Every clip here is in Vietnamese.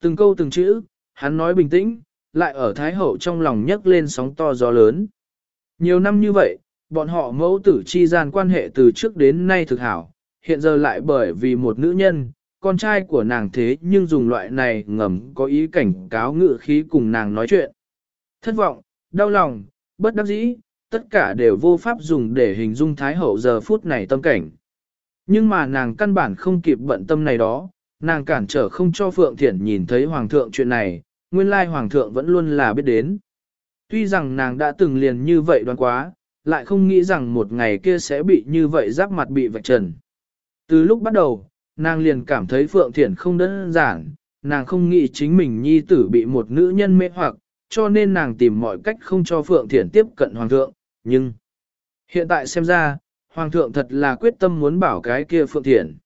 Từng câu từng chữ, hắn nói bình tĩnh, lại ở Thái Hậu trong lòng nhấc lên sóng to gió lớn. Nhiều năm như vậy, bọn họ mẫu tử chi gian quan hệ từ trước đến nay thực hảo, hiện giờ lại bởi vì một nữ nhân, con trai của nàng thế nhưng dùng loại này ngầm có ý cảnh cáo ngự khí cùng nàng nói chuyện. Thất vọng, đau lòng, bất đắc dĩ, tất cả đều vô pháp dùng để hình dung Thái Hậu giờ phút này tâm cảnh. Nhưng mà nàng căn bản không kịp bận tâm này đó, nàng cản trở không cho Phượng Thiển nhìn thấy Hoàng thượng chuyện này, nguyên lai Hoàng thượng vẫn luôn là biết đến. Tuy rằng nàng đã từng liền như vậy đoán quá, lại không nghĩ rằng một ngày kia sẽ bị như vậy giáp mặt bị vạch trần. Từ lúc bắt đầu, nàng liền cảm thấy Phượng Thiển không đơn giản, nàng không nghĩ chính mình nhi tử bị một nữ nhân mê hoặc, cho nên nàng tìm mọi cách không cho Phượng Thiển tiếp cận Hoàng thượng, nhưng hiện tại xem ra, Hoàng thượng thật là quyết tâm muốn bảo cái kia Phượng Thiển.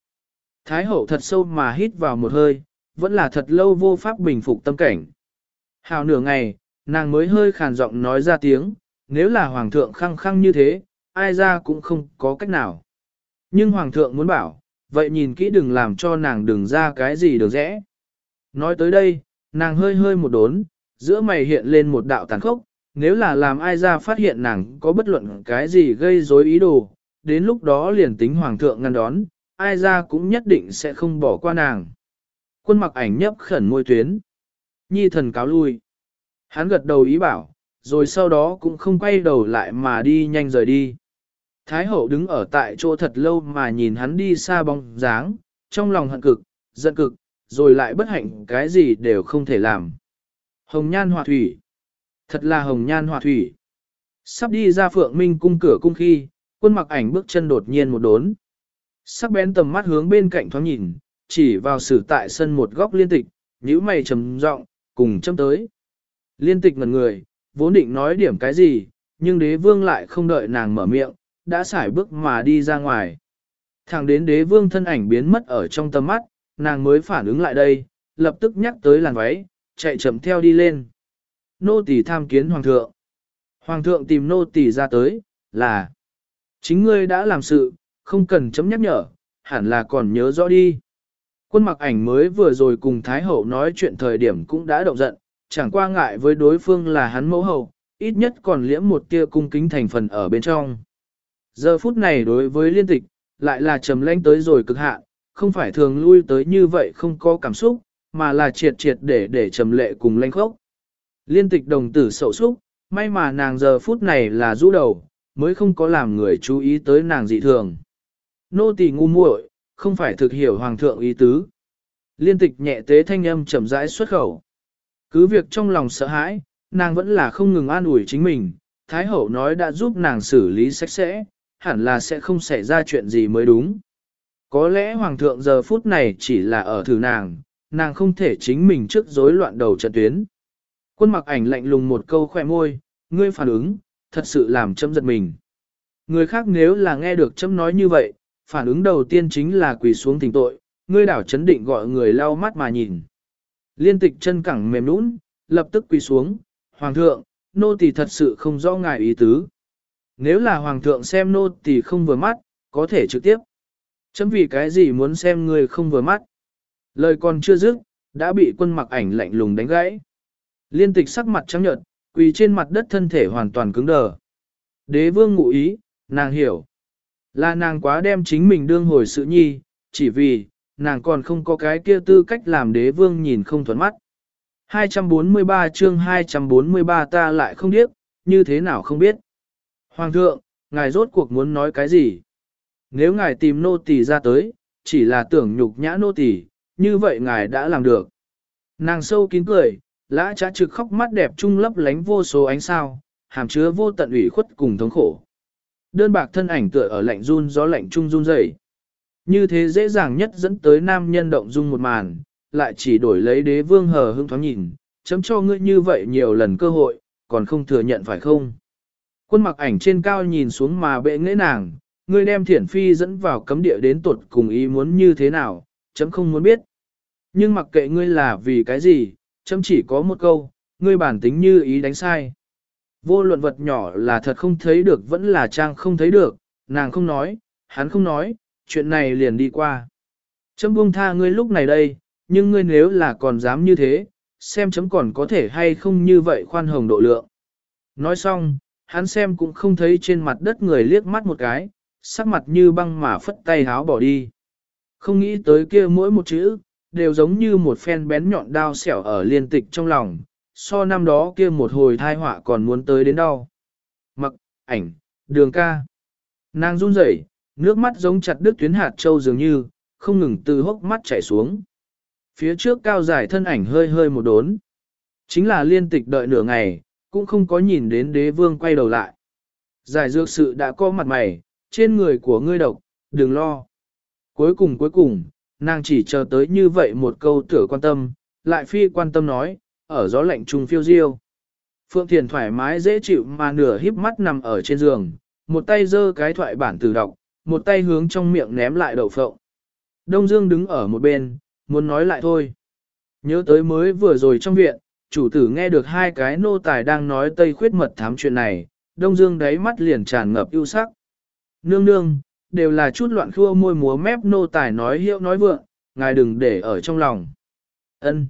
Thái hậu thật sâu mà hít vào một hơi, vẫn là thật lâu vô pháp bình phục tâm cảnh. Hào nửa ngày, nàng mới hơi khàn giọng nói ra tiếng, nếu là Hoàng thượng khăng khăng như thế, ai ra cũng không có cách nào. Nhưng Hoàng thượng muốn bảo, vậy nhìn kỹ đừng làm cho nàng đừng ra cái gì được rẽ. Nói tới đây, nàng hơi hơi một đốn, giữa mày hiện lên một đạo tàn khốc, nếu là làm ai ra phát hiện nàng có bất luận cái gì gây rối ý đồ, đến lúc đó liền tính hoàng thượng ngăn đón, ai ra cũng nhất định sẽ không bỏ qua nàng. Quân mặc ảnh nhấp khẩn môi tuyến. Nhi thần cáo lui. Hắn gật đầu ý bảo, rồi sau đó cũng không quay đầu lại mà đi nhanh rời đi. Thái hậu đứng ở tại chỗ thật lâu mà nhìn hắn đi xa bóng dáng, trong lòng hận cực, giận cực, rồi lại bất hạnh cái gì đều không thể làm. Hồng nhan hòa thủy. Thật là hồng nhan hòa thủy. Sắp đi ra phượng minh cung cửa cung khi, quân mặc ảnh bước chân đột nhiên một đốn. Sắc bén tầm mắt hướng bên cạnh thoáng nhìn, chỉ vào sử tại sân một góc liên tịch, nhíu mày trầm giọng cùng châm tới. Liên tịch ngần người, vốn định nói điểm cái gì, nhưng đế vương lại không đợi nàng mở miệng, đã xải bước mà đi ra ngoài. Thẳng đến đế vương thân ảnh biến mất ở trong tầm mắt, nàng mới phản ứng lại đây, lập tức nhắc tới làn váy, chạy chậm theo đi lên. Nô tỳ tham kiến hoàng thượng. Hoàng thượng tìm nô tỳ ra tới, là chính ngươi đã làm sự, không cần chấm nhắc nhở, hẳn là còn nhớ rõ đi. Quân mặc ảnh mới vừa rồi cùng Thái Hậu nói chuyện thời điểm cũng đã động giận, chẳng qua ngại với đối phương là hắn mẫu hậu, ít nhất còn liễm một tia cung kính thành phần ở bên trong. Giờ phút này đối với liên tịch, lại là trầm lãnh tới rồi cực hạn, không phải thường lui tới như vậy không có cảm xúc, mà là triệt triệt để để trầm lệ cùng lãnh khốc. Liên tịch đồng tử sậu xúc, may mà nàng giờ phút này là rũ đầu, mới không có làm người chú ý tới nàng dị thường. Nô tỳ ngu muội, không phải thực hiểu hoàng thượng ý tứ. Liên tịch nhẹ tế thanh âm chậm rãi xuất khẩu. Cứ việc trong lòng sợ hãi, nàng vẫn là không ngừng an ủi chính mình, Thái hậu nói đã giúp nàng xử lý sạch sẽ, hẳn là sẽ không xảy ra chuyện gì mới đúng. Có lẽ hoàng thượng giờ phút này chỉ là ở thử nàng, nàng không thể chính mình trước rối loạn đầu trận tuyến. Quân mặc ảnh lạnh lùng một câu khỏe môi, ngươi phản ứng, thật sự làm châm giật mình. Người khác nếu là nghe được châm nói như vậy, phản ứng đầu tiên chính là quỳ xuống thỉnh tội, ngươi đảo chấn định gọi người lau mắt mà nhìn. Liên tịch chân cẳng mềm nũng, lập tức quỳ xuống, Hoàng thượng, nô tỳ thật sự không rõ ngài ý tứ. Nếu là Hoàng thượng xem nô tỳ không vừa mắt, có thể trực tiếp. Chấm vì cái gì muốn xem người không vừa mắt. Lời còn chưa dứt, đã bị quân mặc ảnh lạnh lùng đánh gãy. Liên tịch sắc mặt trắng nhợt, quỳ trên mặt đất thân thể hoàn toàn cứng đờ. Đế vương ngụ ý, nàng hiểu. Là nàng quá đem chính mình đương hồi sự nhi, chỉ vì, nàng còn không có cái kia tư cách làm đế vương nhìn không thuận mắt. 243 chương 243 ta lại không biết, như thế nào không biết. Hoàng thượng, ngài rốt cuộc muốn nói cái gì? Nếu ngài tìm nô tỳ ra tới, chỉ là tưởng nhục nhã nô tỳ, như vậy ngài đã làm được. Nàng sâu kín cười, lã trá trực khóc mắt đẹp trung lấp lánh vô số ánh sao, hàm chứa vô tận ủy khuất cùng thống khổ. Đơn bạc thân ảnh tựa ở lạnh run gió lạnh trung run rẩy. Như thế dễ dàng nhất dẫn tới nam nhân động dung một màn, lại chỉ đổi lấy đế vương hờ hững thoáng nhìn, chấm cho ngươi như vậy nhiều lần cơ hội, còn không thừa nhận phải không? Quân mặc ảnh trên cao nhìn xuống mà bệ nghễ nàng, ngươi đem thiển phi dẫn vào cấm địa đến tuột cùng ý muốn như thế nào, chấm không muốn biết. Nhưng mặc kệ ngươi là vì cái gì, chấm chỉ có một câu, ngươi bản tính như ý đánh sai. Vô luận vật nhỏ là thật không thấy được vẫn là trang không thấy được, nàng không nói, hắn không nói, chuyện này liền đi qua. Chấm buông tha ngươi lúc này đây, nhưng ngươi nếu là còn dám như thế, xem chấm còn có thể hay không như vậy khoan hồng độ lượng. Nói xong, hắn xem cũng không thấy trên mặt đất người liếc mắt một cái, sắc mặt như băng mà phất tay háo bỏ đi. Không nghĩ tới kia mỗi một chữ, đều giống như một phen bén nhọn đao xẻo ở liên tịch trong lòng, so năm đó kia một hồi thai họa còn muốn tới đến đau. Mặc, ảnh, đường ca. Nàng run rẩy, nước mắt giống chặt đứt tuyến hạt châu dường như, không ngừng từ hốc mắt chảy xuống. Phía trước cao dài thân ảnh hơi hơi một đốn. Chính là liên tịch đợi nửa ngày, cũng không có nhìn đến đế vương quay đầu lại. Giải dược sự đã có mặt mày, trên người của ngươi độc, đừng lo. Cuối cùng cuối cùng, nàng chỉ chờ tới như vậy một câu tửa quan tâm, lại phi quan tâm nói, ở gió lạnh trung phiêu diêu. Phượng Thiền thoải mái dễ chịu mà nửa híp mắt nằm ở trên giường, một tay giơ cái thoại bản từ đọc, một tay hướng trong miệng ném lại đậu phộng. Đông Dương đứng ở một bên, muốn nói lại thôi. Nhớ tới mới vừa rồi trong viện, chủ tử nghe được hai cái nô tài đang nói tây khuyết mật thám chuyện này, Đông Dương đáy mắt liền tràn ngập ưu sắc. Nương nương, đều là chút loạn khua môi múa mép nô tài nói hiệu nói vượng, ngài đừng để ở trong lòng. Ân.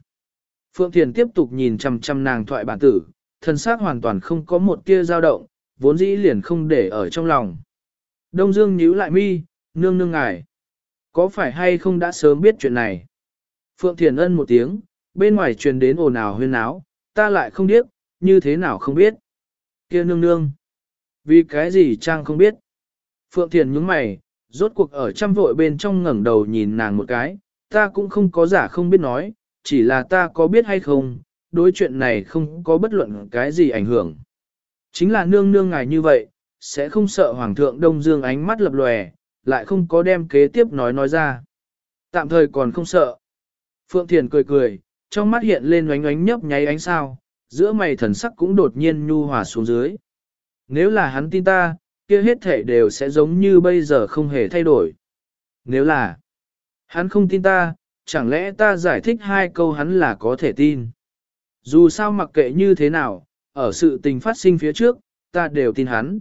Phượng Thiền tiếp tục nhìn chằm chằm nàng thoại bản tử, thân xác hoàn toàn không có một tia dao động, vốn dĩ liền không để ở trong lòng. Đông Dương nhíu lại mi, nương nương ngài. Có phải hay không đã sớm biết chuyện này? Phượng Thiền ân một tiếng, bên ngoài truyền đến ồn ào huyên áo, ta lại không biết, như thế nào không biết. kia nương nương. Vì cái gì Trang không biết? Phượng Thiền nhướng mày, rốt cuộc ở trăm vội bên trong ngẩng đầu nhìn nàng một cái, ta cũng không có giả không biết nói, chỉ là ta có biết hay không, đối chuyện này không có bất luận cái gì ảnh hưởng. Chính là nương nương ngài như vậy, sẽ không sợ Hoàng thượng Đông Dương ánh mắt lập lòe, lại không có đem kế tiếp nói nói ra. Tạm thời còn không sợ. Phượng Thiền cười cười, trong mắt hiện lên oánh oánh nhấp nháy ánh sao, giữa mày thần sắc cũng đột nhiên nhu hòa xuống dưới. Nếu là hắn tin ta, kia hết thể đều sẽ giống như bây giờ không hề thay đổi. Nếu là hắn không tin ta, chẳng lẽ ta giải thích hai câu hắn là có thể tin. Dù sao mặc kệ như thế nào, ở sự tình phát sinh phía trước, ta đều tin hắn.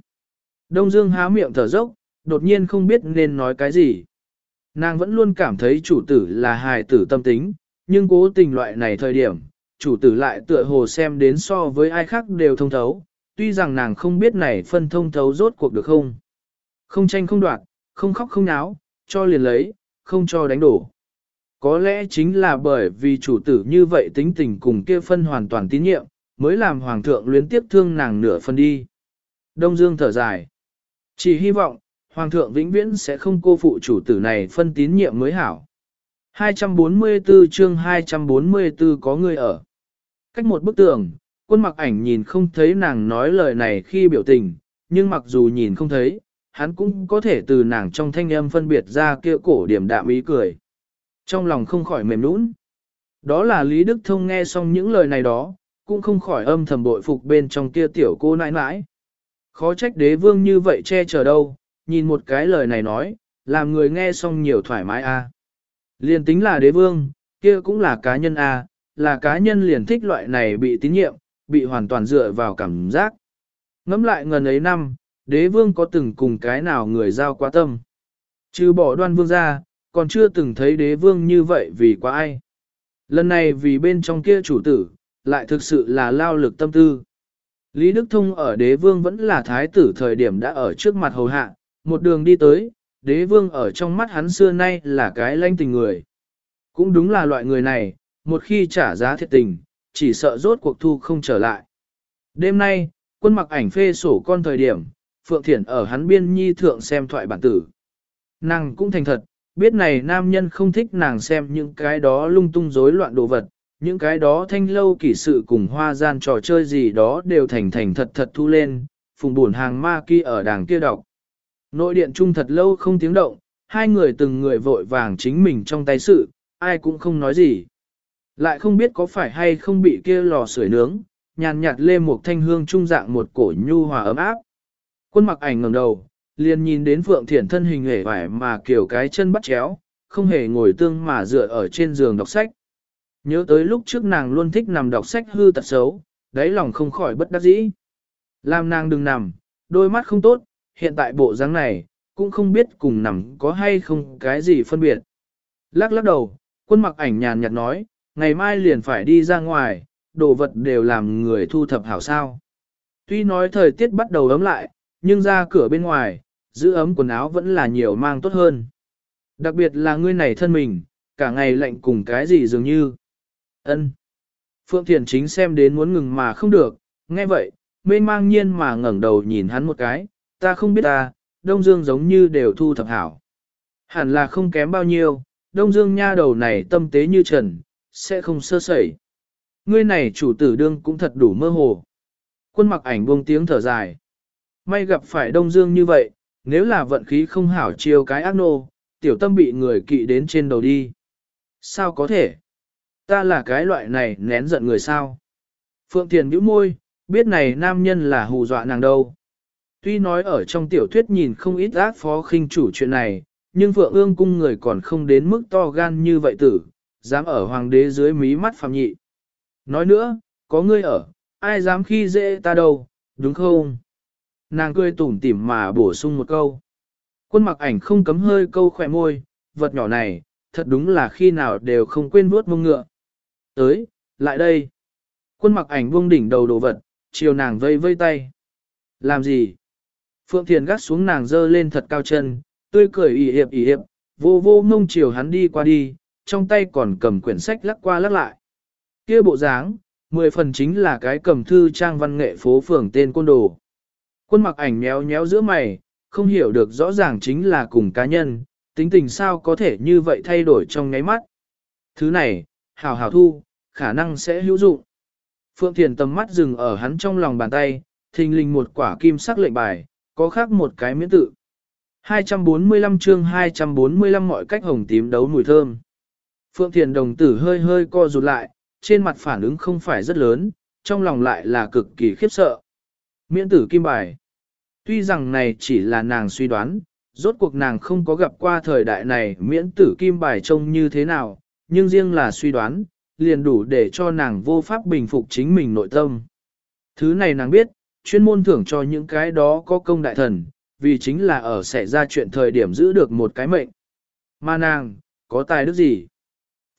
Đông Dương há miệng thở dốc, đột nhiên không biết nên nói cái gì. Nàng vẫn luôn cảm thấy chủ tử là hài tử tâm tính, nhưng cố tình loại này thời điểm, chủ tử lại tựa hồ xem đến so với ai khác đều thông thấu, tuy rằng nàng không biết này phân thông thấu rốt cuộc được không. Không tranh không đoạt, không khóc không náo, cho liền lấy, không cho đánh đổ. Có lẽ chính là bởi vì chủ tử như vậy tính tình cùng kia phân hoàn toàn tín nhiệm, mới làm hoàng thượng luyến tiếp thương nàng nửa phân đi. Đông Dương thở dài. Chỉ hy vọng, hoàng thượng vĩnh viễn sẽ không cô phụ chủ tử này phân tín nhiệm mới hảo. 244 chương 244 có người ở. Cách một bức tường, quân mặc ảnh nhìn không thấy nàng nói lời này khi biểu tình, nhưng mặc dù nhìn không thấy, hắn cũng có thể từ nàng trong thanh âm phân biệt ra kia cổ điểm đạm ý cười. Trong lòng không khỏi mềm nũng. Đó là Lý Đức Thông nghe xong những lời này đó, cũng không khỏi âm thầm bội phục bên trong kia tiểu cô nãi nãi. Khó trách đế vương như vậy che chở đâu, nhìn một cái lời này nói, làm người nghe xong nhiều thoải mái a. À. Liền tính là đế vương, kia cũng là cá nhân a, à, là cá nhân liền thích loại này bị tín nhiệm, bị hoàn toàn dựa vào cảm giác. Ngắm lại ngần ấy năm, đế vương có từng cùng cái nào người giao quá tâm. Trừ bỏ đoan vương ra, còn chưa từng thấy đế vương như vậy vì quá ai. Lần này vì bên trong kia chủ tử, lại thực sự là lao lực tâm tư. Lý Đức Thông ở đế vương vẫn là thái tử thời điểm đã ở trước mặt hầu hạ, một đường đi tới, đế vương ở trong mắt hắn xưa nay là cái lanh tình người. Cũng đúng là loại người này, một khi trả giá thiệt tình, chỉ sợ rốt cuộc thu không trở lại. Đêm nay, quân mặc ảnh phê sổ con thời điểm, Phượng Thiển ở hắn biên nhi thượng xem thoại bản tử. Nàng cũng thành thật, biết này nam nhân không thích nàng xem những cái đó lung tung rối loạn đồ vật, những cái đó thanh lâu kỷ sự cùng hoa gian trò chơi gì đó đều thành thành thật thật thu lên, phùng buồn hàng ma kia ở đàng kia đọc. Nội điện trung thật lâu không tiếng động, hai người từng người vội vàng chính mình trong tay sự, ai cũng không nói gì. Lại không biết có phải hay không bị kia lò sưởi nướng, nhàn nhạt lê một thanh hương trung dạng một cổ nhu hòa ấm áp. Quân mặc ảnh ngẩng đầu, liền nhìn đến Phượng Thiển thân hình hề vải mà kiểu cái chân bắt chéo, không hề ngồi tương mà dựa ở trên giường đọc sách. Nhớ tới lúc trước nàng luôn thích nằm đọc sách hư tật xấu, đáy lòng không khỏi bất đắc dĩ. Làm nàng đừng nằm, đôi mắt không tốt, hiện tại bộ dáng này, cũng không biết cùng nằm có hay không cái gì phân biệt. Lắc lắc đầu, Quân mặc ảnh nhàn nhạt nói, ngày mai liền phải đi ra ngoài, đồ vật đều làm người thu thập hảo sao. Tuy nói thời tiết bắt đầu ấm lại, nhưng ra cửa bên ngoài, giữ ấm quần áo vẫn là nhiều mang tốt hơn. Đặc biệt là ngươi này thân mình, cả ngày lạnh cùng cái gì dường như. ân Phượng Thiền chính xem đến muốn ngừng mà không được, nghe vậy, mê mang nhiên mà ngẩng đầu nhìn hắn một cái, ta không biết ta, Đông Dương giống như đều thu thập hảo. Hẳn là không kém bao nhiêu, Đông Dương nha đầu này tâm tế như trần, sẽ không sơ sẩy. Ngươi này chủ tử đương cũng thật đủ mơ hồ. Quân mặc ảnh buông tiếng thở dài. May gặp phải Đông Dương như vậy, nếu là vận khí không hảo chiêu cái ác nô, tiểu tâm bị người kỵ đến trên đầu đi. Sao có thể? Ta là cái loại này nén giận người sao? Phượng Thiền bĩu môi, biết này nam nhân là hù dọa nàng đâu. Tuy nói ở trong tiểu thuyết nhìn không ít ác phó khinh chủ chuyện này, nhưng Phượng ương cung người còn không đến mức to gan như vậy tử, dám ở hoàng đế dưới mí mắt phạm nhị. Nói nữa, có ngươi ở, ai dám khi dễ ta đâu, đúng không? Nàng cười tủm tỉm mà bổ sung một câu. Quân mặc ảnh không cấm hơi câu khỏe môi, vật nhỏ này, thật đúng là khi nào đều không quên vuốt mông ngựa. Tới, lại đây. Quân mặc ảnh buông đỉnh đầu đồ vật, chiều nàng vây vây tay. Làm gì? Phượng Thiền gắt xuống nàng dơ lên thật cao chân, tươi cười ỉ hiệp ỉ hiệp, vô vô ngông chiều hắn đi qua đi, trong tay còn cầm quyển sách lắc qua lắc lại. kia bộ dáng, mười phần chính là cái cầm thư trang văn nghệ phố phường tên côn đồ. Quân mặc ảnh méo méo giữa mày, không hiểu được rõ ràng chính là cùng cá nhân, tính tình sao có thể như vậy thay đổi trong nháy mắt. Thứ này, hào hào thu, khả năng sẽ hữu dụng. Phượng Thiền tầm mắt dừng ở hắn trong lòng bàn tay, thình lình một quả kim sắc lệnh bài, có khác một cái miễn tự. 245 chương 245 mọi cách hồng tím đấu mùi thơm. Phượng Thiền đồng tử hơi hơi co rụt lại, trên mặt phản ứng không phải rất lớn, trong lòng lại là cực kỳ khiếp sợ. Miễn tử kim bài. Tuy rằng này chỉ là nàng suy đoán, rốt cuộc nàng không có gặp qua thời đại này miễn tử kim bài trông như thế nào, nhưng riêng là suy đoán, liền đủ để cho nàng vô pháp bình phục chính mình nội tâm. Thứ này nàng biết, chuyên môn thưởng cho những cái đó có công đại thần, vì chính là ở xảy ra chuyện thời điểm giữ được một cái mệnh. Mà nàng, có tài đức gì?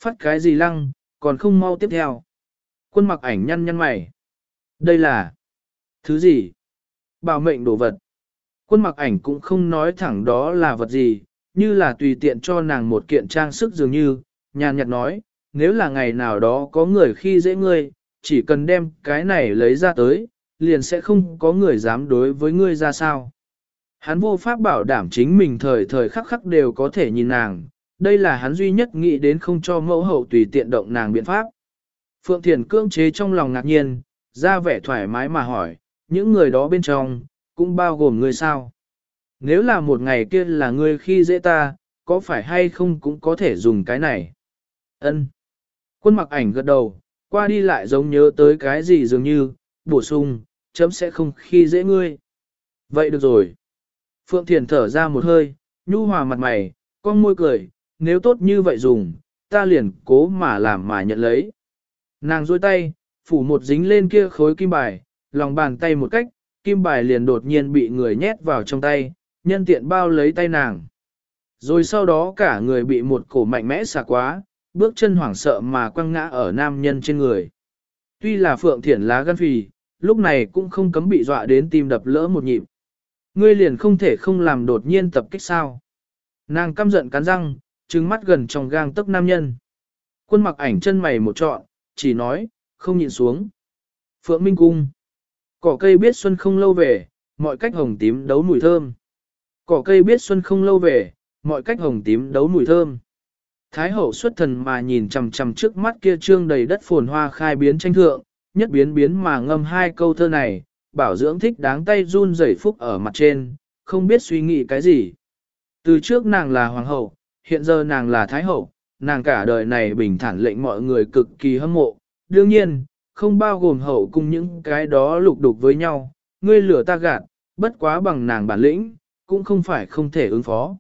Phát cái gì lăng, còn không mau tiếp theo. Quân mặc ảnh nhăn nhăn mày. Đây là... Thứ gì? Bảo mệnh đồ vật. Quân mặc ảnh cũng không nói thẳng đó là vật gì, như là tùy tiện cho nàng một kiện trang sức dường như, nhàn nhạt nói, nếu là ngày nào đó có người khi dễ ngươi, chỉ cần đem cái này lấy ra tới, liền sẽ không có người dám đối với ngươi ra sao. Hắn vô pháp bảo đảm chính mình thời thời khắc khắc đều có thể nhìn nàng, đây là hắn duy nhất nghĩ đến không cho mẫu hậu tùy tiện động nàng biện pháp. Phượng Thiền cưỡng chế trong lòng ngạc nhiên, ra vẻ thoải mái mà hỏi, những người đó bên trong, cũng bao gồm ngươi sao? Nếu là một ngày kia là ngươi khi dễ ta, có phải hay không cũng có thể dùng cái này? Ân. Quân mặc ảnh gật đầu, qua đi lại giống nhớ tới cái gì dường như, bổ sung, chấm sẽ không khi dễ ngươi. Vậy được rồi. Phượng Thiền thở ra một hơi, nhu hòa mặt mày, con môi cười, nếu tốt như vậy dùng, ta liền cố mà làm mà nhận lấy. Nàng dôi tay, phủ một dính lên kia khối kim bài, lòng bàn tay một cách, kim bài liền đột nhiên bị người nhét vào trong tay, nhân tiện bao lấy tay nàng. Rồi sau đó cả người bị một cổ mạnh mẽ xả quá, bước chân hoảng sợ mà quăng ngã ở nam nhân trên người. Tuy là phượng thiển lá gan phì, lúc này cũng không cấm bị dọa đến tim đập lỡ một nhịp. Ngươi liền không thể không làm đột nhiên tập kích sao. Nàng căm giận cắn răng, trừng mắt gần trong gang tấc nam nhân. Quân mặc ảnh chân mày một trọn, chỉ nói, không nhìn xuống. Phượng Minh Cung. Cỏ cây biết xuân không lâu về, mọi cách hồng tím đấu mùi thơm. Cỏ cây biết xuân không lâu về, mọi cách hồng tím đấu mùi thơm. Thái hậu xuất thần mà nhìn chằm chằm trước mắt kia trương đầy đất phồn hoa khai biến tranh thượng, nhất biến biến mà ngâm hai câu thơ này, bảo dưỡng thích đáng tay run rẩy phúc ở mặt trên, không biết suy nghĩ cái gì. Từ trước nàng là hoàng hậu, hiện giờ nàng là thái hậu, nàng cả đời này bình thản lệnh mọi người cực kỳ hâm mộ. Đương nhiên, không bao gồm hậu cùng những cái đó lục đục với nhau, ngươi lửa ta gạt, bất quá bằng nàng bản lĩnh, cũng không phải không thể ứng phó.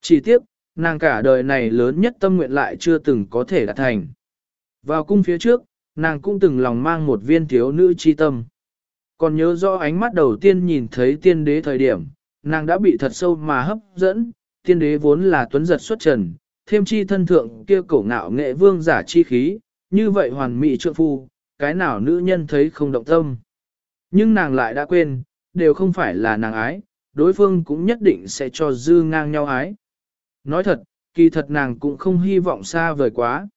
Chỉ tiếc, nàng cả đời này lớn nhất tâm nguyện lại chưa từng có thể đạt thành. Vào cung phía trước, nàng cũng từng lòng mang một viên thiếu nữ chi tâm. Còn nhớ rõ ánh mắt đầu tiên nhìn thấy tiên đế thời điểm, nàng đã bị thật sâu mà hấp dẫn, tiên đế vốn là tuấn giật xuất trần, thêm chi thân thượng kia cổ ngạo nghệ vương giả chi khí, như vậy hoàn mỹ trượng phu, cái nào nữ nhân thấy không động tâm. Nhưng nàng lại đã quên, đều không phải là nàng ái, đối phương cũng nhất định sẽ cho dư ngang nhau ái. Nói thật, kỳ thật nàng cũng không hy vọng xa vời quá.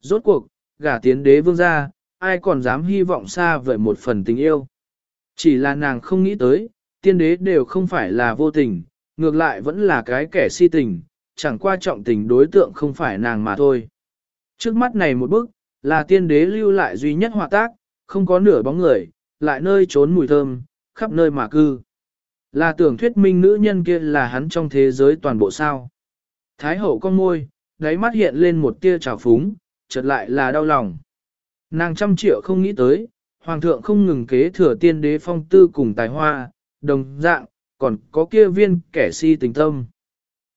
Rốt cuộc, gả tiến đế vương gia, ai còn dám hy vọng xa vời một phần tình yêu. Chỉ là nàng không nghĩ tới, tiên đế đều không phải là vô tình, ngược lại vẫn là cái kẻ si tình, chẳng qua trọng tình đối tượng không phải nàng mà thôi. Trước mắt này một bức, là tiên đế lưu lại duy nhất họa tác, không có nửa bóng người, lại nơi trốn mùi thơm, khắp nơi mà cư. Là tưởng thuyết minh nữ nhân kia là hắn trong thế giới toàn bộ sao. Thái hậu con môi, đáy mắt hiện lên một tia trào phúng, chợt lại là đau lòng. Nàng trăm triệu không nghĩ tới, hoàng thượng không ngừng kế thừa tiên đế phong tư cùng tài hoa, đồng dạng, còn có kia viên kẻ si tình tâm.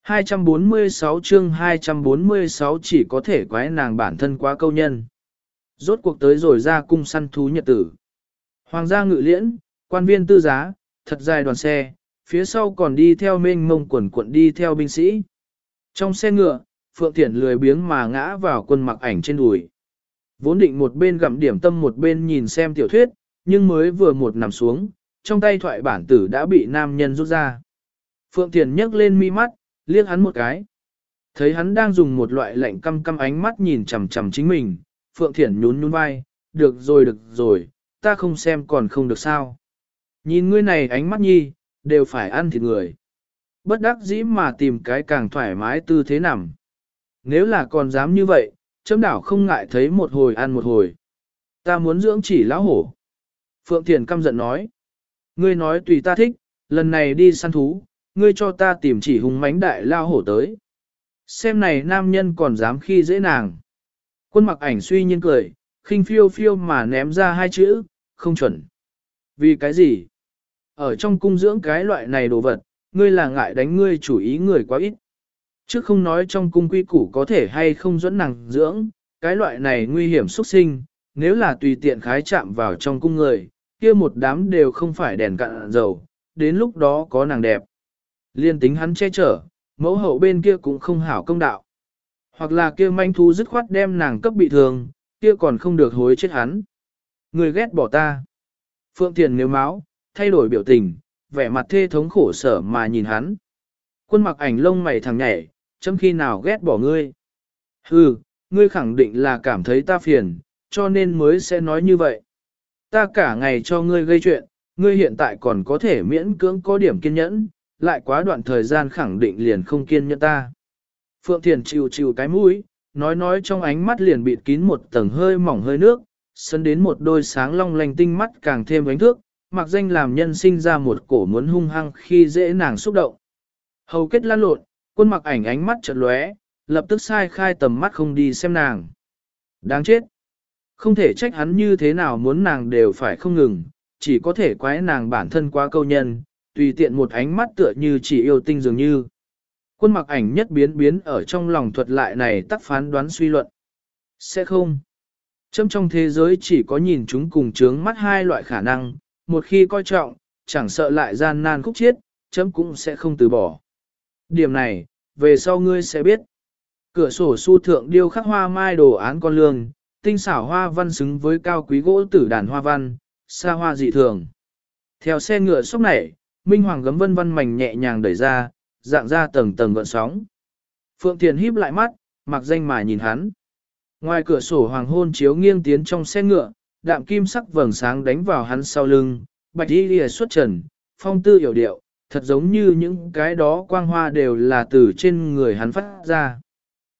246 chương 246 chỉ có thể quái nàng bản thân quá câu nhân. Rốt cuộc tới rồi ra cung săn thú nhật tử. Hoàng gia ngự liễn, quan viên tư giá, thật dài đoàn xe, phía sau còn đi theo mênh mông quần quận đi theo binh sĩ. Trong xe ngựa, Phượng Thiển lười biếng mà ngã vào quân mặc ảnh trên đùi. Vốn định một bên gặm điểm tâm một bên nhìn xem tiểu thuyết, nhưng mới vừa một nằm xuống, trong tay thoại bản tử đã bị nam nhân rút ra. Phượng Thiển nhấc lên mi mắt, liếc hắn một cái. Thấy hắn đang dùng một loại lạnh căm căm ánh mắt nhìn chầm chầm chính mình, Phượng Thiển nhún nhún vai, được rồi được rồi, ta không xem còn không được sao. Nhìn ngươi này ánh mắt nhi, đều phải ăn thịt người. Bất đắc dĩ mà tìm cái càng thoải mái tư thế nằm. Nếu là còn dám như vậy, chấm đảo không ngại thấy một hồi ăn một hồi. Ta muốn dưỡng chỉ lão hổ. Phượng Thiền căm giận nói. Ngươi nói tùy ta thích, lần này đi săn thú, ngươi cho ta tìm chỉ hùng mánh đại lao hổ tới. Xem này nam nhân còn dám khi dễ nàng. Quân mặc ảnh suy nhiên cười, khinh phiêu phiêu mà ném ra hai chữ, không chuẩn. Vì cái gì? Ở trong cung dưỡng cái loại này đồ vật, ngươi là ngại đánh ngươi chủ ý người quá ít. Chứ không nói trong cung quy củ có thể hay không dẫn nàng dưỡng, cái loại này nguy hiểm xuất sinh, nếu là tùy tiện khái chạm vào trong cung người, kia một đám đều không phải đèn cạn dầu, đến lúc đó có nàng đẹp. Liên tính hắn che chở, mẫu hậu bên kia cũng không hảo công đạo. Hoặc là kia manh thú dứt khoát đem nàng cấp bị thương, kia còn không được hối chết hắn. Người ghét bỏ ta. Phượng Thiền nếu máu, thay đổi biểu tình, vẻ mặt thê thống khổ sở mà nhìn hắn. Quân mặc ảnh lông mày thằng nhảy, chấm khi nào ghét bỏ ngươi. Hừ, ngươi khẳng định là cảm thấy ta phiền, cho nên mới sẽ nói như vậy. Ta cả ngày cho ngươi gây chuyện, ngươi hiện tại còn có thể miễn cưỡng có điểm kiên nhẫn, lại quá đoạn thời gian khẳng định liền không kiên nhẫn ta. Phượng Thiền chịu chịu cái mũi, nói nói trong ánh mắt liền bịt kín một tầng hơi mỏng hơi nước, sân đến một đôi sáng long lanh tinh mắt càng thêm ánh thước, mặc danh làm nhân sinh ra một cổ muốn hung hăng khi dễ nàng xúc động. Hầu kết lan lộn, quân mặc ảnh ánh mắt chợt lóe, lập tức sai khai tầm mắt không đi xem nàng. Đáng chết! Không thể trách hắn như thế nào muốn nàng đều phải không ngừng, chỉ có thể quái nàng bản thân quá câu nhân, tùy tiện một ánh mắt tựa như chỉ yêu tinh dường như. Quân mặc ảnh nhất biến biến ở trong lòng thuật lại này tắc phán đoán suy luận. Sẽ không. Châm trong thế giới chỉ có nhìn chúng cùng chướng mắt hai loại khả năng, một khi coi trọng, chẳng sợ lại gian nan khúc chiết, chấm cũng sẽ không từ bỏ. Điểm này, về sau ngươi sẽ biết. Cửa sổ su thượng điêu khắc hoa mai đồ án con lương, tinh xảo hoa văn xứng với cao quý gỗ tử đàn hoa văn, xa hoa dị thường. Theo xe ngựa sốc nảy, Minh Hoàng gấm vân vân mảnh nhẹ nhàng đẩy ra, dạng ra tầng tầng gợn sóng. Phượng Thiền híp lại mắt, mặc danh mà nhìn hắn. Ngoài cửa sổ hoàng hôn chiếu nghiêng tiến trong xe ngựa, đạm kim sắc vầng sáng đánh vào hắn sau lưng, bạch y lìa xuất trần, phong tư hiểu điệu, thật giống như những cái đó quang hoa đều là từ trên người hắn phát ra.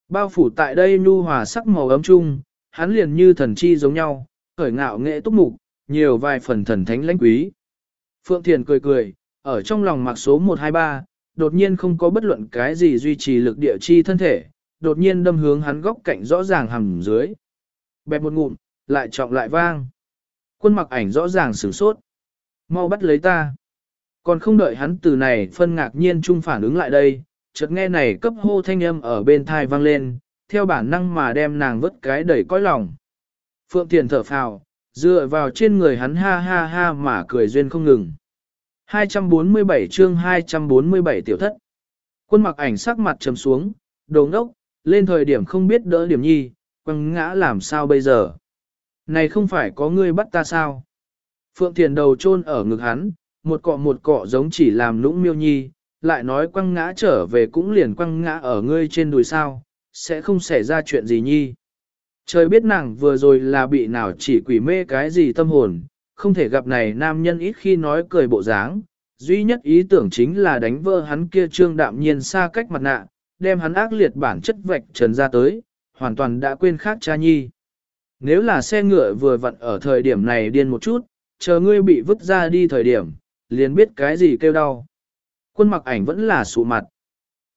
Bao phủ tại đây nhu hòa sắc màu ấm chung, hắn liền như thần chi giống nhau, khởi ngạo nghệ túc mục, nhiều vài phần thần thánh lãnh quý. Phượng Thiền cười cười, ở trong lòng mặc số 123, đột nhiên không có bất luận cái gì duy trì lực địa chi thân thể, đột nhiên đâm hướng hắn góc cạnh rõ ràng hầm dưới. Bẹp một ngụm, lại trọng lại vang. Quân mặc ảnh rõ ràng sửng sốt. Mau bắt lấy ta. Còn không đợi hắn từ này phân ngạc nhiên chung phản ứng lại đây, chợt nghe này cấp hô thanh âm ở bên thai vang lên, theo bản năng mà đem nàng vứt cái đẩy cõi lòng. Phượng Thiền thở phào, dựa vào trên người hắn ha ha ha mà cười duyên không ngừng. 247 chương 247 tiểu thất. Quân mặc ảnh sắc mặt trầm xuống, đồ ngốc, lên thời điểm không biết đỡ điểm nhi, quăng ngã làm sao bây giờ. Này không phải có ngươi bắt ta sao? Phượng Thiền đầu chôn ở ngực hắn, một cọ một cọ giống chỉ làm lũng miêu nhi, lại nói quăng ngã trở về cũng liền quăng ngã ở ngươi trên đùi sao, sẽ không xảy ra chuyện gì nhi. Trời biết nàng vừa rồi là bị nào chỉ quỷ mê cái gì tâm hồn, không thể gặp này nam nhân ít khi nói cười bộ dáng, duy nhất ý tưởng chính là đánh vỡ hắn kia trương đạm nhiên xa cách mặt nạ, đem hắn ác liệt bản chất vạch trần ra tới, hoàn toàn đã quên khác cha nhi. Nếu là xe ngựa vừa vặn ở thời điểm này điên một chút, chờ ngươi bị vứt ra đi thời điểm, liền biết cái gì kêu đau. Quân mặc ảnh vẫn là sụ mặt.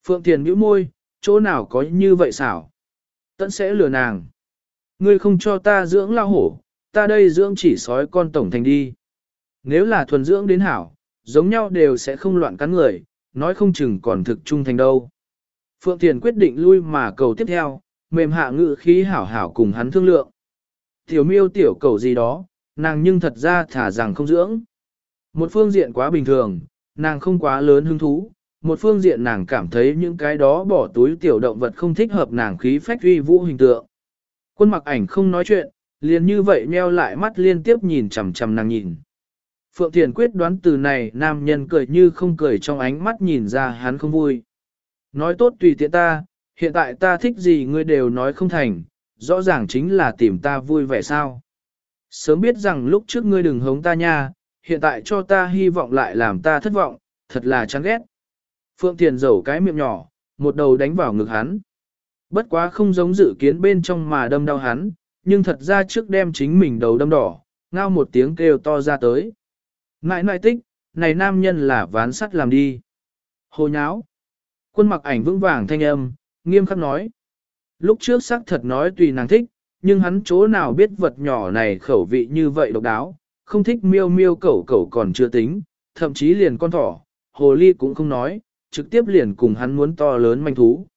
Phượng Thiền nhíu môi, chỗ nào có như vậy xảo. Tận sẽ lừa nàng. Ngươi không cho ta dưỡng lao hổ, ta đây dưỡng chỉ sói con tổng thành đi. Nếu là thuần dưỡng đến hảo, giống nhau đều sẽ không loạn cắn người, nói không chừng còn thực trung thành đâu. Phượng Thiền quyết định lui mà cầu tiếp theo, mềm hạ ngự khí hảo hảo cùng hắn thương lượng. Tiểu miêu tiểu cầu gì đó, nàng nhưng thật ra thả rằng không dưỡng. Một phương diện quá bình thường, nàng không quá lớn hứng thú, một phương diện nàng cảm thấy những cái đó bỏ túi tiểu động vật không thích hợp nàng khí phách uy vũ hình tượng. Quân mặc ảnh không nói chuyện, liền như vậy nheo lại mắt liên tiếp nhìn chằm chằm nàng nhìn. Phượng Thiền quyết đoán từ này nam nhân cười như không cười trong ánh mắt nhìn ra hắn không vui. Nói tốt tùy tiện ta, hiện tại ta thích gì ngươi đều nói không thành, rõ ràng chính là tìm ta vui vẻ sao. Sớm biết rằng lúc trước ngươi đừng hống ta nha, hiện tại cho ta hy vọng lại làm ta thất vọng, thật là chán ghét. Phượng Thiền dầu cái miệng nhỏ, một đầu đánh vào ngực hắn. Bất quá không giống dự kiến bên trong mà đâm đau hắn, nhưng thật ra trước đem chính mình đầu đâm đỏ, ngao một tiếng kêu to ra tới. Ngại nại tích, này nam nhân là ván sắt làm đi. Hồ nháo. Quân mặc ảnh vững vàng thanh âm, nghiêm khắc nói. Lúc trước xác thật nói tùy nàng thích, nhưng hắn chỗ nào biết vật nhỏ này khẩu vị như vậy độc đáo, không thích miêu miêu cẩu cẩu còn chưa tính, thậm chí liền con thỏ, hồ ly cũng không nói, trực tiếp liền cùng hắn muốn to lớn manh thú.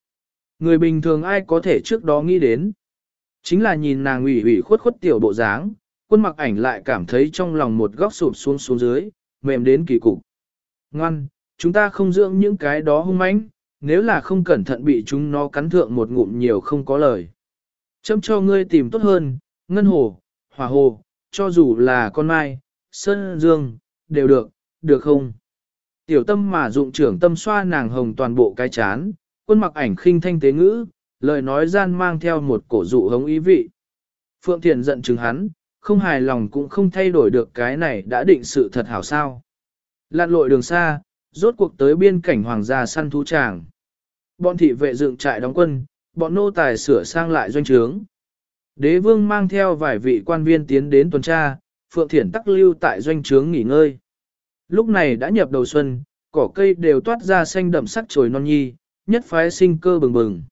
Người bình thường ai có thể trước đó nghĩ đến. Chính là nhìn nàng ủy ủy khuất khuất tiểu bộ dáng, quân mặc ảnh lại cảm thấy trong lòng một góc sụp xuống xuống dưới, mềm đến kỳ cục. Ngoan, chúng ta không dưỡng những cái đó hung mãnh, nếu là không cẩn thận bị chúng nó cắn thượng một ngụm nhiều không có lời. Châm cho ngươi tìm tốt hơn, ngân hồ, hỏa hồ, cho dù là con mai, sơn dương, đều được, được không? Tiểu tâm mà dụng trưởng tâm xoa nàng hồng toàn bộ cái chán, quân mặc ảnh khinh thanh tế ngữ, lời nói gian mang theo một cổ dụ hống ý vị. Phượng Thiền giận chừng hắn, không hài lòng cũng không thay đổi được cái này đã định sự thật hảo sao. Lạn lội đường xa, rốt cuộc tới biên cảnh hoàng gia săn thú tràng. Bọn thị vệ dựng trại đóng quân, bọn nô tài sửa sang lại doanh trướng. Đế vương mang theo vài vị quan viên tiến đến tuần tra, Phượng Thiển tắc lưu tại doanh trướng nghỉ ngơi. Lúc này đã nhập đầu xuân, cỏ cây đều toát ra xanh đậm sắc trồi non nhi, nhất phái sinh cơ bừng bừng.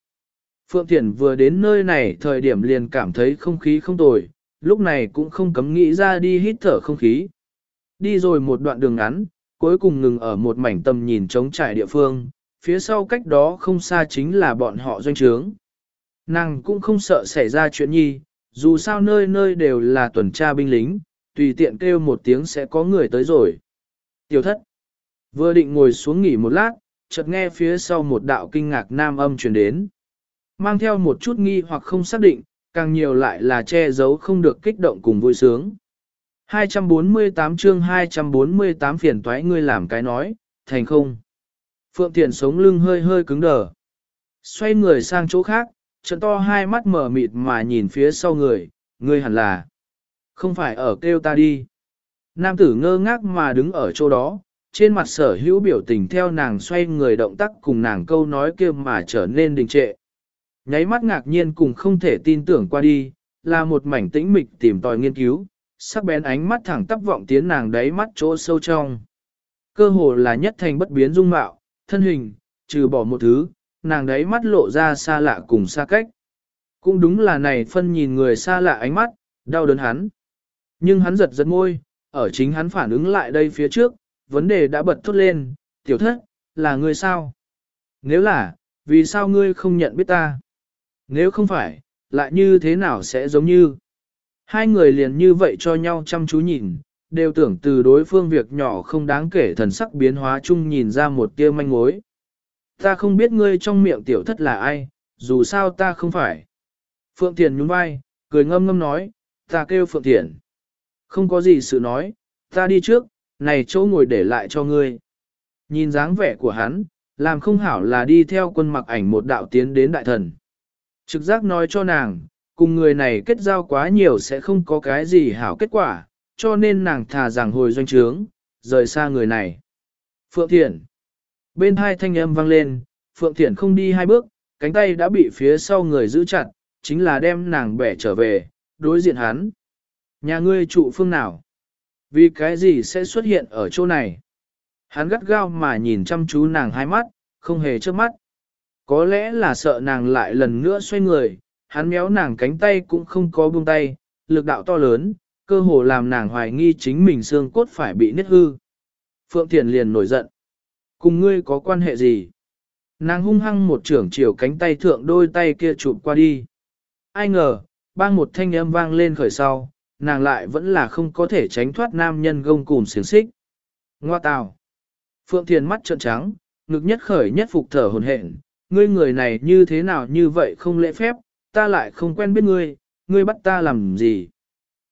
Phượng Thiển vừa đến nơi này thời điểm liền cảm thấy không khí không tồi, lúc này cũng không cấm nghĩ ra đi hít thở không khí. Đi rồi một đoạn đường ngắn, cuối cùng ngừng ở một mảnh tầm nhìn trống trải địa phương, phía sau cách đó không xa chính là bọn họ doanh trướng. Nàng cũng không sợ xảy ra chuyện nhi, dù sao nơi nơi đều là tuần tra binh lính, tùy tiện kêu một tiếng sẽ có người tới rồi. Tiểu thất, vừa định ngồi xuống nghỉ một lát, chợt nghe phía sau một đạo kinh ngạc nam âm truyền đến. Mang theo một chút nghi hoặc không xác định, càng nhiều lại là che giấu không được kích động cùng vui sướng. 248 chương 248 phiền toái ngươi làm cái nói, thành không. Phượng Thiền sống lưng hơi hơi cứng đờ. Xoay người sang chỗ khác, trận to hai mắt mở mịt mà nhìn phía sau người, ngươi hẳn là. Không phải ở kêu ta đi. Nam tử ngơ ngác mà đứng ở chỗ đó, trên mặt sở hữu biểu tình theo nàng xoay người động tác cùng nàng câu nói kia mà trở nên đình trệ. Nháy mắt ngạc nhiên cùng không thể tin tưởng qua đi, là một mảnh tĩnh mịch tìm tòi nghiên cứu, sắc bén ánh mắt thẳng tắp vọng tiến nàng đáy mắt chỗ sâu trong. Cơ hồ là nhất thành bất biến dung mạo, thân hình, trừ bỏ một thứ, nàng đáy mắt lộ ra xa lạ cùng xa cách. Cũng đúng là này phân nhìn người xa lạ ánh mắt, đau đớn hắn. Nhưng hắn giật giật môi, ở chính hắn phản ứng lại đây phía trước, vấn đề đã bật thốt lên, tiểu thất, là ngươi sao? Nếu là, vì sao ngươi không nhận biết ta? Nếu không phải, lại như thế nào sẽ giống như? Hai người liền như vậy cho nhau chăm chú nhìn, đều tưởng từ đối phương việc nhỏ không đáng kể thần sắc biến hóa chung nhìn ra một tia manh mối. Ta không biết ngươi trong miệng tiểu thất là ai, dù sao ta không phải. Phượng Thiền nhún vai, cười ngâm ngâm nói, ta kêu Phượng Thiền. Không có gì sự nói, ta đi trước, này chỗ ngồi để lại cho ngươi. Nhìn dáng vẻ của hắn, làm không hảo là đi theo quân mặc ảnh một đạo tiến đến đại thần. Trực giác nói cho nàng, cùng người này kết giao quá nhiều sẽ không có cái gì hảo kết quả, cho nên nàng thà rằng hồi doanh trướng, rời xa người này. Phượng Thiển Bên hai thanh âm vang lên, Phượng Thiển không đi hai bước, cánh tay đã bị phía sau người giữ chặt, chính là đem nàng bẻ trở về, đối diện hắn. Nhà ngươi trụ phương nào? Vì cái gì sẽ xuất hiện ở chỗ này? Hắn gắt gao mà nhìn chăm chú nàng hai mắt, không hề trước mắt. Có lẽ là sợ nàng lại lần nữa xoay người, hắn méo nàng cánh tay cũng không có buông tay, lực đạo to lớn, cơ hồ làm nàng hoài nghi chính mình xương cốt phải bị nứt hư. Phượng Thiền liền nổi giận. Cùng ngươi có quan hệ gì? Nàng hung hăng một trưởng chiều cánh tay thượng đôi tay kia chụp qua đi. Ai ngờ, bang một thanh âm vang lên khởi sau, nàng lại vẫn là không có thể tránh thoát nam nhân gông cùng xiềng xích. Ngoa tào. Phượng Thiền mắt trợn trắng, ngực nhất khởi nhất phục thở hồn hển. Ngươi người này như thế nào như vậy không lễ phép, ta lại không quen biết ngươi, ngươi bắt ta làm gì?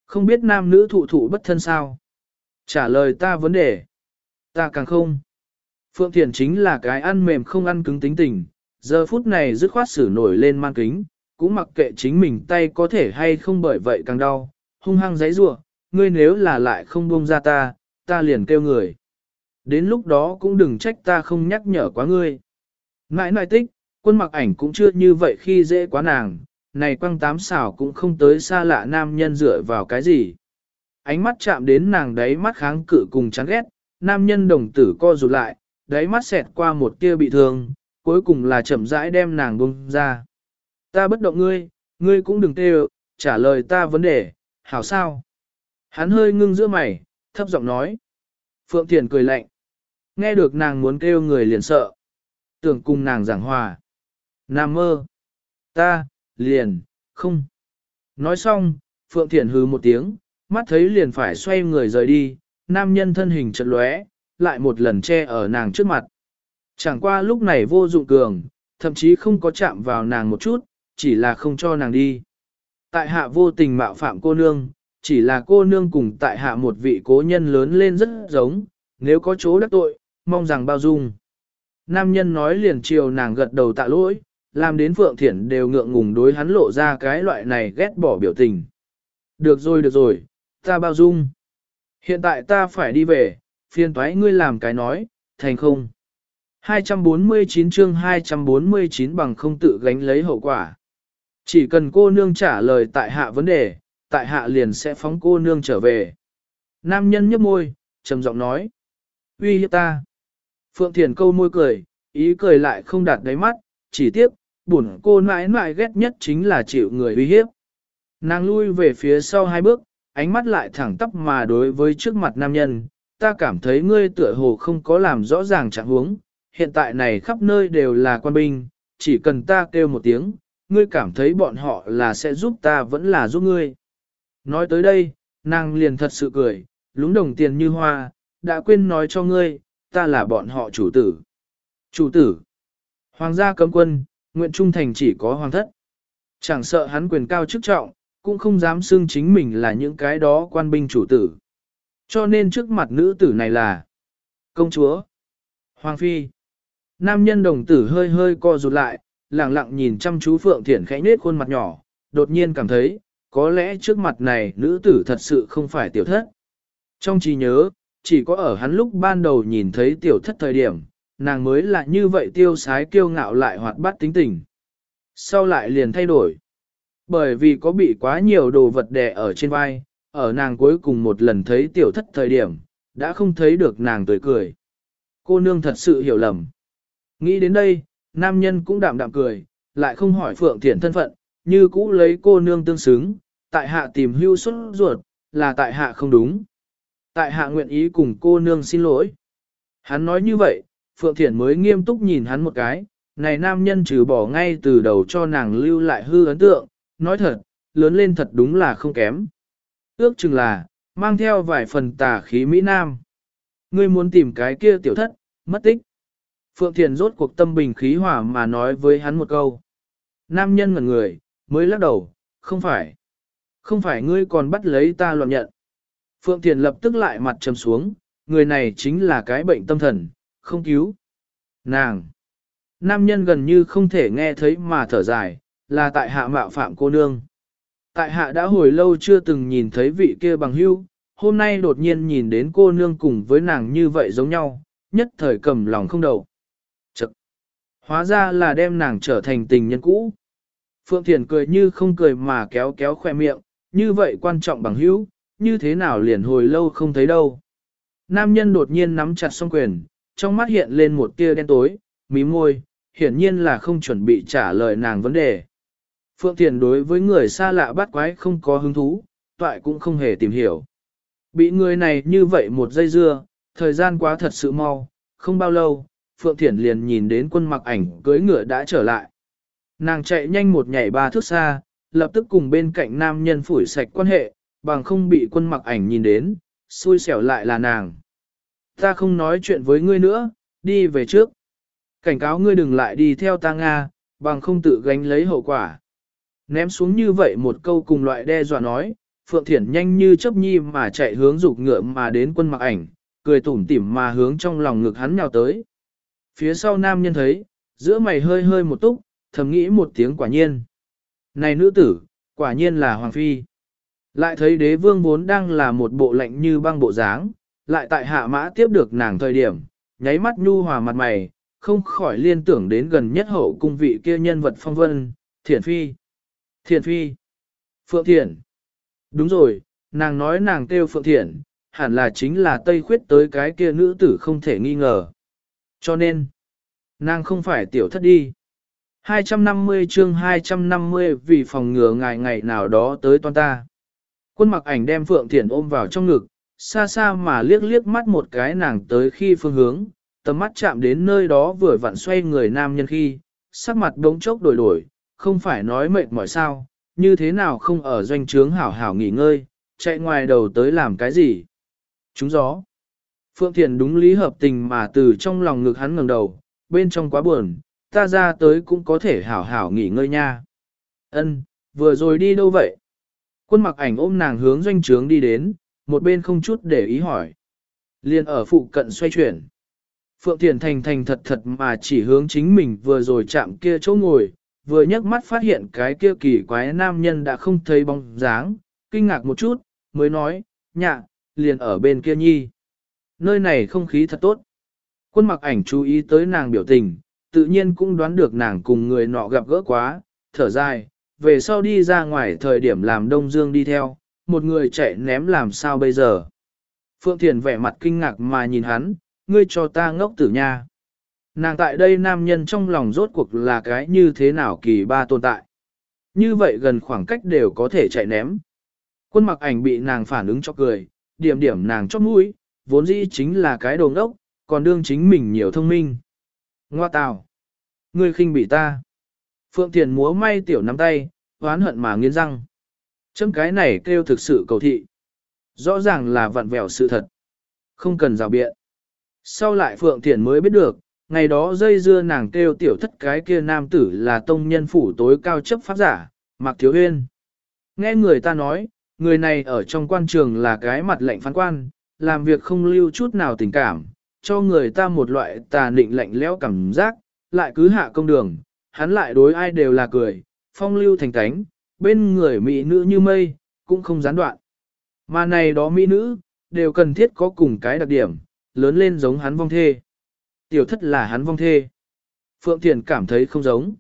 Không biết nam nữ thụ thụ bất thân sao? Trả lời ta vấn đề. Ta càng không. Phượng Thiền chính là cái ăn mềm không ăn cứng tính tình, giờ phút này dứt khoát xử nổi lên mang kính, cũng mặc kệ chính mình tay có thể hay không bởi vậy càng đau, hung hăng giấy rủa ngươi nếu là lại không buông ra ta, ta liền kêu người. Đến lúc đó cũng đừng trách ta không nhắc nhở quá ngươi. Nãi nãi tích, quân mặc ảnh cũng chưa như vậy khi dễ quá nàng, này quăng tám xảo cũng không tới xa lạ nam nhân dựa vào cái gì. Ánh mắt chạm đến nàng đấy mắt kháng cự cùng chán ghét, nam nhân đồng tử co rụt lại, đáy mắt xẹt qua một tia bị thương, cuối cùng là chậm rãi đem nàng buông ra. Ta bất động ngươi, ngươi cũng đừng tê trả lời ta vấn đề, hảo sao? Hắn hơi ngưng giữa mày, thấp giọng nói. Phượng Thiền cười lạnh. Nghe được nàng muốn kêu người liền sợ. Tưởng cùng nàng giảng hòa. Nam mơ. Ta, liền, không. Nói xong, Phượng Thiển hứ một tiếng, mắt thấy liền phải xoay người rời đi, nam nhân thân hình chật lóe, lại một lần che ở nàng trước mặt. Chẳng qua lúc này vô dụng cường, thậm chí không có chạm vào nàng một chút, chỉ là không cho nàng đi. Tại hạ vô tình mạo phạm cô nương, chỉ là cô nương cùng tại hạ một vị cố nhân lớn lên rất giống, nếu có chỗ đắc tội, mong rằng bao dung. Nam nhân nói liền chiều nàng gật đầu tạ lỗi, làm đến Phượng Thiển đều ngượng ngùng đối hắn lộ ra cái loại này ghét bỏ biểu tình. Được rồi được rồi, ta bao dung. Hiện tại ta phải đi về, phiền toái ngươi làm cái nói, thành không. 249 chương 249 bằng không tự gánh lấy hậu quả. Chỉ cần cô nương trả lời tại hạ vấn đề, tại hạ liền sẽ phóng cô nương trở về. Nam nhân nhấp môi, trầm giọng nói. uy hiếp ta. Phượng Thiền câu môi cười, ý cười lại không đạt đáy mắt, chỉ tiếc, buồn cô mãi mãi ghét nhất chính là chịu người uy hiếp. Nàng lui về phía sau hai bước, ánh mắt lại thẳng tắp mà đối với trước mặt nam nhân, ta cảm thấy ngươi tựa hồ không có làm rõ ràng trạng huống, hiện tại này khắp nơi đều là quan binh, chỉ cần ta kêu một tiếng, ngươi cảm thấy bọn họ là sẽ giúp ta vẫn là giúp ngươi. Nói tới đây, nàng liền thật sự cười, lúng đồng tiền như hoa, đã quên nói cho ngươi, ta là bọn họ chủ tử. Chủ tử, hoàng gia cấm quân, nguyện trung thành chỉ có hoàng thất. Chẳng sợ hắn quyền cao chức trọng, cũng không dám xưng chính mình là những cái đó quan binh chủ tử. Cho nên trước mặt nữ tử này là công chúa, hoàng phi. Nam nhân đồng tử hơi hơi co rụt lại, lặng lặng nhìn chăm chú Phượng Thiển khẽ nết khuôn mặt nhỏ, đột nhiên cảm thấy, có lẽ trước mặt này nữ tử thật sự không phải tiểu thất. Trong trí nhớ, chỉ có ở hắn lúc ban đầu nhìn thấy tiểu thất thời điểm, nàng mới là như vậy tiêu sái kiêu ngạo lại hoạt bát tính tình. Sau lại liền thay đổi. Bởi vì có bị quá nhiều đồ vật đè ở trên vai, ở nàng cuối cùng một lần thấy tiểu thất thời điểm, đã không thấy được nàng tươi cười. Cô nương thật sự hiểu lầm. Nghĩ đến đây, nam nhân cũng đạm đạm cười, lại không hỏi Phượng Thiển thân phận, như cũ lấy cô nương tương xứng, tại hạ tìm hưu xuất ruột, là tại hạ không đúng. Tại hạ nguyện ý cùng cô nương xin lỗi. Hắn nói như vậy, Phượng Thiển mới nghiêm túc nhìn hắn một cái, này nam nhân trừ bỏ ngay từ đầu cho nàng lưu lại hư ấn tượng, nói thật, lớn lên thật đúng là không kém. Ước chừng là, mang theo vài phần tà khí Mỹ Nam. Ngươi muốn tìm cái kia tiểu thất, mất tích. Phượng Thiền rốt cuộc tâm bình khí hỏa mà nói với hắn một câu. nam nhân ngẩn người, mới lắc đầu, không phải. Không phải ngươi còn bắt lấy ta loạn nhận. Phượng Thiền lập tức lại mặt trầm xuống, người này chính là cái bệnh tâm thần, không cứu. Nàng! Nam nhân gần như không thể nghe thấy mà thở dài, là tại hạ mạo phạm cô nương. Tại hạ đã hồi lâu chưa từng nhìn thấy vị kia bằng hưu, hôm nay đột nhiên nhìn đến cô nương cùng với nàng như vậy giống nhau, nhất thời cầm lòng không đầu. Chật! Hóa ra là đem nàng trở thành tình nhân cũ. Phượng Thiền cười như không cười mà kéo kéo khoe miệng, như vậy quan trọng bằng hữu, như thế nào liền hồi lâu không thấy đâu. Nam nhân đột nhiên nắm chặt song quyền, trong mắt hiện lên một tia đen tối, mí môi, hiển nhiên là không chuẩn bị trả lời nàng vấn đề. Phượng Thiền đối với người xa lạ bắt quái không có hứng thú, toại cũng không hề tìm hiểu. Bị người này như vậy một giây dưa, thời gian quá thật sự mau, không bao lâu, Phượng Thiển liền nhìn đến quân mặc ảnh cưới ngựa đã trở lại. Nàng chạy nhanh một nhảy ba thước xa, lập tức cùng bên cạnh nam nhân phủi sạch quan hệ, bằng không bị quân mặc ảnh nhìn đến, xui xẻo lại là nàng. Ta không nói chuyện với ngươi nữa, đi về trước. Cảnh cáo ngươi đừng lại đi theo ta Nga, bằng không tự gánh lấy hậu quả. Ném xuống như vậy một câu cùng loại đe dọa nói, Phượng Thiển nhanh như chấp nhi mà chạy hướng rụt ngựa mà đến quân mặc ảnh, cười tủm tỉm mà hướng trong lòng ngực hắn nhào tới. Phía sau nam nhân thấy, giữa mày hơi hơi một túc, thầm nghĩ một tiếng quả nhiên. Này nữ tử, quả nhiên là Hoàng Phi. Lại thấy đế vương vốn đang là một bộ lạnh như băng bộ dáng, lại tại hạ mã tiếp được nàng thời điểm, nháy mắt nhu hòa mặt mày, không khỏi liên tưởng đến gần nhất hậu cung vị kia nhân vật phong vân, Thiển Phi. Thiển Phi. Phượng Thiển. Đúng rồi, nàng nói nàng kêu Phượng Thiển, hẳn là chính là Tây Khuyết tới cái kia nữ tử không thể nghi ngờ. Cho nên, nàng không phải tiểu thất đi. 250 chương 250 vì phòng ngừa ngài ngày nào đó tới toan ta. Quân mặc ảnh đem Phượng Thiển ôm vào trong ngực, xa xa mà liếc liếc mắt một cái nàng tới khi phương hướng, tầm mắt chạm đến nơi đó vừa vặn xoay người nam nhân khi, sắc mặt đống chốc đổi đổi, không phải nói mệt mỏi sao, như thế nào không ở doanh trướng hảo hảo nghỉ ngơi, chạy ngoài đầu tới làm cái gì. Chúng gió. Phượng Thiền đúng lý hợp tình mà từ trong lòng ngực hắn ngẩng đầu, bên trong quá buồn, ta ra tới cũng có thể hảo hảo nghỉ ngơi nha. Ân, vừa rồi đi đâu vậy? Quân mặc ảnh ôm nàng hướng doanh trướng đi đến, một bên không chút để ý hỏi. Liên ở phụ cận xoay chuyển. Phượng Thiền thành thành thật thật mà chỉ hướng chính mình vừa rồi chạm kia chỗ ngồi, vừa nhấc mắt phát hiện cái kia kỳ quái nam nhân đã không thấy bóng dáng, kinh ngạc một chút, mới nói, nhạ, liền ở bên kia nhi. Nơi này không khí thật tốt. Quân mặc ảnh chú ý tới nàng biểu tình, tự nhiên cũng đoán được nàng cùng người nọ gặp gỡ quá, thở dài, về sau đi ra ngoài thời điểm làm Đông Dương đi theo, một người chạy ném làm sao bây giờ. Phượng Thiền vẻ mặt kinh ngạc mà nhìn hắn, ngươi cho ta ngốc tử nha. Nàng tại đây nam nhân trong lòng rốt cuộc là cái như thế nào kỳ ba tồn tại. Như vậy gần khoảng cách đều có thể chạy ném. Quân mặc ảnh bị nàng phản ứng cho cười, điểm điểm nàng chót mũi, vốn dĩ chính là cái đồ ngốc, còn đương chính mình nhiều thông minh. Ngoa tào! Ngươi khinh bị ta. Phượng Thiền múa may tiểu nắm tay, hoán hận mà nghiến răng. Chấm cái này kêu thực sự cầu thị. Rõ ràng là vặn vẹo sự thật. Không cần rào biện. Sau lại Phượng Thiền mới biết được, ngày đó dây dưa nàng kêu tiểu thất cái kia nam tử là tông nhân phủ tối cao chấp pháp giả, Mạc Thiếu Huyên. Nghe người ta nói, người này ở trong quan trường là cái mặt lệnh phán quan, làm việc không lưu chút nào tình cảm, cho người ta một loại tà định lạnh lẽo cảm giác, lại cứ hạ công đường, hắn lại đối ai đều là cười, phong lưu thành cánh, bên người mỹ nữ như mây, cũng không gián đoạn. Mà này đó mỹ nữ, đều cần thiết có cùng cái đặc điểm, lớn lên giống hắn vong thê. Tiểu thất là hắn vong thê. Phượng Thiền cảm thấy không giống.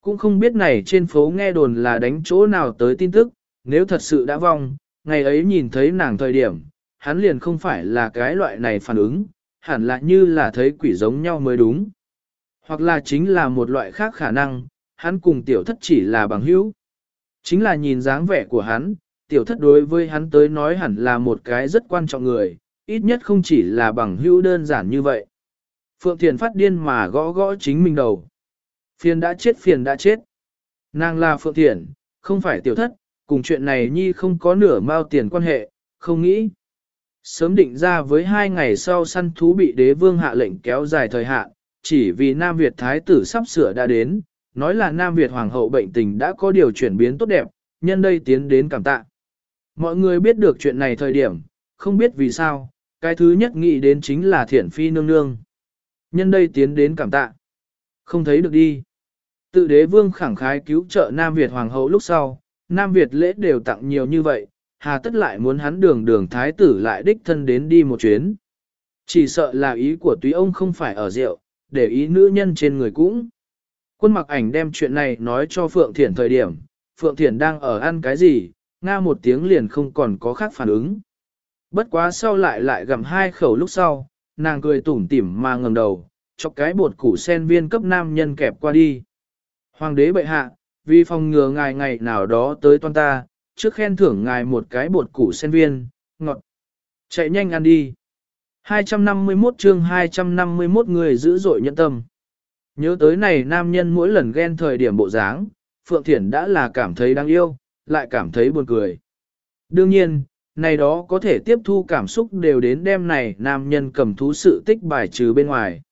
Cũng không biết này trên phố nghe đồn là đánh chỗ nào tới tin tức, nếu thật sự đã vong, ngày ấy nhìn thấy nàng thời điểm, hắn liền không phải là cái loại này phản ứng, hẳn là như là thấy quỷ giống nhau mới đúng. Hoặc là chính là một loại khác khả năng, hắn cùng tiểu thất chỉ là bằng hữu. Chính là nhìn dáng vẻ của hắn, tiểu thất đối với hắn tới nói hẳn là một cái rất quan trọng người, ít nhất không chỉ là bằng hữu đơn giản như vậy. Phượng Thiền phát điên mà gõ gõ chính mình đầu. Phiền đã chết phiền đã chết. Nàng là Phượng Thiền, không phải tiểu thất, cùng chuyện này nhi không có nửa mao tiền quan hệ, không nghĩ. Sớm định ra với hai ngày sau săn thú bị đế vương hạ lệnh kéo dài thời hạn, chỉ vì Nam Việt Thái tử sắp sửa đã đến, nói là Nam Việt Hoàng hậu bệnh tình đã có điều chuyển biến tốt đẹp, nhân đây tiến đến cảm tạ. Mọi người biết được chuyện này thời điểm, không biết vì sao, cái thứ nhất nghĩ đến chính là thiển phi nương nương. Nhân đây tiến đến cảm tạ. Không thấy được đi. Tự đế vương khẳng khái cứu trợ Nam Việt Hoàng hậu lúc sau, Nam Việt lễ đều tặng nhiều như vậy, hà tất lại muốn hắn đường đường thái tử lại đích thân đến đi một chuyến. Chỉ sợ là ý của túy ông không phải ở rượu, để ý nữ nhân trên người cũng. Quân mặc ảnh đem chuyện này nói cho Phượng Thiển thời điểm, Phượng Thiển đang ở ăn cái gì, nga một tiếng liền không còn có khác phản ứng. Bất quá sau lại lại gặm hai khẩu lúc sau, nàng cười tủm tỉm mà ngẩng đầu, cho cái bột củ sen viên cấp nam nhân kẹp qua đi. Hoàng đế bệ hạ, vì phòng ngừa ngài ngày nào đó tới toan ta, trước khen thưởng ngài một cái bột củ sen viên, ngọt. Chạy nhanh ăn đi. 251 chương 251 người giữ dội nhẫn tâm. Nhớ tới này nam nhân mỗi lần ghen thời điểm bộ dáng, Phượng Thiển đã là cảm thấy đáng yêu, lại cảm thấy buồn cười. Đương nhiên, này đó có thể tiếp thu cảm xúc đều đến đêm này nam nhân cầm thú sự tích bài trừ bên ngoài.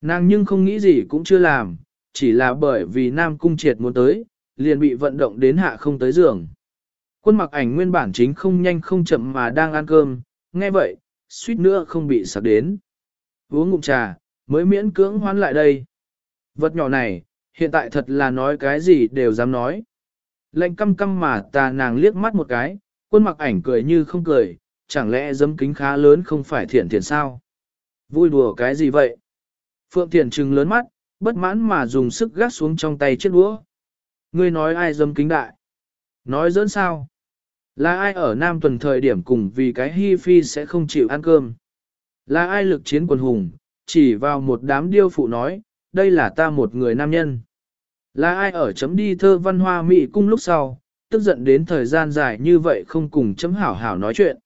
Nàng nhưng không nghĩ gì cũng chưa làm, chỉ là bởi vì nam cung triệt muốn tới, liền bị vận động đến hạ không tới giường. Quân mặc ảnh nguyên bản chính không nhanh không chậm mà đang ăn cơm, nghe vậy, suýt nữa không bị sặc đến. Uống ngụm trà, mới miễn cưỡng hoán lại đây. Vật nhỏ này, hiện tại thật là nói cái gì đều dám nói. Lệnh căm căm mà ta nàng liếc mắt một cái, quân mặc ảnh cười như không cười, chẳng lẽ dấm kính khá lớn không phải thiện thiện sao? Vui đùa cái gì vậy? Phượng Thiền trừng lớn mắt, bất mãn mà dùng sức gác xuống trong tay chiếc đũa. Ngươi nói ai dấm kính đại? Nói dẫn sao? Là ai ở Nam tuần thời điểm cùng vì cái hi phi sẽ không chịu ăn cơm? Là ai lực chiến quần hùng, chỉ vào một đám điêu phụ nói, đây là ta một người nam nhân. Là ai ở chấm đi thơ văn hoa mỹ cung lúc sau, tức giận đến thời gian dài như vậy không cùng chấm hảo hảo nói chuyện.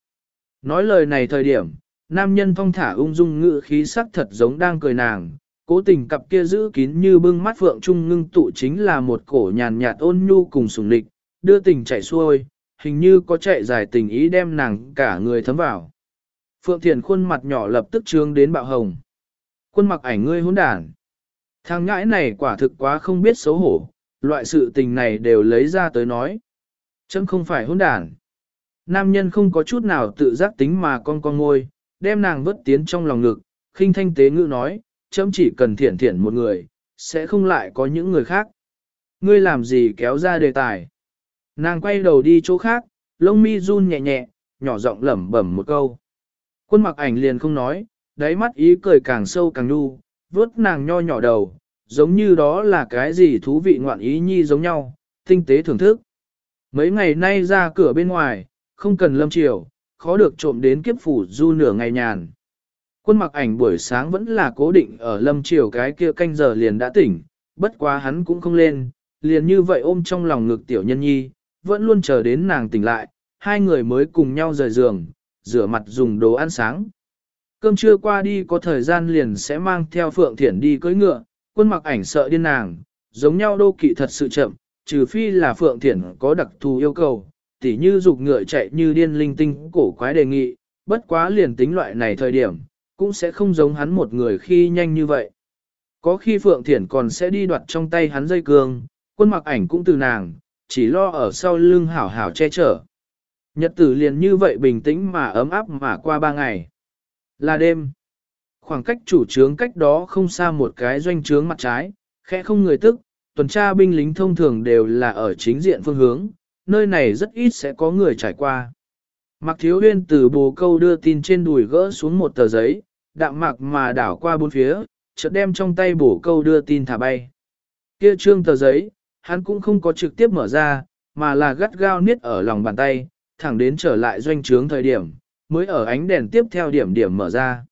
Nói lời này thời điểm, nam nhân phong thả ung dung ngự khí sắc thật giống đang cười nàng, cố tình cặp kia giữ kín như bưng mắt phượng trung ngưng tụ chính là một cổ nhàn nhạt ôn nhu cùng sùng lịch, đưa tình chảy xuôi, hình như có chạy dài tình ý đem nàng cả người thấm vào. Phượng Thiền khuôn mặt nhỏ lập tức trương đến bạo hồng. Quân mặc ảnh ngươi hỗn đản. Thằng ngãi này quả thực quá không biết xấu hổ, loại sự tình này đều lấy ra tới nói. Chấm không phải hỗn đản. Nam nhân không có chút nào tự giác tính mà con con ngôi, đem nàng vứt tiến trong lòng ngực, khinh thanh tế ngữ nói, chấm chỉ cần thiện thiện một người, sẽ không lại có những người khác. Ngươi làm gì kéo ra đề tài. Nàng quay đầu đi chỗ khác, lông mi run nhẹ nhẹ, nhỏ giọng lẩm bẩm một câu. Quân mặc ảnh liền không nói, đáy mắt ý cười càng sâu càng nu, vuốt nàng nho nhỏ đầu, giống như đó là cái gì thú vị ngoạn ý nhi giống nhau, tinh tế thưởng thức. Mấy ngày nay ra cửa bên ngoài, không cần lâm chiều, khó được trộm đến kiếp phủ du nửa ngày nhàn. Quân mặc ảnh buổi sáng vẫn là cố định ở lâm chiều cái kia canh giờ liền đã tỉnh, bất quá hắn cũng không lên, liền như vậy ôm trong lòng ngực tiểu nhân nhi, vẫn luôn chờ đến nàng tỉnh lại, hai người mới cùng nhau rời giường, rửa mặt dùng đồ ăn sáng. Cơm trưa qua đi có thời gian liền sẽ mang theo Phượng Thiển đi cưỡi ngựa, quân mặc ảnh sợ điên nàng, giống nhau đô kỵ thật sự chậm, trừ phi là Phượng Thiển có đặc thù yêu cầu, tỉ như dục ngựa chạy như điên linh tinh cổ quái đề nghị, bất quá liền tính loại này thời điểm, cũng sẽ không giống hắn một người khi nhanh như vậy. Có khi Phượng Thiển còn sẽ đi đoạt trong tay hắn dây cương, quân mặc ảnh cũng từ nàng, chỉ lo ở sau lưng hảo hảo che chở. Nhật tử liền như vậy bình tĩnh mà ấm áp mà qua ba ngày. Là đêm. Khoảng cách chủ trướng cách đó không xa một cái doanh trướng mặt trái, khẽ không người tức, tuần tra binh lính thông thường đều là ở chính diện phương hướng, nơi này rất ít sẽ có người trải qua. Mạc Thiếu Huyên từ bồ câu đưa tin trên đùi gỡ xuống một tờ giấy, đạm mạc mà đảo qua bốn phía, chợt đem trong tay bổ câu đưa tin thả bay. Kia trương tờ giấy, hắn cũng không có trực tiếp mở ra, mà là gắt gao niết ở lòng bàn tay, thẳng đến trở lại doanh trướng thời điểm, mới ở ánh đèn tiếp theo điểm điểm mở ra.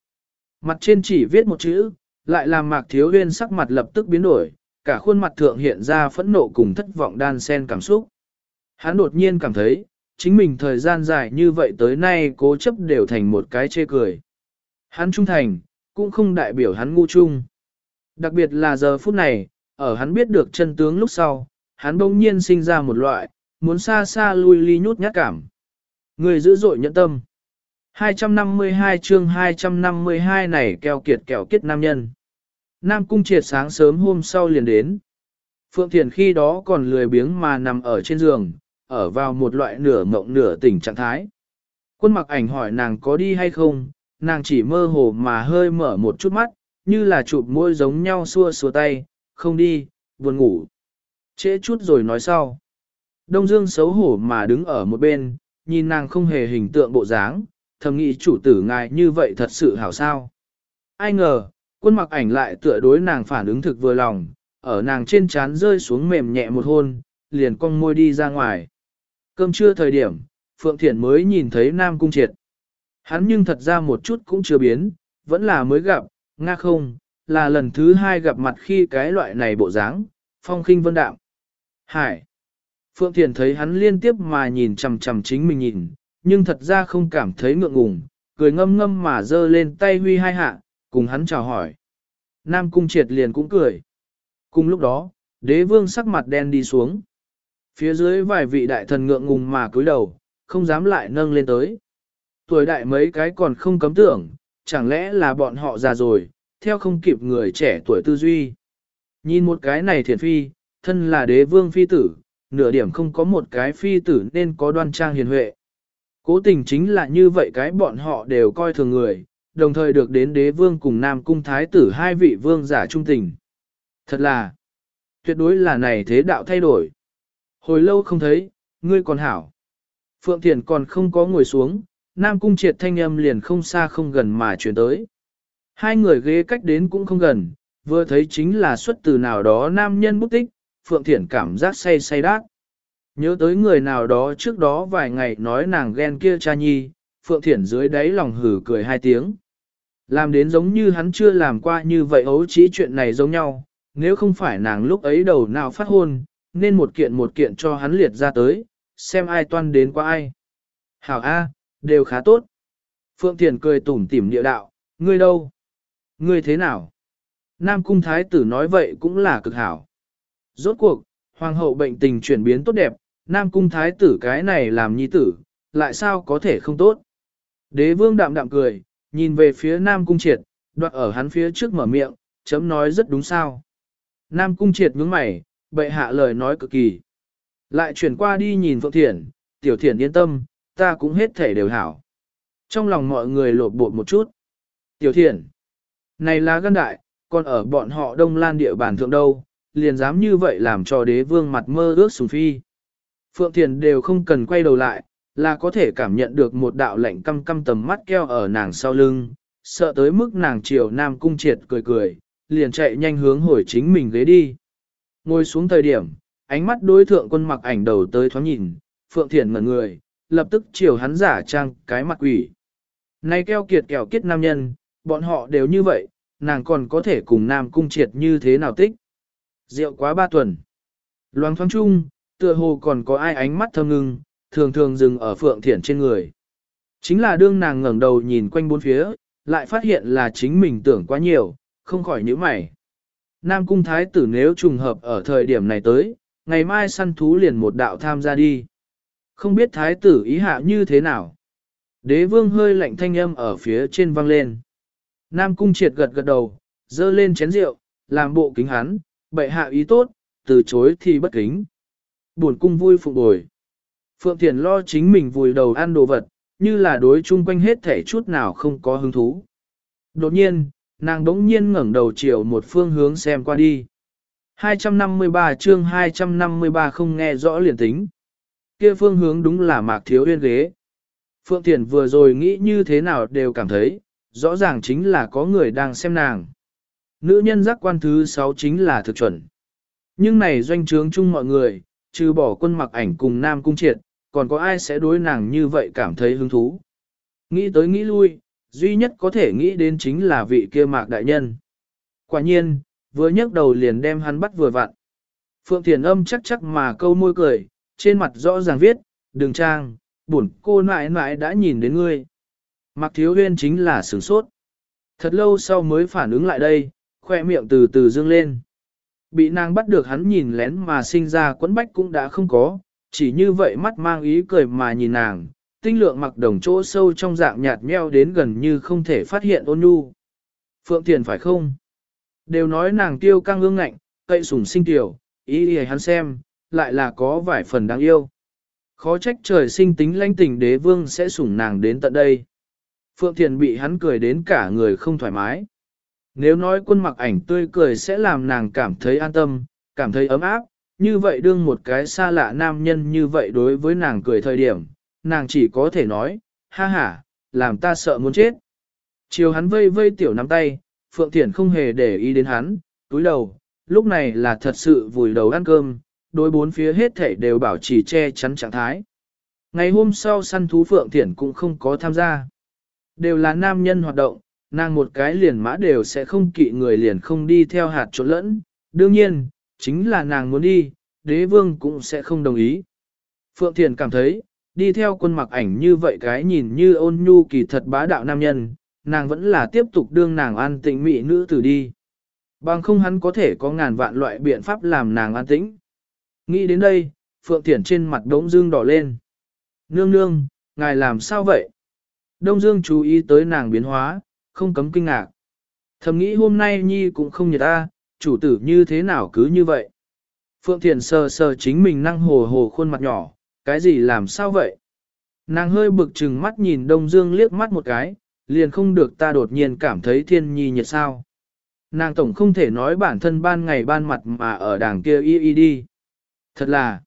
Mặt trên chỉ viết một chữ, lại làm mạc thiếu huyên sắc mặt lập tức biến đổi, cả khuôn mặt thượng hiện ra phẫn nộ cùng thất vọng đan sen cảm xúc. Hắn đột nhiên cảm thấy, chính mình thời gian dài như vậy tới nay cố chấp đều thành một cái chê cười. Hắn trung thành, cũng không đại biểu hắn ngu chung. Đặc biệt là giờ phút này, ở hắn biết được chân tướng lúc sau, hắn bỗng nhiên sinh ra một loại, muốn xa xa lui ly nhút nhát cảm. Người dữ dội nhẫn tâm. 252 chương 252 này keo kiệt kẹo kiết nam nhân. Nam cung triệt sáng sớm hôm sau liền đến. Phượng Thiền khi đó còn lười biếng mà nằm ở trên giường, ở vào một loại nửa mộng nửa tỉnh trạng thái. Quân mặc ảnh hỏi nàng có đi hay không, nàng chỉ mơ hồ mà hơi mở một chút mắt, như là chụp môi giống nhau xua xua tay, không đi, buồn ngủ. Trễ chút rồi nói sau. Đông Dương xấu hổ mà đứng ở một bên, nhìn nàng không hề hình tượng bộ dáng, thầm nghĩ chủ tử ngài như vậy thật sự hảo sao. Ai ngờ, quân mặc ảnh lại tựa đối nàng phản ứng thực vừa lòng, ở nàng trên trán rơi xuống mềm nhẹ một hôn, liền cong môi đi ra ngoài. Cơm trưa thời điểm, Phượng Thiển mới nhìn thấy Nam Cung Triệt. Hắn nhưng thật ra một chút cũng chưa biến, vẫn là mới gặp, nga không, là lần thứ hai gặp mặt khi cái loại này bộ dáng, phong khinh vân đạm. Hải! Phượng Thiền thấy hắn liên tiếp mà nhìn chầm chầm chính mình nhìn, nhưng thật ra không cảm thấy ngượng ngùng, cười ngâm ngâm mà dơ lên tay huy hai hạ, cùng hắn chào hỏi. Nam Cung Triệt liền cũng cười. Cùng lúc đó, đế vương sắc mặt đen đi xuống. Phía dưới vài vị đại thần ngượng ngùng mà cúi đầu, không dám lại nâng lên tới. Tuổi đại mấy cái còn không cấm tưởng, chẳng lẽ là bọn họ già rồi, theo không kịp người trẻ tuổi tư duy. Nhìn một cái này thiền phi, thân là đế vương phi tử, nửa điểm không có một cái phi tử nên có đoan trang hiền huệ. Cố tình chính là như vậy cái bọn họ đều coi thường người, đồng thời được đến đế vương cùng nam cung thái tử hai vị vương giả trung tình. Thật là, tuyệt đối là này thế đạo thay đổi. Hồi lâu không thấy, ngươi còn hảo. Phượng Thiền còn không có ngồi xuống, Nam Cung triệt thanh âm liền không xa không gần mà chuyển tới. Hai người ghế cách đến cũng không gần, vừa thấy chính là xuất từ nào đó nam nhân bút tích, Phượng Thiển cảm giác say say đát. Nhớ tới người nào đó trước đó vài ngày nói nàng ghen kia cha nhi, Phượng Thiển dưới đáy lòng hử cười hai tiếng. Làm đến giống như hắn chưa làm qua như vậy ấu trí chuyện này giống nhau, nếu không phải nàng lúc ấy đầu nào phát hôn, nên một kiện một kiện cho hắn liệt ra tới, xem ai toan đến qua ai. Hảo A, đều khá tốt. Phượng Thiền cười tủm tỉm địa đạo, ngươi đâu? Ngươi thế nào? Nam Cung Thái tử nói vậy cũng là cực hảo. Rốt cuộc, Hoàng hậu bệnh tình chuyển biến tốt đẹp, Nam Cung Thái tử cái này làm nhi tử, lại sao có thể không tốt? Đế vương đạm đạm cười, nhìn về phía Nam Cung Triệt, đoạt ở hắn phía trước mở miệng, chấm nói rất đúng sao. Nam Cung Triệt nhướng mày, bệ hạ lời nói cực kỳ. Lại chuyển qua đi nhìn Phượng Thiển, tiểu thiển yên tâm, ta cũng hết thể đều hảo. Trong lòng mọi người lột bột một chút. Tiểu thiển, này là gân đại, còn ở bọn họ đông lan địa bàn thượng đâu, liền dám như vậy làm cho đế vương mặt mơ ước sùng phi. Phượng Thiền đều không cần quay đầu lại, là có thể cảm nhận được một đạo lạnh căm căm tầm mắt keo ở nàng sau lưng, sợ tới mức nàng chiều nam cung triệt cười cười, liền chạy nhanh hướng hồi chính mình ghế đi. Ngồi xuống thời điểm, ánh mắt đối thượng quân mặc ảnh đầu tới thoáng nhìn, Phượng Thiển ngẩn người, lập tức chiều hắn giả trang cái mặt quỷ. Này keo kiệt kẹo kiết nam nhân, bọn họ đều như vậy, nàng còn có thể cùng nam cung triệt như thế nào tích. Rượu quá ba tuần. Loáng thoáng chung, tựa hồ còn có ai ánh mắt thâm ngưng, thường thường dừng ở Phượng Thiển trên người. Chính là đương nàng ngẩng đầu nhìn quanh bốn phía, lại phát hiện là chính mình tưởng quá nhiều, không khỏi nhíu mày. Nam cung thái tử nếu trùng hợp ở thời điểm này tới, ngày mai săn thú liền một đạo tham gia đi. Không biết thái tử ý hạ như thế nào. Đế vương hơi lạnh thanh âm ở phía trên vang lên. Nam cung triệt gật gật đầu, dơ lên chén rượu, làm bộ kính hắn, bệ hạ ý tốt, từ chối thì bất kính. Buồn cung vui phục bồi. Phượng Thiền lo chính mình vùi đầu ăn đồ vật, như là đối chung quanh hết thể chút nào không có hứng thú. Đột nhiên, nàng đống nhiên ngẩng đầu chiều một phương hướng xem qua đi. 253 chương 253 không nghe rõ liền tính. Kia phương hướng đúng là mạc thiếu uyên ghế. Phượng Thiền vừa rồi nghĩ như thế nào đều cảm thấy, rõ ràng chính là có người đang xem nàng. Nữ nhân giác quan thứ 6 chính là thực chuẩn. Nhưng này doanh trướng chung mọi người, trừ bỏ quân mặc ảnh cùng nam cung triệt, còn có ai sẽ đối nàng như vậy cảm thấy hứng thú. Nghĩ tới nghĩ lui, duy nhất có thể nghĩ đến chính là vị kia mạc đại nhân. Quả nhiên, vừa nhấc đầu liền đem hắn bắt vừa vặn. Phượng Thiền âm chắc chắc mà câu môi cười, trên mặt rõ ràng viết, đường trang, buồn cô nãi nãi đã nhìn đến ngươi. Mạc Thiếu Huyên chính là sửng sốt. Thật lâu sau mới phản ứng lại đây, khoe miệng từ từ dương lên. Bị nàng bắt được hắn nhìn lén mà sinh ra quấn bách cũng đã không có, chỉ như vậy mắt mang ý cười mà nhìn nàng, tinh lượng mặc đồng chỗ sâu trong dạng nhạt meo đến gần như không thể phát hiện ôn nhu. Phượng Thiền phải không? Đều nói nàng tiêu căng ương ngạnh, cậy sủng sinh tiểu, ý ý hắn xem, lại là có vài phần đáng yêu. Khó trách trời sinh tính lãnh tình đế vương sẽ sủng nàng đến tận đây. Phượng Thiền bị hắn cười đến cả người không thoải mái. Nếu nói quân mặc ảnh tươi cười sẽ làm nàng cảm thấy an tâm, cảm thấy ấm áp, như vậy đương một cái xa lạ nam nhân như vậy đối với nàng cười thời điểm, nàng chỉ có thể nói, ha ha, làm ta sợ muốn chết. Chiều hắn vây vây tiểu nắm tay, Phượng Thiển không hề để ý đến hắn, túi đầu, lúc này là thật sự vùi đầu ăn cơm, đối bốn phía hết thể đều bảo trì che chắn trạng thái. Ngày hôm sau săn thú Phượng Thiển cũng không có tham gia. Đều là nam nhân hoạt động, nàng một cái liền mã đều sẽ không kỵ người liền không đi theo hạt trộn lẫn. Đương nhiên, chính là nàng muốn đi, đế vương cũng sẽ không đồng ý. Phượng Thiền cảm thấy, đi theo quân mặc ảnh như vậy cái nhìn như ôn nhu kỳ thật bá đạo nam nhân, nàng vẫn là tiếp tục đương nàng an tĩnh mị nữ tử đi. Bằng không hắn có thể có ngàn vạn loại biện pháp làm nàng an tĩnh. Nghĩ đến đây, Phượng Thiển trên mặt đống dương đỏ lên. Nương nương, ngài làm sao vậy? Đông Dương chú ý tới nàng biến hóa, không cấm kinh ngạc. Thầm nghĩ hôm nay Nhi cũng không nhiệt ta, chủ tử như thế nào cứ như vậy. Phượng Thiền sờ sờ chính mình năng hồ hồ khuôn mặt nhỏ, cái gì làm sao vậy? Nàng hơi bực chừng mắt nhìn Đông Dương liếc mắt một cái, liền không được ta đột nhiên cảm thấy thiên nhi nhiệt sao. Nàng tổng không thể nói bản thân ban ngày ban mặt mà ở đàng kia y y đi. Thật là,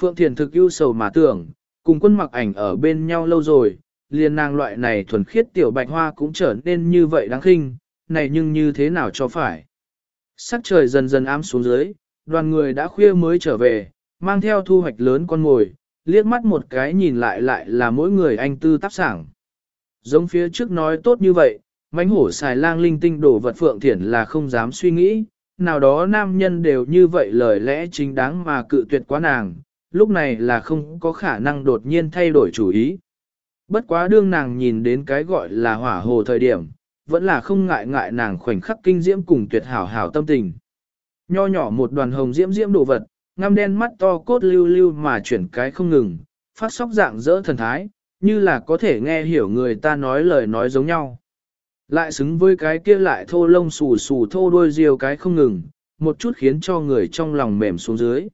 Phượng Thiền thực ưu sầu mà tưởng, cùng quân mặc ảnh ở bên nhau lâu rồi, liền nàng loại này thuần khiết tiểu bạch hoa cũng trở nên như vậy đáng khinh, này nhưng như thế nào cho phải. Sắc trời dần dần ám xuống dưới, đoàn người đã khuya mới trở về, mang theo thu hoạch lớn con ngồi, liếc mắt một cái nhìn lại lại là mỗi người anh tư tác sảng. Giống phía trước nói tốt như vậy, mánh hổ xài lang linh tinh đổ vật phượng thiển là không dám suy nghĩ, nào đó nam nhân đều như vậy lời lẽ chính đáng mà cự tuyệt quá nàng, lúc này là không có khả năng đột nhiên thay đổi chủ ý. Bất quá đương nàng nhìn đến cái gọi là hỏa hồ thời điểm, vẫn là không ngại ngại nàng khoảnh khắc kinh diễm cùng tuyệt hảo hảo tâm tình. Nho nhỏ một đoàn hồng diễm diễm đồ vật, ngăm đen mắt to cốt lưu lưu mà chuyển cái không ngừng, phát sóc dạng dỡ thần thái, như là có thể nghe hiểu người ta nói lời nói giống nhau. Lại xứng với cái kia lại thô lông xù xù thô đôi diều cái không ngừng, một chút khiến cho người trong lòng mềm xuống dưới.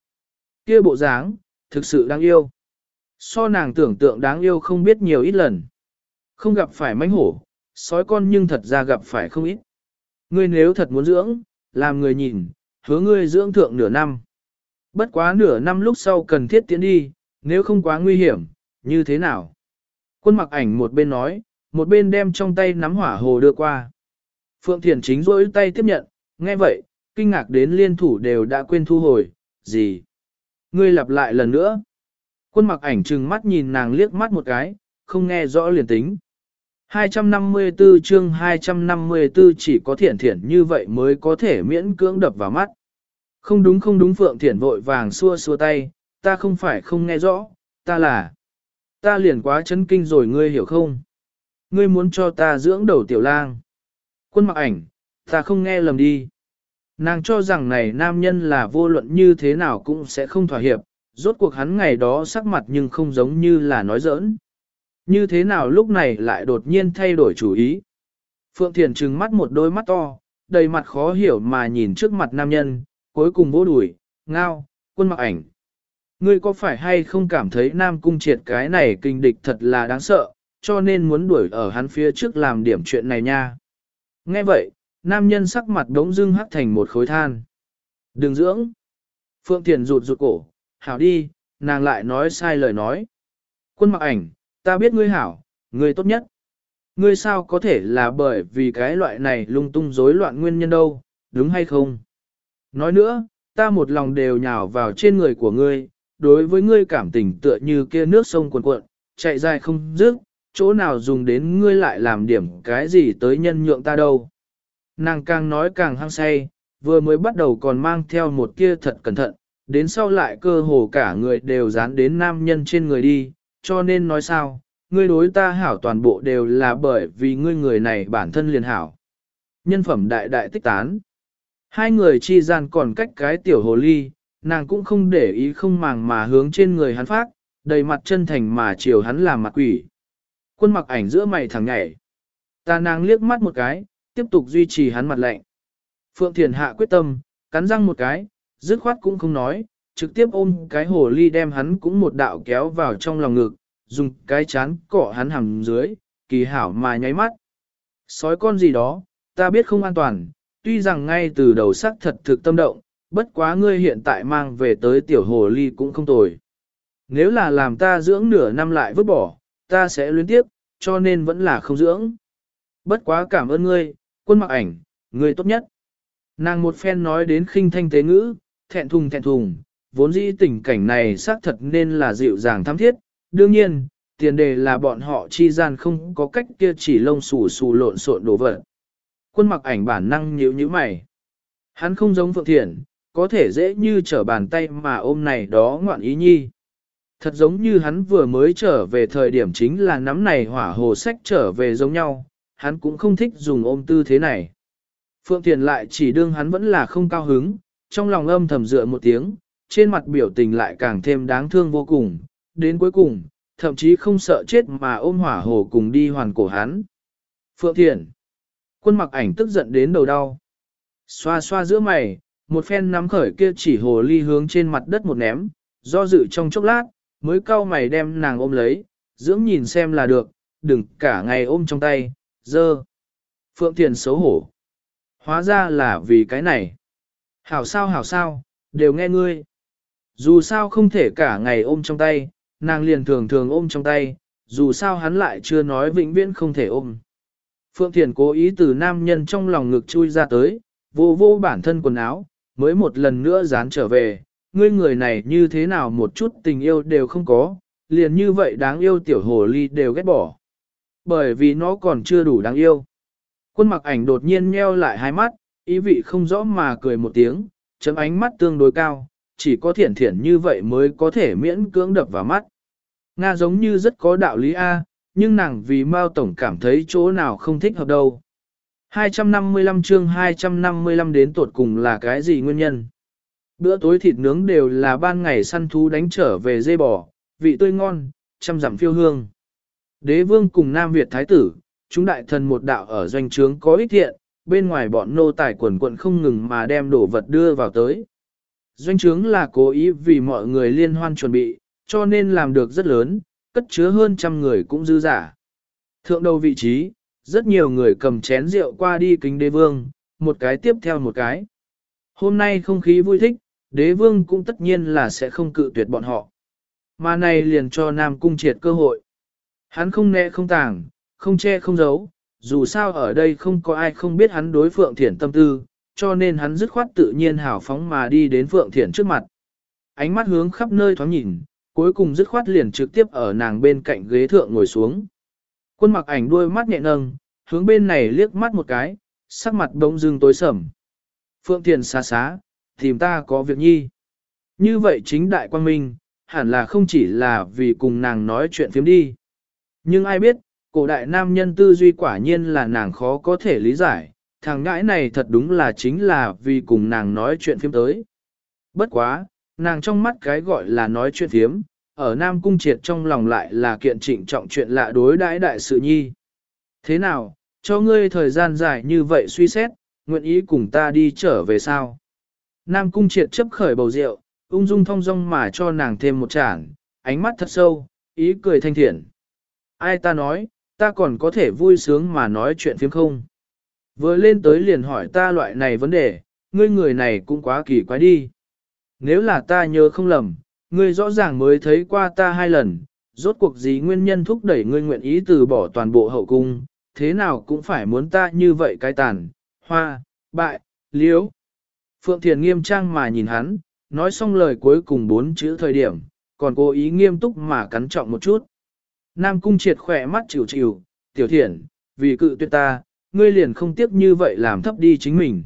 Kia bộ dáng, thực sự đáng yêu. So nàng tưởng tượng đáng yêu không biết nhiều ít lần. Không gặp phải mánh hổ, sói con nhưng thật ra gặp phải không ít. Ngươi nếu thật muốn dưỡng, làm người nhìn, hứa ngươi dưỡng thượng nửa năm. Bất quá nửa năm lúc sau cần thiết tiến đi, nếu không quá nguy hiểm, như thế nào? Quân mặc ảnh một bên nói, một bên đem trong tay nắm hỏa hồ đưa qua. Phượng Thiền chính rỗi tay tiếp nhận, nghe vậy, kinh ngạc đến liên thủ đều đã quên thu hồi, gì? Ngươi lặp lại lần nữa. Quân mặc ảnh trừng mắt nhìn nàng liếc mắt một cái, không nghe rõ liền tính. 254 chương 254 chỉ có thiển thiển như vậy mới có thể miễn cưỡng đập vào mắt. Không đúng không đúng Phượng Thiển vội vàng xua xua tay, ta không phải không nghe rõ, ta là. Ta liền quá chấn kinh rồi ngươi hiểu không? Ngươi muốn cho ta dưỡng đầu tiểu lang. Quân mặc ảnh, ta không nghe lầm đi. Nàng cho rằng này nam nhân là vô luận như thế nào cũng sẽ không thỏa hiệp, rốt cuộc hắn ngày đó sắc mặt nhưng không giống như là nói giỡn. Như thế nào lúc này lại đột nhiên thay đổi chủ ý. Phượng Thiền trừng mắt một đôi mắt to, đầy mặt khó hiểu mà nhìn trước mặt nam nhân, cuối cùng vô đùi, ngao, quân mặc ảnh. Ngươi có phải hay không cảm thấy nam cung triệt cái này kinh địch thật là đáng sợ, cho nên muốn đuổi ở hắn phía trước làm điểm chuyện này nha. Nghe vậy, nam nhân sắc mặt đống dưng hắt thành một khối than. Đừng dưỡng. Phượng Thiền rụt rụt cổ, hảo đi, nàng lại nói sai lời nói. Quân mặc ảnh, ta biết ngươi hảo, ngươi tốt nhất. Ngươi sao có thể là bởi vì cái loại này lung tung rối loạn nguyên nhân đâu, đúng hay không? Nói nữa, ta một lòng đều nhào vào trên người của ngươi, đối với ngươi cảm tình tựa như kia nước sông cuồn cuộn, chạy dài không dứt, chỗ nào dùng đến ngươi lại làm điểm cái gì tới nhân nhượng ta đâu. Nàng càng nói càng hăng say, vừa mới bắt đầu còn mang theo một kia thật cẩn thận, đến sau lại cơ hồ cả người đều dán đến nam nhân trên người đi, cho nên nói sao, ngươi đối ta hảo toàn bộ đều là bởi vì ngươi người này bản thân liền hảo. Nhân phẩm đại đại tích tán. Hai người chi gian còn cách cái tiểu hồ ly, nàng cũng không để ý không màng mà hướng trên người hắn phát, đầy mặt chân thành mà chiều hắn làm mặt quỷ. Quân mặc ảnh giữa mày thẳng nhảy. Ta nàng liếc mắt một cái, tiếp tục duy trì hắn mặt lạnh. Phượng Thiền hạ quyết tâm, cắn răng một cái, dứt khoát cũng không nói, trực tiếp ôm cái hồ ly đem hắn cũng một đạo kéo vào trong lòng ngực, dùng cái chán cọ hắn hằng dưới, kỳ hảo mà nháy mắt. Sói con gì đó, ta biết không an toàn, tuy rằng ngay từ đầu sắc thật thực tâm động, bất quá ngươi hiện tại mang về tới tiểu hồ ly cũng không tồi. Nếu là làm ta dưỡng nửa năm lại vứt bỏ, ta sẽ luyến tiếp, cho nên vẫn là không dưỡng. Bất quá cảm ơn ngươi, quân mặc ảnh, ngươi tốt nhất. Nàng một phen nói đến khinh thanh tế ngữ, thẹn thùng thẹn thùng, vốn dĩ tình cảnh này xác thật nên là dịu dàng thắm thiết. Đương nhiên, tiền đề là bọn họ chi gian không có cách kia chỉ lông xù xù lộn xộn đổ vật. Quân mặc ảnh bản năng nhíu như mày. Hắn không giống Phượng Thiển, có thể dễ như trở bàn tay mà ôm này đó ngoạn ý nhi. Thật giống như hắn vừa mới trở về thời điểm chính là nắm này hỏa hồ sách trở về giống nhau, hắn cũng không thích dùng ôm tư thế này. Phượng Thiền lại chỉ đương hắn vẫn là không cao hứng, trong lòng âm thầm dựa một tiếng, trên mặt biểu tình lại càng thêm đáng thương vô cùng, đến cuối cùng, thậm chí không sợ chết mà ôm hỏa hồ cùng đi hoàn cổ hắn. Phượng Thiện, Quân mặc ảnh tức giận đến đầu đau. Xoa xoa giữa mày, một phen nắm khởi kia chỉ hồ ly hướng trên mặt đất một ném, do dự trong chốc lát, mới cau mày đem nàng ôm lấy, dưỡng nhìn xem là được, đừng cả ngày ôm trong tay, dơ. Phượng Thiền xấu hổ. Hóa ra là vì cái này. Hảo sao hảo sao, đều nghe ngươi. Dù sao không thể cả ngày ôm trong tay, nàng liền thường thường ôm trong tay, dù sao hắn lại chưa nói vĩnh viễn không thể ôm. Phượng Thiền cố ý từ nam nhân trong lòng ngực chui ra tới, vô vô bản thân quần áo, mới một lần nữa dán trở về, ngươi người này như thế nào một chút tình yêu đều không có, liền như vậy đáng yêu tiểu hồ ly đều ghét bỏ. Bởi vì nó còn chưa đủ đáng yêu. Quân mặc ảnh đột nhiên nheo lại hai mắt, ý vị không rõ mà cười một tiếng, chấm ánh mắt tương đối cao, chỉ có thiển thiển như vậy mới có thể miễn cưỡng đập vào mắt. Nga giống như rất có đạo lý A, nhưng nàng vì Mao Tổng cảm thấy chỗ nào không thích hợp đâu. 255 chương 255 đến tuột cùng là cái gì nguyên nhân? Bữa tối thịt nướng đều là ban ngày săn thú đánh trở về dây bò, vị tươi ngon, trăm dặm phiêu hương. Đế vương cùng Nam Việt Thái tử, chúng đại thần một đạo ở doanh trướng có ích thiện, bên ngoài bọn nô tài quần quận không ngừng mà đem đổ vật đưa vào tới. Doanh trướng là cố ý vì mọi người liên hoan chuẩn bị, cho nên làm được rất lớn, cất chứa hơn trăm người cũng dư giả. Thượng đầu vị trí, rất nhiều người cầm chén rượu qua đi kính đế vương, một cái tiếp theo một cái. Hôm nay không khí vui thích, đế vương cũng tất nhiên là sẽ không cự tuyệt bọn họ. Mà này liền cho Nam Cung triệt cơ hội. Hắn không nẹ không tàng, không che không giấu, dù sao ở đây không có ai không biết hắn đối Phượng Thiển tâm tư, cho nên hắn dứt khoát tự nhiên hào phóng mà đi đến Phượng Thiển trước mặt. Ánh mắt hướng khắp nơi thoáng nhìn, cuối cùng dứt khoát liền trực tiếp ở nàng bên cạnh ghế thượng ngồi xuống. Quân mặc ảnh đuôi mắt nhẹ nâng, hướng bên này liếc mắt một cái, sắc mặt bỗng dưng tối sầm. Phượng Thiền xa xá, tìm ta có việc nhi. Như vậy chính đại quan minh, hẳn là không chỉ là vì cùng nàng nói chuyện phiếm đi. Nhưng ai biết, cổ đại nam nhân tư duy quả nhiên là nàng khó có thể lý giải, thằng ngãi này thật đúng là chính là vì cùng nàng nói chuyện phiếm tới. Bất quá, nàng trong mắt cái gọi là nói chuyện phiếm, ở Nam Cung Triệt trong lòng lại là kiện trịnh trọng chuyện lạ đối đãi đại sự nhi. Thế nào, cho ngươi thời gian dài như vậy suy xét, nguyện ý cùng ta đi trở về sao? Nam Cung Triệt chấp khởi bầu rượu, ung dung thong dong mà cho nàng thêm một chản, ánh mắt thật sâu, ý cười thanh thiện. Ai ta nói, ta còn có thể vui sướng mà nói chuyện phiếm không? Vừa lên tới liền hỏi ta loại này vấn đề, ngươi người này cũng quá kỳ quái đi. Nếu là ta nhớ không lầm, ngươi rõ ràng mới thấy qua ta hai lần, rốt cuộc gì nguyên nhân thúc đẩy ngươi nguyện ý từ bỏ toàn bộ hậu cung, thế nào cũng phải muốn ta như vậy cái tàn, hoa, bại, liếu. Phượng Thiền nghiêm trang mà nhìn hắn, nói xong lời cuối cùng bốn chữ thời điểm, còn cố ý nghiêm túc mà cắn trọng một chút. Nam cung triệt khỏe mắt chịu chịu, tiểu thiện, vì cự tuyệt ta, ngươi liền không tiếc như vậy làm thấp đi chính mình.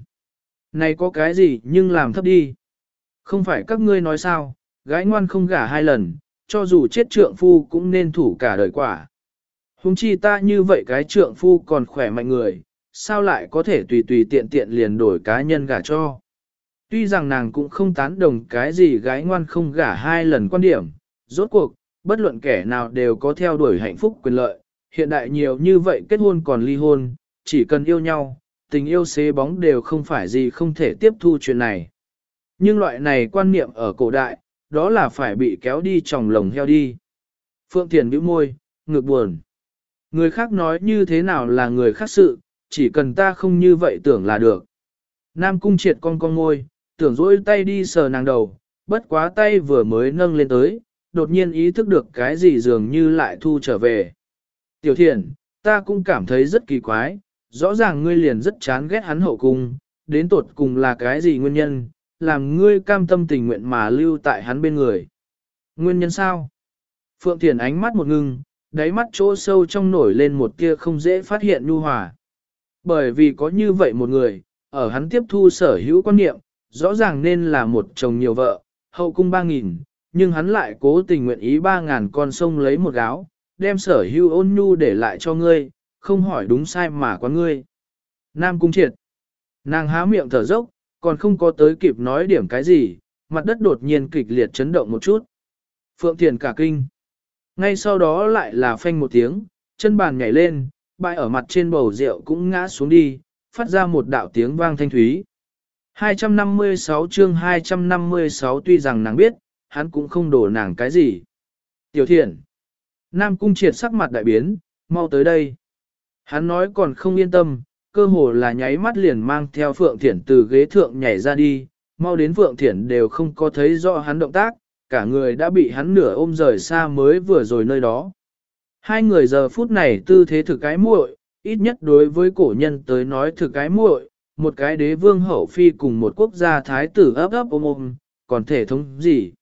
Này có cái gì nhưng làm thấp đi. Không phải các ngươi nói sao, gái ngoan không gả hai lần, cho dù chết trượng phu cũng nên thủ cả đời quả. Hùng chi ta như vậy cái trượng phu còn khỏe mạnh người, sao lại có thể tùy tùy tiện tiện liền đổi cá nhân gả cho. Tuy rằng nàng cũng không tán đồng cái gì gái ngoan không gả hai lần quan điểm, rốt cuộc, bất luận kẻ nào đều có theo đuổi hạnh phúc quyền lợi, hiện đại nhiều như vậy kết hôn còn ly hôn, chỉ cần yêu nhau, tình yêu xế bóng đều không phải gì không thể tiếp thu chuyện này. Nhưng loại này quan niệm ở cổ đại, đó là phải bị kéo đi trong lồng heo đi. Phượng Thiền bĩu môi, ngược buồn. Người khác nói như thế nào là người khác sự, chỉ cần ta không như vậy tưởng là được. Nam cung triệt con con ngôi, tưởng dỗi tay đi sờ nàng đầu, bất quá tay vừa mới nâng lên tới, đột nhiên ý thức được cái gì dường như lại thu trở về. Tiểu thiện, ta cũng cảm thấy rất kỳ quái, rõ ràng ngươi liền rất chán ghét hắn hậu cung, đến tột cùng là cái gì nguyên nhân, làm ngươi cam tâm tình nguyện mà lưu tại hắn bên người. Nguyên nhân sao? Phượng Thiền ánh mắt một ngưng, đáy mắt chỗ sâu trong nổi lên một kia không dễ phát hiện nhu hòa. Bởi vì có như vậy một người, ở hắn tiếp thu sở hữu quan niệm, rõ ràng nên là một chồng nhiều vợ, hậu cung ba nghìn, nhưng hắn lại cố tình nguyện ý ba ngàn con sông lấy một gáo, đem sở hưu ôn nhu để lại cho ngươi, không hỏi đúng sai mà quán ngươi. Nam cung triệt. Nàng há miệng thở dốc, còn không có tới kịp nói điểm cái gì, mặt đất đột nhiên kịch liệt chấn động một chút. Phượng Thiền cả kinh. Ngay sau đó lại là phanh một tiếng, chân bàn nhảy lên, bại ở mặt trên bầu rượu cũng ngã xuống đi, phát ra một đạo tiếng vang thanh thúy. 256 chương 256 tuy rằng nàng biết, hắn cũng không đổ nàng cái gì. Tiểu thiện. Nam cung triệt sắc mặt đại biến, mau tới đây. Hắn nói còn không yên tâm, cơ hồ là nháy mắt liền mang theo Phượng Thiển từ ghế thượng nhảy ra đi, mau đến Phượng Thiển đều không có thấy rõ hắn động tác, cả người đã bị hắn nửa ôm rời xa mới vừa rồi nơi đó. Hai người giờ phút này tư thế thực cái muội, ít nhất đối với cổ nhân tới nói thực cái muội, một cái đế vương hậu phi cùng một quốc gia thái tử ấp ấp ôm ôm, còn thể thống gì.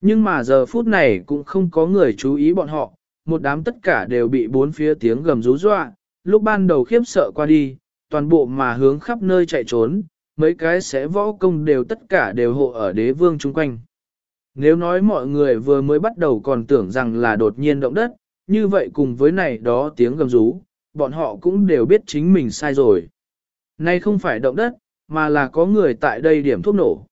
Nhưng mà giờ phút này cũng không có người chú ý bọn họ, một đám tất cả đều bị bốn phía tiếng gầm rú dọa, lúc ban đầu khiếp sợ qua đi, toàn bộ mà hướng khắp nơi chạy trốn, mấy cái sẽ võ công đều tất cả đều hộ ở đế vương chung quanh. Nếu nói mọi người vừa mới bắt đầu còn tưởng rằng là đột nhiên động đất, như vậy cùng với này đó tiếng gầm rú, bọn họ cũng đều biết chính mình sai rồi. Nay không phải động đất, mà là có người tại đây điểm thuốc nổ.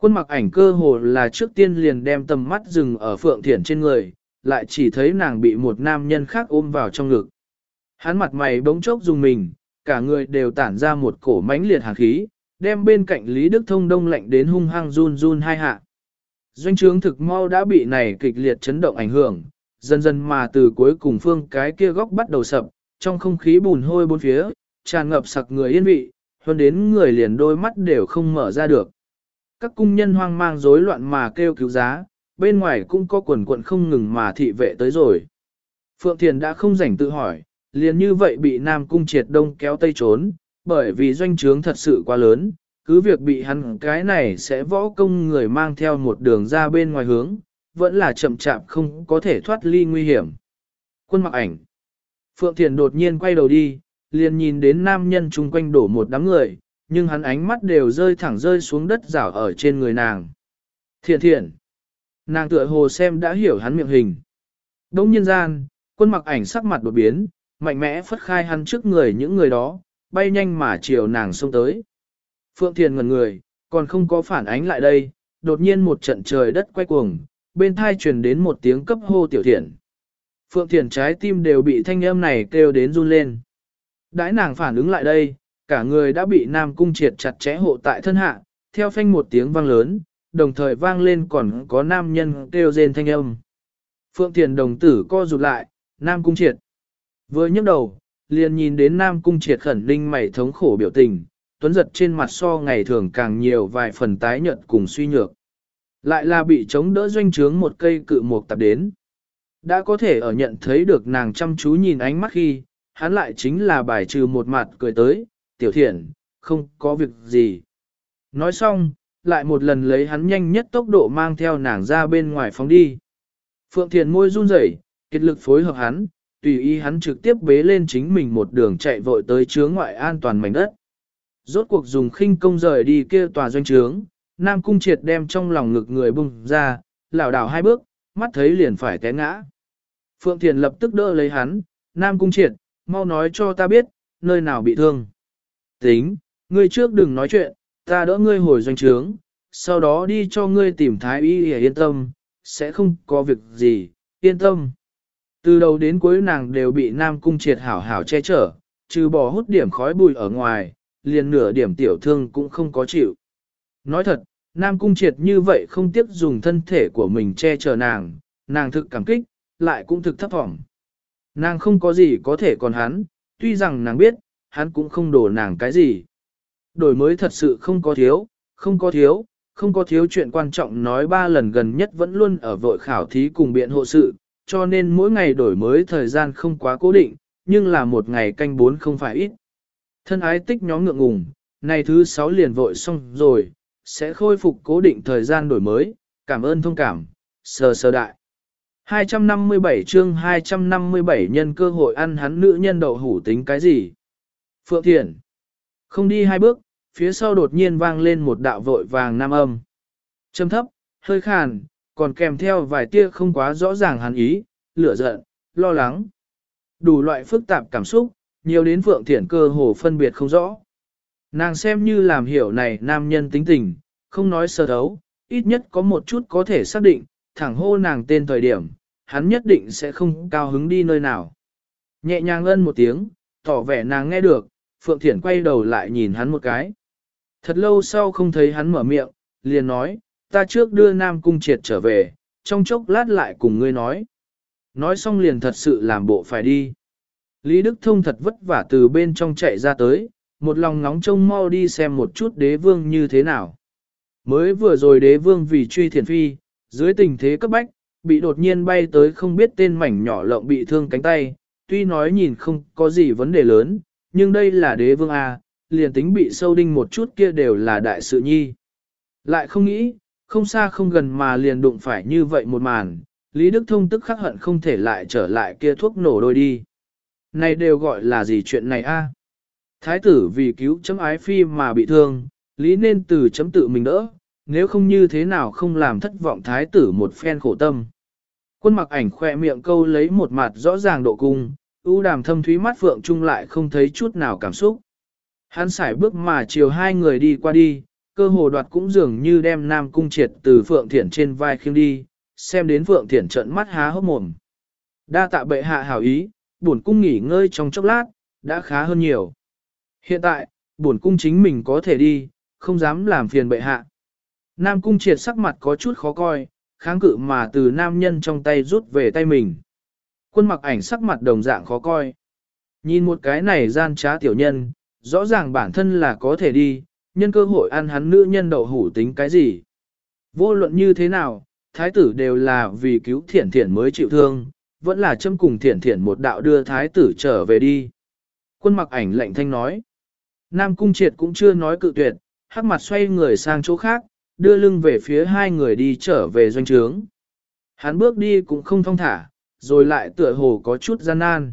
Quân mặc ảnh cơ hồ là trước tiên liền đem tầm mắt dừng ở Phượng Thiển trên người, lại chỉ thấy nàng bị một nam nhân khác ôm vào trong ngực. Hắn mặt mày bỗng chốc dùng mình, cả người đều tản ra một cổ mãnh liệt hàn khí, đem bên cạnh Lý Đức Thông đông lạnh đến hung hăng run run hai hạ. Doanh trướng thực mau đã bị này kịch liệt chấn động ảnh hưởng, dần dần mà từ cuối cùng phương cái kia góc bắt đầu sập, trong không khí bùn hôi bốn phía, tràn ngập sặc người yên vị, hơn đến người liền đôi mắt đều không mở ra được. Các cung nhân hoang mang rối loạn mà kêu cứu giá, bên ngoài cũng có quần quận không ngừng mà thị vệ tới rồi. Phượng Thiền đã không rảnh tự hỏi, liền như vậy bị Nam Cung triệt đông kéo tây trốn, bởi vì doanh trướng thật sự quá lớn, cứ việc bị hắn cái này sẽ võ công người mang theo một đường ra bên ngoài hướng, vẫn là chậm chạp không có thể thoát ly nguy hiểm. Quân mặc ảnh. Phượng Thiền đột nhiên quay đầu đi, liền nhìn đến nam nhân chung quanh đổ một đám người, nhưng hắn ánh mắt đều rơi thẳng rơi xuống đất rảo ở trên người nàng. Thiện thiện. Nàng tựa hồ xem đã hiểu hắn miệng hình. Đông nhân gian, quân mặc ảnh sắc mặt đột biến, mạnh mẽ phất khai hắn trước người những người đó, bay nhanh mà chiều nàng xông tới. Phượng Thiền ngần người, còn không có phản ánh lại đây, đột nhiên một trận trời đất quay cuồng, bên thai truyền đến một tiếng cấp hô tiểu thiện. Phượng Thiền trái tim đều bị thanh âm này kêu đến run lên. Đãi nàng phản ứng lại đây, cả người đã bị Nam Cung triệt chặt chẽ hộ tại thân hạ, theo phanh một tiếng vang lớn, đồng thời vang lên còn có nam nhân kêu rên thanh âm. Phượng Thiền đồng tử co rụt lại, Nam Cung triệt. Vừa nhấc đầu, liền nhìn đến Nam Cung triệt khẩn linh mày thống khổ biểu tình, tuấn giật trên mặt so ngày thường càng nhiều vài phần tái nhợt cùng suy nhược. Lại là bị chống đỡ doanh trướng một cây cự mục tập đến. Đã có thể ở nhận thấy được nàng chăm chú nhìn ánh mắt khi, hắn lại chính là bài trừ một mặt cười tới, tiểu thiện, không có việc gì. Nói xong, lại một lần lấy hắn nhanh nhất tốc độ mang theo nàng ra bên ngoài phóng đi. Phượng Thiền môi run rẩy, kết lực phối hợp hắn, tùy ý hắn trực tiếp bế lên chính mình một đường chạy vội tới chướng ngoại an toàn mảnh đất. Rốt cuộc dùng khinh công rời đi kia tòa doanh trướng, Nam Cung Triệt đem trong lòng ngực người bung ra, lảo đảo hai bước, mắt thấy liền phải té ngã. Phượng Thiền lập tức đỡ lấy hắn, Nam Cung Triệt, mau nói cho ta biết, nơi nào bị thương. Tính, ngươi trước đừng nói chuyện, ta đỡ ngươi hồi doanh trướng, sau đó đi cho ngươi tìm thái y để yên tâm, sẽ không có việc gì, yên tâm. Từ đầu đến cuối nàng đều bị Nam Cung triệt hảo hảo che chở, trừ bỏ hút điểm khói bụi ở ngoài, liền nửa điểm tiểu thương cũng không có chịu. Nói thật, Nam Cung Triệt như vậy không tiếc dùng thân thể của mình che chở nàng, nàng thực cảm kích, lại cũng thực thấp thỏm. Nàng không có gì có thể còn hắn, tuy rằng nàng biết, hắn cũng không đổ nàng cái gì. Đổi mới thật sự không có thiếu, không có thiếu, không có thiếu chuyện quan trọng nói ba lần gần nhất vẫn luôn ở vội khảo thí cùng biện hộ sự, cho nên mỗi ngày đổi mới thời gian không quá cố định, nhưng là một ngày canh bốn không phải ít. Thân ái tích nhóm ngượng ngùng, này thứ sáu liền vội xong rồi, sẽ khôi phục cố định thời gian đổi mới, cảm ơn thông cảm, sờ sờ đại. 257 chương 257 nhân cơ hội ăn hắn nữ nhân đậu hủ tính cái gì? Phượng Thiển Không đi hai bước, phía sau đột nhiên vang lên một đạo vội vàng nam âm. Trầm thấp, hơi khàn, còn kèm theo vài tia không quá rõ ràng hàn ý, lửa giận, lo lắng. Đủ loại phức tạp cảm xúc, nhiều đến Phượng Thiển cơ hồ phân biệt không rõ. Nàng xem như làm hiểu này nam nhân tính tình, không nói sơ thấu, ít nhất có một chút có thể xác định, thẳng hô nàng tên thời điểm, hắn nhất định sẽ không cao hứng đi nơi nào. Nhẹ nhàng ân một tiếng, tỏ vẻ nàng nghe được, Phượng Thiển quay đầu lại nhìn hắn một cái. Thật lâu sau không thấy hắn mở miệng, liền nói, ta trước đưa Nam Cung Triệt trở về, trong chốc lát lại cùng ngươi nói. Nói xong liền thật sự làm bộ phải đi. Lý Đức Thông thật vất vả từ bên trong chạy ra tới, một lòng nóng trông mau đi xem một chút đế vương như thế nào. Mới vừa rồi đế vương vì truy thiền phi, dưới tình thế cấp bách, bị đột nhiên bay tới không biết tên mảnh nhỏ lộng bị thương cánh tay, tuy nói nhìn không có gì vấn đề lớn, nhưng đây là đế vương A, liền tính bị sâu đinh một chút kia đều là đại sự nhi. Lại không nghĩ, không xa không gần mà liền đụng phải như vậy một màn, Lý Đức Thông tức khắc hận không thể lại trở lại kia thuốc nổ đôi đi. Này đều gọi là gì chuyện này a? Thái tử vì cứu chấm ái phi mà bị thương, lý nên từ chấm tự mình đỡ, nếu không như thế nào không làm thất vọng thái tử một phen khổ tâm. Quân mặc ảnh khỏe miệng câu lấy một mặt rõ ràng độ cung, U đàm thâm thúy mắt phượng trung lại không thấy chút nào cảm xúc. Hắn xài bước mà chiều hai người đi qua đi, cơ hồ đoạt cũng dường như đem nam cung triệt từ phượng thiển trên vai khiêng đi, xem đến phượng thiển trận mắt há hốc mồm. Đa tạ bệ hạ hảo ý, buồn cung nghỉ ngơi trong chốc lát, đã khá hơn nhiều. Hiện tại, buồn cung chính mình có thể đi, không dám làm phiền bệ hạ. Nam cung triệt sắc mặt có chút khó coi, kháng cự mà từ nam nhân trong tay rút về tay mình. Quân mặc ảnh sắc mặt đồng dạng khó coi. Nhìn một cái này gian trá tiểu nhân, rõ ràng bản thân là có thể đi, nhân cơ hội ăn hắn nữ nhân đậu hủ tính cái gì. Vô luận như thế nào, thái tử đều là vì cứu thiển thiển mới chịu thương, vẫn là châm cùng thiển thiển một đạo đưa thái tử trở về đi. Quân mặc ảnh lệnh thanh nói. Nam cung triệt cũng chưa nói cự tuyệt, hắc mặt xoay người sang chỗ khác, đưa lưng về phía hai người đi trở về doanh trướng. Hắn bước đi cũng không thong thả, rồi lại tựa hồ có chút gian nan.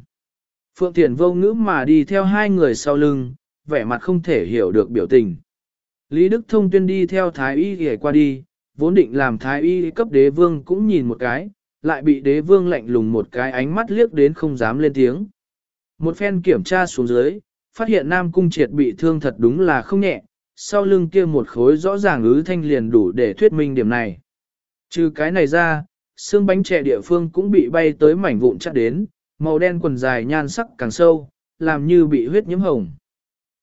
Phượng Thiền vô ngữ mà đi theo hai người sau lưng, vẻ mặt không thể hiểu được biểu tình. Lý Đức Thông tuyên đi theo Thái Y ghề qua đi, vốn định làm Thái Y cấp đế vương cũng nhìn một cái, lại bị đế vương lạnh lùng một cái ánh mắt liếc đến không dám lên tiếng. Một phen kiểm tra xuống dưới, phát hiện Nam Cung Triệt bị thương thật đúng là không nhẹ, sau lưng kia một khối rõ ràng ứ thanh liền đủ để thuyết minh điểm này. Trừ cái này ra, xương bánh trẻ địa phương cũng bị bay tới mảnh vụn chắc đến, màu đen quần dài nhan sắc càng sâu, làm như bị huyết nhiễm hồng.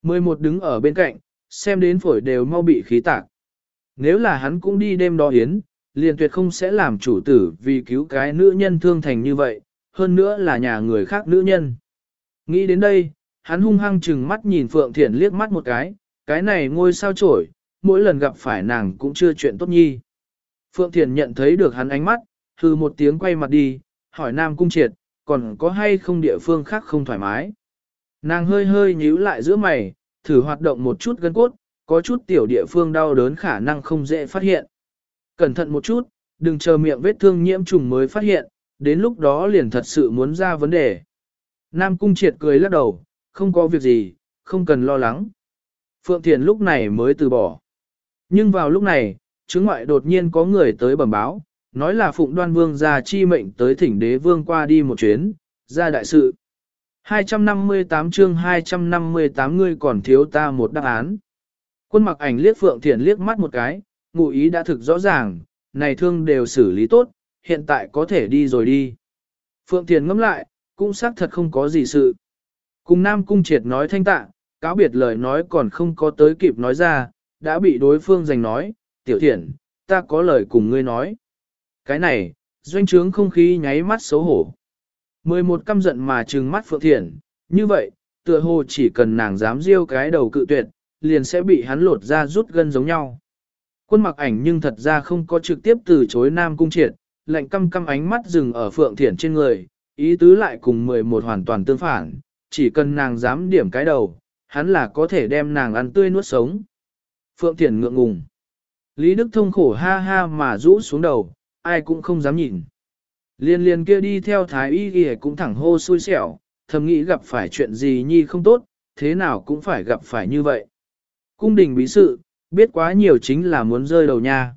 11 đứng ở bên cạnh, xem đến phổi đều mau bị khí tạc. Nếu là hắn cũng đi đêm đó yến, liền tuyệt không sẽ làm chủ tử vì cứu cái nữ nhân thương thành như vậy, hơn nữa là nhà người khác nữ nhân. Nghĩ đến đây, hắn hung hăng chừng mắt nhìn Phượng Thiển liếc mắt một cái, cái này ngôi sao trổi, mỗi lần gặp phải nàng cũng chưa chuyện tốt nhi. Phượng Thiển nhận thấy được hắn ánh mắt, hư một tiếng quay mặt đi, hỏi Nam Cung Triệt, còn có hay không địa phương khác không thoải mái. Nàng hơi hơi nhíu lại giữa mày, thử hoạt động một chút gân cốt, có chút tiểu địa phương đau đớn khả năng không dễ phát hiện. Cẩn thận một chút, đừng chờ miệng vết thương nhiễm trùng mới phát hiện, đến lúc đó liền thật sự muốn ra vấn đề. Nam Cung Triệt cười lắc đầu, không có việc gì, không cần lo lắng. Phượng Thiền lúc này mới từ bỏ. Nhưng vào lúc này, chứng ngoại đột nhiên có người tới bẩm báo, nói là Phụng Đoan Vương ra chi mệnh tới thỉnh đế vương qua đi một chuyến, ra đại sự. 258 chương 258 ngươi còn thiếu ta một đáp án. Quân mặc ảnh liếc Phượng Thiển liếc mắt một cái, ngụ ý đã thực rõ ràng, này thương đều xử lý tốt, hiện tại có thể đi rồi đi. Phượng Thiền ngẫm lại, cũng xác thật không có gì sự. Cùng Nam Cung Triệt nói thanh tạ, cáo biệt lời nói còn không có tới kịp nói ra, đã bị đối phương giành nói, tiểu thiện, ta có lời cùng ngươi nói. Cái này, doanh trướng không khí nháy mắt xấu hổ. Mười một căm giận mà trừng mắt Phượng Thiển, như vậy, tựa hồ chỉ cần nàng dám riêu cái đầu cự tuyệt, liền sẽ bị hắn lột ra rút gân giống nhau. Quân mặc ảnh nhưng thật ra không có trực tiếp từ chối Nam Cung Triệt, lạnh căm căm ánh mắt dừng ở Phượng Thiển trên người, ý tứ lại cùng 11 hoàn toàn tương phản, chỉ cần nàng dám điểm cái đầu, hắn là có thể đem nàng ăn tươi nuốt sống. Phượng Thiển ngượng ngùng. Lý Đức Thông khổ ha ha mà rũ xuống đầu, ai cũng không dám nhìn. Liên liên kia đi theo thái y ghi cũng thẳng hô xui xẻo, thầm nghĩ gặp phải chuyện gì nhi không tốt, thế nào cũng phải gặp phải như vậy. Cung đình bí sự, biết quá nhiều chính là muốn rơi đầu nha.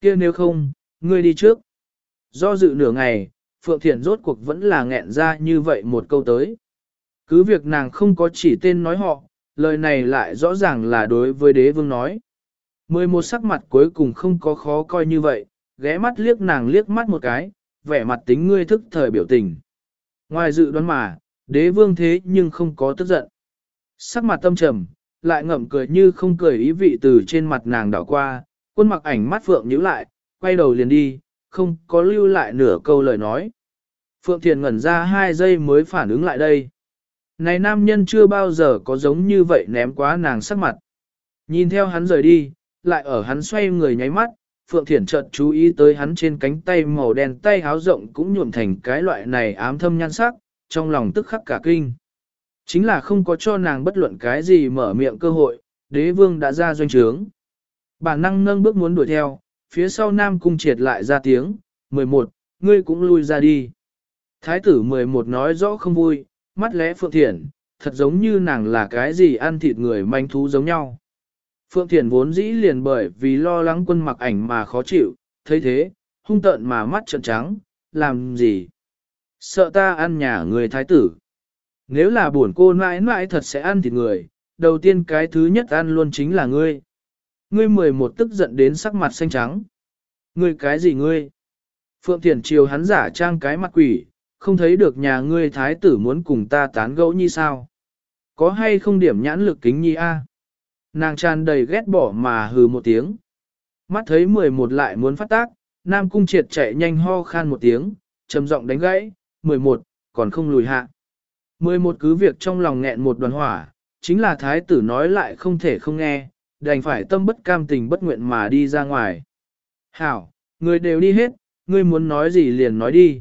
kia nếu không, ngươi đi trước. Do dự nửa ngày, Phượng Thiện rốt cuộc vẫn là nghẹn ra như vậy một câu tới. Cứ việc nàng không có chỉ tên nói họ, lời này lại rõ ràng là đối với đế vương nói. Mười một sắc mặt cuối cùng không có khó coi như vậy, ghé mắt liếc nàng liếc mắt một cái, vẻ mặt tính ngươi thức thời biểu tình. Ngoài dự đoán mà, đế vương thế nhưng không có tức giận. Sắc mặt tâm trầm, lại ngậm cười như không cười ý vị từ trên mặt nàng đảo qua, quân mặc ảnh mắt phượng nhíu lại, quay đầu liền đi, không có lưu lại nửa câu lời nói. Phượng Thiền ngẩn ra hai giây mới phản ứng lại đây. Này nam nhân chưa bao giờ có giống như vậy ném quá nàng sắc mặt. Nhìn theo hắn rời đi, lại ở hắn xoay người nháy mắt, Phượng Thiển chợt chú ý tới hắn trên cánh tay màu đen tay háo rộng cũng nhuộm thành cái loại này ám thâm nhan sắc, trong lòng tức khắc cả kinh. Chính là không có cho nàng bất luận cái gì mở miệng cơ hội, đế vương đã ra doanh trướng. Bản năng nâng bước muốn đuổi theo, phía sau nam cung triệt lại ra tiếng, 11, ngươi cũng lui ra đi. Thái tử 11 nói rõ không vui, mắt lẽ Phượng Thiển, thật giống như nàng là cái gì ăn thịt người manh thú giống nhau. Phượng Thiển vốn dĩ liền bởi vì lo lắng quân mặc ảnh mà khó chịu, thấy thế, hung tợn mà mắt trợn trắng, làm gì? Sợ ta ăn nhà người thái tử. Nếu là buồn cô mãi mãi thật sẽ ăn thịt người, đầu tiên cái thứ nhất ăn luôn chính là ngươi. Ngươi mười một tức giận đến sắc mặt xanh trắng. Ngươi cái gì ngươi? Phượng Thiển chiều hắn giả trang cái mặt quỷ, không thấy được nhà ngươi thái tử muốn cùng ta tán gẫu như sao? Có hay không điểm nhãn lực kính nhi a? Nàng tràn đầy ghét bỏ mà hừ một tiếng. Mắt thấy mười một lại muốn phát tác, Nam Cung triệt chạy nhanh ho khan một tiếng, trầm giọng đánh gãy, mười một, còn không lùi hạ. Mười một cứ việc trong lòng nghẹn một đoàn hỏa, chính là thái tử nói lại không thể không nghe, đành phải tâm bất cam tình bất nguyện mà đi ra ngoài. Hảo, người đều đi hết, ngươi muốn nói gì liền nói đi.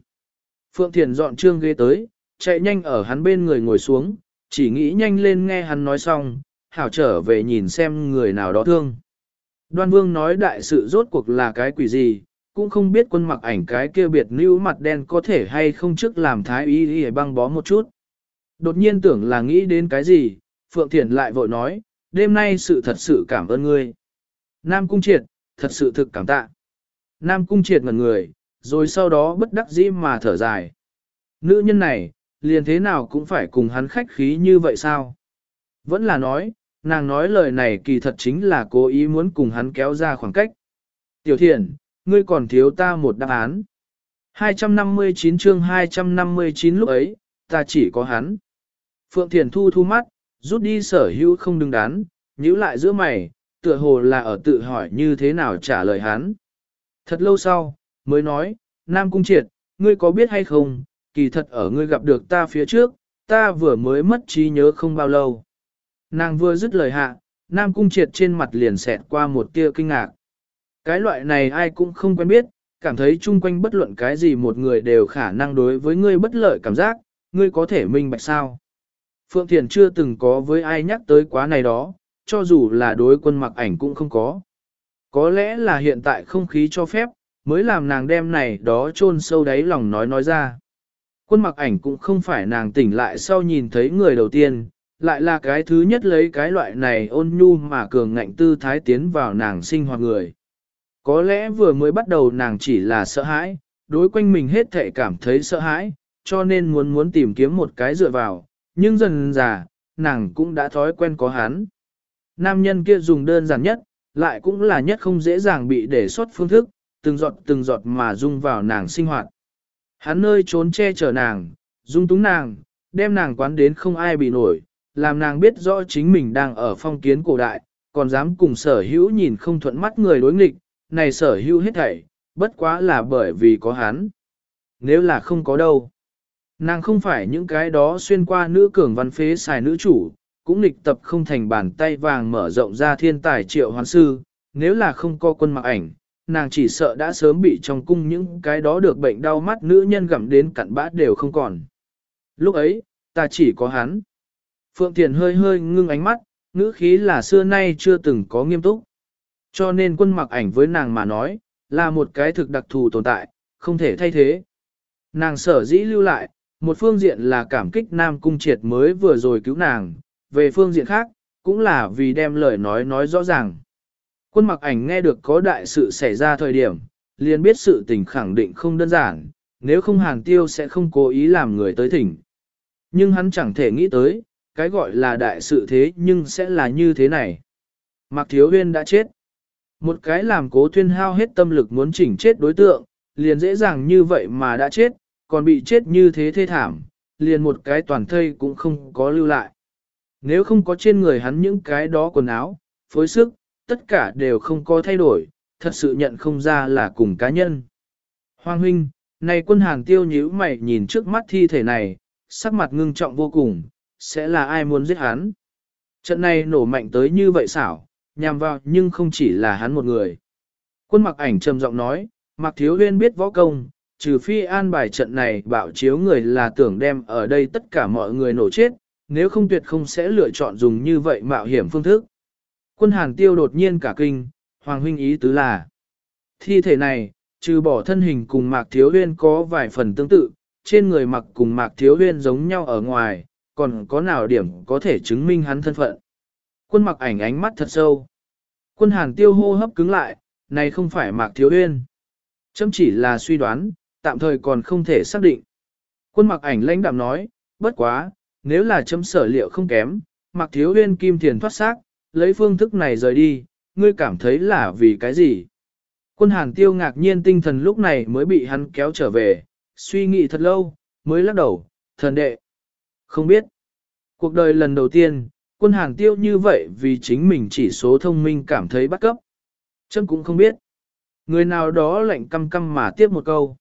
Phượng Thiền dọn trương ghế tới, chạy nhanh ở hắn bên người ngồi xuống, chỉ nghĩ nhanh lên nghe hắn nói xong, hảo trở về nhìn xem người nào đó thương. Đoan vương nói đại sự rốt cuộc là cái quỷ gì, cũng không biết quân mặc ảnh cái kia biệt nữ mặt đen có thể hay không trước làm thái y y băng bó một chút. Đột nhiên tưởng là nghĩ đến cái gì, Phượng Thiển lại vội nói, đêm nay sự thật sự cảm ơn ngươi. Nam Cung Triệt, thật sự thực cảm tạ. Nam Cung Triệt ngần người, rồi sau đó bất đắc dĩ mà thở dài. Nữ nhân này, liền thế nào cũng phải cùng hắn khách khí như vậy sao? Vẫn là nói, nàng nói lời này kỳ thật chính là cố ý muốn cùng hắn kéo ra khoảng cách. Tiểu thiện, ngươi còn thiếu ta một đáp án. 259 chương 259 lúc ấy, ta chỉ có hắn. Phượng Thiền thu thu mắt, rút đi sở hữu không đứng đắn, nhíu lại giữa mày, tựa hồ là ở tự hỏi như thế nào trả lời hắn. Thật lâu sau, mới nói, Nam Cung Triệt, ngươi có biết hay không, kỳ thật ở ngươi gặp được ta phía trước, ta vừa mới mất trí nhớ không bao lâu. Nàng vừa dứt lời hạ, Nam Cung Triệt trên mặt liền xẹt qua một tia kinh ngạc. Cái loại này ai cũng không quen biết, cảm thấy chung quanh bất luận cái gì một người đều khả năng đối với ngươi bất lợi cảm giác, ngươi có thể minh bạch sao. Phượng Thiền chưa từng có với ai nhắc tới quá này đó, cho dù là đối quân mặc ảnh cũng không có. Có lẽ là hiện tại không khí cho phép, mới làm nàng đem này đó chôn sâu đáy lòng nói nói ra. Quân mặc ảnh cũng không phải nàng tỉnh lại sau nhìn thấy người đầu tiên, lại là cái thứ nhất lấy cái loại này ôn nhu mà cường ngạnh tư thái tiến vào nàng sinh hoạt người. Có lẽ vừa mới bắt đầu nàng chỉ là sợ hãi, đối quanh mình hết thể cảm thấy sợ hãi, cho nên muốn muốn tìm kiếm một cái dựa vào, nhưng dần già, nàng cũng đã thói quen có hắn. Nam nhân kia dùng đơn giản nhất, lại cũng là nhất không dễ dàng bị để xuất phương thức, từng giọt từng giọt mà dung vào nàng sinh hoạt. Hắn nơi trốn che chở nàng, dung túng nàng, đem nàng quán đến không ai bị nổi, làm nàng biết rõ chính mình đang ở phong kiến cổ đại, còn dám cùng sở hữu nhìn không thuận mắt người đối nghịch, này sở hữu hết thảy, bất quá là bởi vì có hắn. Nếu là không có đâu. Nàng không phải những cái đó xuyên qua nữ cường văn phế xài nữ chủ, cũng nghịch tập không thành bàn tay vàng mở rộng ra thiên tài triệu hoàn sư, nếu là không có quân mặc ảnh, nàng chỉ sợ đã sớm bị trong cung những cái đó được bệnh đau mắt nữ nhân gặm đến cặn bã đều không còn. Lúc ấy, ta chỉ có hắn. Phượng Thiền hơi hơi ngưng ánh mắt, ngữ khí là xưa nay chưa từng có nghiêm túc. Cho nên quân mặc ảnh với nàng mà nói, là một cái thực đặc thù tồn tại, không thể thay thế. Nàng sở dĩ lưu lại, một phương diện là cảm kích Nam Cung Triệt mới vừa rồi cứu nàng, về phương diện khác, cũng là vì đem lời nói nói rõ ràng. Quân mặc ảnh nghe được có đại sự xảy ra thời điểm, liền biết sự tình khẳng định không đơn giản, nếu không hàng tiêu sẽ không cố ý làm người tới thỉnh. Nhưng hắn chẳng thể nghĩ tới, cái gọi là đại sự thế nhưng sẽ là như thế này. Mạc Thiếu Huyên đã chết. Một cái làm cố Thuyên hao hết tâm lực muốn chỉnh chết đối tượng, liền dễ dàng như vậy mà đã chết, còn bị chết như thế thê thảm, liền một cái toàn thây cũng không có lưu lại. Nếu không có trên người hắn những cái đó quần áo, phối sức, tất cả đều không có thay đổi, thật sự nhận không ra là cùng cá nhân. Hoàng huynh, này quân hàng tiêu nhíu mày nhìn trước mắt thi thể này, sắc mặt ngưng trọng vô cùng, sẽ là ai muốn giết hắn. Trận này nổ mạnh tới như vậy xảo, nhằm vào nhưng không chỉ là hắn một người. Quân mặc ảnh trầm giọng nói, mặc thiếu huyên biết võ công, trừ phi an bài trận này bảo chiếu người là tưởng đem ở đây tất cả mọi người nổ chết, nếu không tuyệt không sẽ lựa chọn dùng như vậy mạo hiểm phương thức. Quân hàn tiêu đột nhiên cả kinh, hoàng huynh ý tứ là. Thi thể này, trừ bỏ thân hình cùng mạc thiếu huyên có vài phần tương tự, trên người mặc cùng mạc thiếu huyên giống nhau ở ngoài, còn có nào điểm có thể chứng minh hắn thân phận. Quân mặc ảnh ánh mắt thật sâu. Quân hàn tiêu hô hấp cứng lại, này không phải mạc thiếu huyên. Châm chỉ là suy đoán, tạm thời còn không thể xác định. Quân mặc ảnh lãnh đạm nói, bất quá, nếu là châm sở liệu không kém, mạc thiếu huyên kim tiền thoát xác, lấy phương thức này rời đi, ngươi cảm thấy là vì cái gì? Quân hàn tiêu ngạc nhiên tinh thần lúc này mới bị hắn kéo trở về, suy nghĩ thật lâu, mới lắc đầu, thần đệ. Không biết. Cuộc đời lần đầu tiên, quân hàng tiêu như vậy vì chính mình chỉ số thông minh cảm thấy bắt cấp. Chân cũng không biết. Người nào đó lạnh căm căm mà tiếp một câu.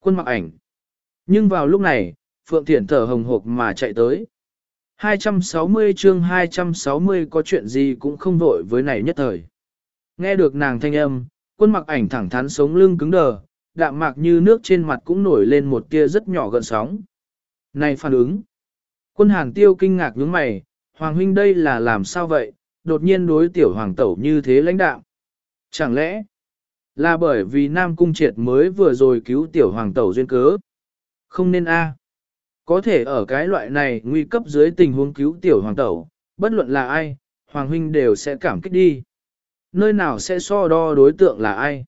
Quân mặc ảnh. Nhưng vào lúc này, Phượng Thiển thở hồng hộc mà chạy tới. 260 chương 260 có chuyện gì cũng không vội với này nhất thời. Nghe được nàng thanh âm, quân mặc ảnh thẳng thắn sống lưng cứng đờ, đạm mạc như nước trên mặt cũng nổi lên một tia rất nhỏ gợn sóng. Này phản ứng. Quân hàng tiêu kinh ngạc nhướng mày, Hoàng huynh đây là làm sao vậy, đột nhiên đối tiểu hoàng tẩu như thế lãnh đạo. Chẳng lẽ là bởi vì Nam Cung Triệt mới vừa rồi cứu tiểu hoàng tẩu duyên cớ? Không nên a. Có thể ở cái loại này nguy cấp dưới tình huống cứu tiểu hoàng tẩu, bất luận là ai, hoàng huynh đều sẽ cảm kích đi. Nơi nào sẽ so đo đối tượng là ai?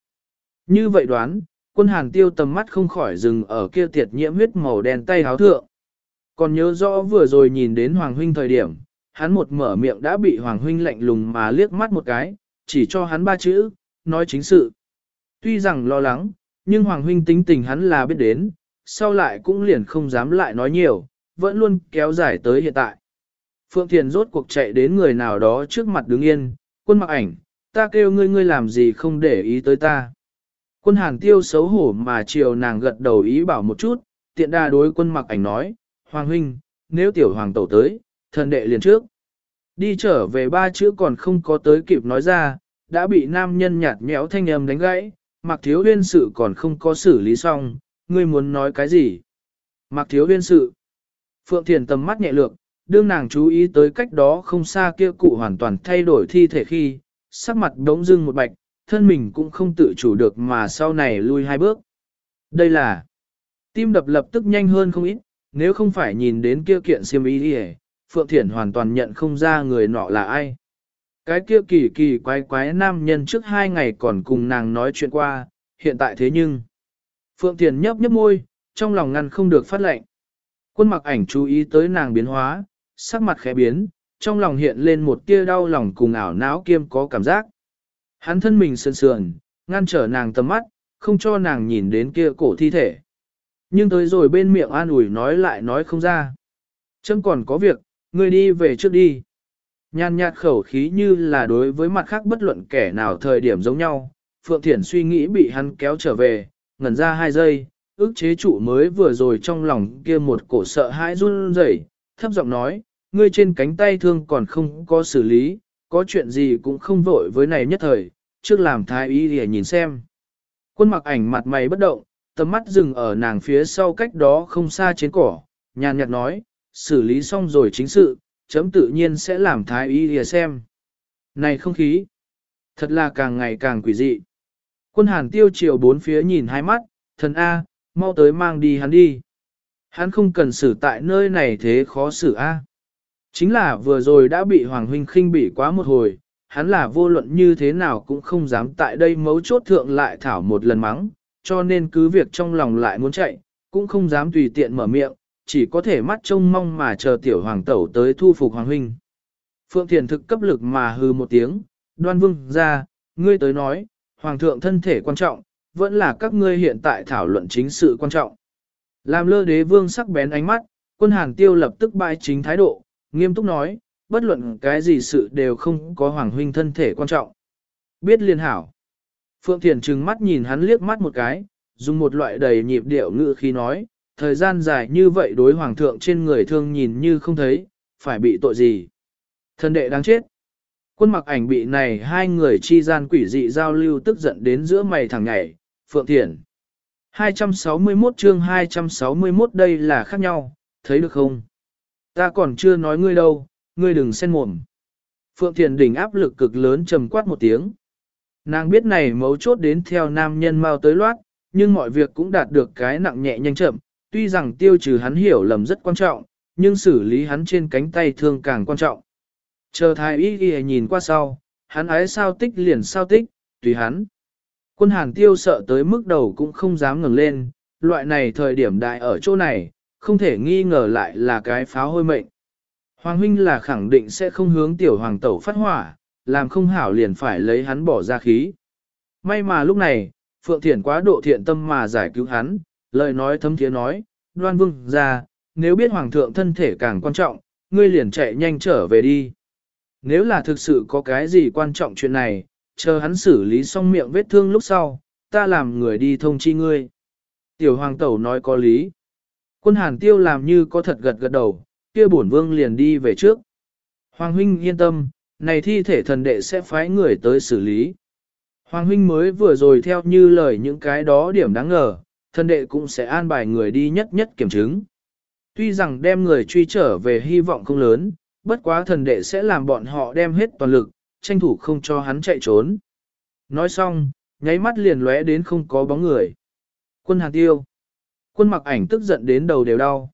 Như vậy đoán, quân hàng tiêu tầm mắt không khỏi dừng ở kia tiệt nhiễm huyết màu đen tay háo thượng. Còn nhớ rõ vừa rồi nhìn đến hoàng huynh thời điểm, hắn một mở miệng đã bị hoàng huynh lạnh lùng mà liếc mắt một cái, chỉ cho hắn ba chữ, nói chính sự. Tuy rằng lo lắng, nhưng hoàng huynh tính tình hắn là biết đến, sau lại cũng liền không dám lại nói nhiều, vẫn luôn kéo dài tới hiện tại. Phượng Thiền rốt cuộc chạy đến người nào đó trước mặt đứng yên, quân mặc ảnh, ta kêu ngươi ngươi làm gì không để ý tới ta. Quân hàn tiêu xấu hổ mà chiều nàng gật đầu ý bảo một chút, tiện đa đối quân mặc ảnh nói, Hoàng huynh, nếu tiểu hoàng tẩu tới, thần đệ liền trước. Đi trở về ba chữ còn không có tới kịp nói ra, đã bị nam nhân nhạt nhẽo thanh âm đánh gãy, mặc thiếu huyên sự còn không có xử lý xong, ngươi muốn nói cái gì? Mặc thiếu huyên sự. Phượng Thiền tầm mắt nhẹ lược, đương nàng chú ý tới cách đó không xa kia cụ hoàn toàn thay đổi thi thể khi, sắc mặt đống dưng một bạch, thân mình cũng không tự chủ được mà sau này lui hai bước. Đây là tim đập lập tức nhanh hơn không ít, nếu không phải nhìn đến kia kiện siêm ý đi Phượng Thiển hoàn toàn nhận không ra người nọ là ai. Cái kia kỳ kỳ quái quái nam nhân trước hai ngày còn cùng nàng nói chuyện qua, hiện tại thế nhưng. Phượng Thiển nhấp nhấp môi, trong lòng ngăn không được phát lệnh. Quân mặc ảnh chú ý tới nàng biến hóa, sắc mặt khẽ biến, trong lòng hiện lên một tia đau lòng cùng ảo não kiêm có cảm giác. Hắn thân mình sườn sườn, ngăn trở nàng tầm mắt, không cho nàng nhìn đến kia cổ thi thể. Nhưng tới rồi bên miệng an ủi nói lại nói không ra. Chấm còn có việc, ngươi đi về trước đi. Nhàn nhạt khẩu khí như là đối với mặt khác bất luận kẻ nào thời điểm giống nhau, Phượng Thiển suy nghĩ bị hắn kéo trở về, ngẩn ra hai giây, ước chế trụ mới vừa rồi trong lòng kia một cổ sợ hãi run rẩy, thấp giọng nói, ngươi trên cánh tay thương còn không có xử lý, có chuyện gì cũng không vội với này nhất thời, trước làm thái y để nhìn xem. Quân mặc ảnh mặt mày bất động, tầm mắt dừng ở nàng phía sau cách đó không xa trên cỏ, nhàn nhạt nói, xử lý xong rồi chính sự, chấm tự nhiên sẽ làm thái y lìa xem. Này không khí, thật là càng ngày càng quỷ dị. Quân hàn tiêu chiều bốn phía nhìn hai mắt, thần A, mau tới mang đi hắn đi. Hắn không cần xử tại nơi này thế khó xử A. Chính là vừa rồi đã bị Hoàng Huynh khinh bỉ quá một hồi, hắn là vô luận như thế nào cũng không dám tại đây mấu chốt thượng lại thảo một lần mắng, cho nên cứ việc trong lòng lại muốn chạy, cũng không dám tùy tiện mở miệng, chỉ có thể mắt trông mong mà chờ tiểu hoàng tẩu tới thu phục Hoàng Huynh. Phượng Thiền thực cấp lực mà hư một tiếng, đoan vương ra, ngươi tới nói, Hoàng thượng thân thể quan trọng, vẫn là các ngươi hiện tại thảo luận chính sự quan trọng. Làm lơ đế vương sắc bén ánh mắt, quân hàng tiêu lập tức bãi chính thái độ, nghiêm túc nói, bất luận cái gì sự đều không có hoàng huynh thân thể quan trọng. Biết liên hảo. Phượng Thiền trừng mắt nhìn hắn liếc mắt một cái, dùng một loại đầy nhịp điệu ngự khi nói, thời gian dài như vậy đối hoàng thượng trên người thương nhìn như không thấy, phải bị tội gì. Thân đệ đáng chết. Quân mặc ảnh bị này hai người chi gian quỷ dị giao lưu tức giận đến giữa mày thẳng ngày, Phượng Thiển. 261 chương 261 đây là khác nhau, thấy được không? Ta còn chưa nói ngươi đâu, ngươi đừng xen mồm. Phượng Thiền đỉnh áp lực cực lớn trầm quát một tiếng. Nàng biết này mấu chốt đến theo nam nhân mau tới loát, nhưng mọi việc cũng đạt được cái nặng nhẹ nhanh chậm, tuy rằng tiêu trừ hắn hiểu lầm rất quan trọng, nhưng xử lý hắn trên cánh tay thương càng quan trọng. Chờ thái y ghi nhìn qua sau, hắn ái sao tích liền sao tích, tùy hắn. Quân hàng tiêu sợ tới mức đầu cũng không dám ngừng lên, loại này thời điểm đại ở chỗ này, không thể nghi ngờ lại là cái pháo hôi mệnh. Hoàng huynh là khẳng định sẽ không hướng tiểu hoàng tẩu phát hỏa, làm không hảo liền phải lấy hắn bỏ ra khí. May mà lúc này, Phượng Thiển quá độ thiện tâm mà giải cứu hắn, lời nói thấm thiế nói, đoan vương ra, nếu biết hoàng thượng thân thể càng quan trọng, ngươi liền chạy nhanh trở về đi. Nếu là thực sự có cái gì quan trọng chuyện này, chờ hắn xử lý xong miệng vết thương lúc sau, ta làm người đi thông chi ngươi. Tiểu hoàng tẩu nói có lý. Quân hàn tiêu làm như có thật gật gật đầu, kia bổn vương liền đi về trước. Hoàng huynh yên tâm, này thi thể thần đệ sẽ phái người tới xử lý. Hoàng huynh mới vừa rồi theo như lời những cái đó điểm đáng ngờ, thần đệ cũng sẽ an bài người đi nhất nhất kiểm chứng. Tuy rằng đem người truy trở về hy vọng không lớn, bất quá thần đệ sẽ làm bọn họ đem hết toàn lực, tranh thủ không cho hắn chạy trốn. Nói xong, nháy mắt liền lóe đến không có bóng người. Quân hàn tiêu. Quân mặc ảnh tức giận đến đầu đều đau.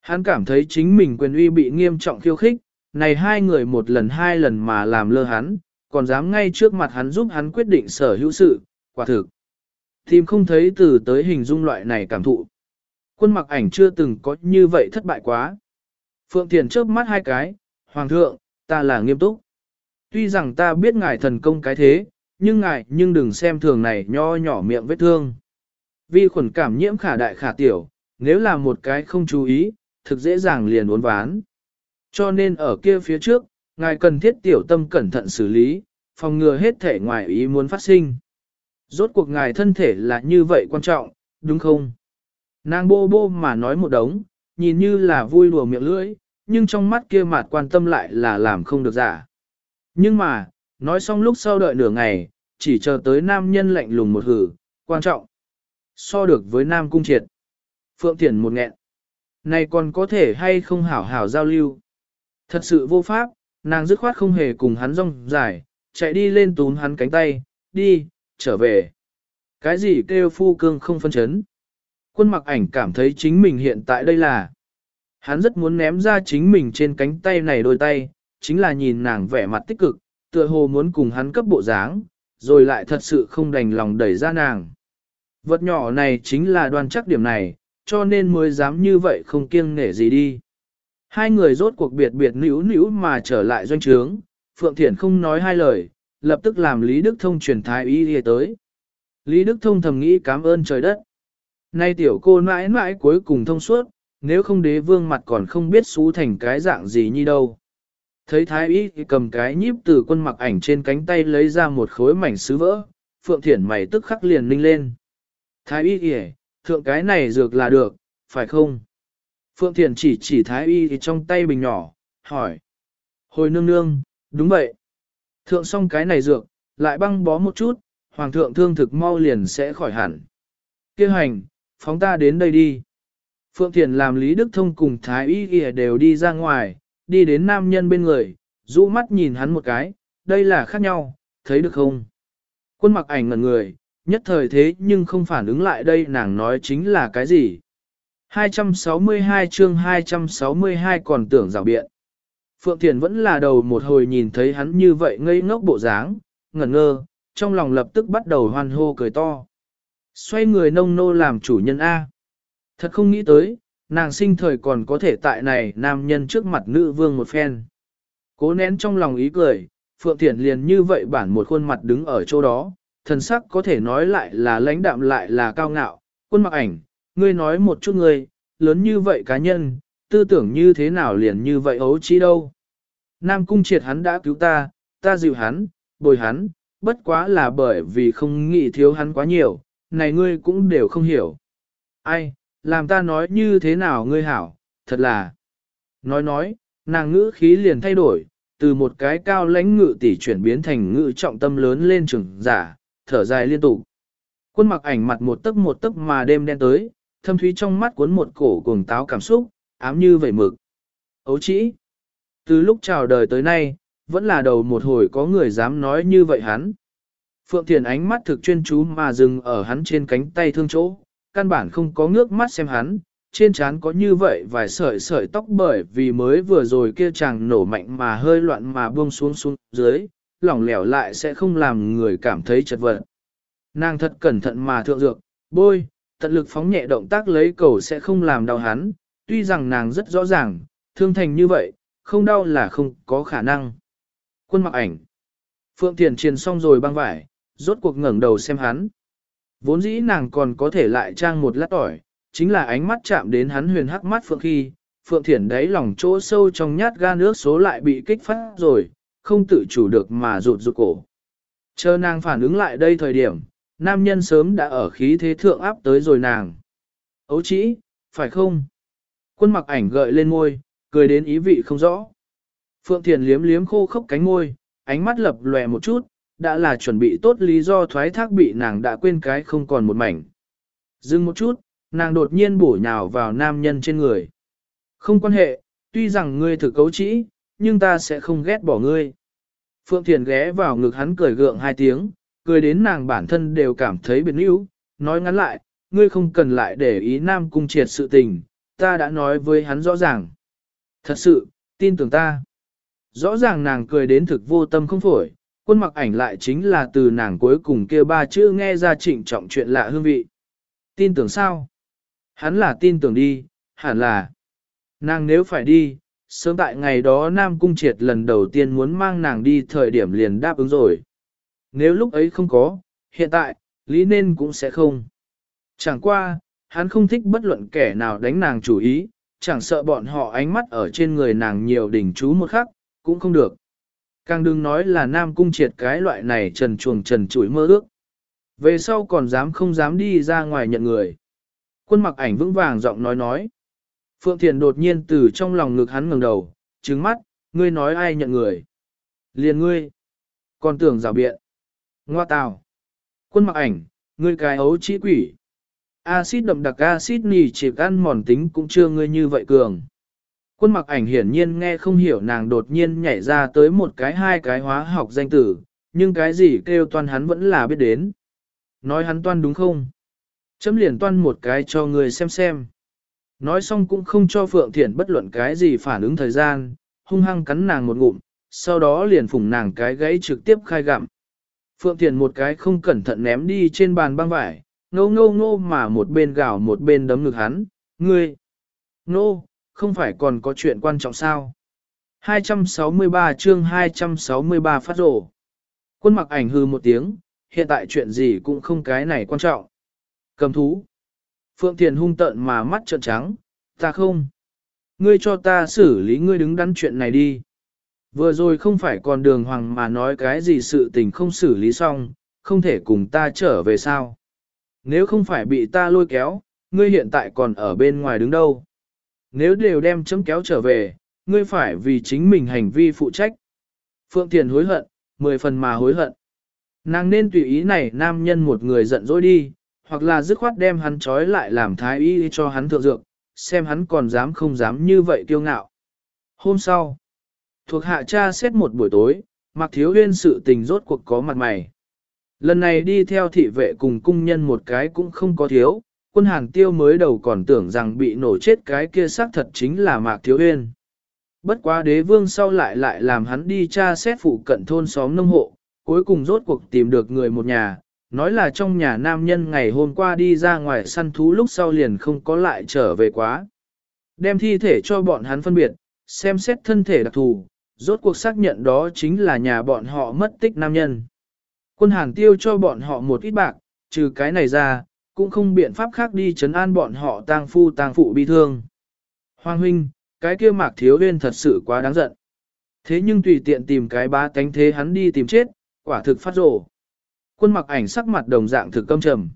Hắn cảm thấy chính mình quyền uy bị nghiêm trọng khiêu khích, này hai người một lần hai lần mà làm lơ hắn, còn dám ngay trước mặt hắn giúp hắn quyết định sở hữu sự, quả thực. Tìm không thấy từ tới hình dung loại này cảm thụ. Quân mặc ảnh chưa từng có như vậy thất bại quá. Phượng Thiền chớp mắt hai cái, Hoàng thượng, ta là nghiêm túc. Tuy rằng ta biết ngài thần công cái thế, nhưng ngài nhưng đừng xem thường này nho nhỏ miệng vết thương. Vi khuẩn cảm nhiễm khả đại khả tiểu, nếu là một cái không chú ý, thực dễ dàng liền uốn ván. Cho nên ở kia phía trước, ngài cần thiết tiểu tâm cẩn thận xử lý, phòng ngừa hết thể ngoài ý muốn phát sinh. Rốt cuộc ngài thân thể là như vậy quan trọng, đúng không? Nàng bô bô mà nói một đống, nhìn như là vui đùa miệng lưỡi, nhưng trong mắt kia mặt quan tâm lại là làm không được giả. Nhưng mà, nói xong lúc sau đợi nửa ngày, chỉ chờ tới nam nhân lạnh lùng một hử, quan trọng. So được với nam cung triệt. Phượng Thiển một nghẹn. Này còn có thể hay không hảo hảo giao lưu. Thật sự vô pháp, nàng dứt khoát không hề cùng hắn rong dài, chạy đi lên túm hắn cánh tay, đi, trở về. Cái gì kêu phu cương không phân chấn. Quân mặc ảnh cảm thấy chính mình hiện tại đây là. Hắn rất muốn ném ra chính mình trên cánh tay này đôi tay, chính là nhìn nàng vẻ mặt tích cực, tựa hồ muốn cùng hắn cấp bộ dáng, rồi lại thật sự không đành lòng đẩy ra nàng. Vật nhỏ này chính là đoan chắc điểm này, cho nên mới dám như vậy không kiêng nể gì đi. Hai người rốt cuộc biệt biệt nữ nữ mà trở lại doanh trướng, Phượng Thiển không nói hai lời, lập tức làm Lý Đức Thông truyền thái y đi tới. Lý Đức Thông thầm nghĩ cảm ơn trời đất. Nay tiểu cô mãi mãi cuối cùng thông suốt, nếu không đế vương mặt còn không biết xú thành cái dạng gì như đâu. Thấy thái y cầm cái nhíp từ quân mặc ảnh trên cánh tay lấy ra một khối mảnh sứ vỡ, Phượng Thiển mày tức khắc liền ninh lên. Thái y kìa, thượng cái này dược là được, phải không? Phượng Thiền chỉ chỉ thái y thì trong tay bình nhỏ, hỏi. Hồi nương nương, đúng vậy. Thượng xong cái này dược, lại băng bó một chút, hoàng thượng thương thực mau liền sẽ khỏi hẳn. Kêu hành, phóng ta đến đây đi. Phượng Thiền làm Lý Đức Thông cùng Thái Y kìa đều đi ra ngoài, đi đến nam nhân bên người, rũ mắt nhìn hắn một cái, đây là khác nhau, thấy được không? Quân mặc ảnh ngần người, nhất thời thế nhưng không phản ứng lại đây nàng nói chính là cái gì? 262 chương 262 còn tưởng rào biện. Phượng Thiền vẫn là đầu một hồi nhìn thấy hắn như vậy ngây ngốc bộ dáng, ngẩn ngơ, trong lòng lập tức bắt đầu hoan hô cười to. Xoay người nông nô làm chủ nhân A. Thật không nghĩ tới, nàng sinh thời còn có thể tại này nam nhân trước mặt nữ vương một phen. Cố nén trong lòng ý cười, Phượng Thiển liền như vậy bản một khuôn mặt đứng ở chỗ đó, thần sắc có thể nói lại là lãnh đạm lại là cao ngạo, quân mặc ảnh, ngươi nói một chút ngươi, lớn như vậy cá nhân, tư tưởng như thế nào liền như vậy ấu trí đâu. Nam cung triệt hắn đã cứu ta, ta dịu hắn, bồi hắn, bất quá là bởi vì không nghĩ thiếu hắn quá nhiều, này ngươi cũng đều không hiểu. Ai, làm ta nói như thế nào ngươi hảo, thật là. Nói nói, nàng ngữ khí liền thay đổi, từ một cái cao lãnh ngự tỷ chuyển biến thành ngự trọng tâm lớn lên trường giả, thở dài liên tục. Quân mặc ảnh mặt một tấc một tấc mà đêm đen tới, thâm thúy trong mắt cuốn một cổ cuồng táo cảm xúc, ám như vậy mực. Ấu chỉ. Từ lúc chào đời tới nay, vẫn là đầu một hồi có người dám nói như vậy hắn. Phượng Thiền ánh mắt thực chuyên chú mà dừng ở hắn trên cánh tay thương chỗ, căn bản không có ngước mắt xem hắn, trên trán có như vậy vài sợi sợi tóc bởi vì mới vừa rồi kia chàng nổ mạnh mà hơi loạn mà buông xuống xuống dưới, lỏng lẻo lại sẽ không làm người cảm thấy chật vật. Nàng thật cẩn thận mà thượng dược, bôi, tận lực phóng nhẹ động tác lấy cầu sẽ không làm đau hắn, tuy rằng nàng rất rõ ràng, thương thành như vậy, không đau là không có khả năng. Quân mặc ảnh. Phượng Thiền truyền xong rồi băng vải, rốt cuộc ngẩng đầu xem hắn. Vốn dĩ nàng còn có thể lại trang một lát tỏi, chính là ánh mắt chạm đến hắn huyền hắc mắt Phượng khi, Phượng Thiển đáy lòng chỗ sâu trong nhát ga nước số lại bị kích phát rồi, không tự chủ được mà rụt rụt cổ. Chờ nàng phản ứng lại đây thời điểm, nam nhân sớm đã ở khí thế thượng áp tới rồi nàng. Ấu chỉ, phải không? Quân mặc ảnh gợi lên môi, cười đến ý vị không rõ. Phượng Thiền liếm liếm khô khốc cánh môi, ánh mắt lập lòe một chút, đã là chuẩn bị tốt lý do thoái thác bị nàng đã quên cái không còn một mảnh. Dừng một chút, nàng đột nhiên bổ nhào vào nam nhân trên người. Không quan hệ, tuy rằng ngươi thử cấu trĩ, nhưng ta sẽ không ghét bỏ ngươi. Phượng Thiền ghé vào ngực hắn cười gượng hai tiếng, cười đến nàng bản thân đều cảm thấy biệt níu, nói ngắn lại, ngươi không cần lại để ý nam cung triệt sự tình, ta đã nói với hắn rõ ràng. Thật sự, tin tưởng ta. Rõ ràng nàng cười đến thực vô tâm không phổi, quân mặc ảnh lại chính là từ nàng cuối cùng kia ba chữ nghe ra trịnh trọng chuyện lạ hương vị. Tin tưởng sao? Hắn là tin tưởng đi, hẳn là. Nàng nếu phải đi, sớm tại ngày đó Nam Cung Triệt lần đầu tiên muốn mang nàng đi thời điểm liền đáp ứng rồi. Nếu lúc ấy không có, hiện tại, lý nên cũng sẽ không. Chẳng qua, hắn không thích bất luận kẻ nào đánh nàng chủ ý, chẳng sợ bọn họ ánh mắt ở trên người nàng nhiều đỉnh chú một khắc, cũng không được. Càng đừng nói là nam cung triệt cái loại này trần chuồng trần chuỗi mơ ước. Về sau còn dám không dám đi ra ngoài nhận người. Quân mặc ảnh vững vàng giọng nói nói. Phượng Thiền đột nhiên từ trong lòng ngực hắn ngẩng đầu, trứng mắt, ngươi nói ai nhận người. Liền ngươi. Còn tưởng rào biện. Ngoa tào. Quân mặc ảnh, ngươi cái ấu chỉ quỷ. Acid đậm đặc acid nì chỉ ăn mòn tính cũng chưa ngươi như vậy cường. Quân mặc ảnh hiển nhiên nghe không hiểu nàng đột nhiên nhảy ra tới một cái hai cái hóa học danh tử, nhưng cái gì kêu toan hắn vẫn là biết đến. Nói hắn toan đúng không? Chấm liền toan một cái cho người xem xem. Nói xong cũng không cho Phượng Thiển bất luận cái gì phản ứng thời gian, hung hăng cắn nàng một ngụm, sau đó liền phủng nàng cái gãy trực tiếp khai gặm. Phượng Thiền một cái không cẩn thận ném đi trên bàn băng vải, ngô ngô ngô mà một bên gào một bên đấm ngực hắn, ngươi, ngô, không phải còn có chuyện quan trọng sao? 263 chương 263 phát rổ. Quân mặc ảnh hư một tiếng, hiện tại chuyện gì cũng không cái này quan trọng. Cầm thú. Phượng Thiền hung tận mà mắt trợn trắng, ta không. Ngươi cho ta xử lý ngươi đứng đắn chuyện này đi. Vừa rồi không phải còn đường hoàng mà nói cái gì sự tình không xử lý xong, không thể cùng ta trở về sao. Nếu không phải bị ta lôi kéo, ngươi hiện tại còn ở bên ngoài đứng đâu. Nếu đều đem chấm kéo trở về, ngươi phải vì chính mình hành vi phụ trách. Phượng Thiền hối hận, mười phần mà hối hận. Nàng nên tùy ý này nam nhân một người giận dỗi đi, hoặc là dứt khoát đem hắn trói lại làm thái y cho hắn thượng dược, xem hắn còn dám không dám như vậy kiêu ngạo. Hôm sau, thuộc hạ cha xét một buổi tối, mặc thiếu huyên sự tình rốt cuộc có mặt mày. Lần này đi theo thị vệ cùng cung nhân một cái cũng không có thiếu, quân hàng tiêu mới đầu còn tưởng rằng bị nổ chết cái kia xác thật chính là mạc thiếu huyên. Bất quá đế vương sau lại lại làm hắn đi tra xét phụ cận thôn xóm nông hộ, cuối cùng rốt cuộc tìm được người một nhà, nói là trong nhà nam nhân ngày hôm qua đi ra ngoài săn thú lúc sau liền không có lại trở về quá. Đem thi thể cho bọn hắn phân biệt, xem xét thân thể đặc thù, rốt cuộc xác nhận đó chính là nhà bọn họ mất tích nam nhân. Quân hàng tiêu cho bọn họ một ít bạc, trừ cái này ra, cũng không biện pháp khác đi chấn an bọn họ tang phu tang phụ bi thương. Hoàng huynh, cái kia mạc thiếu huyên thật sự quá đáng giận. Thế nhưng tùy tiện tìm cái ba cánh thế hắn đi tìm chết, quả thực phát rổ. Quân mặc ảnh sắc mặt đồng dạng thực câm trầm.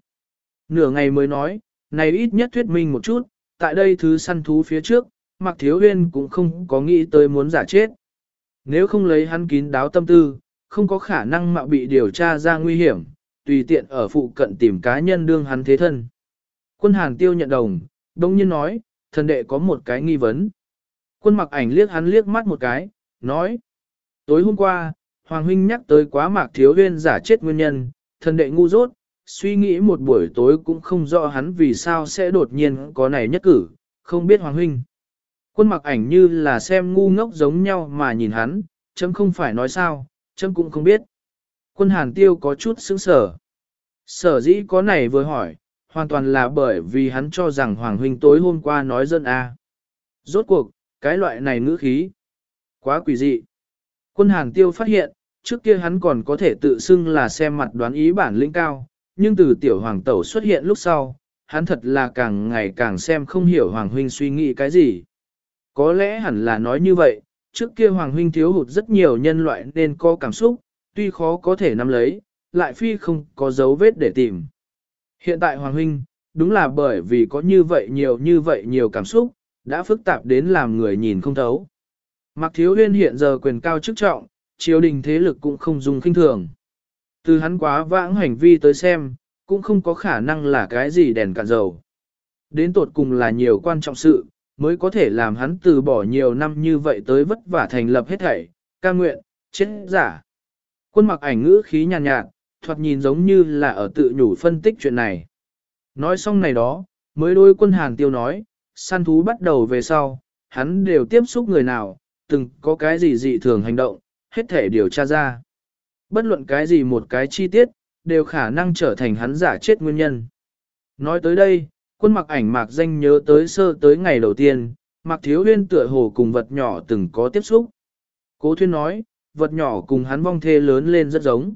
Nửa ngày mới nói, này ít nhất thuyết minh một chút, tại đây thứ săn thú phía trước, Mạc Thiếu Huyên cũng không có nghĩ tới muốn giả chết. Nếu không lấy hắn kín đáo tâm tư, không có khả năng mạo bị điều tra ra nguy hiểm, tùy tiện ở phụ cận tìm cá nhân đương hắn thế thân. Quân hàng Tiêu nhận đồng, đông nhiên nói, thần đệ có một cái nghi vấn. Quân mặc ảnh liếc hắn liếc mắt một cái, nói. Tối hôm qua, Hoàng Huynh nhắc tới quá mạc thiếu huyên giả chết nguyên nhân, thần đệ ngu dốt, suy nghĩ một buổi tối cũng không rõ hắn vì sao sẽ đột nhiên có này nhất cử, không biết Hoàng Huynh. Quân mặc ảnh như là xem ngu ngốc giống nhau mà nhìn hắn, chấm không phải nói sao, chấm cũng không biết. Quân hàn tiêu có chút sững sở. Sở dĩ có này vừa hỏi, hoàn toàn là bởi vì hắn cho rằng Hoàng Huynh tối hôm qua nói dân A. Rốt cuộc, cái loại này ngữ khí. Quá quỷ dị. Quân hàn tiêu phát hiện, trước kia hắn còn có thể tự xưng là xem mặt đoán ý bản lĩnh cao, nhưng từ tiểu hoàng tẩu xuất hiện lúc sau, hắn thật là càng ngày càng xem không hiểu hoàng huynh suy nghĩ cái gì. Có lẽ hẳn là nói như vậy, trước kia hoàng huynh thiếu hụt rất nhiều nhân loại nên có cảm xúc, tuy khó có thể nắm lấy, lại phi không có dấu vết để tìm. Hiện tại hoàng huynh, đúng là bởi vì có như vậy nhiều như vậy nhiều cảm xúc, đã phức tạp đến làm người nhìn không thấu. Mạc Thiếu Huyên hiện giờ quyền cao chức trọng, triều đình thế lực cũng không dùng kinh thường. Từ hắn quá vãng hành vi tới xem, cũng không có khả năng là cái gì đèn cạn dầu. Đến tột cùng là nhiều quan trọng sự, mới có thể làm hắn từ bỏ nhiều năm như vậy tới vất vả thành lập hết thảy, ca nguyện, chết giả. Quân mặc ảnh ngữ khí nhàn nhạt, nhạt, thoạt nhìn giống như là ở tự nhủ phân tích chuyện này. Nói xong này đó, mới đôi quân hàng tiêu nói, săn thú bắt đầu về sau, hắn đều tiếp xúc người nào, từng có cái gì dị thường hành động, hết thể điều tra ra. Bất luận cái gì một cái chi tiết, đều khả năng trở thành hắn giả chết nguyên nhân. Nói tới đây, quân mặc ảnh mạc danh nhớ tới sơ tới ngày đầu tiên, Mặc thiếu huyên tựa hồ cùng vật nhỏ từng có tiếp xúc. Cố thuyên nói, vật nhỏ cùng hắn vong thê lớn lên rất giống.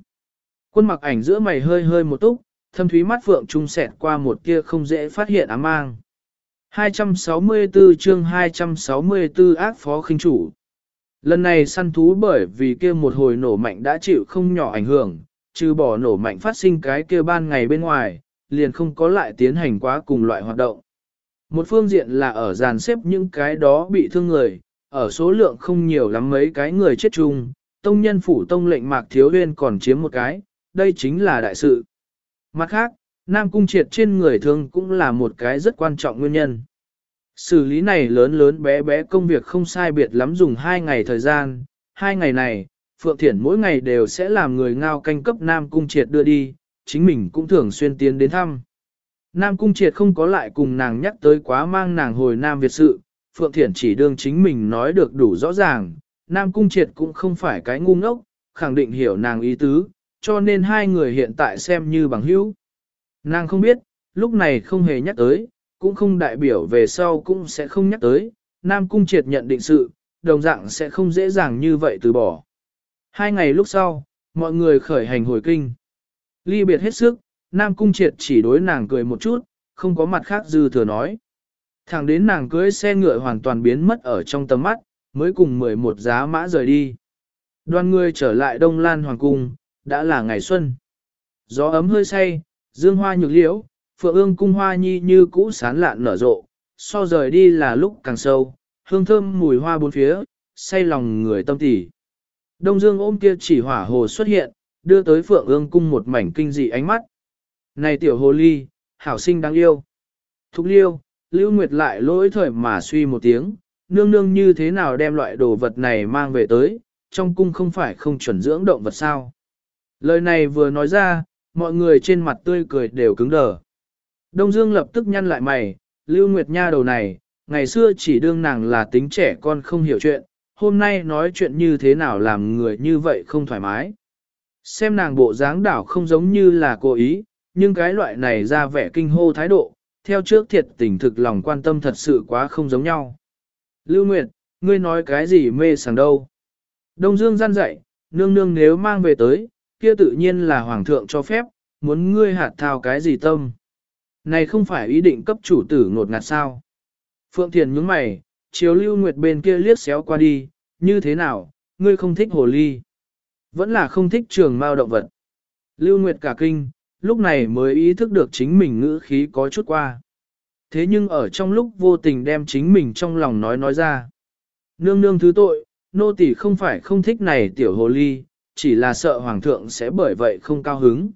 Quân mặc ảnh giữa mày hơi hơi một túc, thâm thúy mắt phượng trung sẹt qua một kia không dễ phát hiện ám mang. 264 chương 264 ác phó khinh chủ. Lần này săn thú bởi vì kia một hồi nổ mạnh đã chịu không nhỏ ảnh hưởng, trừ bỏ nổ mạnh phát sinh cái kia ban ngày bên ngoài, liền không có lại tiến hành quá cùng loại hoạt động. Một phương diện là ở dàn xếp những cái đó bị thương người, ở số lượng không nhiều lắm mấy cái người chết chung, tông nhân phủ tông lệnh mạc thiếu huyên còn chiếm một cái, đây chính là đại sự. Mặt khác, Nam Cung Triệt trên người thương cũng là một cái rất quan trọng nguyên nhân. Xử lý này lớn lớn bé bé công việc không sai biệt lắm dùng hai ngày thời gian, hai ngày này, Phượng Thiển mỗi ngày đều sẽ làm người ngao canh cấp Nam Cung Triệt đưa đi, chính mình cũng thường xuyên tiến đến thăm. Nam Cung Triệt không có lại cùng nàng nhắc tới quá mang nàng hồi Nam Việt sự, Phượng Thiển chỉ đương chính mình nói được đủ rõ ràng, Nam Cung Triệt cũng không phải cái ngu ngốc, khẳng định hiểu nàng ý tứ, cho nên hai người hiện tại xem như bằng hữu. Nàng không biết, lúc này không hề nhắc tới, cũng không đại biểu về sau cũng sẽ không nhắc tới, Nam Cung triệt nhận định sự, đồng dạng sẽ không dễ dàng như vậy từ bỏ. Hai ngày lúc sau, mọi người khởi hành hồi kinh. Ly biệt hết sức, Nam Cung triệt chỉ đối nàng cười một chút, không có mặt khác dư thừa nói. Thẳng đến nàng cưới xe ngựa hoàn toàn biến mất ở trong tầm mắt, mới cùng 11 giá mã rời đi. Đoàn người trở lại Đông Lan Hoàng Cung, đã là ngày xuân. Gió ấm hơi say, dương hoa nhược liễu, phượng ương cung hoa nhi như cũ sán lạn nở rộ, so rời đi là lúc càng sâu, hương thơm mùi hoa bốn phía, say lòng người tâm tỉ. Đông Dương ôm kia chỉ hỏa hồ xuất hiện, đưa tới phượng ương cung một mảnh kinh dị ánh mắt. Này tiểu hồ ly, hảo sinh đáng yêu. thúc liêu, Lưu Nguyệt lại lỗi thời mà suy một tiếng, nương nương như thế nào đem loại đồ vật này mang về tới, trong cung không phải không chuẩn dưỡng động vật sao. Lời này vừa nói ra, mọi người trên mặt tươi cười đều cứng đờ. Đông Dương lập tức nhăn lại mày, Lưu Nguyệt Nha đầu này, ngày xưa chỉ đương nàng là tính trẻ con không hiểu chuyện, hôm nay nói chuyện như thế nào làm người như vậy không thoải mái. Xem nàng bộ dáng đảo không giống như là cố ý, nhưng cái loại này ra vẻ kinh hô thái độ, theo trước thiệt tình thực lòng quan tâm thật sự quá không giống nhau. Lưu Nguyệt, ngươi nói cái gì mê sảng đâu? Đông Dương gian dạy, nương nương nếu mang về tới, kia tự nhiên là hoàng thượng cho phép, muốn ngươi hạt thao cái gì tâm. Này không phải ý định cấp chủ tử ngột ngạt sao. Phượng Thiền nhướng mày, chiếu Lưu Nguyệt bên kia liếc xéo qua đi, như thế nào, ngươi không thích hồ ly. Vẫn là không thích trường mao động vật. Lưu Nguyệt cả kinh, lúc này mới ý thức được chính mình ngữ khí có chút qua. Thế nhưng ở trong lúc vô tình đem chính mình trong lòng nói nói ra. Nương nương thứ tội, nô tỳ không phải không thích này tiểu hồ ly, chỉ là sợ hoàng thượng sẽ bởi vậy không cao hứng.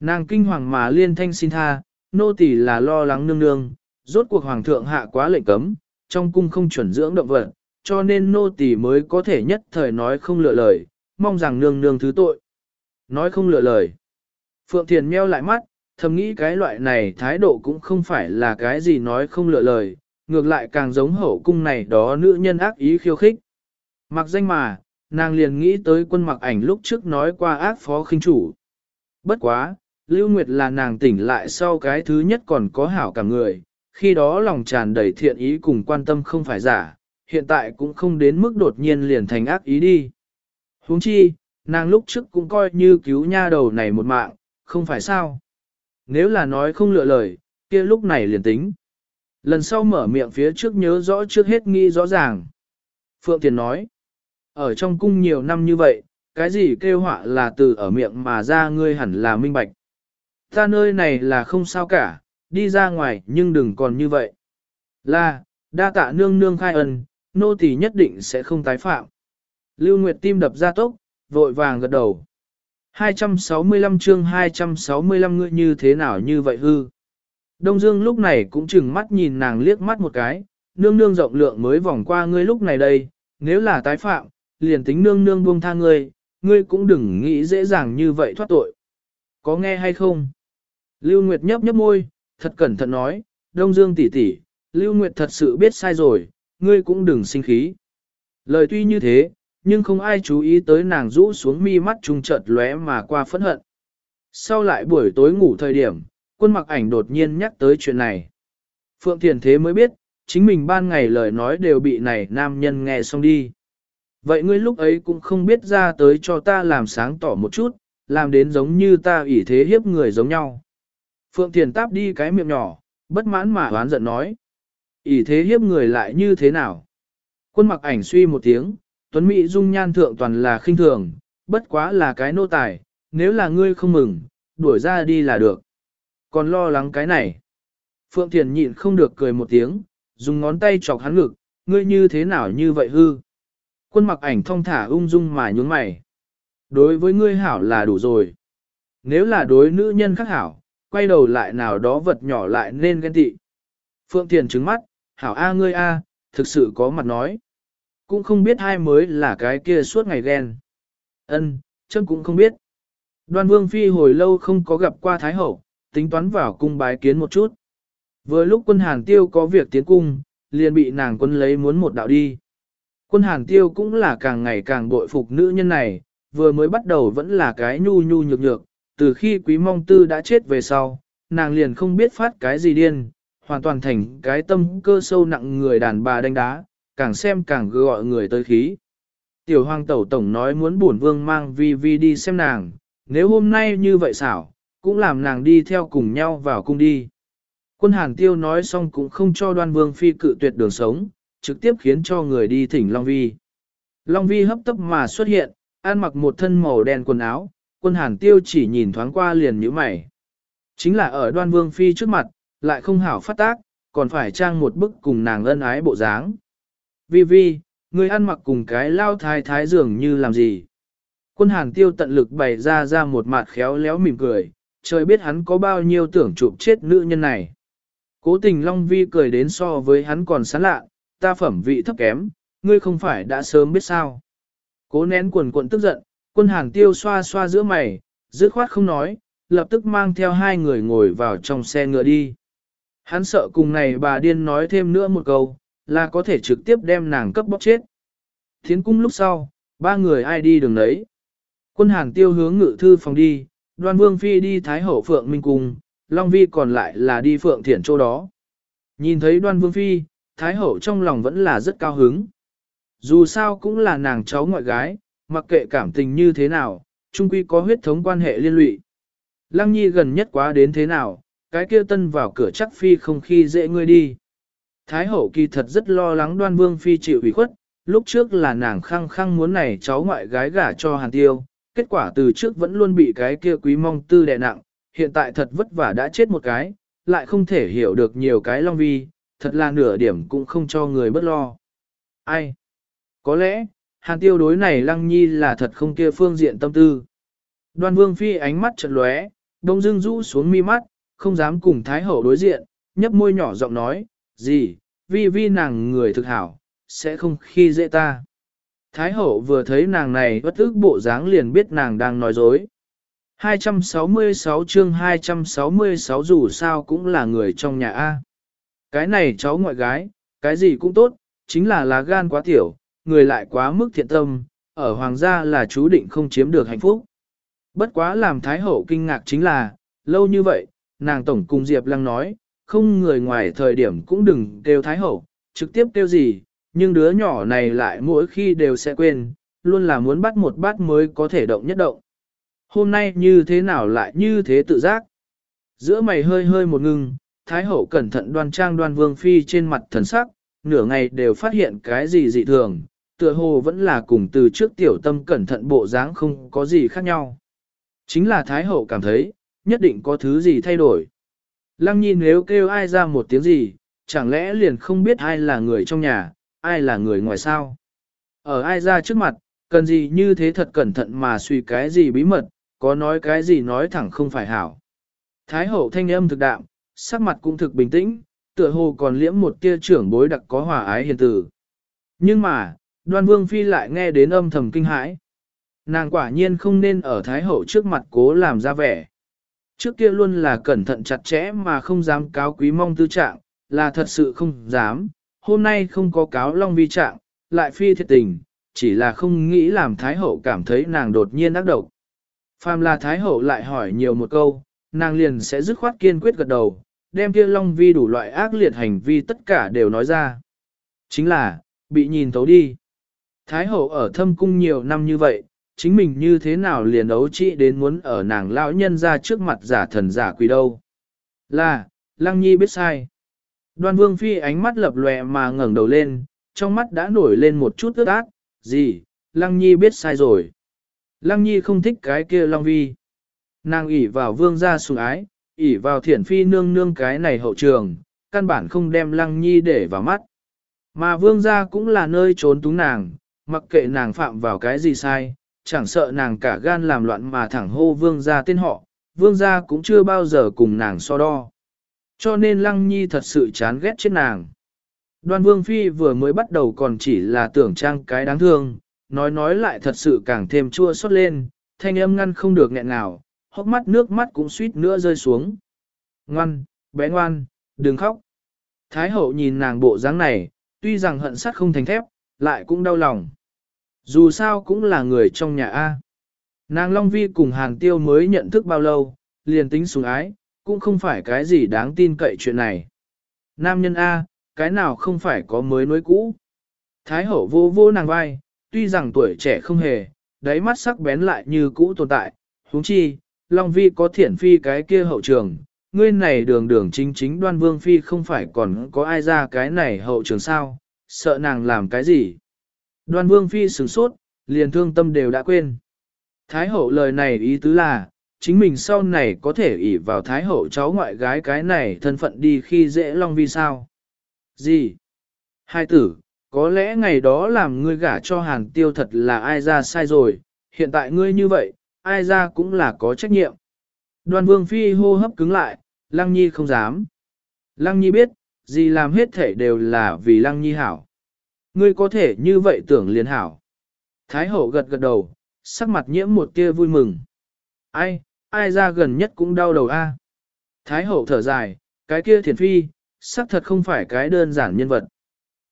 Nàng kinh hoàng mà liên thanh xin tha, nô tỳ là lo lắng nương nương, rốt cuộc hoàng thượng hạ quá lệnh cấm, trong cung không chuẩn dưỡng động vật, cho nên nô tỳ mới có thể nhất thời nói không lựa lời, mong rằng nương nương thứ tội. Nói không lựa lời. Phượng Thiền meo lại mắt, thầm nghĩ cái loại này thái độ cũng không phải là cái gì nói không lựa lời, ngược lại càng giống hậu cung này đó nữ nhân ác ý khiêu khích. Mặc danh mà, nàng liền nghĩ tới quân mặc ảnh lúc trước nói qua ác phó khinh chủ. Bất quá, Lưu Nguyệt là nàng tỉnh lại sau cái thứ nhất còn có hảo cả người, khi đó lòng tràn đầy thiện ý cùng quan tâm không phải giả, hiện tại cũng không đến mức đột nhiên liền thành ác ý đi huống chi, nàng lúc trước cũng coi như cứu nha đầu này một mạng, không phải sao. Nếu là nói không lựa lời, kia lúc này liền tính. Lần sau mở miệng phía trước nhớ rõ trước hết nghi rõ ràng. Phượng Tiền nói, ở trong cung nhiều năm như vậy, cái gì kêu họa là từ ở miệng mà ra ngươi hẳn là minh bạch. Ta nơi này là không sao cả, đi ra ngoài nhưng đừng còn như vậy. Là, đa tạ nương nương khai ân, nô tỳ nhất định sẽ không tái phạm. Lưu Nguyệt tim đập ra tốc, vội vàng gật đầu. 265 chương 265 ngươi như thế nào như vậy hư. Đông Dương lúc này cũng chừng mắt nhìn nàng liếc mắt một cái, nương nương rộng lượng mới vòng qua ngươi lúc này đây, nếu là tái phạm, liền tính nương nương buông tha ngươi, ngươi cũng đừng nghĩ dễ dàng như vậy thoát tội. Có nghe hay không? Lưu Nguyệt nhấp nhấp môi, thật cẩn thận nói, Đông Dương tỷ tỷ, Lưu Nguyệt thật sự biết sai rồi, ngươi cũng đừng sinh khí. Lời tuy như thế, nhưng không ai chú ý tới nàng rũ xuống mi mắt trung chợt lóe mà qua phẫn hận. Sau lại buổi tối ngủ thời điểm, quân mặc ảnh đột nhiên nhắc tới chuyện này. Phượng Thiền Thế mới biết, chính mình ban ngày lời nói đều bị này nam nhân nghe xong đi. Vậy ngươi lúc ấy cũng không biết ra tới cho ta làm sáng tỏ một chút, làm đến giống như ta ủy thế hiếp người giống nhau. Phượng Thiền táp đi cái miệng nhỏ, bất mãn mà hoán giận nói. ỷ thế hiếp người lại như thế nào? Quân mặc ảnh suy một tiếng, Tuấn Mỹ dung nhan thượng toàn là khinh thường, bất quá là cái nô tài, nếu là ngươi không mừng, đuổi ra đi là được. Còn lo lắng cái này. Phượng Thiền nhịn không được cười một tiếng, dùng ngón tay chọc hắn ngực, ngươi như thế nào như vậy hư. Quân mặc ảnh thong thả ung dung mà nhún mày. Đối với ngươi hảo là đủ rồi. Nếu là đối nữ nhân khác hảo, quay đầu lại nào đó vật nhỏ lại nên ghen tị. Phượng Thiền trứng mắt, hảo A ngươi A, thực sự có mặt nói. Cũng không biết hai mới là cái kia suốt ngày ghen. Ân, chân cũng không biết. Đoan Vương Phi hồi lâu không có gặp qua Thái Hậu, tính toán vào cung bái kiến một chút. Vừa lúc quân Hàn Tiêu có việc tiến cung, liền bị nàng quân lấy muốn một đạo đi. Quân Hàn Tiêu cũng là càng ngày càng bội phục nữ nhân này, vừa mới bắt đầu vẫn là cái nhu nhu nhược nhược, từ khi quý mong tư đã chết về sau, nàng liền không biết phát cái gì điên, hoàn toàn thành cái tâm cơ sâu nặng người đàn bà đánh đá, càng xem càng gọi người tới khí. Tiểu hoàng tẩu tổng nói muốn bổn vương mang vi vi đi xem nàng, nếu hôm nay như vậy xảo, cũng làm nàng đi theo cùng nhau vào cung đi. Quân hàn tiêu nói xong cũng không cho đoan vương phi cự tuyệt đường sống, trực tiếp khiến cho người đi thỉnh Long Vi. Long Vi hấp tấp mà xuất hiện, ăn mặc một thân màu đen quần áo, quân hàn tiêu chỉ nhìn thoáng qua liền nhíu mày. Chính là ở đoan vương phi trước mặt, lại không hảo phát tác, còn phải trang một bức cùng nàng ân ái bộ dáng. Vi vi, người ăn mặc cùng cái lao thái thái dường như làm gì. Quân hàn tiêu tận lực bày ra ra một mặt khéo léo mỉm cười, trời biết hắn có bao nhiêu tưởng chụp chết nữ nhân này. Cố tình Long Vi cười đến so với hắn còn sán lạ, ta phẩm vị thấp kém, ngươi không phải đã sớm biết sao. Cố nén quần quận tức giận, quân hàn tiêu xoa xoa giữa mày, dứt khoát không nói, lập tức mang theo hai người ngồi vào trong xe ngựa đi. Hắn sợ cùng này bà điên nói thêm nữa một câu, là có thể trực tiếp đem nàng cấp bóc chết. Thiến cung lúc sau, ba người ai đi đường đấy. Quân hàng tiêu hướng ngự thư phòng đi, đoan vương phi đi thái hậu phượng minh cung, long vi còn lại là đi phượng thiển chỗ đó. Nhìn thấy đoan vương phi, thái hậu trong lòng vẫn là rất cao hứng. Dù sao cũng là nàng cháu ngoại gái, mặc kệ cảm tình như thế nào, chung quy có huyết thống quan hệ liên lụy. Lăng nhi gần nhất quá đến thế nào, cái kia tân vào cửa chắc phi không khi dễ ngươi đi. Thái hậu kỳ thật rất lo lắng đoan vương phi chịu ủy khuất, lúc trước là nàng khăng khăng muốn này cháu ngoại gái gả cho hàn tiêu, kết quả từ trước vẫn luôn bị cái kia quý mong tư đè nặng, hiện tại thật vất vả đã chết một cái, lại không thể hiểu được nhiều cái long vi, thật là nửa điểm cũng không cho người bất lo. Ai? Có lẽ, hàn tiêu đối này lăng nhi là thật không kia phương diện tâm tư. Đoan vương phi ánh mắt chật lóe, đông dưng rũ xuống mi mắt, không dám cùng thái hậu đối diện, nhấp môi nhỏ giọng nói, gì, vi vi nàng người thực hảo, sẽ không khi dễ ta. Thái hậu vừa thấy nàng này bất ức bộ dáng liền biết nàng đang nói dối. 266 chương 266 dù sao cũng là người trong nhà A. Cái này cháu ngoại gái, cái gì cũng tốt, chính là lá gan quá tiểu, người lại quá mức thiện tâm, ở hoàng gia là chú định không chiếm được hạnh phúc. Bất quá làm Thái hậu kinh ngạc chính là, lâu như vậy, nàng tổng cùng Diệp Lăng nói, không người ngoài thời điểm cũng đừng kêu Thái hậu, trực tiếp kêu gì, nhưng đứa nhỏ này lại mỗi khi đều sẽ quên, luôn là muốn bắt một bát mới có thể động nhất động. Hôm nay như thế nào lại như thế tự giác? Giữa mày hơi hơi một ngưng, Thái hậu cẩn thận đoan trang đoan vương phi trên mặt thần sắc, nửa ngày đều phát hiện cái gì dị thường, tựa hồ vẫn là cùng từ trước tiểu tâm cẩn thận bộ dáng không có gì khác nhau. Chính là Thái hậu cảm thấy, nhất định có thứ gì thay đổi. Lăng nhi nếu kêu ai ra một tiếng gì, chẳng lẽ liền không biết ai là người trong nhà, ai là người ngoài sao? Ở ai ra trước mặt, cần gì như thế thật cẩn thận mà suy cái gì bí mật, có nói cái gì nói thẳng không phải hảo. Thái hậu thanh âm thực đạm, sắc mặt cũng thực bình tĩnh, tựa hồ còn liễm một tia trưởng bối đặc có hòa ái hiền tử. Nhưng mà, đoan vương phi lại nghe đến âm thầm kinh hãi. Nàng quả nhiên không nên ở Thái hậu trước mặt cố làm ra vẻ. Trước kia luôn là cẩn thận chặt chẽ mà không dám cáo quý mong tư trạng, là thật sự không dám, hôm nay không có cáo long vi trạng, lại phi thiệt tình, chỉ là không nghĩ làm Thái hậu cảm thấy nàng đột nhiên ác độc. Phàm là Thái hậu lại hỏi nhiều một câu, nàng liền sẽ dứt khoát kiên quyết gật đầu, đem kia long vi đủ loại ác liệt hành vi tất cả đều nói ra. Chính là, bị nhìn thấu đi. Thái hậu ở thâm cung nhiều năm như vậy, chính mình như thế nào liền ấu trị đến muốn ở nàng lão nhân ra trước mặt giả thần giả quỷ đâu. Là, Lăng Nhi biết sai. Đoan Vương Phi ánh mắt lập lòe mà ngẩng đầu lên, trong mắt đã nổi lên một chút ướt át, gì, Lăng Nhi biết sai rồi. Lăng Nhi không thích cái kia Long Vi. Nàng ỉ vào vương gia sủng ái, ỉ vào thiển phi nương nương cái này hậu trường, căn bản không đem Lăng Nhi để vào mắt. Mà vương gia cũng là nơi trốn túng nàng, mặc kệ nàng phạm vào cái gì sai, chẳng sợ nàng cả gan làm loạn mà thẳng hô vương gia tên họ, vương gia cũng chưa bao giờ cùng nàng so đo. Cho nên Lăng Nhi thật sự chán ghét chết nàng. Đoan Vương Phi vừa mới bắt đầu còn chỉ là tưởng trang cái đáng thương, nói nói lại thật sự càng thêm chua xót lên, thanh âm ngăn không được nghẹn nào, hốc mắt nước mắt cũng suýt nữa rơi xuống. Ngoan, bé ngoan, đừng khóc. Thái hậu nhìn nàng bộ dáng này, tuy rằng hận sắt không thành thép, lại cũng đau lòng. Dù sao cũng là người trong nhà A. Nàng Long Vi cùng Hàn Tiêu mới nhận thức bao lâu, liền tính sùng ái, cũng không phải cái gì đáng tin cậy chuyện này. Nam nhân A, cái nào không phải có mới nối cũ. Thái hậu vô vô nàng vai, tuy rằng tuổi trẻ không hề, đáy mắt sắc bén lại như cũ tồn tại, huống chi, Long Vi có thiển phi cái kia hậu trường, ngươi này đường đường chính chính đoan vương phi không phải còn có ai ra cái này hậu trường sao, sợ nàng làm cái gì. Đoan vương phi sửng sốt, liền thương tâm đều đã quên. Thái hậu lời này ý tứ là, chính mình sau này có thể ỷ vào thái hậu cháu ngoại gái cái này thân phận đi khi dễ long vi sao. Gì? Hai tử, có lẽ ngày đó làm ngươi gả cho hàn tiêu thật là ai ra sai rồi, hiện tại ngươi như vậy, ai ra cũng là có trách nhiệm. Đoàn vương phi hô hấp cứng lại, lăng nhi không dám. Lăng nhi biết, gì làm hết thể đều là vì lăng nhi hảo. Ngươi có thể như vậy tưởng liền hảo. Thái hậu gật gật đầu, sắc mặt nhiễm một tia vui mừng. Ai, ai ra gần nhất cũng đau đầu a. Thái hậu thở dài, cái kia thiền phi, sắc thật không phải cái đơn giản nhân vật.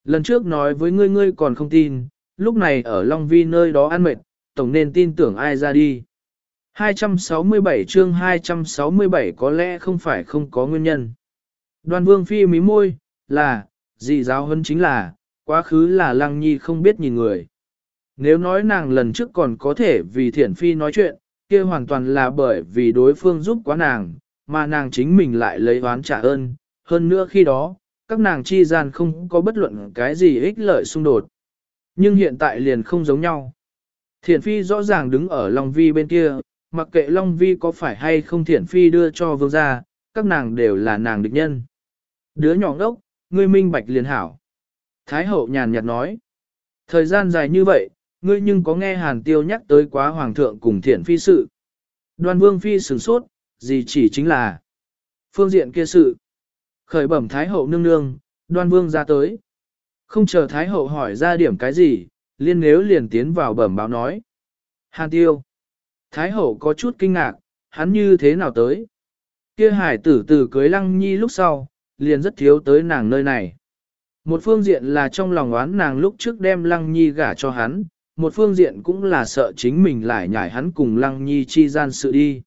Lần trước nói với ngươi ngươi còn không tin, lúc này ở Long Vi nơi đó ăn mệt, tổng nên tin tưởng ai ra đi. 267 chương 267 có lẽ không phải không có nguyên nhân. Đoàn vương phi mí môi, là, gì giáo hơn chính là, quá khứ là lăng nhi không biết nhìn người. Nếu nói nàng lần trước còn có thể vì thiển phi nói chuyện, kia hoàn toàn là bởi vì đối phương giúp quá nàng, mà nàng chính mình lại lấy oán trả ơn. Hơn nữa khi đó, các nàng chi gian không có bất luận cái gì ích lợi xung đột. Nhưng hiện tại liền không giống nhau. Thiển phi rõ ràng đứng ở Long Vi bên kia, mặc kệ Long Vi có phải hay không thiển phi đưa cho vương gia, các nàng đều là nàng địch nhân. Đứa nhỏ ngốc, ngươi minh bạch liền hảo. Thái hậu nhàn nhạt nói. Thời gian dài như vậy, ngươi nhưng có nghe hàn tiêu nhắc tới quá hoàng thượng cùng Thiện phi sự. Đoan vương phi sửng sốt, gì chỉ chính là phương diện kia sự. Khởi bẩm Thái hậu nương nương, đoan vương ra tới. Không chờ Thái hậu hỏi ra điểm cái gì, liên nếu liền tiến vào bẩm báo nói. Hàn tiêu. Thái hậu có chút kinh ngạc, hắn như thế nào tới? Kia hải tử tử cưới lăng nhi lúc sau, liền rất thiếu tới nàng nơi này. Một phương diện là trong lòng oán nàng lúc trước đem lăng nhi gả cho hắn, một phương diện cũng là sợ chính mình lại nhảy hắn cùng lăng nhi chi gian sự đi.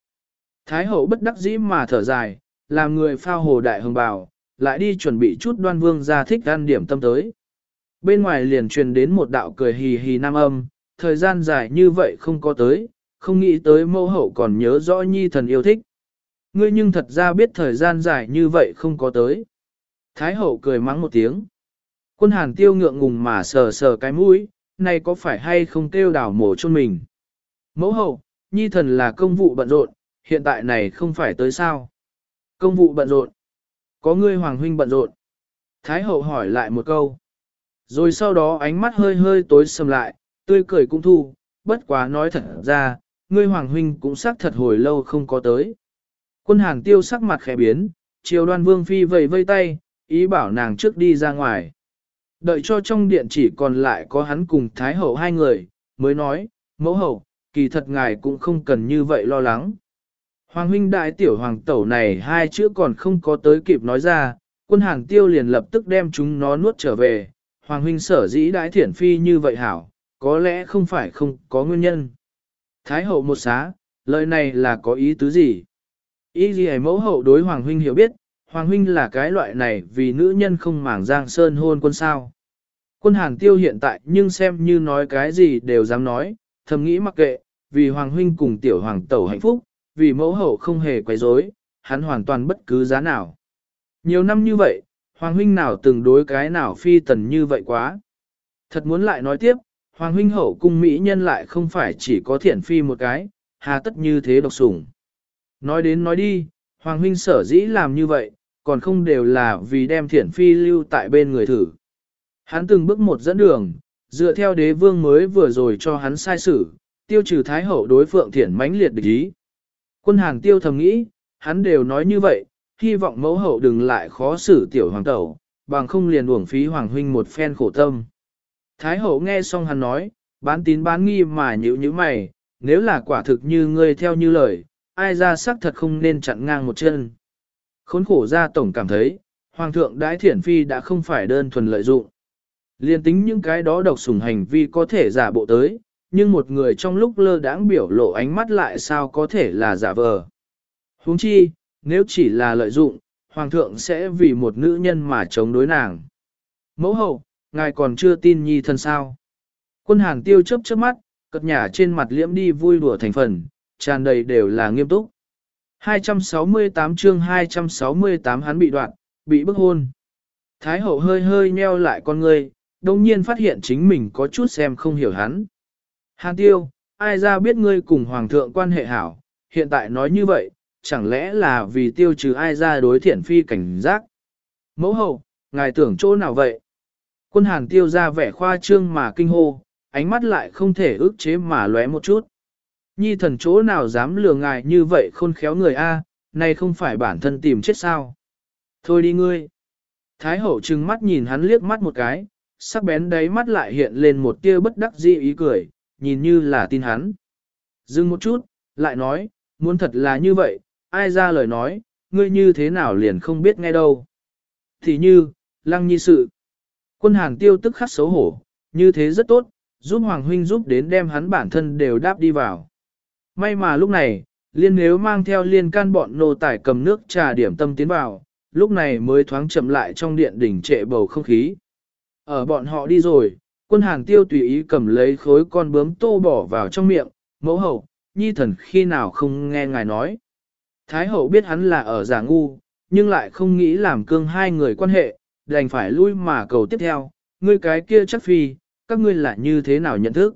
Thái hậu bất đắc dĩ mà thở dài, làm người phao hồ đại hồng bào, lại đi chuẩn bị chút đoan vương ra thích ăn điểm tâm tới. Bên ngoài liền truyền đến một đạo cười hì hì nam âm, thời gian dài như vậy không có tới, không nghĩ tới mẫu hậu còn nhớ rõ nhi thần yêu thích. Ngươi nhưng thật ra biết thời gian dài như vậy không có tới. Thái hậu cười mắng một tiếng. Quân hàn tiêu ngượng ngùng mà sờ sờ cái mũi, này có phải hay không kêu đảo mổ chôn mình. Mẫu hậu, nhi thần là công vụ bận rộn, hiện tại này không phải tới sao. Công vụ bận rộn. Có ngươi hoàng huynh bận rộn. Thái hậu hỏi lại một câu. Rồi sau đó ánh mắt hơi hơi tối sầm lại, tươi cười cũng thu, bất quá nói thật ra, ngươi hoàng huynh cũng xác thật hồi lâu không có tới. Quân hàng tiêu sắc mặt khẽ biến, chiều đoan vương phi vầy vây tay, ý bảo nàng trước đi ra ngoài. Đợi cho trong điện chỉ còn lại có hắn cùng Thái Hậu hai người, mới nói, mẫu hậu, kỳ thật ngài cũng không cần như vậy lo lắng. Hoàng huynh đại tiểu hoàng tẩu này hai chữ còn không có tới kịp nói ra, quân hàng tiêu liền lập tức đem chúng nó nuốt trở về. Hoàng huynh sở dĩ đại thiển phi như vậy hảo, có lẽ không phải không có nguyên nhân. Thái hậu một xá, lời này là có ý tứ gì? Ý gì mẫu hậu đối hoàng huynh hiểu biết, hoàng huynh là cái loại này vì nữ nhân không màng giang sơn hôn quân sao. Quân hàn tiêu hiện tại nhưng xem như nói cái gì đều dám nói, thầm nghĩ mặc kệ, vì hoàng huynh cùng tiểu hoàng tẩu hạnh phúc, vì mẫu hậu không hề quấy rối, hắn hoàn toàn bất cứ giá nào. Nhiều năm như vậy, hoàng huynh nào từng đối cái nào phi tần như vậy quá. Thật muốn lại nói tiếp, hoàng huynh hậu cung mỹ nhân lại không phải chỉ có thiện phi một cái, hà tất như thế độc sủng. Nói đến nói đi, hoàng huynh sở dĩ làm như vậy, còn không đều là vì đem thiện phi lưu tại bên người thử. Hắn từng bước một dẫn đường, dựa theo đế vương mới vừa rồi cho hắn sai xử, tiêu trừ thái hậu đối phượng thiển mãnh liệt địch ý. Quân hàng tiêu thầm nghĩ, hắn đều nói như vậy, hy vọng mẫu hậu đừng lại khó xử tiểu hoàng tẩu, bằng không liền uổng phí hoàng huynh một phen khổ tâm. Thái hậu nghe xong hắn nói, bán tín bán nghi mà nhữ như mày, nếu là quả thực như ngươi theo như lời, ai ra xác thật không nên chặn ngang một chân. Khốn khổ ra tổng cảm thấy, hoàng thượng đái thiển phi đã không phải đơn thuần lợi dụng. Liên tính những cái đó độc sủng hành vi có thể giả bộ tới, nhưng một người trong lúc lơ đãng biểu lộ ánh mắt lại sao có thể là giả vờ. Huống chi, nếu chỉ là lợi dụng, hoàng thượng sẽ vì một nữ nhân mà chống đối nàng. Mẫu hậu, ngài còn chưa tin nhi thân sao. Quân hàng tiêu chớp chớp mắt, cất nhả trên mặt liễm đi vui đùa thành phần, tràn đầy đều là nghiêm túc. 268 chương 268 hắn bị đoạn, bị bức hôn. Thái hậu hơi hơi nheo lại con ngươi, đồng nhiên phát hiện chính mình có chút xem không hiểu hắn. Hàn tiêu, ai ra biết ngươi cùng hoàng thượng quan hệ hảo, hiện tại nói như vậy, chẳng lẽ là vì tiêu trừ ai ra đối thiện phi cảnh giác. Mẫu hậu, ngài tưởng chỗ nào vậy? Quân hàn tiêu ra vẻ khoa trương mà kinh hô, ánh mắt lại không thể ức chế mà lóe một chút. Nhi thần chỗ nào dám lừa ngài như vậy khôn khéo người A, này không phải bản thân tìm chết sao. Thôi đi ngươi. Thái hậu trừng mắt nhìn hắn liếc mắt một cái, sắc bén đáy mắt lại hiện lên một tia bất đắc dĩ ý cười, nhìn như là tin hắn. Dừng một chút, lại nói, muốn thật là như vậy, ai ra lời nói, ngươi như thế nào liền không biết nghe đâu. Thì như, lăng nhi sự. Quân hàng tiêu tức khắc xấu hổ, như thế rất tốt, giúp Hoàng Huynh giúp đến đem hắn bản thân đều đáp đi vào. May mà lúc này, liên nếu mang theo liên can bọn nô tải cầm nước trà điểm tâm tiến vào, lúc này mới thoáng chậm lại trong điện đỉnh trệ bầu không khí. Ở bọn họ đi rồi, quân hàn tiêu tùy ý cầm lấy khối con bướm tô bỏ vào trong miệng, mẫu hậu, nhi thần khi nào không nghe ngài nói. Thái hậu biết hắn là ở giả ngu, nhưng lại không nghĩ làm cương hai người quan hệ, đành phải lui mà cầu tiếp theo, ngươi cái kia chắc phi, các ngươi là như thế nào nhận thức.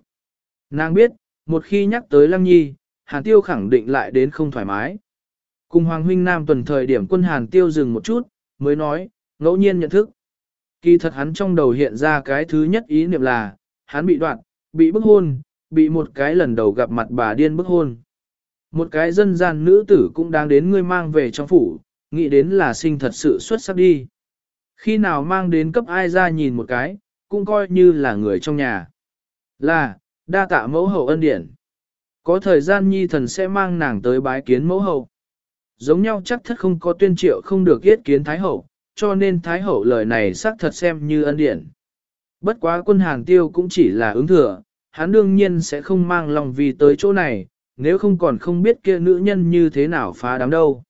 Nàng biết, một khi nhắc tới Lăng Nhi, Hàn Tiêu khẳng định lại đến không thoải mái. Cùng Hoàng Huynh Nam tuần thời điểm quân Hàn Tiêu dừng một chút, mới nói, ngẫu nhiên nhận thức. Kỳ thật hắn trong đầu hiện ra cái thứ nhất ý niệm là, hắn bị đoạn, bị bức hôn, bị một cái lần đầu gặp mặt bà điên bức hôn. Một cái dân gian nữ tử cũng đang đến ngươi mang về trong phủ, nghĩ đến là sinh thật sự xuất sắc đi. Khi nào mang đến cấp ai ra nhìn một cái, cũng coi như là người trong nhà. Là, đa tạ mẫu hậu ân điển. Có thời gian nhi thần sẽ mang nàng tới bái kiến mẫu hậu. Giống nhau chắc thất không có tuyên triệu không được yết kiến thái hậu, cho nên thái hậu lời này xác thật xem như ân điển. Bất quá quân hàng tiêu cũng chỉ là ứng thừa, hắn đương nhiên sẽ không mang lòng vì tới chỗ này, nếu không còn không biết kia nữ nhân như thế nào phá đám đâu.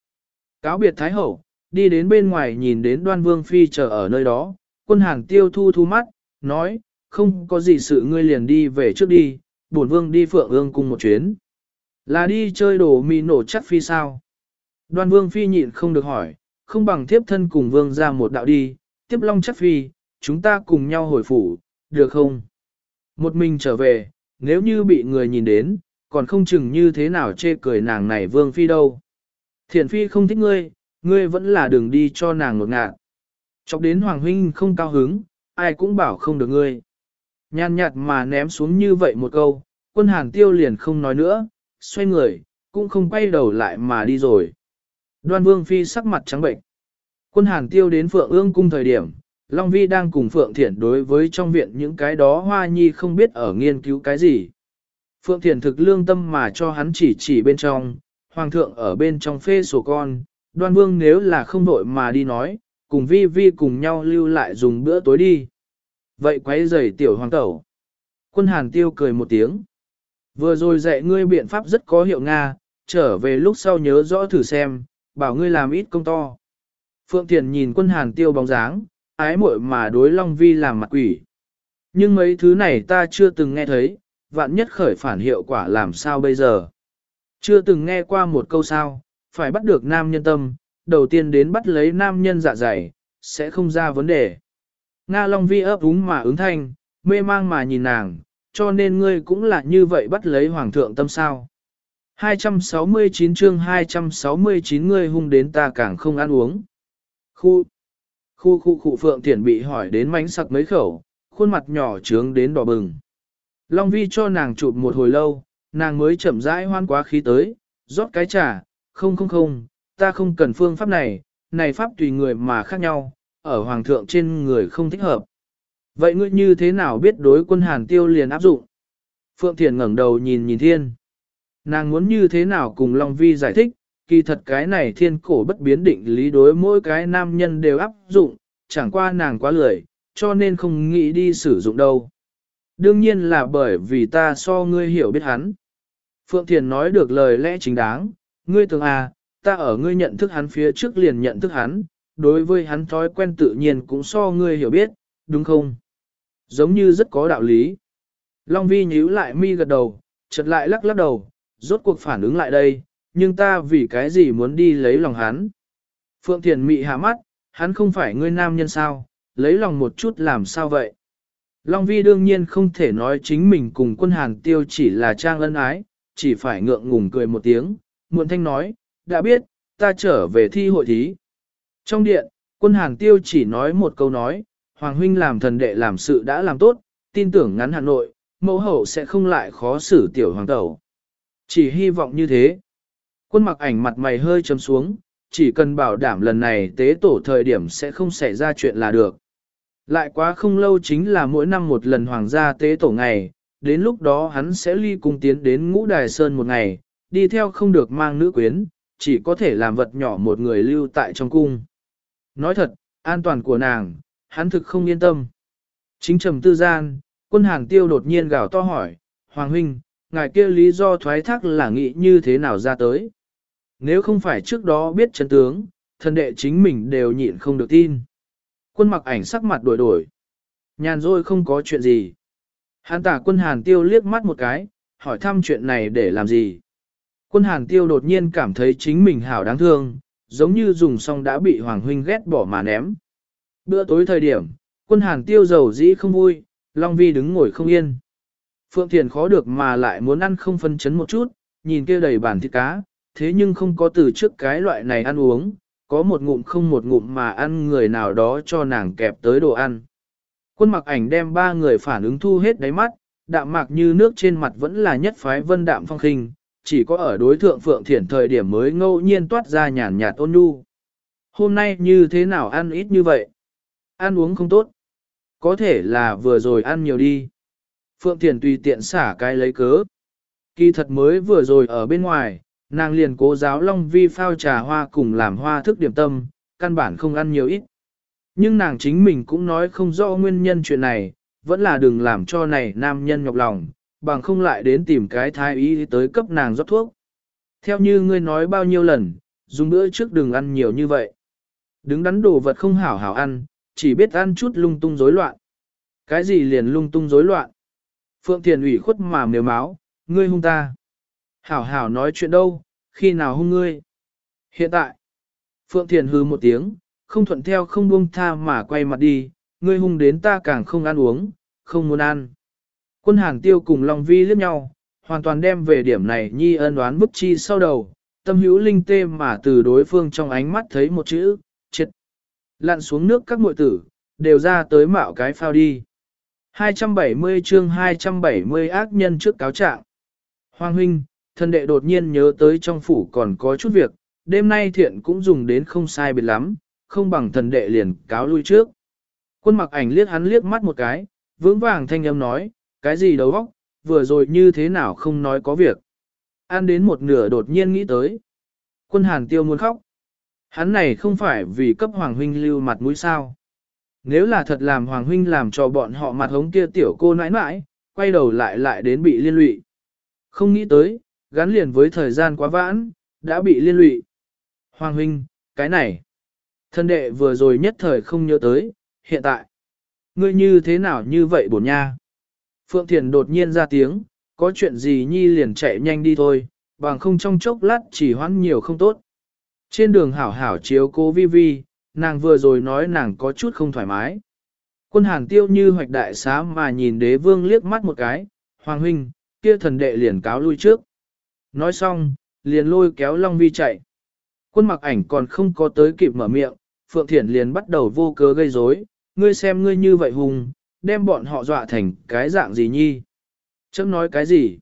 Cáo biệt thái hậu, đi đến bên ngoài nhìn đến đoan vương phi chờ ở nơi đó, quân hàng tiêu thu thu mắt, nói, không có gì sự ngươi liền đi về trước đi, bổn vương đi phượng ương cùng một chuyến. Là đi chơi đồ mì nổ chắc phi sao? Đoan vương phi nhịn không được hỏi, không bằng tiếp thân cùng vương ra một đạo đi, tiếp long chắc phi, chúng ta cùng nhau hồi phủ, được không? Một mình trở về, nếu như bị người nhìn đến, còn không chừng như thế nào chê cười nàng này vương phi đâu. Thiện phi không thích ngươi, ngươi vẫn là đường đi cho nàng ngột ngạt. Chọc đến Hoàng Huynh không cao hứng, ai cũng bảo không được ngươi. Nhàn nhạt mà ném xuống như vậy một câu, quân hàn tiêu liền không nói nữa, xoay người, cũng không quay đầu lại mà đi rồi. Đoan Vương Phi sắc mặt trắng bệnh. Quân hàn tiêu đến Phượng ương cung thời điểm, Long Vi đang cùng Phượng Thiển đối với trong viện những cái đó hoa nhi không biết ở nghiên cứu cái gì. Phượng Thiển thực lương tâm mà cho hắn chỉ chỉ bên trong, Hoàng thượng ở bên trong phê sổ con, đoan vương nếu là không đội mà đi nói, cùng vi vi cùng nhau lưu lại dùng bữa tối đi. Vậy quấy rầy tiểu hoàng tẩu. Quân hàn tiêu cười một tiếng. Vừa rồi dạy ngươi biện pháp rất có hiệu Nga, trở về lúc sau nhớ rõ thử xem, bảo ngươi làm ít công to. Phượng Thiền nhìn quân hàn tiêu bóng dáng, ái muội mà đối Long Vi làm mặt quỷ. Nhưng mấy thứ này ta chưa từng nghe thấy, vạn nhất khởi phản hiệu quả làm sao bây giờ. Chưa từng nghe qua một câu sao, phải bắt được nam nhân tâm, đầu tiên đến bắt lấy nam nhân dạ dày, sẽ không ra vấn đề. Nga Long Vi ấp úng mà ứng thanh, mê mang mà nhìn nàng, cho nên ngươi cũng là như vậy bắt lấy hoàng thượng tâm sao. 269 chương 269 ngươi hung đến ta càng không ăn uống. Khu, khu khu khu phượng thiển bị hỏi đến mánh sặc mấy khẩu, khuôn mặt nhỏ trướng đến đỏ bừng. Long vi cho nàng chụp một hồi lâu, nàng mới chậm rãi hoan quá khí tới, rót cái trà, không không không, ta không cần phương pháp này, này pháp tùy người mà khác nhau, ở hoàng thượng trên người không thích hợp. Vậy ngươi như thế nào biết đối quân hàn tiêu liền áp dụng? Phượng Thiền ngẩng đầu nhìn nhìn thiên. Nàng muốn như thế nào cùng Long Vi giải thích, kỳ thật cái này thiên cổ bất biến định lý đối mỗi cái nam nhân đều áp dụng, chẳng qua nàng quá lười, cho nên không nghĩ đi sử dụng đâu. Đương nhiên là bởi vì ta so ngươi hiểu biết hắn. Phượng Thiền nói được lời lẽ chính đáng, ngươi tưởng à, ta ở ngươi nhận thức hắn phía trước liền nhận thức hắn, đối với hắn thói quen tự nhiên cũng so ngươi hiểu biết, đúng không? Giống như rất có đạo lý. Long Vi nhíu lại mi gật đầu, chợt lại lắc lắc đầu, rốt cuộc phản ứng lại đây, nhưng ta vì cái gì muốn đi lấy lòng hắn? Phượng Thiền mị hạ mắt, hắn không phải ngươi nam nhân sao, lấy lòng một chút làm sao vậy? Long Vi đương nhiên không thể nói chính mình cùng quân hàng tiêu chỉ là trang ân ái, chỉ phải ngượng ngùng cười một tiếng, muộn thanh nói, đã biết, ta trở về thi hội thí. Trong điện, quân hàng tiêu chỉ nói một câu nói, Hoàng huynh làm thần đệ làm sự đã làm tốt, tin tưởng ngắn Hà Nội, mẫu hậu sẽ không lại khó xử tiểu hoàng tẩu. Chỉ hy vọng như thế. Quân mặc ảnh mặt mày hơi chấm xuống, chỉ cần bảo đảm lần này tế tổ thời điểm sẽ không xảy ra chuyện là được. Lại quá không lâu chính là mỗi năm một lần hoàng gia tế tổ ngày, đến lúc đó hắn sẽ ly cung tiến đến ngũ đài sơn một ngày, đi theo không được mang nữ quyến, chỉ có thể làm vật nhỏ một người lưu tại trong cung. Nói thật, an toàn của nàng, hắn thực không yên tâm. Chính trầm tư gian, quân hàng tiêu đột nhiên gào to hỏi, Hoàng huynh, ngài kia lý do thoái thác là nghĩ như thế nào ra tới. Nếu không phải trước đó biết chân tướng, thần đệ chính mình đều nhịn không được tin. Quân mặc ảnh sắc mặt đổi đổi. Nhàn rồi không có chuyện gì. Hàn tả quân hàn tiêu liếc mắt một cái, hỏi thăm chuyện này để làm gì. Quân hàn tiêu đột nhiên cảm thấy chính mình hảo đáng thương, giống như dùng xong đã bị Hoàng Huynh ghét bỏ mà ném. Bữa tối thời điểm, quân hàn tiêu giàu dĩ không vui, Long Vi đứng ngồi không yên. Phượng Thiền khó được mà lại muốn ăn không phân chấn một chút, nhìn kia đầy bản thịt cá, thế nhưng không có từ trước cái loại này ăn uống, có một ngụm không một ngụm mà ăn người nào đó cho nàng kẹp tới đồ ăn. Quân mặc ảnh đem ba người phản ứng thu hết đáy mắt, đạm mạc như nước trên mặt vẫn là nhất phái vân đạm phong khinh, chỉ có ở đối thượng Phượng Thiển thời điểm mới ngẫu nhiên toát ra nhàn nhạt ôn nhu. Hôm nay như thế nào ăn ít như vậy? Ăn uống không tốt. Có thể là vừa rồi ăn nhiều đi. Phượng Thiền tùy tiện xả cái lấy cớ. Kỳ thật mới vừa rồi ở bên ngoài, nàng liền cố giáo Long Vi phao trà hoa cùng làm hoa thức điểm tâm, căn bản không ăn nhiều ít. Nhưng nàng chính mình cũng nói không rõ nguyên nhân chuyện này, vẫn là đừng làm cho này nam nhân nhọc lòng, bằng không lại đến tìm cái thái y tới cấp nàng rót thuốc. Theo như ngươi nói bao nhiêu lần, dùng bữa trước đừng ăn nhiều như vậy. Đứng đắn đồ vật không hảo hảo ăn, chỉ biết ăn chút lung tung rối loạn. Cái gì liền lung tung rối loạn? Phượng Thiền ủy khuất mà nếu máu, ngươi hung ta. Hảo hảo nói chuyện đâu, khi nào hung ngươi? Hiện tại, Phượng Thiền hư một tiếng, không thuận theo không buông tha mà quay mặt đi, ngươi hung đến ta càng không ăn uống, không muốn ăn. Quân hàng tiêu cùng Long Vi liếc nhau, hoàn toàn đem về điểm này nhi ân đoán bức chi sau đầu, tâm hữu linh tê mà từ đối phương trong ánh mắt thấy một chữ, chết. Lặn xuống nước các muội tử, đều ra tới mạo cái phao đi. 270 chương 270 ác nhân trước cáo trạng. Hoàng huynh, thân đệ đột nhiên nhớ tới trong phủ còn có chút việc, đêm nay thiện cũng dùng đến không sai biệt lắm, không bằng thần đệ liền cáo lui trước. Quân mặc ảnh liếc hắn liếc mắt một cái, vững vàng thanh âm nói, cái gì đầu óc, vừa rồi như thế nào không nói có việc. An đến một nửa đột nhiên nghĩ tới. Quân hàn tiêu muốn khóc. Hắn này không phải vì cấp Hoàng Huynh lưu mặt mũi sao. Nếu là thật làm Hoàng Huynh làm cho bọn họ mặt hống kia tiểu cô nãi nãi, quay đầu lại lại đến bị liên lụy. Không nghĩ tới, gắn liền với thời gian quá vãn, đã bị liên lụy. Hoàng Huynh, cái này. Thân đệ vừa rồi nhất thời không nhớ tới, hiện tại. Ngươi như thế nào như vậy bổn nha? Phượng Thiền đột nhiên ra tiếng, có chuyện gì nhi liền chạy nhanh đi thôi, bằng không trong chốc lát chỉ hoãn nhiều không tốt. Trên đường hảo hảo chiếu cô vi vi, nàng vừa rồi nói nàng có chút không thoải mái. Quân hàn tiêu như hoạch đại xá mà nhìn đế vương liếc mắt một cái, hoàng huynh, kia thần đệ liền cáo lui trước. Nói xong, liền lôi kéo Long Vi chạy. Quân mặc ảnh còn không có tới kịp mở miệng, Phượng Thiển liền bắt đầu vô cớ gây rối. ngươi xem ngươi như vậy hùng, đem bọn họ dọa thành cái dạng gì nhi. Chấm nói cái gì?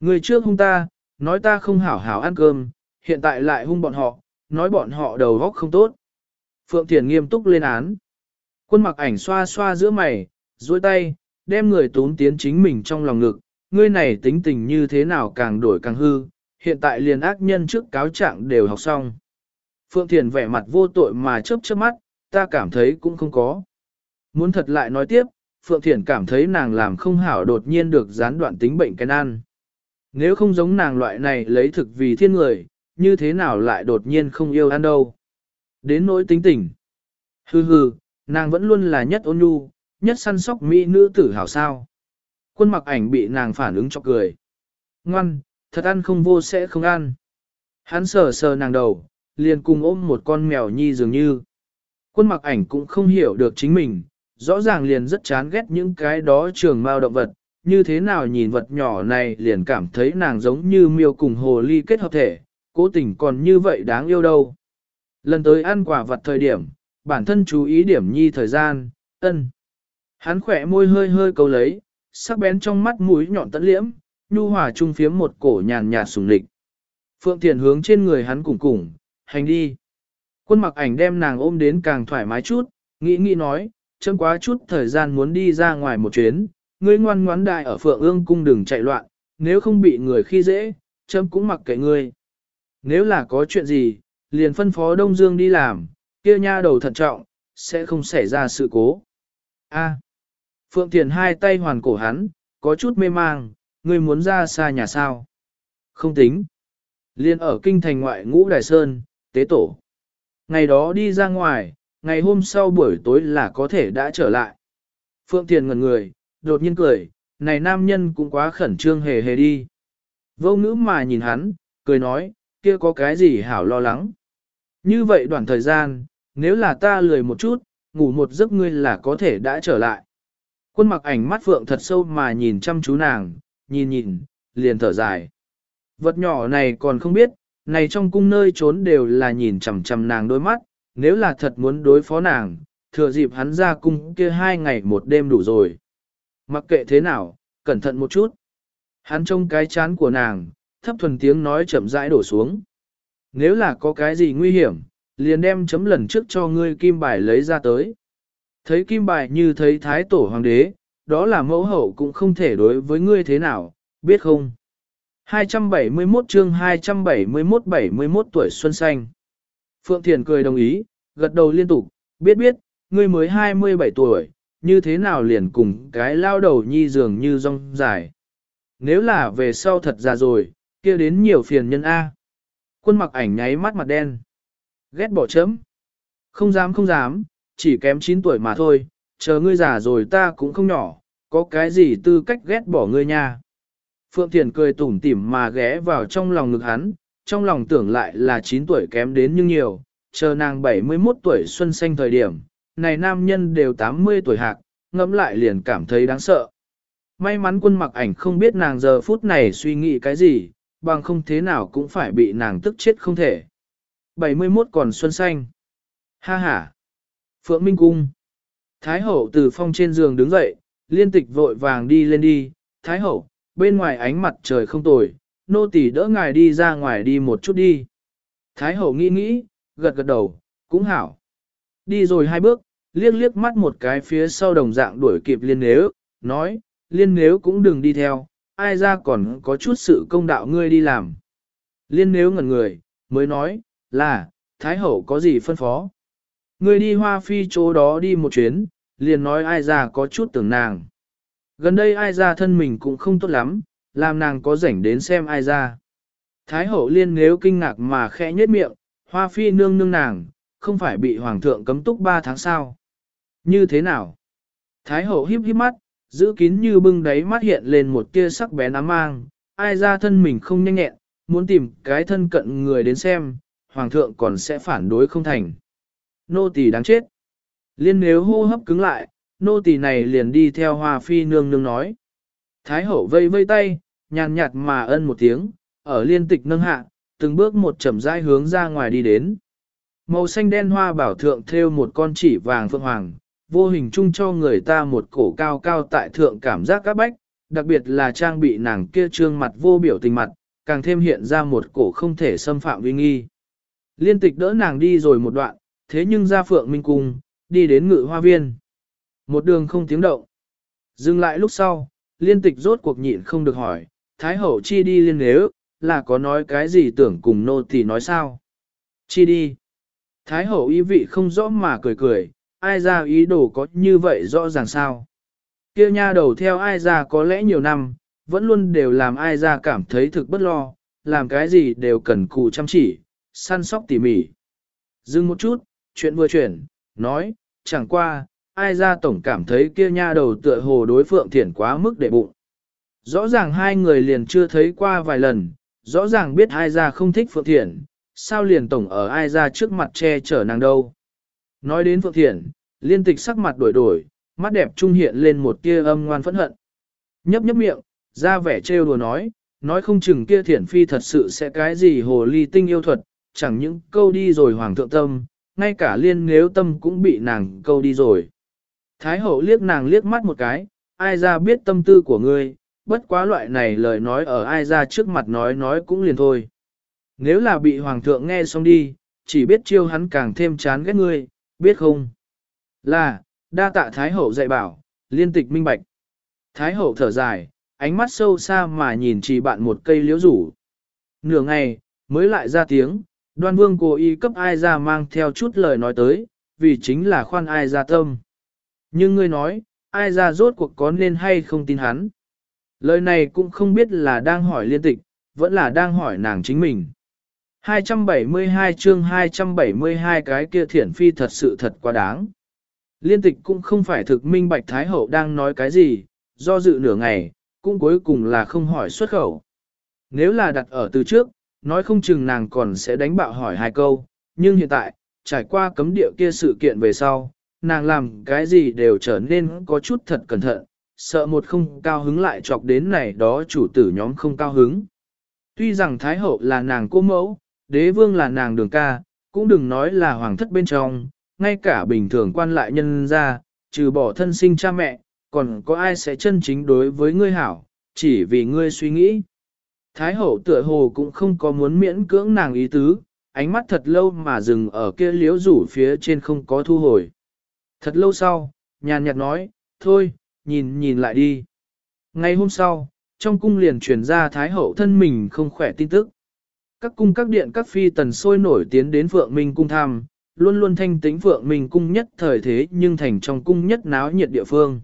Ngươi trước hung ta, nói ta không hảo hảo ăn cơm, hiện tại lại hung bọn họ, nói bọn họ đầu góc không tốt. Phượng Thiền nghiêm túc lên án. Quân mặc ảnh xoa xoa giữa mày, duỗi tay, đem người tốn tiến chính mình trong lòng ngực, ngươi này tính tình như thế nào càng đổi càng hư, hiện tại liền ác nhân trước cáo trạng đều học xong. Phượng Thiền vẻ mặt vô tội mà chớp chớp mắt, ta cảm thấy cũng không có. Muốn thật lại nói tiếp, Phượng Thiển cảm thấy nàng làm không hảo đột nhiên được gián đoạn tính bệnh cái nan. Nếu không giống nàng loại này lấy thực vì thiên người, như thế nào lại đột nhiên không yêu ăn đâu. Đến nỗi tính tình. Hừ hừ, nàng vẫn luôn là nhất ôn nhu, nhất săn sóc mỹ nữ tử hảo sao. Quân mặc ảnh bị nàng phản ứng cho cười. Ngoan, thật ăn không vô sẽ không ăn. Hắn sờ sờ nàng đầu, liền cùng ôm một con mèo nhi dường như. Quân mặc ảnh cũng không hiểu được chính mình, rõ ràng liền rất chán ghét những cái đó trường mao động vật, như thế nào nhìn vật nhỏ này liền cảm thấy nàng giống như miêu cùng hồ ly kết hợp thể, cố tình còn như vậy đáng yêu đâu. Lần tới ăn quả vật thời điểm, bản thân chú ý điểm nhi thời gian, ân. Hắn khỏe môi hơi hơi cầu lấy, sắc bén trong mắt mũi nhọn tận liễm, nhu hòa trung phiếm một cổ nhàn nhạt sùng lịch. Phượng Thiền hướng trên người hắn cùng cùng, hành đi. Quân mặc ảnh đem nàng ôm đến càng thoải mái chút, nghĩ nghĩ nói, chấm quá chút thời gian muốn đi ra ngoài một chuyến, ngươi ngoan ngoãn đại ở Phượng ương cung đừng chạy loạn, nếu không bị người khi dễ, chấm cũng mặc kệ ngươi. Nếu là có chuyện gì, liền phân phó Đông Dương đi làm, kia nha đầu thận trọng, sẽ không xảy ra sự cố. A. Phượng Thiền hai tay hoàn cổ hắn, có chút mê mang, ngươi muốn ra xa nhà sao? Không tính. Liên ở kinh thành ngoại ngũ Đài Sơn, tế tổ. Ngày đó đi ra ngoài, ngày hôm sau buổi tối là có thể đã trở lại. Phượng Thiền ngần người, đột nhiên cười, này nam nhân cũng quá khẩn trương hề hề đi. Vô ngữ mà nhìn hắn, cười nói, kia có cái gì hảo lo lắng. Như vậy đoạn thời gian, nếu là ta lười một chút, ngủ một giấc ngươi là có thể đã trở lại. Quân mặc ảnh mắt phượng thật sâu mà nhìn chăm chú nàng, nhìn nhìn, liền thở dài. Vật nhỏ này còn không biết, này trong cung nơi trốn đều là nhìn chằm chằm nàng đôi mắt, nếu là thật muốn đối phó nàng, thừa dịp hắn ra cung kia hai ngày một đêm đủ rồi. Mặc kệ thế nào, cẩn thận một chút. Hắn trông cái chán của nàng, thấp thuần tiếng nói chậm rãi đổ xuống. Nếu là có cái gì nguy hiểm, liền đem chấm lần trước cho ngươi kim bài lấy ra tới. Thấy kim bài như thấy thái tổ hoàng đế, đó là mẫu hậu cũng không thể đối với ngươi thế nào, biết không? 271 chương 271-71 tuổi xuân xanh. Phượng Thiền cười đồng ý, gật đầu liên tục, biết biết, ngươi mới 27 tuổi, như thế nào liền cùng cái lao đầu nhi dường như rong dài. Nếu là về sau thật già rồi, kia đến nhiều phiền nhân A. Quân mặc ảnh nháy mắt mặt đen. Ghét bỏ chấm. Không dám không dám, chỉ kém 9 tuổi mà thôi, chờ ngươi già rồi ta cũng không nhỏ, có cái gì tư cách ghét bỏ ngươi nha. Phượng Thiền cười tủm tỉm mà ghé vào trong lòng ngực hắn, trong lòng tưởng lại là 9 tuổi kém đến nhưng nhiều, chờ nàng 71 tuổi xuân xanh thời điểm, này nam nhân đều 80 tuổi hạc, ngẫm lại liền cảm thấy đáng sợ. May mắn quân mặc ảnh không biết nàng giờ phút này suy nghĩ cái gì, bằng không thế nào cũng phải bị nàng tức chết không thể. 71 còn xuân xanh. Ha ha. Phượng Minh Cung. Thái hậu từ phong trên giường đứng dậy, liên tịch vội vàng đi lên đi. Thái hậu, bên ngoài ánh mặt trời không tồi, nô tỳ đỡ ngài đi ra ngoài đi một chút đi. Thái hậu nghĩ nghĩ, gật gật đầu, cũng hảo. Đi rồi hai bước, liếc liếc mắt một cái phía sau đồng dạng đuổi kịp liên nếu, nói, liên nếu cũng đừng đi theo, ai ra còn có chút sự công đạo ngươi đi làm. Liên nếu ngẩn người, mới nói, là, Thái Hậu có gì phân phó. Ngươi đi hoa phi chỗ đó đi một chuyến, liền nói ai ra có chút tưởng nàng. Gần đây ai ra thân mình cũng không tốt lắm, làm nàng có rảnh đến xem ai ra. Thái hậu liên nếu kinh ngạc mà khẽ nhếch miệng, hoa phi nương nương nàng, không phải bị hoàng thượng cấm túc 3 tháng sao. Như thế nào? Thái hậu híp híp mắt, giữ kín như bưng đáy mắt hiện lên một tia sắc bén ám mang, ai ra thân mình không nhanh nhẹn, muốn tìm cái thân cận người đến xem, hoàng thượng còn sẽ phản đối không thành. Nô tỳ đáng chết. Liên nếu hô hấp cứng lại, nô tỳ này liền đi theo hoa phi nương nương nói. Thái hậu vây vây tay, nhàn nhạt mà ân một tiếng, ở liên tịch nâng hạ, từng bước một chậm rãi hướng ra ngoài đi đến. Màu xanh đen hoa bảo thượng thêu một con chỉ vàng phượng hoàng, vô hình chung cho người ta một cổ cao cao tại thượng cảm giác các bách, đặc biệt là trang bị nàng kia trương mặt vô biểu tình mặt, càng thêm hiện ra một cổ không thể xâm phạm uy nghi. Liên tịch đỡ nàng đi rồi một đoạn, thế nhưng ra phượng minh cung, đi đến ngự hoa viên. Một đường không tiếng động. Dừng lại lúc sau, liên tịch rốt cuộc nhịn không được hỏi, Thái hậu chi đi liên nếu, là có nói cái gì tưởng cùng nô thì nói sao? Chi đi. Thái hậu ý vị không rõ mà cười cười, ai ra ý đồ có như vậy rõ ràng sao? Kia nha đầu theo ai ra có lẽ nhiều năm, vẫn luôn đều làm ai ra cảm thấy thực bất lo, làm cái gì đều cần cù chăm chỉ, săn sóc tỉ mỉ. Dừng một chút, chuyện vừa chuyển, nói, chẳng qua, ai ra tổng cảm thấy kia nha đầu tựa hồ đối phượng thiển quá mức để bụng. Rõ ràng hai người liền chưa thấy qua vài lần, rõ ràng biết ai ra không thích phượng thiển, sao liền tổng ở ai ra trước mặt che chở nàng đâu. Nói đến phượng thiển, liên tịch sắc mặt đổi đổi, mắt đẹp trung hiện lên một tia âm ngoan phẫn hận. Nhấp nhấp miệng, ra vẻ trêu đùa nói, nói không chừng kia thiển phi thật sự sẽ cái gì hồ ly tinh yêu thuật, chẳng những câu đi rồi hoàng thượng tâm, ngay cả liên nếu tâm cũng bị nàng câu đi rồi. Thái hậu liếc nàng liếc mắt một cái, ai ra biết tâm tư của ngươi, bất quá loại này lời nói ở ai ra trước mặt nói nói cũng liền thôi. Nếu là bị hoàng thượng nghe xong đi, chỉ biết chiêu hắn càng thêm chán ghét ngươi, biết không? Là, đa tạ Thái hậu dạy bảo, liên tịch minh bạch. Thái hậu thở dài, ánh mắt sâu xa mà nhìn chỉ bạn một cây liễu rủ. Nửa ngày, mới lại ra tiếng, đoan vương cố ý cấp ai ra mang theo chút lời nói tới, vì chính là khoan ai ra tâm. Nhưng ngươi nói, ai ra rốt cuộc có nên hay không tin hắn. Lời này cũng không biết là đang hỏi liên tịch, vẫn là đang hỏi nàng chính mình. 272 chương 272 cái kia thiển phi thật sự thật quá đáng. Liên tịch cũng không phải thực minh bạch Thái Hậu đang nói cái gì, do dự nửa ngày, cũng cuối cùng là không hỏi xuất khẩu. Nếu là đặt ở từ trước, nói không chừng nàng còn sẽ đánh bạo hỏi hai câu, nhưng hiện tại, trải qua cấm địa kia sự kiện về sau, nàng làm cái gì đều trở nên có chút thật cẩn thận, sợ một không cao hứng lại chọc đến này đó chủ tử nhóm không cao hứng. Tuy rằng Thái Hậu là nàng cô mẫu, đế vương là nàng đường ca, cũng đừng nói là hoàng thất bên trong, ngay cả bình thường quan lại nhân ra, trừ bỏ thân sinh cha mẹ, còn có ai sẽ chân chính đối với ngươi hảo, chỉ vì ngươi suy nghĩ. Thái hậu tựa hồ cũng không có muốn miễn cưỡng nàng ý tứ, ánh mắt thật lâu mà dừng ở kia liếu rủ phía trên không có thu hồi. Thật lâu sau, nhàn nhạt nói, thôi, nhìn nhìn lại đi. Ngay hôm sau, trong cung liền truyền ra Thái hậu thân mình không khỏe tin tức. Các cung các điện các phi tần sôi nổi tiến đến Phượng Minh cung tham, luôn luôn thanh tĩnh Phượng Minh cung nhất thời thế nhưng thành trong cung nhất náo nhiệt địa phương.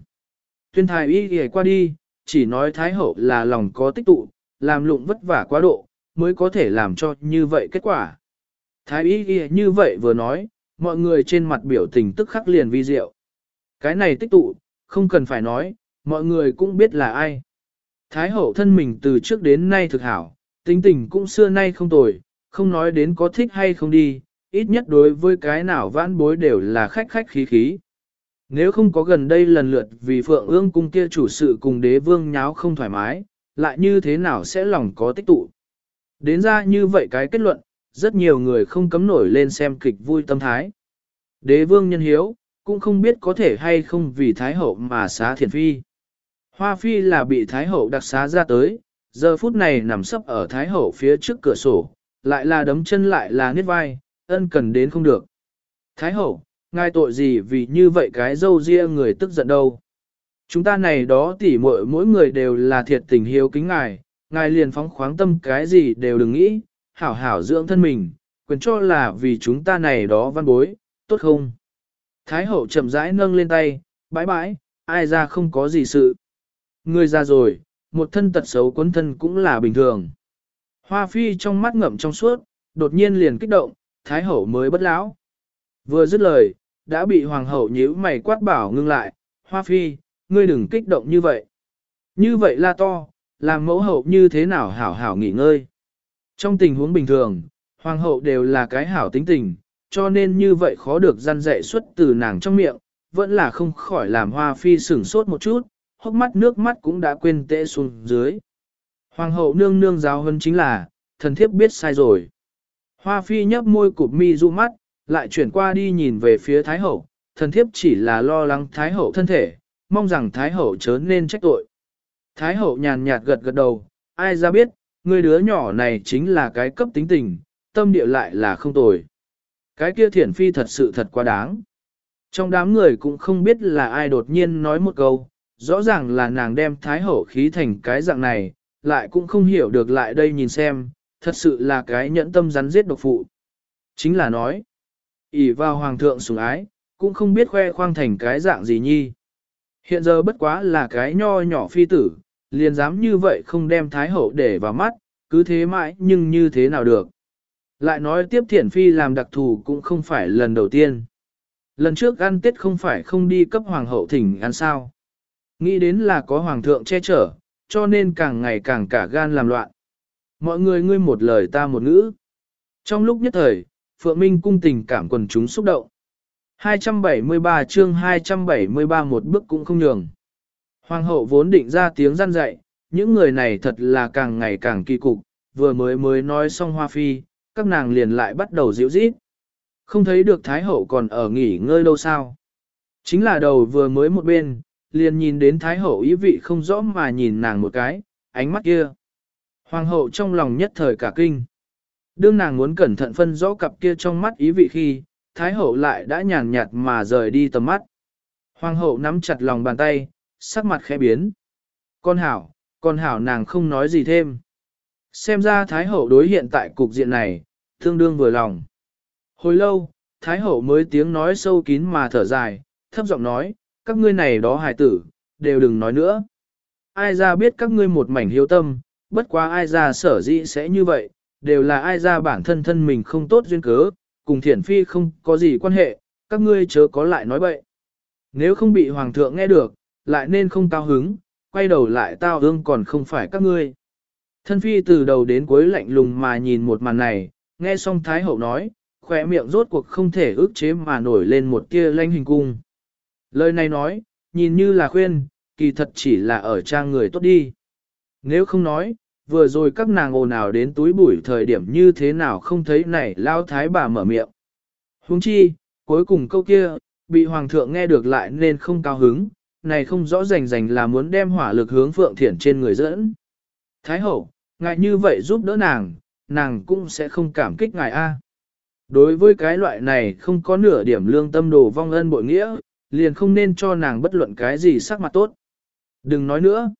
Tuyên thái y ghề qua đi, chỉ nói Thái hậu là lòng có tích tụ, làm lụng vất vả quá độ, mới có thể làm cho như vậy kết quả. Thái y ghề như vậy vừa nói, mọi người trên mặt biểu tình tức khắc liền vi diệu. Cái này tích tụ, không cần phải nói, mọi người cũng biết là ai. Thái hậu thân mình từ trước đến nay thực hảo, tính tình cũng xưa nay không tồi, không nói đến có thích hay không đi, ít nhất đối với cái nào vãn bối đều là khách khách khí khí. Nếu không có gần đây lần lượt vì phượng ương cung kia chủ sự cùng đế vương nháo không thoải mái, lại như thế nào sẽ lòng có tích tụ. Đến ra như vậy cái kết luận, rất nhiều người không cấm nổi lên xem kịch vui tâm thái. Đế vương nhân hiếu, cũng không biết có thể hay không vì Thái Hậu mà xá thiền phi. Hoa phi là bị Thái Hậu đặc xá ra tới, giờ phút này nằm sấp ở Thái Hậu phía trước cửa sổ, lại là đấm chân lại là nghiết vai, ân cần đến không được. Thái Hậu, ngài tội gì vì như vậy cái dâu riêng người tức giận đâu. Chúng ta này đó tỉ muội mỗi người đều là thiệt tình hiếu kính ngài, ngài liền phóng khoáng tâm cái gì đều đừng nghĩ, hảo hảo dưỡng thân mình, quyền cho là vì chúng ta này đó văn bối, tốt không? Thái hậu chậm rãi nâng lên tay, bãi bãi, ai ra không có gì sự. Người ra rồi, một thân tật xấu quấn thân cũng là bình thường. Hoa phi trong mắt ngậm trong suốt, đột nhiên liền kích động, thái hậu mới bất lão. Vừa dứt lời, đã bị hoàng hậu nhíu mày quát bảo ngưng lại, hoa phi, ngươi đừng kích động như vậy. Như vậy là to, làm mẫu hậu như thế nào hảo hảo nghỉ ngơi. Trong tình huống bình thường, hoàng hậu đều là cái hảo tính tình, cho nên như vậy khó được gian dạy xuất từ nàng trong miệng, vẫn là không khỏi làm hoa phi sửng sốt một chút, hốc mắt nước mắt cũng đã quên tệ xuống dưới. Hoàng hậu nương nương giáo hơn chính là, thần thiếp biết sai rồi. Hoa phi nhấp môi cụp mi du mắt, lại chuyển qua đi nhìn về phía thái hậu, thần thiếp chỉ là lo lắng thái hậu thân thể, mong rằng thái hậu chớ nên trách tội. Thái hậu nhàn nhạt gật gật đầu, ai ra biết, người đứa nhỏ này chính là cái cấp tính tình, tâm địa lại là không tồi. Cái kia thiển phi thật sự thật quá đáng. Trong đám người cũng không biết là ai đột nhiên nói một câu, rõ ràng là nàng đem thái hậu khí thành cái dạng này, lại cũng không hiểu được lại đây nhìn xem, thật sự là cái nhẫn tâm rắn giết độc phụ. Chính là nói, ỷ vào hoàng thượng sủng ái, cũng không biết khoe khoang thành cái dạng gì nhi. Hiện giờ bất quá là cái nho nhỏ phi tử, liền dám như vậy không đem thái hậu để vào mắt, cứ thế mãi nhưng như thế nào được. Lại nói tiếp thiển phi làm đặc thù cũng không phải lần đầu tiên. Lần trước ăn tết không phải không đi cấp hoàng hậu thỉnh ăn sao. Nghĩ đến là có hoàng thượng che chở, cho nên càng ngày càng cả gan làm loạn. Mọi người ngươi một lời ta một ngữ. Trong lúc nhất thời, Phượng Minh cung tình cảm quần chúng xúc động. 273 chương 273 một bước cũng không nhường. Hoàng hậu vốn định ra tiếng gian dạy, những người này thật là càng ngày càng kỳ cục, vừa mới mới nói xong hoa phi, các nàng liền lại bắt đầu dịu rít. Không thấy được Thái hậu còn ở nghỉ ngơi đâu sao. Chính là đầu vừa mới một bên, liền nhìn đến Thái hậu ý vị không rõ mà nhìn nàng một cái, ánh mắt kia. Hoàng hậu trong lòng nhất thời cả kinh. Đương nàng muốn cẩn thận phân rõ cặp kia trong mắt ý vị khi, Thái hậu lại đã nhàn nhạt mà rời đi tầm mắt. Hoàng hậu nắm chặt lòng bàn tay, sắc mặt khẽ biến. Con hảo, con hảo nàng không nói gì thêm. Xem ra Thái hậu đối hiện tại cục diện này, tương đương vừa lòng. Hồi lâu, Thái hậu mới tiếng nói sâu kín mà thở dài, thấp giọng nói, các ngươi này đó hài tử, đều đừng nói nữa. Ai ra biết các ngươi một mảnh hiếu tâm, bất quá ai ra sở dĩ sẽ như vậy, đều là ai ra bản thân thân mình không tốt duyên cớ, cùng thiển phi không có gì quan hệ, các ngươi chớ có lại nói bậy. Nếu không bị hoàng thượng nghe được, lại nên không cao hứng, quay đầu lại tao hương còn không phải các ngươi. Thân phi từ đầu đến cuối lạnh lùng mà nhìn một màn này, nghe xong Thái Hậu nói, khỏe miệng rốt cuộc không thể ước chế mà nổi lên một tia lanh hình cung. Lời này nói, nhìn như là khuyên, kỳ thật chỉ là ở trang người tốt đi. Nếu không nói, vừa rồi các nàng ồn ào đến túi bụi thời điểm như thế nào không thấy này lao thái bà mở miệng. Huống chi, cuối cùng câu kia, bị hoàng thượng nghe được lại nên không cao hứng, này không rõ rành rành là muốn đem hỏa lực hướng phượng thiển trên người dẫn. Thái hậu, ngài như vậy giúp đỡ nàng, nàng cũng sẽ không cảm kích ngài a. Đối với cái loại này không có nửa điểm lương tâm đồ vong ân bội nghĩa, liền không nên cho nàng bất luận cái gì sắc mặt tốt. Đừng nói nữa.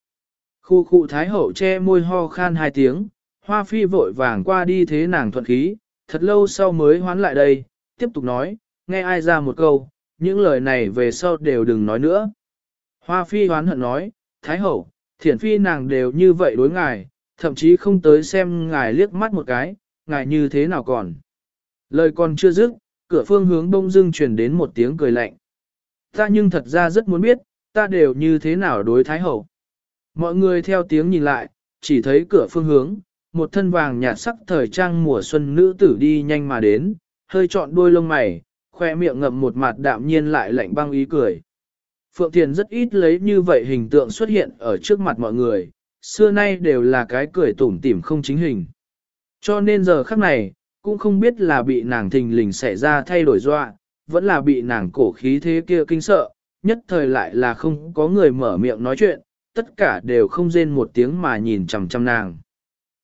Khu khu thái hậu che môi ho khan hai tiếng, hoa phi vội vàng qua đi thế nàng thuận khí, thật lâu sau mới hoán lại đây, tiếp tục nói, nghe ai ra một câu, những lời này về sau đều đừng nói nữa. Hoa phi hoán hận nói, thái hậu, thiển phi nàng đều như vậy đối ngài, thậm chí không tới xem ngài liếc mắt một cái, ngài như thế nào còn. Lời còn chưa dứt, cửa phương hướng bông dưng truyền đến một tiếng cười lạnh. Ta nhưng thật ra rất muốn biết, ta đều như thế nào đối thái hậu. Mọi người theo tiếng nhìn lại, chỉ thấy cửa phương hướng, một thân vàng nhạt sắc thời trang mùa xuân nữ tử đi nhanh mà đến, hơi trọn đuôi lông mày, khoe miệng ngậm một mặt đạm nhiên lại lạnh băng ý cười. Phượng Thiền rất ít lấy như vậy hình tượng xuất hiện ở trước mặt mọi người, xưa nay đều là cái cười tủm tỉm không chính hình. Cho nên giờ khắc này, cũng không biết là bị nàng thình lình xảy ra thay đổi dọa, vẫn là bị nàng cổ khí thế kia kinh sợ, nhất thời lại là không có người mở miệng nói chuyện, tất cả đều không rên một tiếng mà nhìn chằm chằm nàng.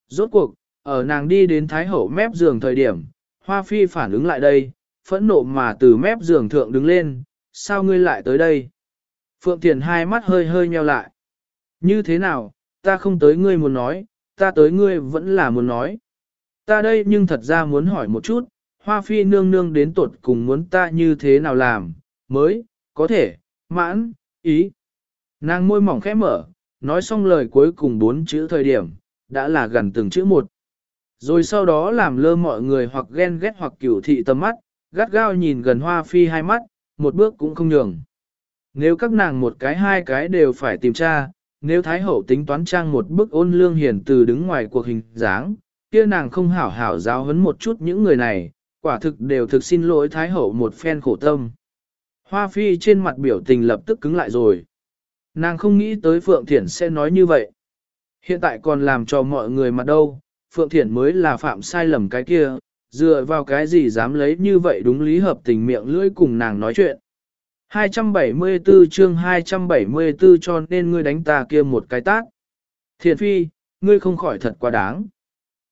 Rốt cuộc, ở nàng đi đến Thái Hậu mép giường thời điểm, Hoa Phi phản ứng lại đây, phẫn nộ mà từ mép giường thượng đứng lên, sao ngươi lại tới đây? Phượng Thiền hai mắt hơi hơi nheo lại. Như thế nào, ta không tới ngươi muốn nói, ta tới ngươi vẫn là muốn nói. Ta đây nhưng thật ra muốn hỏi một chút, Hoa Phi nương nương đến tột cùng muốn ta như thế nào làm, mới, có thể, mãn, ý. Nàng môi mỏng khẽ mở, nói xong lời cuối cùng bốn chữ thời điểm, đã là gần từng chữ một. Rồi sau đó làm lơ mọi người hoặc ghen ghét hoặc cửu thị tầm mắt, gắt gao nhìn gần hoa phi hai mắt, một bước cũng không nhường. Nếu các nàng một cái hai cái đều phải tìm tra, nếu Thái Hậu tính toán trang một bức ôn lương hiển từ đứng ngoài cuộc hình dáng, kia nàng không hảo hảo giáo huấn một chút những người này, quả thực đều thực xin lỗi Thái Hậu một phen khổ tâm. Hoa phi trên mặt biểu tình lập tức cứng lại rồi. Nàng không nghĩ tới Phượng Thiển sẽ nói như vậy. Hiện tại còn làm cho mọi người mặt đâu, Phượng Thiển mới là phạm sai lầm cái kia, dựa vào cái gì dám lấy như vậy đúng lý hợp tình miệng lưỡi cùng nàng nói chuyện. 274 chương 274 cho nên ngươi đánh ta kia một cái tác. Thiện phi, ngươi không khỏi thật quá đáng.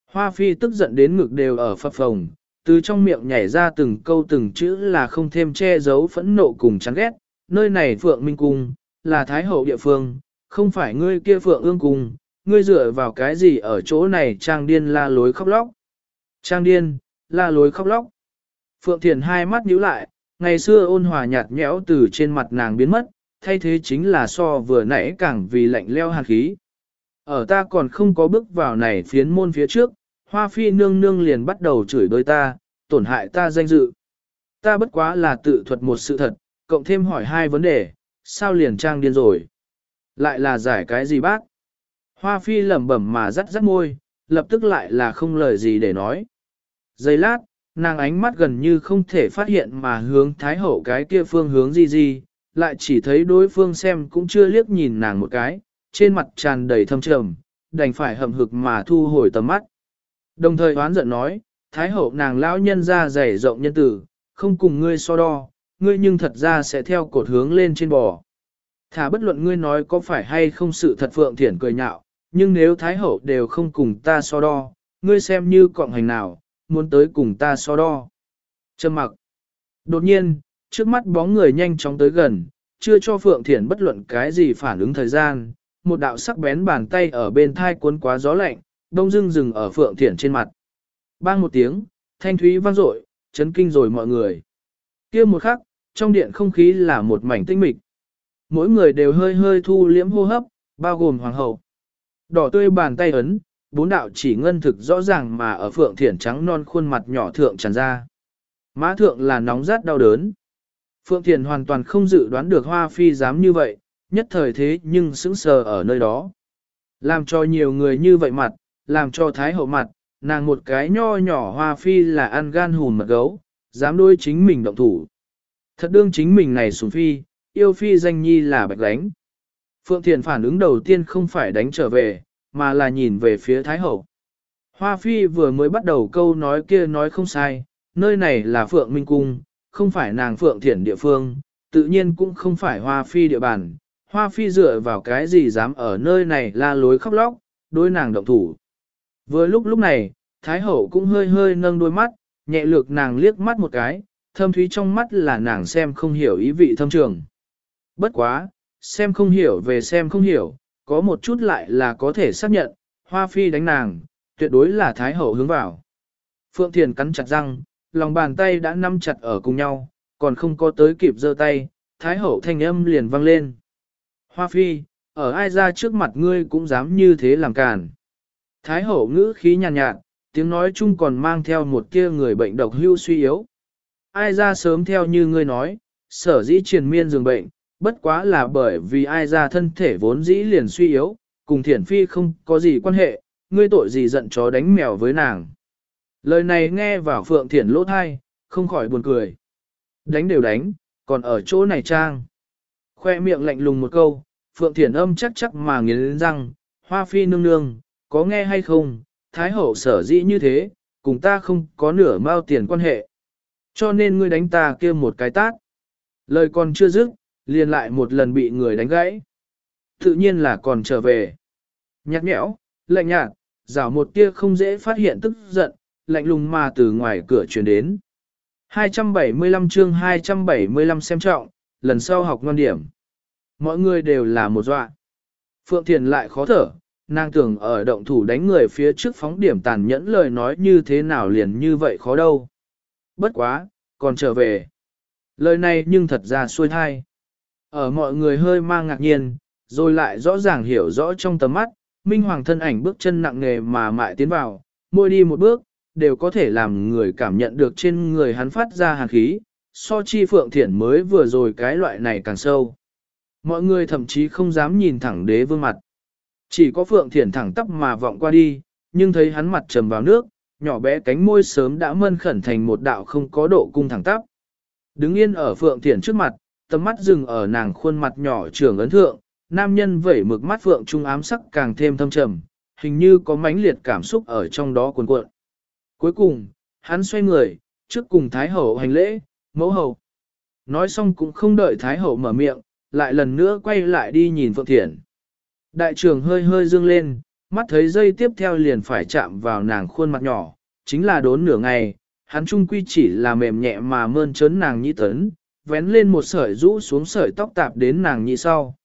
Hoa phi tức giận đến ngực đều ở phập phồng, từ trong miệng nhảy ra từng câu từng chữ là không thêm che giấu phẫn nộ cùng chán ghét. Nơi này Phượng Minh Cung, là Thái Hậu địa phương, không phải ngươi kia Phượng ương cung, ngươi dựa vào cái gì ở chỗ này trang điên la lối khóc lóc. Trang điên, la lối khóc lóc. Phượng Thiền hai mắt nhíu lại, ngày xưa ôn hòa nhạt nhẽo từ trên mặt nàng biến mất, thay thế chính là so vừa nãy càng vì lạnh leo hạt khí. Ở ta còn không có bước vào này phiến môn phía trước, hoa phi nương nương liền bắt đầu chửi đôi ta, tổn hại ta danh dự. Ta bất quá là tự thuật một sự thật, cộng thêm hỏi hai vấn đề, sao liền trang điên rồi? Lại là giải cái gì bác? Hoa phi lẩm bẩm mà rắt rắt môi, lập tức lại là không lời gì để nói. Giây lát, nàng ánh mắt gần như không thể phát hiện mà hướng Thái Hậu cái kia phương hướng gì gì, lại chỉ thấy đối phương xem cũng chưa liếc nhìn nàng một cái, trên mặt tràn đầy thâm trầm, đành phải hậm hực mà thu hồi tầm mắt. Đồng thời oán giận nói, Thái Hậu nàng lão nhân ra dày rộng nhân tử, không cùng ngươi so đo, ngươi nhưng thật ra sẽ theo cột hướng lên trên bò. Thả bất luận ngươi nói có phải hay không sự thật Phượng Thiển cười nhạo, nhưng nếu Thái Hậu đều không cùng ta so đo, ngươi xem như cọng hành nào, muốn tới cùng ta so đo. Trầm mặc. Đột nhiên, trước mắt bóng người nhanh chóng tới gần, chưa cho Phượng Thiển bất luận cái gì phản ứng thời gian, một đạo sắc bén bàn tay ở bên thai cuốn quá gió lạnh, đông dưng dừng ở Phượng Thiển trên mặt. Bang một tiếng, thanh thúy vang dội, chấn kinh rồi mọi người. kia một khắc, trong điện không khí là một mảnh tinh mịch. Mỗi người đều hơi hơi thu liễm hô hấp, bao gồm hoàng hậu. Đỏ tươi bàn tay ấn, bốn đạo chỉ ngân thực rõ ràng mà ở phượng thiển trắng non khuôn mặt nhỏ thượng tràn ra. Má thượng là nóng rát đau đớn. Phượng thiển hoàn toàn không dự đoán được hoa phi dám như vậy, nhất thời thế nhưng sững sờ ở nơi đó. Làm cho nhiều người như vậy mặt, làm cho thái hậu mặt, nàng một cái nho nhỏ hoa phi là ăn gan hùn mật gấu, dám đôi chính mình động thủ. Thật đương chính mình này sùng phi, yêu phi danh nhi là bạch đánh. Phượng Thiền phản ứng đầu tiên không phải đánh trở về, mà là nhìn về phía Thái Hậu. Hoa phi vừa mới bắt đầu câu nói kia nói không sai, nơi này là Phượng Minh Cung, không phải nàng Phượng Thiển địa phương, tự nhiên cũng không phải Hoa phi địa bàn. Hoa phi dựa vào cái gì dám ở nơi này la lối khóc lóc, đối nàng động thủ. Vừa lúc lúc này, Thái Hậu cũng hơi hơi nâng đôi mắt, nhẹ lược nàng liếc mắt một cái, thâm thúy trong mắt là nàng xem không hiểu ý vị thâm trường. Bất quá, xem không hiểu về xem không hiểu, có một chút lại là có thể xác nhận, Hoa Phi đánh nàng, tuyệt đối là Thái Hậu hướng vào. Phượng Thiền cắn chặt răng, lòng bàn tay đã nắm chặt ở cùng nhau, còn không có tới kịp giơ tay, Thái Hậu thanh âm liền vang lên. Hoa Phi, ở ai ra trước mặt ngươi cũng dám như thế làm càn. Thái Hậu ngữ khí nhàn nhạt, nhạt, tiếng nói chung còn mang theo một kia người bệnh độc hưu suy yếu. Ai ra sớm theo như ngươi nói, sở dĩ triền miên dường bệnh, bất quá là bởi vì ai ra thân thể vốn dĩ liền suy yếu, cùng thiển phi không có gì quan hệ, ngươi tội gì giận chó đánh mèo với nàng. Lời này nghe vào phượng thiển lỗ thai, không khỏi buồn cười. Đánh đều đánh, còn ở chỗ này trang. Khoe miệng lạnh lùng một câu, phượng thiển âm chắc chắc mà nghiến răng, hoa phi nương nương, có nghe hay không, thái hậu sở dĩ như thế, cùng ta không có nửa mao tiền quan hệ. Cho nên ngươi đánh ta kia một cái tát. Lời còn chưa dứt, liền lại một lần bị người đánh gãy. Tự nhiên là còn trở về. Nhạt nhẽo, lạnh nhạt, rào một tia không dễ phát hiện tức giận, lạnh lùng mà từ ngoài cửa truyền đến. 275 chương 275 xem trọng, lần sau học ngon điểm. Mọi người đều là một dọa. Phượng Thiền lại khó thở, nàng tưởng ở động thủ đánh người phía trước phóng điểm tàn nhẫn lời nói như thế nào liền như vậy khó đâu. Bất quá, còn trở về. Lời này nhưng thật ra xuôi thai. Ở mọi người hơi mang ngạc nhiên, rồi lại rõ ràng hiểu rõ trong tầm mắt, Minh Hoàng thân ảnh bước chân nặng nề mà mại tiến vào, môi đi một bước, đều có thể làm người cảm nhận được trên người hắn phát ra hàn khí, so chi phượng thiển mới vừa rồi cái loại này càng sâu. Mọi người thậm chí không dám nhìn thẳng đế vương mặt. Chỉ có phượng thiển thẳng tắp mà vọng qua đi, nhưng thấy hắn mặt trầm vào nước, nhỏ bé cánh môi sớm đã mơn khẩn thành một đạo không có độ cung thẳng tắp. Đứng yên ở phượng thiển trước mặt, tầm mắt dừng ở nàng khuôn mặt nhỏ trưởng ấn thượng, nam nhân vẩy mực mắt phượng trung ám sắc càng thêm thâm trầm, hình như có mãnh liệt cảm xúc ở trong đó cuồn cuộn. Cuối cùng, hắn xoay người, trước cùng Thái Hậu hành lễ, mẫu hậu. Nói xong cũng không đợi Thái Hậu mở miệng, lại lần nữa quay lại đi nhìn Phượng Thiển. Đại trưởng hơi hơi dương lên, mắt thấy dây tiếp theo liền phải chạm vào nàng khuôn mặt nhỏ, chính là đốn nửa ngày, hắn trung quy chỉ là mềm nhẹ mà mơn trớn nàng nhĩ tấn, vén lên một sợi rũ xuống sợi tóc tạp đến nàng nhị sau.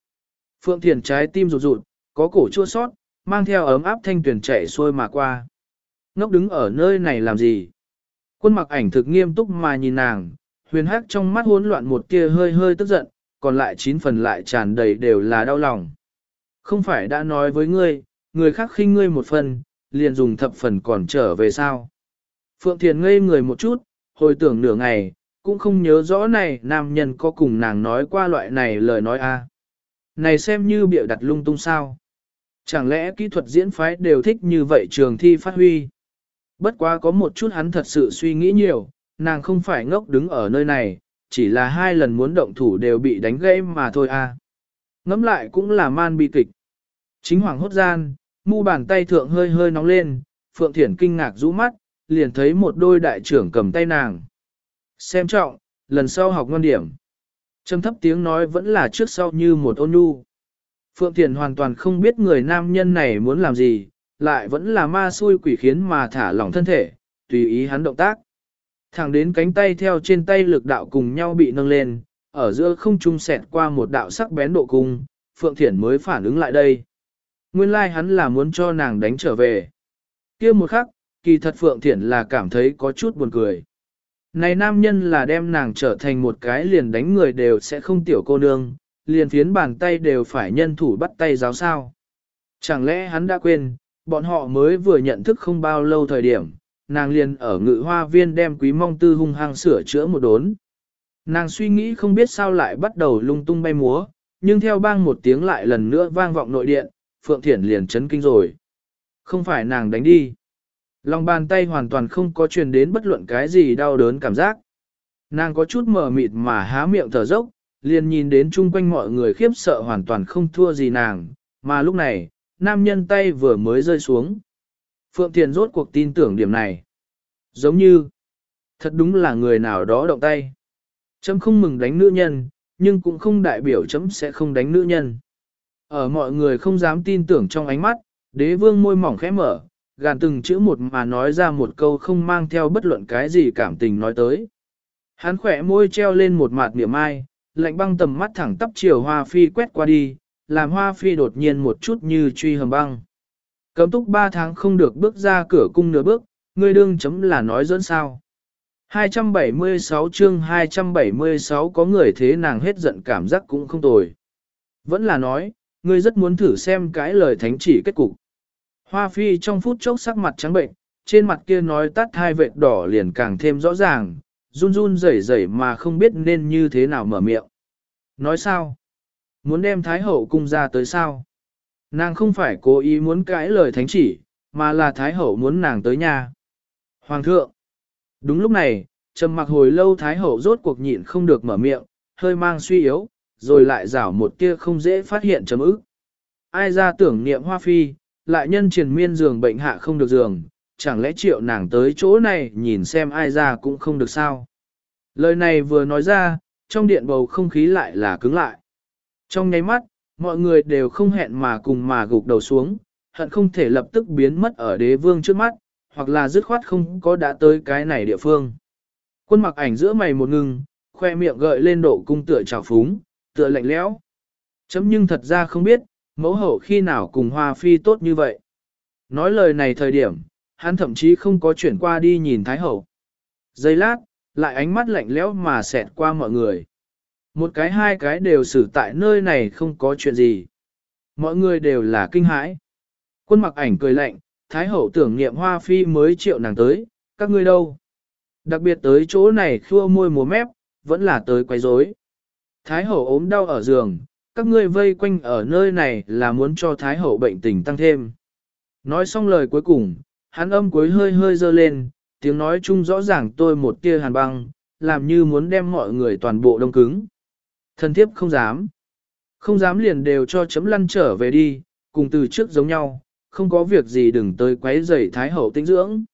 Phượng Thiền trái tim rụt rụt, có cổ chua sót, mang theo ấm áp thanh tuyển chạy xuôi mà qua. Ngốc đứng ở nơi này làm gì? Quân mặc ảnh thực nghiêm túc mà nhìn nàng, huyền hắc trong mắt hỗn loạn một kia hơi hơi tức giận, còn lại chín phần lại tràn đầy đều là đau lòng. Không phải đã nói với ngươi, người khác khinh ngươi một phần, liền dùng thập phần còn trở về sao? Phượng Thiền ngây người một chút, hồi tưởng nửa ngày, cũng không nhớ rõ này nam nhân có cùng nàng nói qua loại này lời nói a Này xem như bịa đặt lung tung sao. Chẳng lẽ kỹ thuật diễn phái đều thích như vậy trường thi phát huy. Bất quá có một chút hắn thật sự suy nghĩ nhiều, nàng không phải ngốc đứng ở nơi này, chỉ là hai lần muốn động thủ đều bị đánh gãy mà thôi à. Ngắm lại cũng là man bi kịch. Chính hoàng hốt gian, mu bàn tay thượng hơi hơi nóng lên, Phượng Thiển kinh ngạc rũ mắt, liền thấy một đôi đại trưởng cầm tay nàng. Xem trọng, lần sau học ngon điểm. Trầm thấp tiếng nói vẫn là trước sau như một ôn nhu. Phượng Thiển hoàn toàn không biết người nam nhân này muốn làm gì, lại vẫn là ma xui quỷ khiến mà thả lỏng thân thể, tùy ý hắn động tác. Thẳng đến cánh tay theo trên tay lực đạo cùng nhau bị nâng lên, ở giữa không trung sẹt qua một đạo sắc bén độ cung, Phượng Thiển mới phản ứng lại đây. Nguyên lai like hắn là muốn cho nàng đánh trở về. kia một khắc, kỳ thật Phượng Thiển là cảm thấy có chút buồn cười. Này nam nhân là đem nàng trở thành một cái liền đánh người đều sẽ không tiểu cô nương, liền phiến bàn tay đều phải nhân thủ bắt tay giáo sao. Chẳng lẽ hắn đã quên, bọn họ mới vừa nhận thức không bao lâu thời điểm, nàng liền ở ngự hoa viên đem quý mong tư hung hăng sửa chữa một đốn. Nàng suy nghĩ không biết sao lại bắt đầu lung tung bay múa, nhưng theo bang một tiếng lại lần nữa vang vọng nội điện, Phượng Thiển liền chấn kinh rồi. Không phải nàng đánh đi. Lòng bàn tay hoàn toàn không có truyền đến bất luận cái gì đau đớn cảm giác. Nàng có chút mờ mịt mà há miệng thở dốc, liền nhìn đến chung quanh mọi người khiếp sợ hoàn toàn không thua gì nàng, mà lúc này, nam nhân tay vừa mới rơi xuống. Phượng Thiền rốt cuộc tin tưởng điểm này. Giống như, thật đúng là người nào đó động tay. Chấm không mừng đánh nữ nhân, nhưng cũng không đại biểu chấm sẽ không đánh nữ nhân. Ở mọi người không dám tin tưởng trong ánh mắt, đế vương môi mỏng khẽ mở, gàn từng chữ một mà nói ra một câu không mang theo bất luận cái gì cảm tình nói tới. Hắn khỏe môi treo lên một mạt niệm ai, lạnh băng tầm mắt thẳng tắp chiều hoa phi quét qua đi, làm hoa phi đột nhiên một chút như truy hầm băng. Cấm túc ba tháng không được bước ra cửa cung nửa bước, ngươi đương chấm là nói dẫn sao. 276 chương 276 có người thế nàng hết giận cảm giác cũng không tồi. Vẫn là nói, ngươi rất muốn thử xem cái lời thánh chỉ kết cục. Hoa phi trong phút chốc sắc mặt trắng bệnh, trên mặt kia nói tắt hai vệt đỏ liền càng thêm rõ ràng, run run rẩy rẩy mà không biết nên như thế nào mở miệng. Nói sao? Muốn đem Thái Hậu cung ra tới sao? Nàng không phải cố ý muốn cãi lời thánh chỉ, mà là Thái Hậu muốn nàng tới nhà. Hoàng thượng! Đúng lúc này, trầm mặc hồi lâu Thái Hậu rốt cuộc nhịn không được mở miệng, hơi mang suy yếu, rồi lại rảo một tia không dễ phát hiện chấm ức. Ai ra tưởng niệm hoa phi, lại nhân triền miên giường bệnh hạ không được giường, chẳng lẽ triệu nàng tới chỗ này nhìn xem ai ra cũng không được sao. Lời này vừa nói ra, trong điện bầu không khí lại là cứng lại. Trong nháy mắt, mọi người đều không hẹn mà cùng mà gục đầu xuống, hận không thể lập tức biến mất ở đế vương trước mắt, hoặc là dứt khoát không có đã tới cái này địa phương. Quân mặc ảnh giữa mày một ngừng, khoe miệng gợi lên độ cung tựa trào phúng, tựa lạnh lẽo. Chấm nhưng thật ra không biết, mẫu hậu khi nào cùng hoa phi tốt như vậy. Nói lời này thời điểm, hắn thậm chí không có chuyển qua đi nhìn thái hậu. Giây lát, lại ánh mắt lạnh lẽo mà xẹt qua mọi người. Một cái hai cái đều xử tại nơi này không có chuyện gì. Mọi người đều là kinh hãi. Quân mặc ảnh cười lạnh, Thái hậu tưởng niệm hoa phi mới triệu nàng tới, các ngươi đâu? Đặc biệt tới chỗ này khua môi múa mép, vẫn là tới quấy rối. Thái hậu ốm đau ở giường, các ngươi vây quanh ở nơi này là muốn cho Thái hậu bệnh tình tăng thêm. Nói xong lời cuối cùng, hắn âm cuối hơi hơi dơ lên, tiếng nói chung rõ ràng tôi một tia hàn băng, làm như muốn đem mọi người toàn bộ đông cứng. Thần thiếp không dám. Không dám liền đều cho chấm lăn trở về đi, cùng từ trước giống nhau, không có việc gì đừng tới quấy rầy thái hậu tinh dưỡng.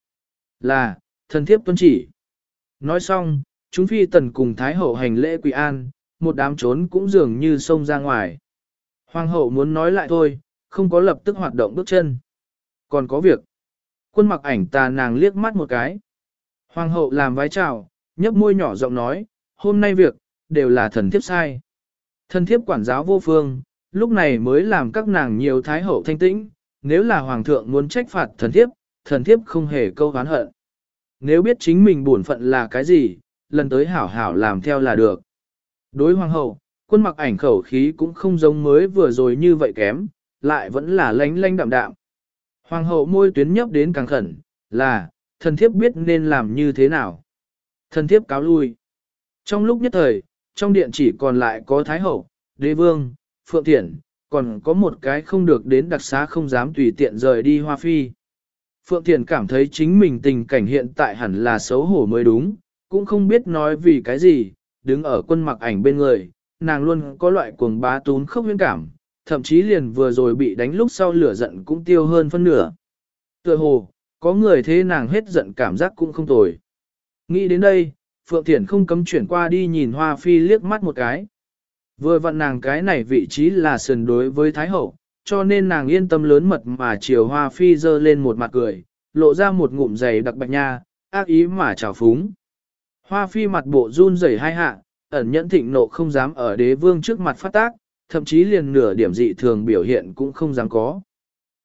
Là, thần thiếp tuân chỉ. Nói xong, chúng phi tần cùng thái hậu hành lễ quỳ an, một đám trốn cũng dường như xông ra ngoài. Hoàng hậu muốn nói lại thôi, không có lập tức hoạt động bước chân. Còn có việc. Quân mặc ảnh tà nàng liếc mắt một cái. Hoàng hậu làm vái chào, nhấp môi nhỏ giọng nói, hôm nay việc, đều là thần thiếp sai. Thần thiếp quản giáo vô phương, lúc này mới làm các nàng nhiều thái hậu thanh tĩnh, nếu là hoàng thượng muốn trách phạt thần thiếp, thần thiếp không hề câu hán hận. Nếu biết chính mình bổn phận là cái gì, lần tới hảo hảo làm theo là được. Đối hoàng hậu, quân mặc ảnh khẩu khí cũng không giống mới vừa rồi như vậy kém, lại vẫn là lánh lánh đạm đạm. Hoàng hậu môi tuyến nhấp đến càng khẩn, là, thần thiếp biết nên làm như thế nào. Thần thiếp cáo lui. Trong lúc nhất thời, trong điện chỉ còn lại có Thái Hậu, Đế Vương, Phượng Thiển, còn có một cái không được đến đặc xá không dám tùy tiện rời đi Hoa Phi. Phượng Thiển cảm thấy chính mình tình cảnh hiện tại hẳn là xấu hổ mới đúng, cũng không biết nói vì cái gì, đứng ở quân mặc ảnh bên người, nàng luôn có loại cuồng bá tún không huyên cảm, thậm chí liền vừa rồi bị đánh lúc sau lửa giận cũng tiêu hơn phân nửa. Tựa hồ, có người thế nàng hết giận cảm giác cũng không tồi. Nghĩ đến đây, Phượng Thiển không cấm chuyển qua đi nhìn Hoa Phi liếc mắt một cái. Vừa vặn nàng cái này vị trí là sườn đối với Thái Hậu, cho nên nàng yên tâm lớn mật mà chiều Hoa Phi dơ lên một mặt cười, lộ ra một ngụm giày đặc bạch nha, ác ý mà trào phúng. Hoa Phi mặt bộ run rẩy hai hạ, ẩn nhẫn thịnh nộ không dám ở đế vương trước mặt phát tác, thậm chí liền nửa điểm dị thường biểu hiện cũng không dám có.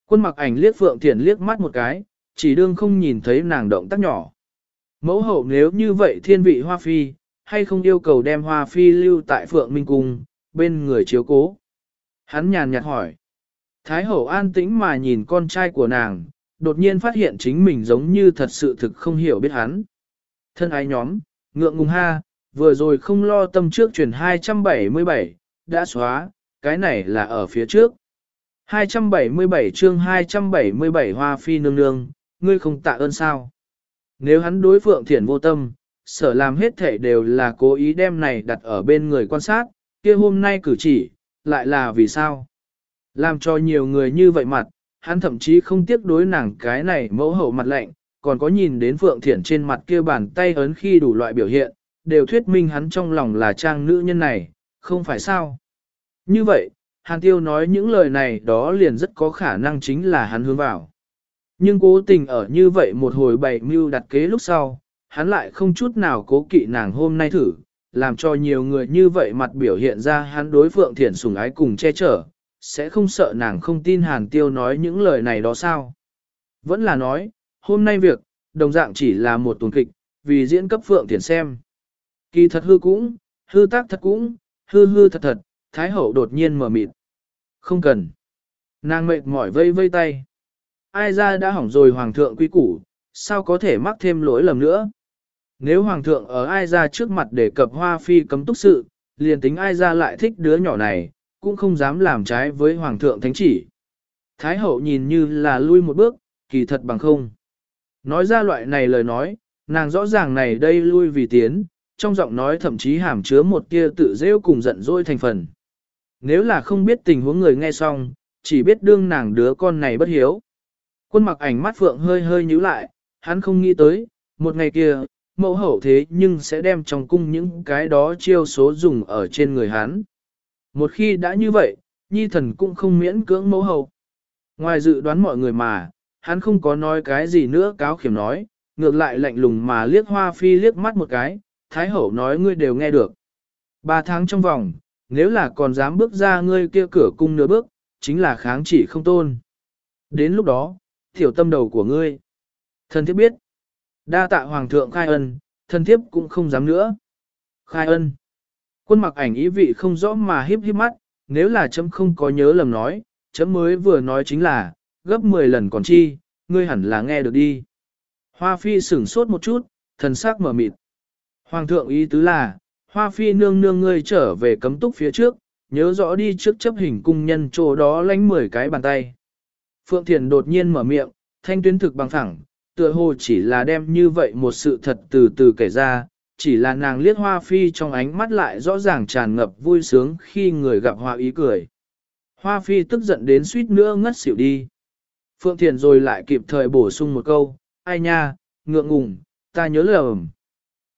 Quân mặc ảnh liếc Phượng thiền liếc mắt một cái, chỉ đương không nhìn thấy nàng động tác nhỏ. Mẫu hậu nếu như vậy thiên vị Hoa Phi, hay không yêu cầu đem Hoa Phi lưu tại Phượng Minh Cung, bên người chiếu cố. Hắn nhàn nhạt hỏi. Thái hậu an tĩnh mà nhìn con trai của nàng, đột nhiên phát hiện chính mình giống như thật sự thực không hiểu biết hắn. Thân ái nhóm, ngượng ngùng ha, vừa rồi không lo tâm trước chuyển 277, đã xóa, cái này là ở phía trước. 277 chương 277 Hoa Phi nương nương, ngươi không tạ ơn sao? Nếu hắn đối phượng thiển vô tâm, sở làm hết thể đều là cố ý đem này đặt ở bên người quan sát, kia hôm nay cử chỉ, lại là vì sao? Làm cho nhiều người như vậy mặt, hắn thậm chí không tiếc đối nàng cái này mẫu hậu mặt lạnh, còn có nhìn đến phượng thiển trên mặt kia bàn tay ấn khi đủ loại biểu hiện, đều thuyết minh hắn trong lòng là trang nữ nhân này, không phải sao? Như vậy, Hàn Tiêu nói những lời này đó liền rất có khả năng chính là hắn hướng vào. Nhưng cố tình ở như vậy một hồi bày mưu đặt kế lúc sau, hắn lại không chút nào cố kỵ nàng hôm nay thử, làm cho nhiều người như vậy mặt biểu hiện ra hắn đối Phượng Thiển sùng ái cùng che chở, sẽ không sợ nàng không tin Hàn Tiêu nói những lời này đó sao. Vẫn là nói, hôm nay việc, đồng dạng chỉ là một tuần kịch, vì diễn cấp Phượng tiền xem. Kỳ thật hư cũng, hư tác thật cũng, hư hư thật thật, Thái Hậu đột nhiên mở mịt. Không cần. Nàng mệt mỏi vây vây tay. Ai ra đã hỏng rồi Hoàng thượng quy củ, sao có thể mắc thêm lỗi lầm nữa. Nếu Hoàng thượng ở ai ra trước mặt để cập hoa phi cấm túc sự, liền tính ai ra lại thích đứa nhỏ này, cũng không dám làm trái với Hoàng thượng thánh chỉ. Thái hậu nhìn như là lui một bước, kỳ thật bằng không. Nói ra loại này lời nói, nàng rõ ràng này đây lui vì tiến, trong giọng nói thậm chí hàm chứa một tia tự rêu cùng giận dỗi thành phần. Nếu là không biết tình huống người nghe xong, chỉ biết đương nàng đứa con này bất hiếu. Quân mặc ảnh mắt phượng hơi hơi nhíu lại, hắn không nghĩ tới, một ngày kia, mẫu hậu thế nhưng sẽ đem trong cung những cái đó chiêu số dùng ở trên người hắn. Một khi đã như vậy, nhi thần cũng không miễn cưỡng mẫu hậu. Ngoài dự đoán mọi người mà, hắn không có nói cái gì nữa cáo khiểm nói, ngược lại lạnh lùng mà liếc hoa phi liếc mắt một cái, thái hậu nói ngươi đều nghe được. Ba tháng trong vòng, nếu là còn dám bước ra ngươi kia cửa cung nửa bước, chính là kháng chỉ không tôn. Đến lúc đó, thiểu tâm đầu của ngươi. Thần thiếp biết. Đa tạ hoàng thượng khai ân, thần thiếp cũng không dám nữa. Khai ân. Quân mặc ảnh ý vị không rõ mà hiếp hiếp mắt, nếu là chấm không có nhớ lầm nói, chấm mới vừa nói chính là, gấp 10 lần còn chi, ngươi hẳn là nghe được đi. Hoa phi sửng sốt một chút, thần sắc mở mịt. Hoàng thượng ý tứ là, hoa phi nương nương ngươi trở về cấm túc phía trước, nhớ rõ đi trước chấp hình cung nhân chỗ đó lánh 10 cái bàn tay. Phượng Thiền đột nhiên mở miệng, thanh tuyến thực bằng thẳng, tựa hồ chỉ là đem như vậy một sự thật từ từ kể ra, chỉ là nàng liếc hoa phi trong ánh mắt lại rõ ràng tràn ngập vui sướng khi người gặp hoa ý cười. Hoa phi tức giận đến suýt nữa ngất xỉu đi. Phượng Thiền rồi lại kịp thời bổ sung một câu, ai nha, ngượng ngùng, ta nhớ lầm.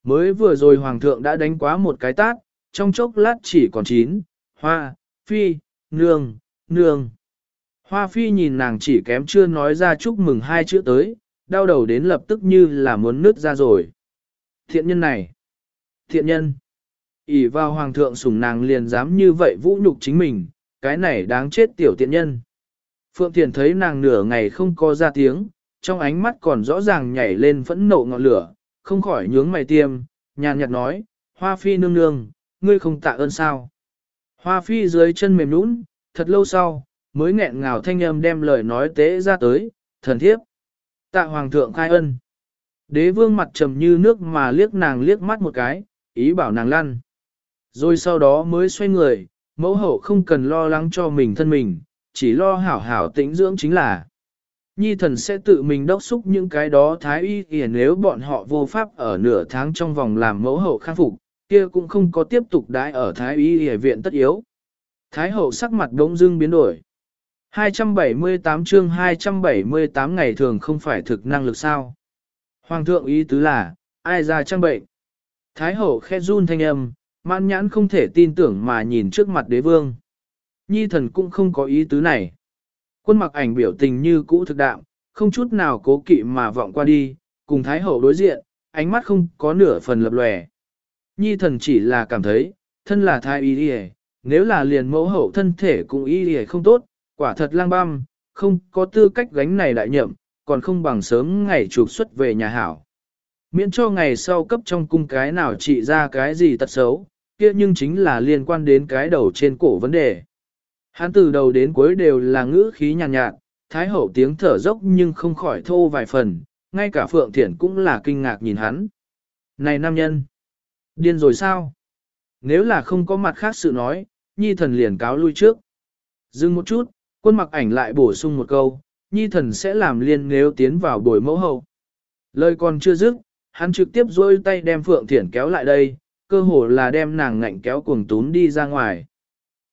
Mới vừa rồi Hoàng thượng đã đánh quá một cái tát, trong chốc lát chỉ còn chín, hoa, phi, nương, nương. Hoa phi nhìn nàng chỉ kém chưa nói ra chúc mừng hai chữ tới, đau đầu đến lập tức như là muốn nứt ra rồi. Thiện nhân này, thiện nhân, ỷ vào hoàng thượng sủng nàng liền dám như vậy vũ nhục chính mình, cái này đáng chết tiểu thiện nhân. Phượng Thiền thấy nàng nửa ngày không có ra tiếng, trong ánh mắt còn rõ ràng nhảy lên phẫn nộ ngọn lửa, không khỏi nhướng mày tiêm, nhàn nhạt nói, Hoa Phi nương nương, ngươi không tạ ơn sao. Hoa Phi dưới chân mềm nũng, thật lâu sau, mới nghẹn ngào thanh âm đem lời nói tế ra tới, thần thiếp. Tạ Hoàng thượng khai ân. Đế vương mặt trầm như nước mà liếc nàng liếc mắt một cái, ý bảo nàng lăn. Rồi sau đó mới xoay người, mẫu hậu không cần lo lắng cho mình thân mình, chỉ lo hảo hảo tĩnh dưỡng chính là. Nhi thần sẽ tự mình đốc xúc những cái đó thái y kìa nếu bọn họ vô pháp ở nửa tháng trong vòng làm mẫu hậu khang phục, kia cũng không có tiếp tục đãi ở thái y kìa viện tất yếu. Thái hậu sắc mặt đống dưng biến đổi. 278 chương 278 ngày thường không phải thực năng lực sao. Hoàng thượng ý tứ là, ai ra trang bệnh. Thái hậu khe run thanh âm, mãn nhãn không thể tin tưởng mà nhìn trước mặt đế vương. Nhi thần cũng không có ý tứ này. Quân mặc ảnh biểu tình như cũ thực đạm, không chút nào cố kỵ mà vọng qua đi, cùng Thái hậu đối diện, ánh mắt không có nửa phần lập lòe. Nhi thần chỉ là cảm thấy, thân là thái y đi nếu là liền mẫu hậu thân thể cùng y đi không tốt, quả thật lang băm, không có tư cách gánh này đại nhậm, còn không bằng sớm ngày trục xuất về nhà hảo. Miễn cho ngày sau cấp trong cung cái nào trị ra cái gì tật xấu, kia nhưng chính là liên quan đến cái đầu trên cổ vấn đề. Hắn từ đầu đến cuối đều là ngữ khí nhàn nhạt, nhạt, thái hậu tiếng thở dốc nhưng không khỏi thô vài phần, ngay cả Phượng Thiển cũng là kinh ngạc nhìn hắn. Này nam nhân! Điên rồi sao? Nếu là không có mặt khác sự nói, nhi thần liền cáo lui trước. Dừng một chút, quân mặc ảnh lại bổ sung một câu, nhi thần sẽ làm liên nếu tiến vào bồi mẫu hậu. Lời còn chưa dứt, hắn trực tiếp dôi tay đem Phượng Thiển kéo lại đây, cơ hồ là đem nàng ngạnh kéo cuồng tún đi ra ngoài.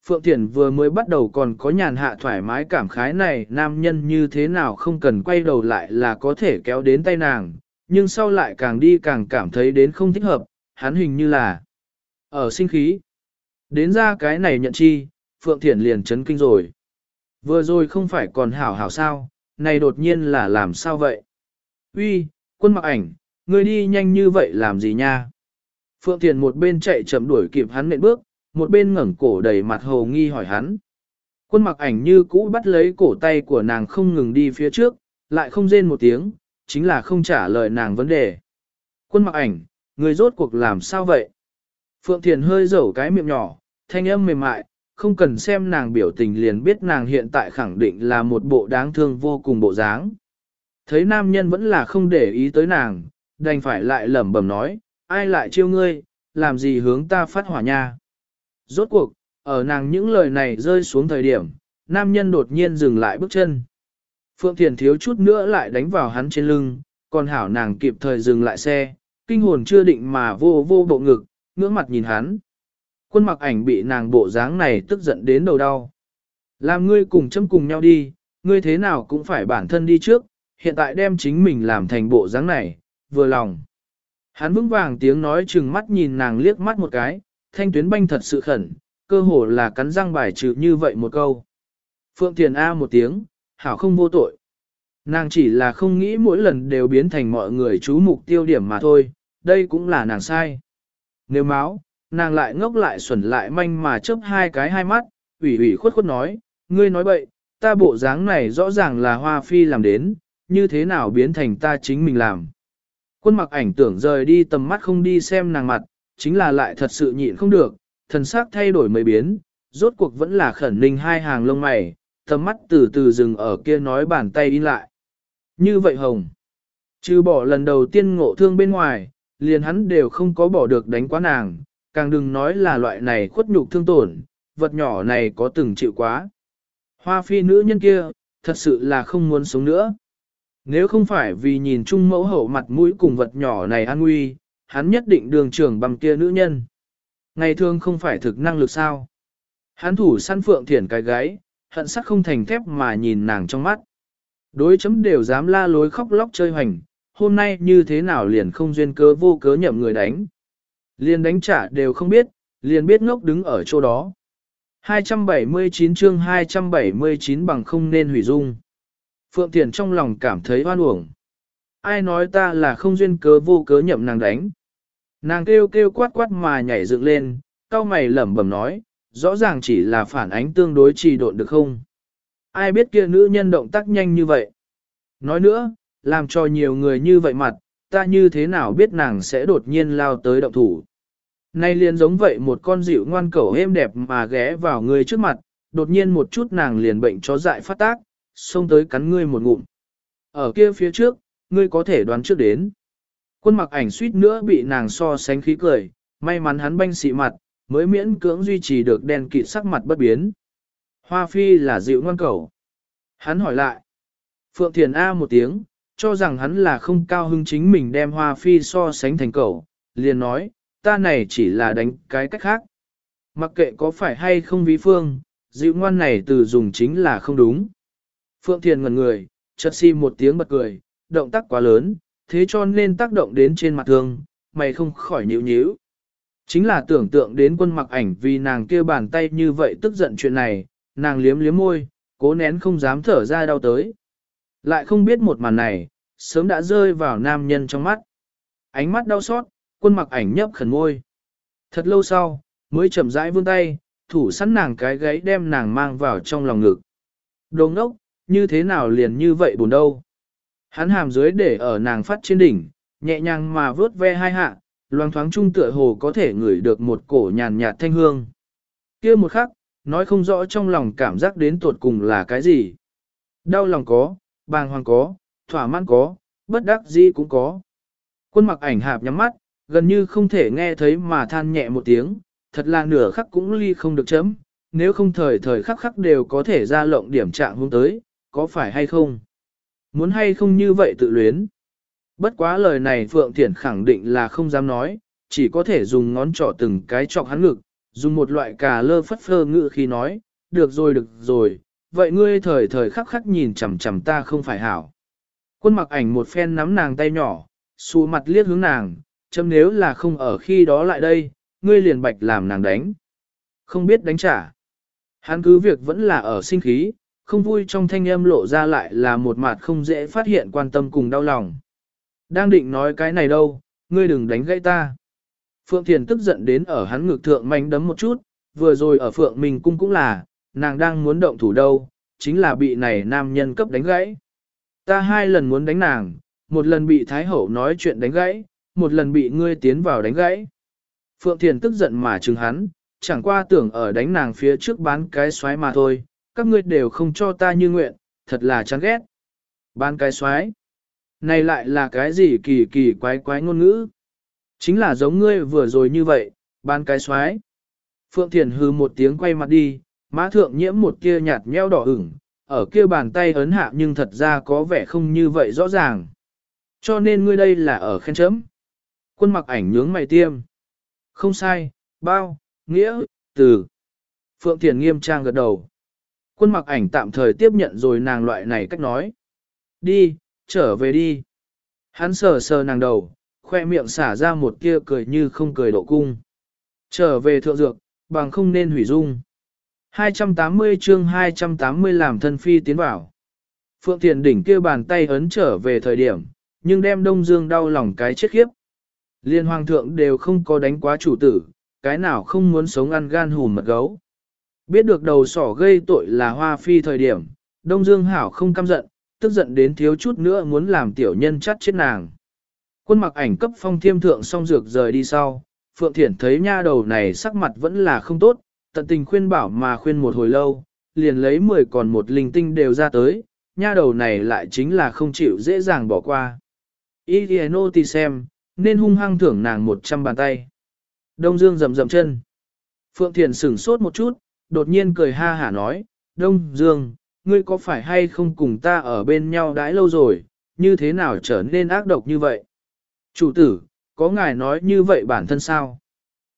Phượng Thiển vừa mới bắt đầu còn có nhàn hạ thoải mái cảm khái này nam nhân như thế nào không cần quay đầu lại là có thể kéo đến tay nàng, nhưng sau lại càng đi càng cảm thấy đến không thích hợp, hắn hình như là ở sinh khí. Đến ra cái này nhận chi, Phượng Thiển liền chấn kinh rồi. Vừa rồi không phải còn hảo hảo sao, này đột nhiên là làm sao vậy? Uy, quân mặc ảnh, người đi nhanh như vậy làm gì nha? Phượng Thiền một bên chạy chậm đuổi kịp hắn nện bước, một bên ngẩng cổ đầy mặt hồ nghi hỏi hắn. Quân mặc ảnh như cũ bắt lấy cổ tay của nàng không ngừng đi phía trước, lại không rên một tiếng, chính là không trả lời nàng vấn đề. Quân mặc ảnh, người rốt cuộc làm sao vậy? Phượng Thiền hơi dẩu cái miệng nhỏ, thanh âm mềm mại, không cần xem nàng biểu tình liền biết nàng hiện tại khẳng định là một bộ đáng thương vô cùng bộ dáng. Thấy nam nhân vẫn là không để ý tới nàng, đành phải lại lẩm bẩm nói, ai lại chiêu ngươi, làm gì hướng ta phát hỏa nha. Rốt cuộc, ở nàng những lời này rơi xuống thời điểm, nam nhân đột nhiên dừng lại bước chân. Phượng Thiền thiếu chút nữa lại đánh vào hắn trên lưng, còn hảo nàng kịp thời dừng lại xe, kinh hồn chưa định mà vô vô bộ ngực, ngưỡng mặt nhìn hắn. Quân mặc ảnh bị nàng bộ dáng này tức giận đến đầu đau. Làm ngươi cùng châm cùng nhau đi, ngươi thế nào cũng phải bản thân đi trước, hiện tại đem chính mình làm thành bộ dáng này, vừa lòng. Hắn vững vàng tiếng nói chừng mắt nhìn nàng liếc mắt một cái, thanh tuyến banh thật sự khẩn, cơ hồ là cắn răng bài trừ như vậy một câu. Phượng Thiền A một tiếng, hảo không vô tội. Nàng chỉ là không nghĩ mỗi lần đều biến thành mọi người chú mục tiêu điểm mà thôi, đây cũng là nàng sai. Nếu máu, nàng lại ngốc lại xuẩn lại manh mà chớp hai cái hai mắt, ủy ủy khuất khuất nói, ngươi nói bậy, ta bộ dáng này rõ ràng là hoa phi làm đến, như thế nào biến thành ta chính mình làm. Quân mặc ảnh tưởng rời đi tầm mắt không đi xem nàng mặt, chính là lại thật sự nhịn không được, thần sắc thay đổi mấy biến, rốt cuộc vẫn là khẩn ninh hai hàng lông mày, tầm mắt từ từ dừng ở kia nói bàn tay đi lại. Như vậy hồng, trừ bỏ lần đầu tiên ngộ thương bên ngoài, liền hắn đều không có bỏ được đánh quá nàng, càng đừng nói là loại này khuất nhục thương tổn, vật nhỏ này có từng chịu quá. Hoa phi nữ nhân kia, thật sự là không muốn sống nữa. Nếu không phải vì nhìn chung mẫu hậu mặt mũi cùng vật nhỏ này an nguy, hắn nhất định đường trưởng bằng kia nữ nhân. Ngày thường không phải thực năng lực sao. Hắn thủ săn phượng thiển cái gái hận sắc không thành thép mà nhìn nàng trong mắt. Đối chấm đều dám la lối khóc lóc chơi hoành, hôm nay như thế nào liền không duyên cớ vô cớ nhậm người đánh. Liền đánh trả đều không biết, liền biết ngốc đứng ở chỗ đó. 279 chương 279 bằng không nên hủy dung. Phượng Thiền trong lòng cảm thấy hoan uổng. Ai nói ta là không duyên cớ vô cớ nhậm nàng đánh. Nàng kêu kêu quát quát mà nhảy dựng lên, cao mày lẩm bẩm nói, rõ ràng chỉ là phản ánh tương đối trì độn được không. Ai biết kia nữ nhân động tác nhanh như vậy. Nói nữa, làm cho nhiều người như vậy mặt, ta như thế nào biết nàng sẽ đột nhiên lao tới động thủ. Nay liền giống vậy một con dịu ngoan cẩu êm đẹp mà ghé vào người trước mặt, đột nhiên một chút nàng liền bệnh chó dại phát tác, xông tới cắn ngươi một ngụm. Ở kia phía trước, ngươi có thể đoán trước đến. Quân mặc ảnh suýt nữa bị nàng so sánh khí cười, may mắn hắn banh xị mặt, mới miễn cưỡng duy trì được đen kịt sắc mặt bất biến. Hoa phi là dịu ngoan cẩu. Hắn hỏi lại. Phượng Thiền A một tiếng, cho rằng hắn là không cao hưng chính mình đem hoa phi so sánh thành cầu, liền nói, ta này chỉ là đánh cái cách khác. Mặc kệ có phải hay không ví phương, dịu ngoan này từ dùng chính là không đúng. Phượng Thiền ngần người, chợt si một tiếng bật cười, động tác quá lớn, thế cho nên tác động đến trên mặt thương, mày không khỏi nhíu nhíu. Chính là tưởng tượng đến quân mặc ảnh vì nàng kia bàn tay như vậy tức giận chuyện này, nàng liếm liếm môi, cố nén không dám thở ra đau tới. Lại không biết một màn này, sớm đã rơi vào nam nhân trong mắt. Ánh mắt đau xót, quân mặc ảnh nhấp khẩn môi. Thật lâu sau, mới chậm rãi vươn tay, thủ sẵn nàng cái gáy đem nàng mang vào trong lòng ngực. Đồ ngốc, như thế nào liền như vậy buồn đâu. Hắn hàm dưới để ở nàng phát trên đỉnh, nhẹ nhàng mà vớt ve hai hạ, loang thoáng trung tựa hồ có thể ngửi được một cổ nhàn nhạt thanh hương. kia một khắc, nói không rõ trong lòng cảm giác đến tuột cùng là cái gì. Đau lòng có, bàng hoàng có, thỏa mãn có, bất đắc dĩ cũng có. Quân mặc ảnh hạp nhắm mắt, gần như không thể nghe thấy mà than nhẹ một tiếng, thật là nửa khắc cũng ly không được chấm, nếu không thời thời khắc khắc đều có thể ra lộng điểm trạng hướng tới, có phải hay không? Muốn hay không như vậy tự luyến? Bất quá lời này Phượng Thiển khẳng định là không dám nói, chỉ có thể dùng ngón trỏ từng cái chọc hắn ngực, dùng một loại cà lơ phất phơ ngự khi nói, được rồi được rồi, vậy ngươi thời thời khắc khắc nhìn chằm chằm ta không phải hảo. Quân mặc ảnh một phen nắm nàng tay nhỏ, xù mặt liếc hướng nàng, chấm nếu là không ở khi đó lại đây, ngươi liền bạch làm nàng đánh. Không biết đánh trả. Hắn cứ việc vẫn là ở sinh khí, không vui trong thanh âm lộ ra lại là một mặt không dễ phát hiện quan tâm cùng đau lòng. Đang định nói cái này đâu, ngươi đừng đánh gãy ta. Phượng Thiền tức giận đến ở hắn ngực thượng manh đấm một chút, vừa rồi ở Phượng mình cung cũng là, nàng đang muốn động thủ đâu, chính là bị này nam nhân cấp đánh gãy. Ta hai lần muốn đánh nàng, một lần bị Thái Hậu nói chuyện đánh gãy, một lần bị ngươi tiến vào đánh gãy. Phượng Thiền tức giận mà chừng hắn, chẳng qua tưởng ở đánh nàng phía trước bán cái xoáy mà thôi, các ngươi đều không cho ta như nguyện, thật là chán ghét. ban cái xoái. Này lại là cái gì kỳ kỳ quái quái ngôn ngữ? Chính là giống ngươi vừa rồi như vậy, ban cái xoái. Phượng Thiền hư một tiếng quay mặt đi, má thượng nhiễm một kia nhạt nheo đỏ ửng, ở kia bàn tay ấn hạ nhưng thật ra có vẻ không như vậy rõ ràng. Cho nên ngươi đây là ở khen chấm. Quân mặc ảnh nhướng mày tiêm. Không sai, bao, nghĩa, từ. Phượng Thiền nghiêm trang gật đầu. Quân mặc ảnh tạm thời tiếp nhận rồi nàng loại này cách nói. Đi, trở về đi. Hắn sờ sờ nàng đầu, khoe miệng xả ra một kia cười như không cười độ cung. Trở về thượng dược, bằng không nên hủy dung. 280 chương 280 làm thân phi tiến vào. Phượng Thiền đỉnh kia bàn tay ấn trở về thời điểm, nhưng đem Đông Dương đau lòng cái chết khiếp. Liên hoàng thượng đều không có đánh quá chủ tử, cái nào không muốn sống ăn gan hùm mật gấu. Biết được đầu sỏ gây tội là hoa phi thời điểm, Đông Dương hảo không căm giận, tức giận đến thiếu chút nữa muốn làm tiểu nhân chắt chết nàng. Quân mặc ảnh cấp phong thiêm thượng xong dược rời đi sau, Phượng Thiển thấy nha đầu này sắc mặt vẫn là không tốt, tận tình khuyên bảo mà khuyên một hồi lâu, liền lấy 10 còn một linh tinh đều ra tới, nha đầu này lại chính là không chịu dễ dàng bỏ qua. Iliano thì xem, nên hung hăng thưởng nàng 100 bàn tay. Đông Dương rầm rầm chân. Phượng Thiền sửng sốt một chút, đột nhiên cười ha hả nói, Đông Dương, ngươi có phải hay không cùng ta ở bên nhau đãi lâu rồi, như thế nào trở nên ác độc như vậy? Chủ tử, có ngài nói như vậy bản thân sao?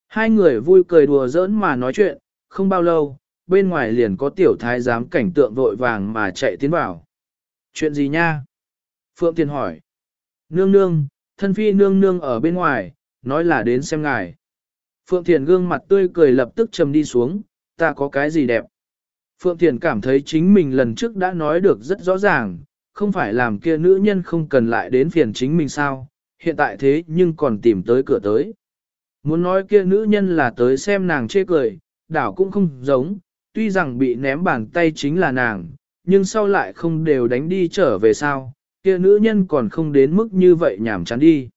Hai người vui cười đùa giỡn mà nói chuyện, không bao lâu, bên ngoài liền có tiểu thái giám cảnh tượng vội vàng mà chạy tiến vào. Chuyện gì nha? Phượng Tiên hỏi. Nương nương, thân phi nương nương ở bên ngoài, nói là đến xem ngài. Phượng Thiền gương mặt tươi cười lập tức trầm đi xuống, ta có cái gì đẹp. Phượng Thiền cảm thấy chính mình lần trước đã nói được rất rõ ràng, không phải làm kia nữ nhân không cần lại đến phiền chính mình sao, hiện tại thế nhưng còn tìm tới cửa tới. Muốn nói kia nữ nhân là tới xem nàng chê cười, đảo cũng không giống, tuy rằng bị ném bàn tay chính là nàng, nhưng sau lại không đều đánh đi trở về sao, kia nữ nhân còn không đến mức như vậy nhảm chán đi.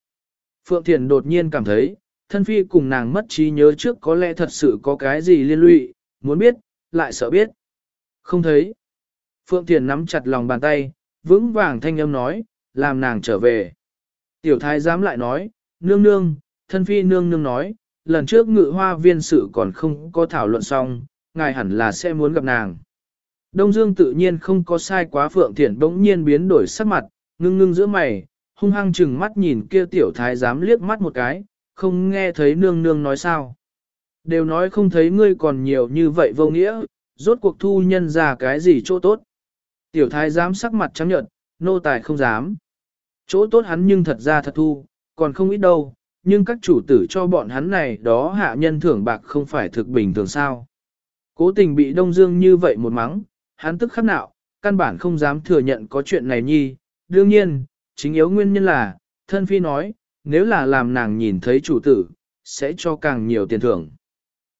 Phượng Thiền đột nhiên cảm thấy, thân phi cùng nàng mất trí nhớ trước có lẽ thật sự có cái gì liên lụy, muốn biết, lại sợ biết. Không thấy. Phượng Thiền nắm chặt lòng bàn tay, vững vàng thanh âm nói, làm nàng trở về. Tiểu thái giám lại nói, nương nương, thân phi nương nương nói, lần trước ngự hoa viên sự còn không có thảo luận xong, ngài hẳn là sẽ muốn gặp nàng. Đông Dương tự nhiên không có sai quá Phượng Thiển bỗng nhiên biến đổi sắc mặt, ngưng ngưng giữa mày, hung hăng chừng mắt nhìn kia tiểu thái giám liếc mắt một cái, không nghe thấy nương nương nói sao. Đều nói không thấy ngươi còn nhiều như vậy vô nghĩa, rốt cuộc thu nhân ra cái gì chỗ tốt. Tiểu thái giám sắc mặt trắng nhợt, nô tài không dám. Chỗ tốt hắn nhưng thật ra thật thu, còn không ít đâu, nhưng các chủ tử cho bọn hắn này đó hạ nhân thưởng bạc không phải thực bình thường sao. Cố tình bị Đông Dương như vậy một mắng, hắn tức khắc nạo, căn bản không dám thừa nhận có chuyện này nhi. Đương nhiên, chính yếu nguyên nhân là, thân phi nói, nếu là làm nàng nhìn thấy chủ tử, sẽ cho càng nhiều tiền thưởng.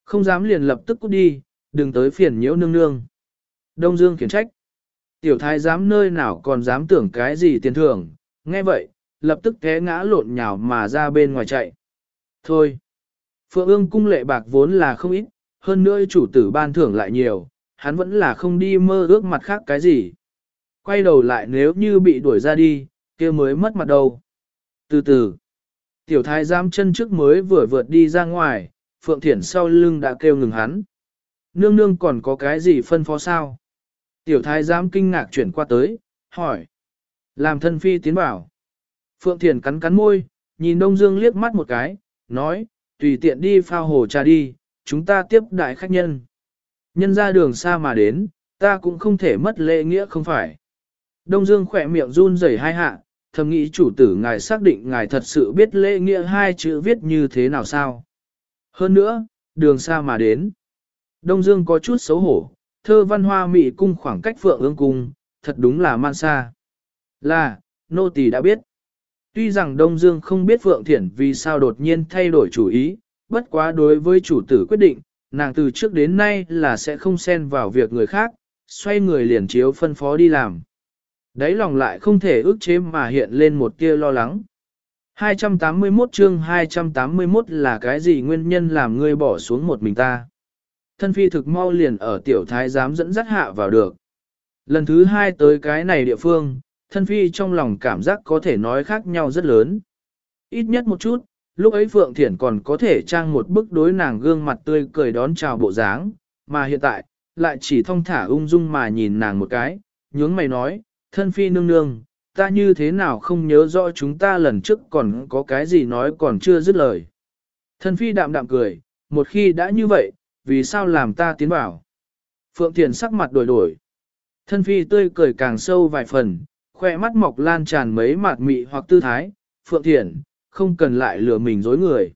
Không dám liền lập tức cút đi, đừng tới phiền nhiễu nương nương. Đông Dương khiển trách. Tiểu thái dám nơi nào còn dám tưởng cái gì tiền thưởng, nghe vậy, lập tức té ngã lộn nhào mà ra bên ngoài chạy. Thôi, Phượng ương cung lệ bạc vốn là không ít, hơn nữa chủ tử ban thưởng lại nhiều, hắn vẫn là không đi mơ ước mặt khác cái gì. Quay đầu lại nếu như bị đuổi ra đi, kia mới mất mặt đầu. Từ từ, tiểu thái giám chân trước mới vừa vượt đi ra ngoài, Phượng Thiển sau lưng đã kêu ngừng hắn. Nương nương còn có cái gì phân phó sao? Tiểu thái giám kinh ngạc chuyển qua tới, hỏi. Làm thân phi tiến bảo. Phượng Thiển cắn cắn môi, nhìn Đông Dương liếc mắt một cái, nói, tùy tiện đi phao hồ trà đi, chúng ta tiếp đại khách nhân. Nhân ra đường xa mà đến, ta cũng không thể mất lễ nghĩa không phải. Đông Dương khỏe miệng run rẩy hai hạ, thầm nghĩ chủ tử ngài xác định ngài thật sự biết lễ nghĩa hai chữ viết như thế nào sao. Hơn nữa, đường xa mà đến. Đông Dương có chút xấu hổ, thơ văn hoa mị cung khoảng cách phượng ương cung, thật đúng là man xa. Là, nô tỳ đã biết. Tuy rằng Đông Dương không biết Phượng Thiển vì sao đột nhiên thay đổi chủ ý, bất quá đối với chủ tử quyết định, nàng từ trước đến nay là sẽ không xen vào việc người khác, xoay người liền chiếu phân phó đi làm. Đấy lòng lại không thể ước chế mà hiện lên một tia lo lắng. 281 chương 281 là cái gì nguyên nhân làm ngươi bỏ xuống một mình ta? Thân phi thực mau liền ở tiểu thái giám dẫn dắt hạ vào được. Lần thứ hai tới cái này địa phương, thân phi trong lòng cảm giác có thể nói khác nhau rất lớn. Ít nhất một chút, lúc ấy Phượng Thiển còn có thể trang một bức đối nàng gương mặt tươi cười đón chào bộ dáng, mà hiện tại, lại chỉ thong thả ung dung mà nhìn nàng một cái, nhướng mày nói, thân phi nương nương, ta như thế nào không nhớ rõ chúng ta lần trước còn có cái gì nói còn chưa dứt lời. Thân phi đạm đạm cười, một khi đã như vậy, vì sao làm ta tiến vào? Phượng Thiền sắc mặt đổi đổi. Thân phi tươi cười càng sâu vài phần, khoe mắt mọc lan tràn mấy mạt mị hoặc tư thái, Phượng Thiền, không cần lại lừa mình dối người.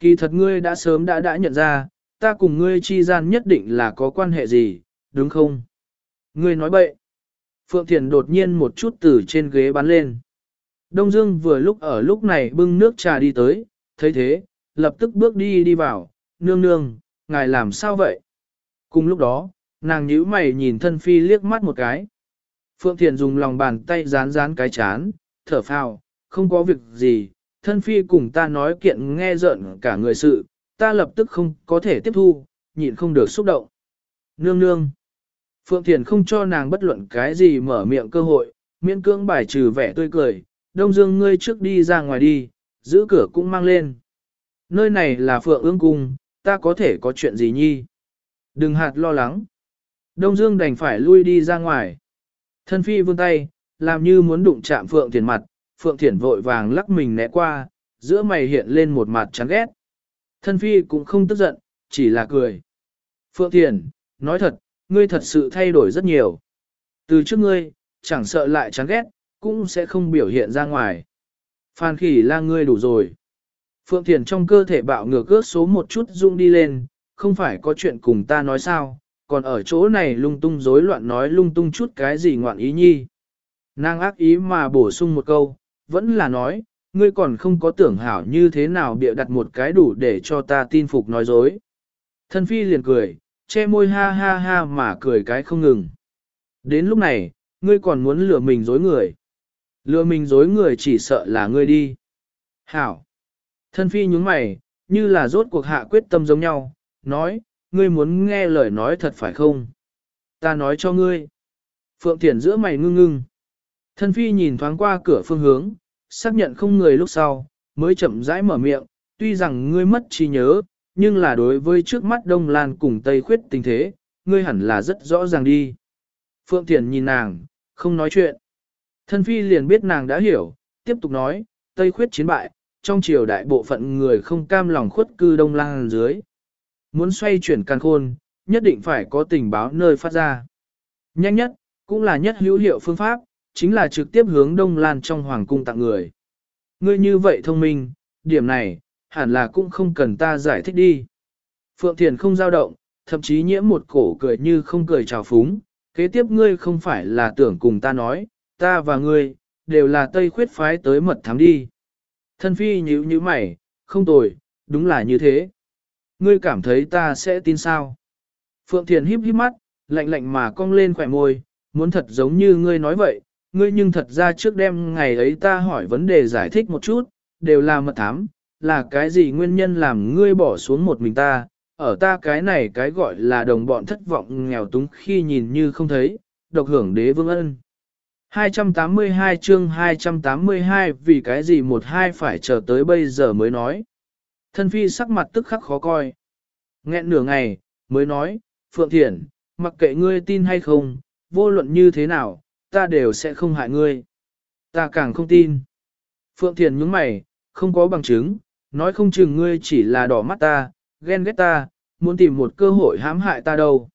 Kỳ thật ngươi đã sớm đã đã nhận ra, ta cùng ngươi chi gian nhất định là có quan hệ gì, đúng không? Ngươi nói bậy. Phượng Thiền đột nhiên một chút từ trên ghế bắn lên. Đông Dương vừa lúc ở lúc này bưng nước trà đi tới, thấy thế, lập tức bước đi đi vào, nương nương, ngài làm sao vậy? Cùng lúc đó, nàng nhíu mày nhìn thân phi liếc mắt một cái. Phượng Thiền dùng lòng bàn tay dán dán cái chán, thở phào, không có việc gì, thân phi cùng ta nói kiện nghe giận cả người sự, ta lập tức không có thể tiếp thu, nhịn không được xúc động. Nương nương. Phượng Thiền không cho nàng bất luận cái gì mở miệng cơ hội, miễn cưỡng bài trừ vẻ tươi cười, đông dương ngươi trước đi ra ngoài đi, giữ cửa cũng mang lên. Nơi này là Phượng ương cung, ta có thể có chuyện gì nhi. Đừng hạt lo lắng. Đông Dương đành phải lui đi ra ngoài. Thân phi vươn tay, làm như muốn đụng chạm Phượng Thiền mặt, Phượng Thiển vội vàng lắc mình né qua, giữa mày hiện lên một mặt chán ghét. Thân phi cũng không tức giận, chỉ là cười. Phượng Thiển, nói thật, ngươi thật sự thay đổi rất nhiều. Từ trước ngươi, chẳng sợ lại chán ghét, cũng sẽ không biểu hiện ra ngoài. Phan khỉ là ngươi đủ rồi. Phượng Thiển trong cơ thể bạo ngược ước số một chút rung đi lên, không phải có chuyện cùng ta nói sao, còn ở chỗ này lung tung rối loạn nói lung tung chút cái gì ngoạn ý nhi. Nàng ác ý mà bổ sung một câu, vẫn là nói, ngươi còn không có tưởng hảo như thế nào bịa đặt một cái đủ để cho ta tin phục nói dối. Thân phi liền cười, che môi ha ha ha mà cười cái không ngừng. Đến lúc này, ngươi còn muốn lừa mình dối người. Lừa mình dối người chỉ sợ là ngươi đi. Hảo. Thân phi nhúng mày, như là rốt cuộc hạ quyết tâm giống nhau, nói, ngươi muốn nghe lời nói thật phải không? Ta nói cho ngươi. Phượng Thiển giữa mày ngưng ngưng. Thân phi nhìn thoáng qua cửa phương hướng, xác nhận không người lúc sau, mới chậm rãi mở miệng, tuy rằng ngươi mất trí nhớ, nhưng là đối với trước mắt Đông Lan cùng Tây Khuyết tình thế, ngươi hẳn là rất rõ ràng đi. Phượng Thiền nhìn nàng, không nói chuyện. Thân phi liền biết nàng đã hiểu, tiếp tục nói, Tây khuyết chiến bại, trong triều đại bộ phận người không cam lòng khuất cư đông Lan dưới. Muốn xoay chuyển càng khôn, nhất định phải có tình báo nơi phát ra. Nhanh nhất, cũng là nhất hữu hiệu phương pháp, chính là trực tiếp hướng đông lan trong hoàng cung tặng người. Ngươi như vậy thông minh, điểm này, hẳn là cũng không cần ta giải thích đi. Phượng Thiền không dao động, thậm chí nhiễm một cổ cười như không cười trào phúng, kế tiếp ngươi không phải là tưởng cùng ta nói, ta và ngươi, đều là Tây khuyết phái tới mật thám đi. Thân phi nhíu như mày, không tồi, đúng là như thế. Ngươi cảm thấy ta sẽ tin sao? Phượng Thiền híp híp mắt, lạnh lạnh mà cong lên khỏe môi, muốn thật giống như ngươi nói vậy, ngươi nhưng thật ra trước đêm ngày ấy ta hỏi vấn đề giải thích một chút, đều là mật thám, là cái gì nguyên nhân làm ngươi bỏ xuống một mình ta, ở ta cái này cái gọi là đồng bọn thất vọng nghèo túng khi nhìn như không thấy, độc hưởng đế vương ân. 282 chương 282 vì cái gì một hai phải chờ tới bây giờ mới nói. Thân phi sắc mặt tức khắc khó coi. Nghẹn nửa ngày, mới nói, Phượng Thiển, mặc kệ ngươi tin hay không, vô luận như thế nào, ta đều sẽ không hại ngươi. Ta càng không tin. Phượng Thiền nhướng mày, không có bằng chứng, nói không chừng ngươi chỉ là đỏ mắt ta, ghen ghét ta, muốn tìm một cơ hội hãm hại ta đâu.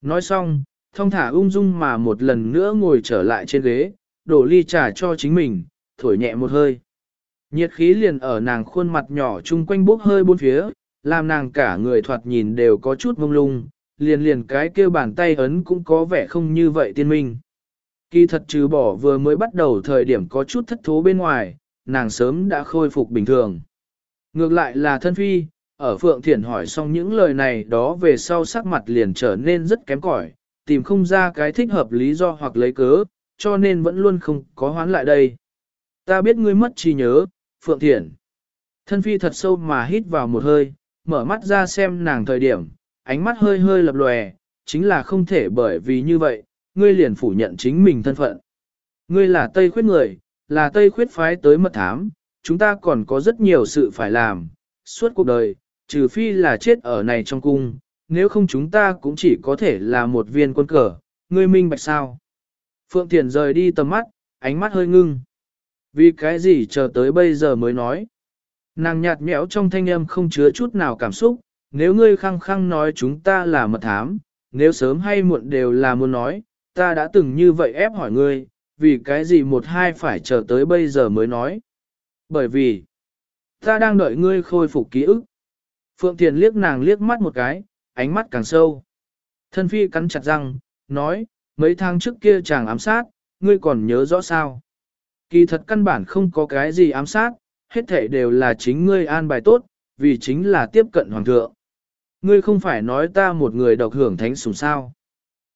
Nói xong, thông thả ung dung mà một lần nữa ngồi trở lại trên ghế, đổ ly trà cho chính mình, thổi nhẹ một hơi. Nhiệt khí liền ở nàng khuôn mặt nhỏ chung quanh bốc hơi bốn phía, làm nàng cả người thoạt nhìn đều có chút mông lung, liền liền cái kêu bàn tay ấn cũng có vẻ không như vậy tiên minh. Kỳ thật trừ bỏ vừa mới bắt đầu thời điểm có chút thất thố bên ngoài, nàng sớm đã khôi phục bình thường. Ngược lại là thân phi, ở Phượng Thiển hỏi xong những lời này đó về sau sắc mặt liền trở nên rất kém cỏi, tìm không ra cái thích hợp lý do hoặc lấy cớ, cho nên vẫn luôn không có hoán lại đây. Ta biết ngươi mất trí nhớ, Phượng Thiển. Thân phi thật sâu mà hít vào một hơi, mở mắt ra xem nàng thời điểm, ánh mắt hơi hơi lập lòe, chính là không thể bởi vì như vậy, ngươi liền phủ nhận chính mình thân phận. Ngươi là Tây khuyết người, là Tây khuyết phái tới mật thám, chúng ta còn có rất nhiều sự phải làm, suốt cuộc đời, trừ phi là chết ở này trong cung, nếu không chúng ta cũng chỉ có thể là một viên quân cờ, ngươi minh bạch sao. Phượng Thiền rời đi tầm mắt, ánh mắt hơi ngưng. Vì cái gì chờ tới bây giờ mới nói. Nàng nhạt nhẽo trong thanh âm không chứa chút nào cảm xúc, nếu ngươi khăng khăng nói chúng ta là mật thám, nếu sớm hay muộn đều là muốn nói, ta đã từng như vậy ép hỏi ngươi, vì cái gì một hai phải chờ tới bây giờ mới nói. Bởi vì, ta đang đợi ngươi khôi phục ký ức. Phượng Thiền liếc nàng liếc mắt một cái, ánh mắt càng sâu. Thân phi cắn chặt răng, nói, mấy tháng trước kia chàng ám sát, ngươi còn nhớ rõ sao. Kỳ thật căn bản không có cái gì ám sát, hết thể đều là chính ngươi an bài tốt, vì chính là tiếp cận hoàng thượng. Ngươi không phải nói ta một người độc hưởng thánh sủng sao.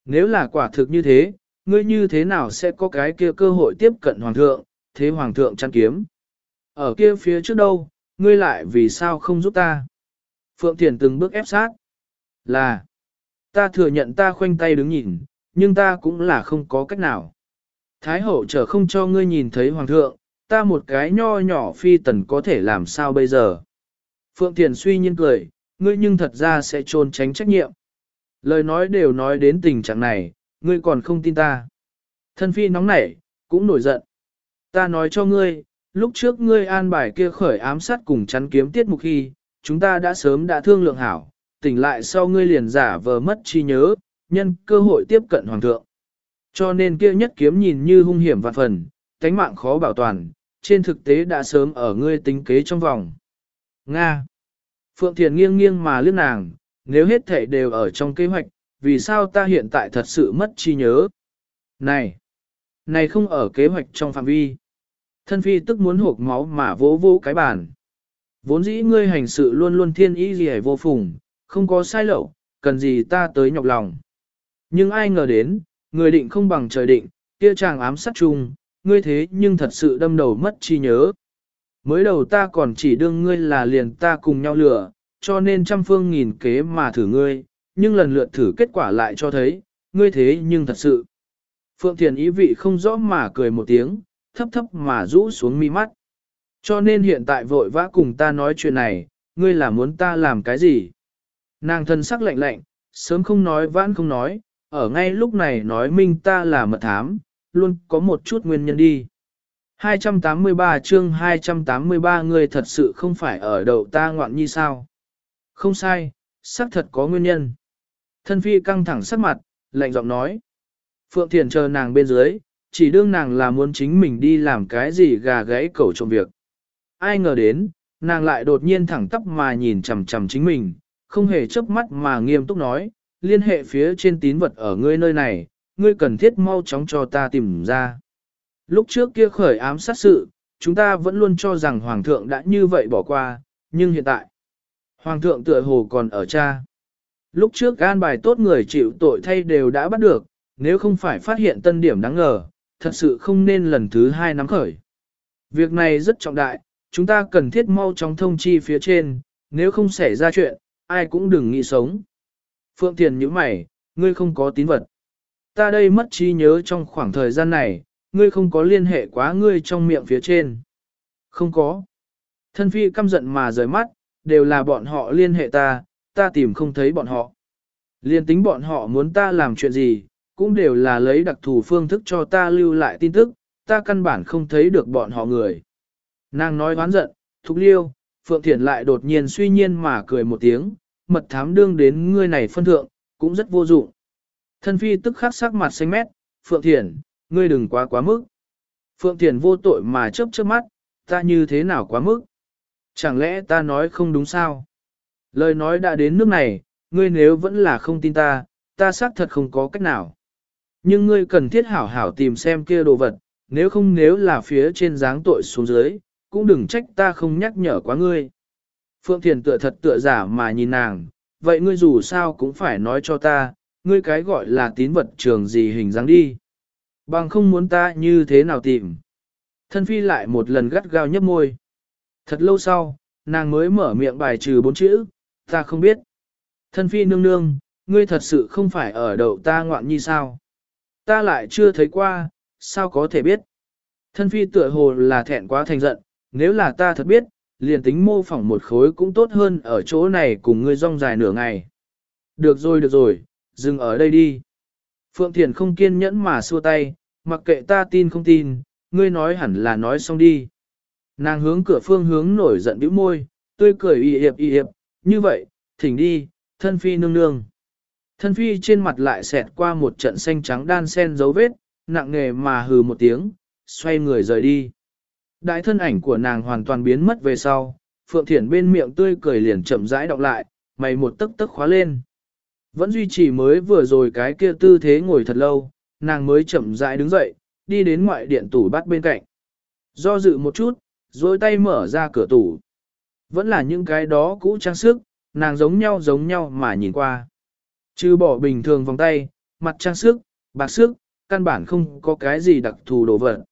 Nếu là quả thực như thế, ngươi như thế nào sẽ có cái kia cơ hội tiếp cận hoàng thượng, thế hoàng thượng chăn kiếm. Ở kia phía trước đâu, ngươi lại vì sao không giúp ta? Phượng Thiền từng bước ép sát. Là, ta thừa nhận ta khoanh tay đứng nhìn, nhưng ta cũng là không có cách nào. Thái hậu trở không cho ngươi nhìn thấy hoàng thượng, ta một cái nho nhỏ phi tần có thể làm sao bây giờ. Phượng Thiền suy nhiên cười, ngươi nhưng thật ra sẽ trôn tránh trách nhiệm. Lời nói đều nói đến tình trạng này, ngươi còn không tin ta. Thân phi nóng nảy, cũng nổi giận. Ta nói cho ngươi, lúc trước ngươi an bài kia khởi ám sát cùng chắn kiếm tiết mục khi, chúng ta đã sớm đã thương lượng hảo, tỉnh lại sau ngươi liền giả vờ mất trí nhớ, nhân cơ hội tiếp cận hoàng thượng. Cho nên kia nhất kiếm nhìn như hung hiểm vạn phần, cánh mạng khó bảo toàn, trên thực tế đã sớm ở ngươi tính kế trong vòng. Nga Phượng Thiền nghiêng nghiêng mà liếc nàng, nếu hết thể đều ở trong kế hoạch, vì sao ta hiện tại thật sự mất trí nhớ? Này! Này không ở kế hoạch trong phạm vi. Thân phi tức muốn hộp máu mà vỗ vỗ cái bàn. Vốn dĩ ngươi hành sự luôn luôn thiên ý gì vô phùng, không có sai lậu, cần gì ta tới nhọc lòng. Nhưng ai ngờ đến, người định không bằng trời định, kia chàng ám sát chung, ngươi thế nhưng thật sự đâm đầu mất chi nhớ. Mới đầu ta còn chỉ đương ngươi là liền ta cùng nhau lửa, cho nên trăm phương nghìn kế mà thử ngươi, nhưng lần lượt thử kết quả lại cho thấy, ngươi thế nhưng thật sự. Phượng Thiền ý vị không rõ mà cười một tiếng, thấp thấp mà rũ xuống mi mắt. Cho nên hiện tại vội vã cùng ta nói chuyện này, ngươi là muốn ta làm cái gì? Nàng thân sắc lạnh lạnh, sớm không nói vãn không nói, ở ngay lúc này nói minh ta là mật thám, luôn có một chút nguyên nhân đi. 283 chương 283 người thật sự không phải ở đầu ta ngoạn nhi sao. Không sai, xác thật có nguyên nhân. Thân phi căng thẳng sắc mặt, lạnh giọng nói. Phượng Thiền chờ nàng bên dưới, chỉ đương nàng là muốn chính mình đi làm cái gì gà gãy cẩu trong việc. Ai ngờ đến, nàng lại đột nhiên thẳng tắp mà nhìn chằm chằm chính mình, không hề chớp mắt mà nghiêm túc nói, liên hệ phía trên tín vật ở ngươi nơi này, ngươi cần thiết mau chóng cho ta tìm ra. Lúc trước kia khởi ám sát sự, chúng ta vẫn luôn cho rằng Hoàng thượng đã như vậy bỏ qua, nhưng hiện tại, Hoàng thượng tựa hồ còn ở cha. Lúc trước gan bài tốt người chịu tội thay đều đã bắt được, nếu không phải phát hiện tân điểm đáng ngờ, thật sự không nên lần thứ hai nắm khởi. Việc này rất trọng đại, chúng ta cần thiết mau chóng thông chi phía trên, nếu không xảy ra chuyện, ai cũng đừng nghĩ sống. Phượng Thiền như mày, ngươi không có tín vật. Ta đây mất trí nhớ trong khoảng thời gian này, ngươi không có liên hệ quá ngươi trong miệng phía trên. Không có. Thân phi căm giận mà rời mắt, đều là bọn họ liên hệ ta, ta tìm không thấy bọn họ. Liên tính bọn họ muốn ta làm chuyện gì, cũng đều là lấy đặc thù phương thức cho ta lưu lại tin tức, ta căn bản không thấy được bọn họ người. Nàng nói oán giận, thúc liêu, Phượng Thiển lại đột nhiên suy nhiên mà cười một tiếng, mật thám đương đến ngươi này phân thượng, cũng rất vô dụng. Thân phi tức khắc sắc mặt xanh mét, Phượng Thiển, ngươi đừng quá quá mức. Phượng Thiển vô tội mà chớp chớp mắt, ta như thế nào quá mức? Chẳng lẽ ta nói không đúng sao? Lời nói đã đến nước này, ngươi nếu vẫn là không tin ta, ta xác thật không có cách nào. Nhưng ngươi cần thiết hảo hảo tìm xem kia đồ vật, nếu không nếu là phía trên dáng tội xuống dưới, cũng đừng trách ta không nhắc nhở quá ngươi. Phượng Thiền tựa thật tựa giả mà nhìn nàng, vậy ngươi dù sao cũng phải nói cho ta, ngươi cái gọi là tín vật trường gì hình dáng đi. Bằng không muốn ta như thế nào tìm. Thân phi lại một lần gắt gao nhấp môi. Thật lâu sau, nàng mới mở miệng bài trừ bốn chữ, ta không biết. Thân phi nương nương, ngươi thật sự không phải ở đậu ta ngoạn như sao. Ta lại chưa thấy qua, sao có thể biết. Thân phi tựa hồ là thẹn quá thành giận, nếu là ta thật biết, liền tính mô phỏng một khối cũng tốt hơn ở chỗ này cùng ngươi rong dài nửa ngày. Được rồi được rồi, dừng ở đây đi. Phượng Thiền không kiên nhẫn mà xua tay, mặc kệ ta tin không tin, ngươi nói hẳn là nói xong đi. Nàng hướng cửa phương hướng nổi giận bĩu môi, tươi cười y hiệp y hiệp, như vậy, thỉnh đi, thân phi nương nương. Thân phi trên mặt lại xẹt qua một trận xanh trắng đan sen dấu vết, nặng nghề mà hừ một tiếng, xoay người rời đi. Đại thân ảnh của nàng hoàn toàn biến mất về sau, Phượng Thiển bên miệng tươi cười liền chậm rãi đọc lại, mày một tấc tấc khóa lên. Vẫn duy trì mới vừa rồi cái kia tư thế ngồi thật lâu, nàng mới chậm rãi đứng dậy, đi đến ngoại điện tủ bắt bên cạnh. Do dự một chút, rồi tay mở ra cửa tủ. Vẫn là những cái đó cũ trang sức, nàng giống nhau giống nhau mà nhìn qua. Chứ bỏ bình thường vòng tay, mặt trang sức, bạc sức, căn bản không có cái gì đặc thù đồ vật.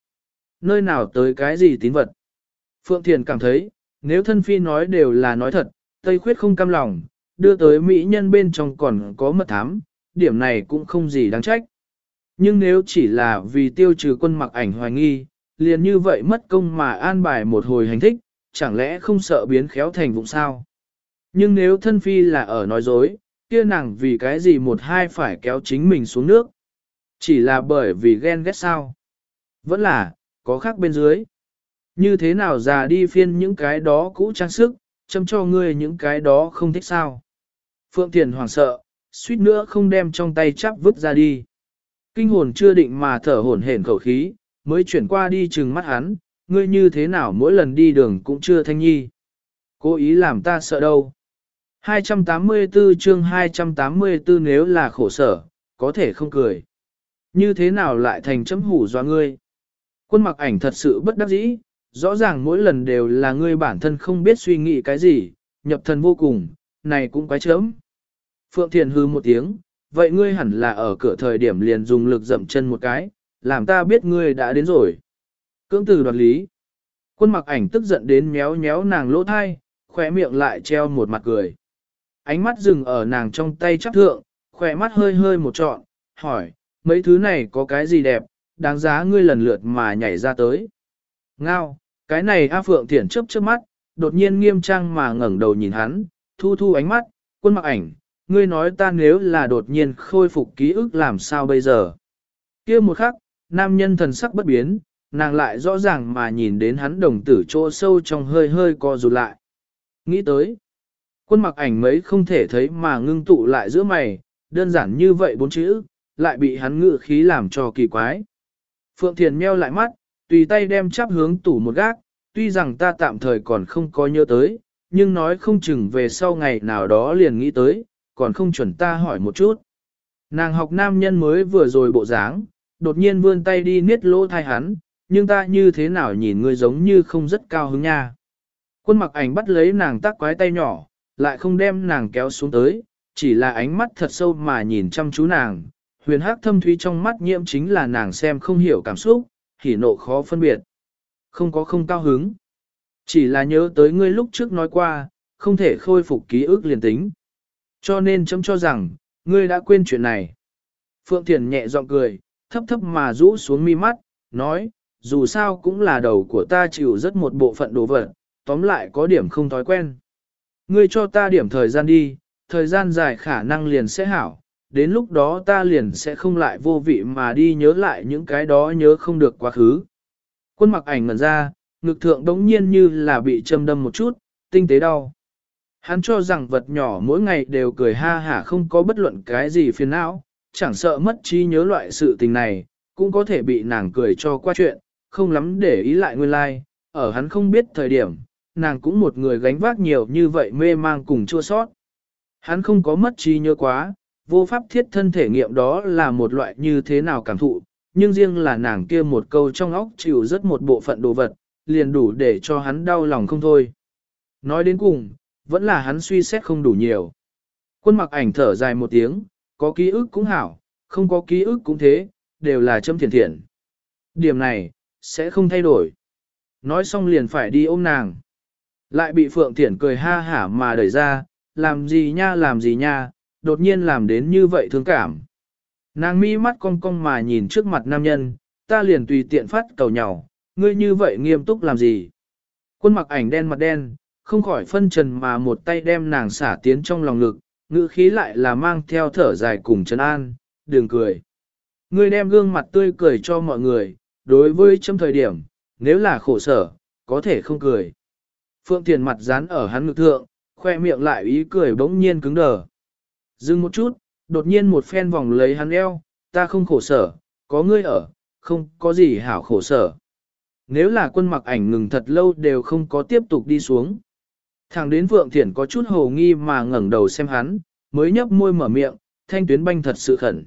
Nơi nào tới cái gì tín vật. Phượng Thiền cảm thấy, nếu thân phi nói đều là nói thật, Tây Khuyết không cam lòng, đưa tới Mỹ nhân bên trong còn có mật thám, điểm này cũng không gì đáng trách. Nhưng nếu chỉ là vì tiêu trừ quân mặc ảnh hoài nghi, liền như vậy mất công mà an bài một hồi hành thích, chẳng lẽ không sợ biến khéo thành vụng sao? Nhưng nếu thân phi là ở nói dối, kia nàng vì cái gì một hai phải kéo chính mình xuống nước? Chỉ là bởi vì ghen ghét sao? Vẫn là, có khác bên dưới. Như thế nào già đi phiên những cái đó cũ trang sức, châm cho ngươi những cái đó không thích sao? Phượng Thiền hoảng sợ, suýt nữa không đem trong tay chắp vứt ra đi. Kinh hồn chưa định mà thở hổn hển khẩu khí, mới chuyển qua đi chừng mắt hắn, ngươi như thế nào mỗi lần đi đường cũng chưa thanh nhi. Cố ý làm ta sợ đâu. 284 chương 284 nếu là khổ sở, có thể không cười. Như thế nào lại thành chấm hủ do ngươi? Quân mặc ảnh thật sự bất đắc dĩ, rõ ràng mỗi lần đều là ngươi bản thân không biết suy nghĩ cái gì, nhập thần vô cùng, này cũng quái chấm. Phượng Thiền hư một tiếng, vậy ngươi hẳn là ở cửa thời điểm liền dùng lực dậm chân một cái, làm ta biết ngươi đã đến rồi. Cưỡng từ đoạt lý. Quân mặc ảnh tức giận đến méo méo nàng lỗ thai, khỏe miệng lại treo một mặt cười. Ánh mắt dừng ở nàng trong tay chắc thượng, khỏe mắt hơi hơi một trọn, hỏi, mấy thứ này có cái gì đẹp, đáng giá ngươi lần lượt mà nhảy ra tới. Ngao, cái này A Phượng Thiển chớp chớp mắt, đột nhiên nghiêm trang mà ngẩng đầu nhìn hắn, thu thu ánh mắt, quân mặc ảnh, ngươi nói ta nếu là đột nhiên khôi phục ký ức làm sao bây giờ. kia một khắc, nam nhân thần sắc bất biến, nàng lại rõ ràng mà nhìn đến hắn đồng tử chỗ sâu trong hơi hơi co rụt lại. Nghĩ tới, quân mặc ảnh mấy không thể thấy mà ngưng tụ lại giữa mày, đơn giản như vậy bốn chữ, lại bị hắn ngự khí làm cho kỳ quái. Phượng Thiền meo lại mắt, tùy tay đem chắp hướng tủ một gác, tuy rằng ta tạm thời còn không có nhớ tới, nhưng nói không chừng về sau ngày nào đó liền nghĩ tới, còn không chuẩn ta hỏi một chút. Nàng học nam nhân mới vừa rồi bộ dáng, đột nhiên vươn tay đi niết lỗ thai hắn, nhưng ta như thế nào nhìn ngươi giống như không rất cao hứng nha. Quân mặc ảnh bắt lấy nàng tác quái tay nhỏ, lại không đem nàng kéo xuống tới, chỉ là ánh mắt thật sâu mà nhìn chăm chú nàng. Huyền hắc thâm thúy trong mắt nhiễm chính là nàng xem không hiểu cảm xúc, hỉ nộ khó phân biệt. Không có không cao hứng. Chỉ là nhớ tới ngươi lúc trước nói qua, không thể khôi phục ký ức liền tính. Cho nên chấm cho rằng, ngươi đã quên chuyện này. Phượng Thiền nhẹ giọng cười, thấp thấp mà rũ xuống mi mắt, nói, dù sao cũng là đầu của ta chịu rất một bộ phận đồ vật, tóm lại có điểm không thói quen. Ngươi cho ta điểm thời gian đi, thời gian dài khả năng liền sẽ hảo, đến lúc đó ta liền sẽ không lại vô vị mà đi nhớ lại những cái đó nhớ không được quá khứ. Quân mặc ảnh ngẩn ra, ngực thượng đống nhiên như là bị châm đâm một chút, tinh tế đau. Hắn cho rằng vật nhỏ mỗi ngày đều cười ha hả không có bất luận cái gì phiền não, chẳng sợ mất trí nhớ loại sự tình này, cũng có thể bị nàng cười cho qua chuyện, không lắm để ý lại nguyên lai, like. ở hắn không biết thời điểm, nàng cũng một người gánh vác nhiều như vậy mê mang cùng chua sót. Hắn không có mất trí nhớ quá, vô pháp thiết thân thể nghiệm đó là một loại như thế nào cảm thụ, nhưng riêng là nàng kia một câu trong óc chịu rất một bộ phận đồ vật, liền đủ để cho hắn đau lòng không thôi. Nói đến cùng, vẫn là hắn suy xét không đủ nhiều. Quân mặc ảnh thở dài một tiếng, có ký ức cũng hảo, không có ký ức cũng thế, đều là châm thiền thiện. Điểm này, sẽ không thay đổi. Nói xong liền phải đi ôm nàng. Lại bị Phượng Thiển cười ha hả mà đẩy ra, làm gì nha làm gì nha, đột nhiên làm đến như vậy thương cảm. Nàng mi mắt cong cong mà nhìn trước mặt nam nhân, ta liền tùy tiện phát cầu nhau, ngươi như vậy nghiêm túc làm gì? Quân mặc ảnh đen mặt đen, không khỏi phân trần mà một tay đem nàng xả tiến trong lòng lực, ngữ khí lại là mang theo thở dài cùng chân an, đường cười. Ngươi đem gương mặt tươi cười cho mọi người, đối với trong thời điểm, nếu là khổ sở, có thể không cười. Phượng Thiền mặt dán ở hắn ngực thượng, khoe miệng lại ý cười bỗng nhiên cứng đờ. Dừng một chút, đột nhiên một phen vòng lấy hắn eo, ta không khổ sở, có ngươi ở, không có gì hảo khổ sở. Nếu là quân mặc ảnh ngừng thật lâu đều không có tiếp tục đi xuống. Thẳng đến Phượng Thiển có chút hồ nghi mà ngẩng đầu xem hắn, mới nhấp môi mở miệng, thanh tuyến banh thật sự khẩn.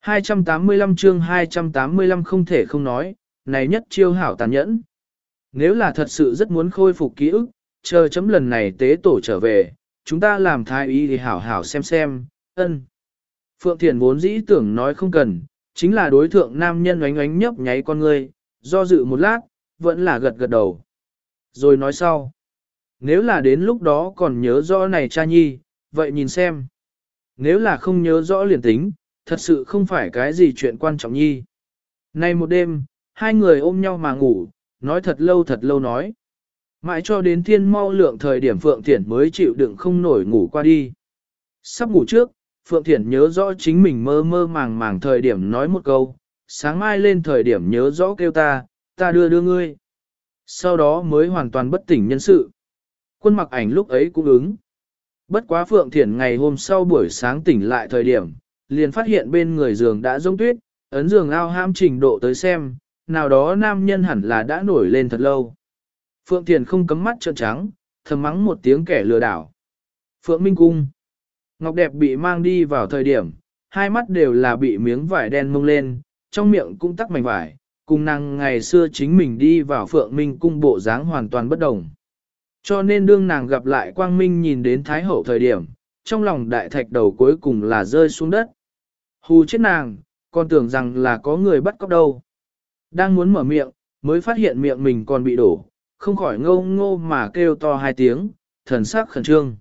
285 chương 285 không thể không nói, này nhất chiêu hảo tàn nhẫn. Nếu là thật sự rất muốn khôi phục ký ức, chờ chấm lần này tế tổ trở về, chúng ta làm thái y thì hảo hảo xem xem, ân. Phượng Thiền vốn dĩ tưởng nói không cần, chính là đối thượng nam nhân oánh oánh nhấp nháy con ngươi, do dự một lát, vẫn là gật gật đầu. Rồi nói sau, nếu là đến lúc đó còn nhớ rõ này cha nhi, vậy nhìn xem. Nếu là không nhớ rõ liền tính, thật sự không phải cái gì chuyện quan trọng nhi. Nay một đêm, hai người ôm nhau mà ngủ, nói thật lâu thật lâu nói. Mãi cho đến thiên mau lượng thời điểm Phượng Thiển mới chịu đựng không nổi ngủ qua đi. Sắp ngủ trước, Phượng Thiển nhớ rõ chính mình mơ mơ màng màng thời điểm nói một câu, sáng mai lên thời điểm nhớ rõ kêu ta, ta đưa đưa ngươi. Sau đó mới hoàn toàn bất tỉnh nhân sự. Quân mặc ảnh lúc ấy cũng ứng. Bất quá Phượng Thiển ngày hôm sau buổi sáng tỉnh lại thời điểm, liền phát hiện bên người giường đã rông tuyết, ấn giường ao ham trình độ tới xem, nào đó nam nhân hẳn là đã nổi lên thật lâu. Phượng Thiền không cấm mắt trợn trắng, thầm mắng một tiếng kẻ lừa đảo. Phượng Minh Cung Ngọc đẹp bị mang đi vào thời điểm, hai mắt đều là bị miếng vải đen mông lên, trong miệng cũng tắc mảnh vải, cùng nàng ngày xưa chính mình đi vào Phượng Minh Cung bộ dáng hoàn toàn bất đồng. Cho nên đương nàng gặp lại Quang Minh nhìn đến Thái Hậu thời điểm, trong lòng đại thạch đầu cuối cùng là rơi xuống đất. Hù chết nàng, còn tưởng rằng là có người bắt cóc đâu. Đang muốn mở miệng, mới phát hiện miệng mình còn bị đổ, không khỏi ngô ngô mà kêu to hai tiếng, thần sắc khẩn trương.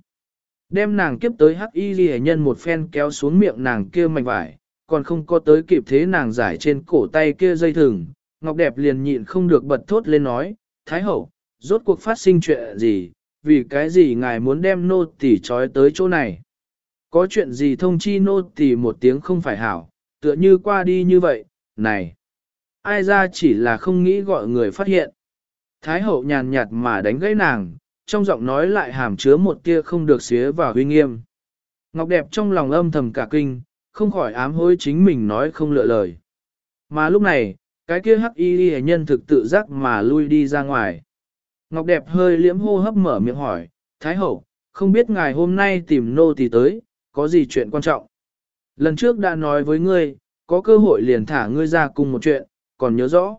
Đem nàng kiếp tới hắc y ghi nhân một phen kéo xuống miệng nàng kia mảnh vải, còn không có tới kịp thế nàng giải trên cổ tay kia dây thừng, ngọc đẹp liền nhịn không được bật thốt lên nói, Thái hậu, rốt cuộc phát sinh chuyện gì, vì cái gì ngài muốn đem nô tỉ trói tới chỗ này. Có chuyện gì thông chi nô tỳ một tiếng không phải hảo, tựa như qua đi như vậy, này. Ai ra chỉ là không nghĩ gọi người phát hiện. Thái hậu nhàn nhạt mà đánh gãy nàng, trong giọng nói lại hàm chứa một tia không được xía vào huy nghiêm. Ngọc đẹp trong lòng âm thầm cả kinh, không khỏi ám hối chính mình nói không lựa lời. Mà lúc này, cái kia hắc y nhân thực tự giác mà lui đi ra ngoài. Ngọc đẹp hơi liễm hô hấp mở miệng hỏi, Thái hậu, không biết ngài hôm nay tìm nô thì tới, có gì chuyện quan trọng. Lần trước đã nói với ngươi, có cơ hội liền thả ngươi ra cùng một chuyện, còn nhớ rõ.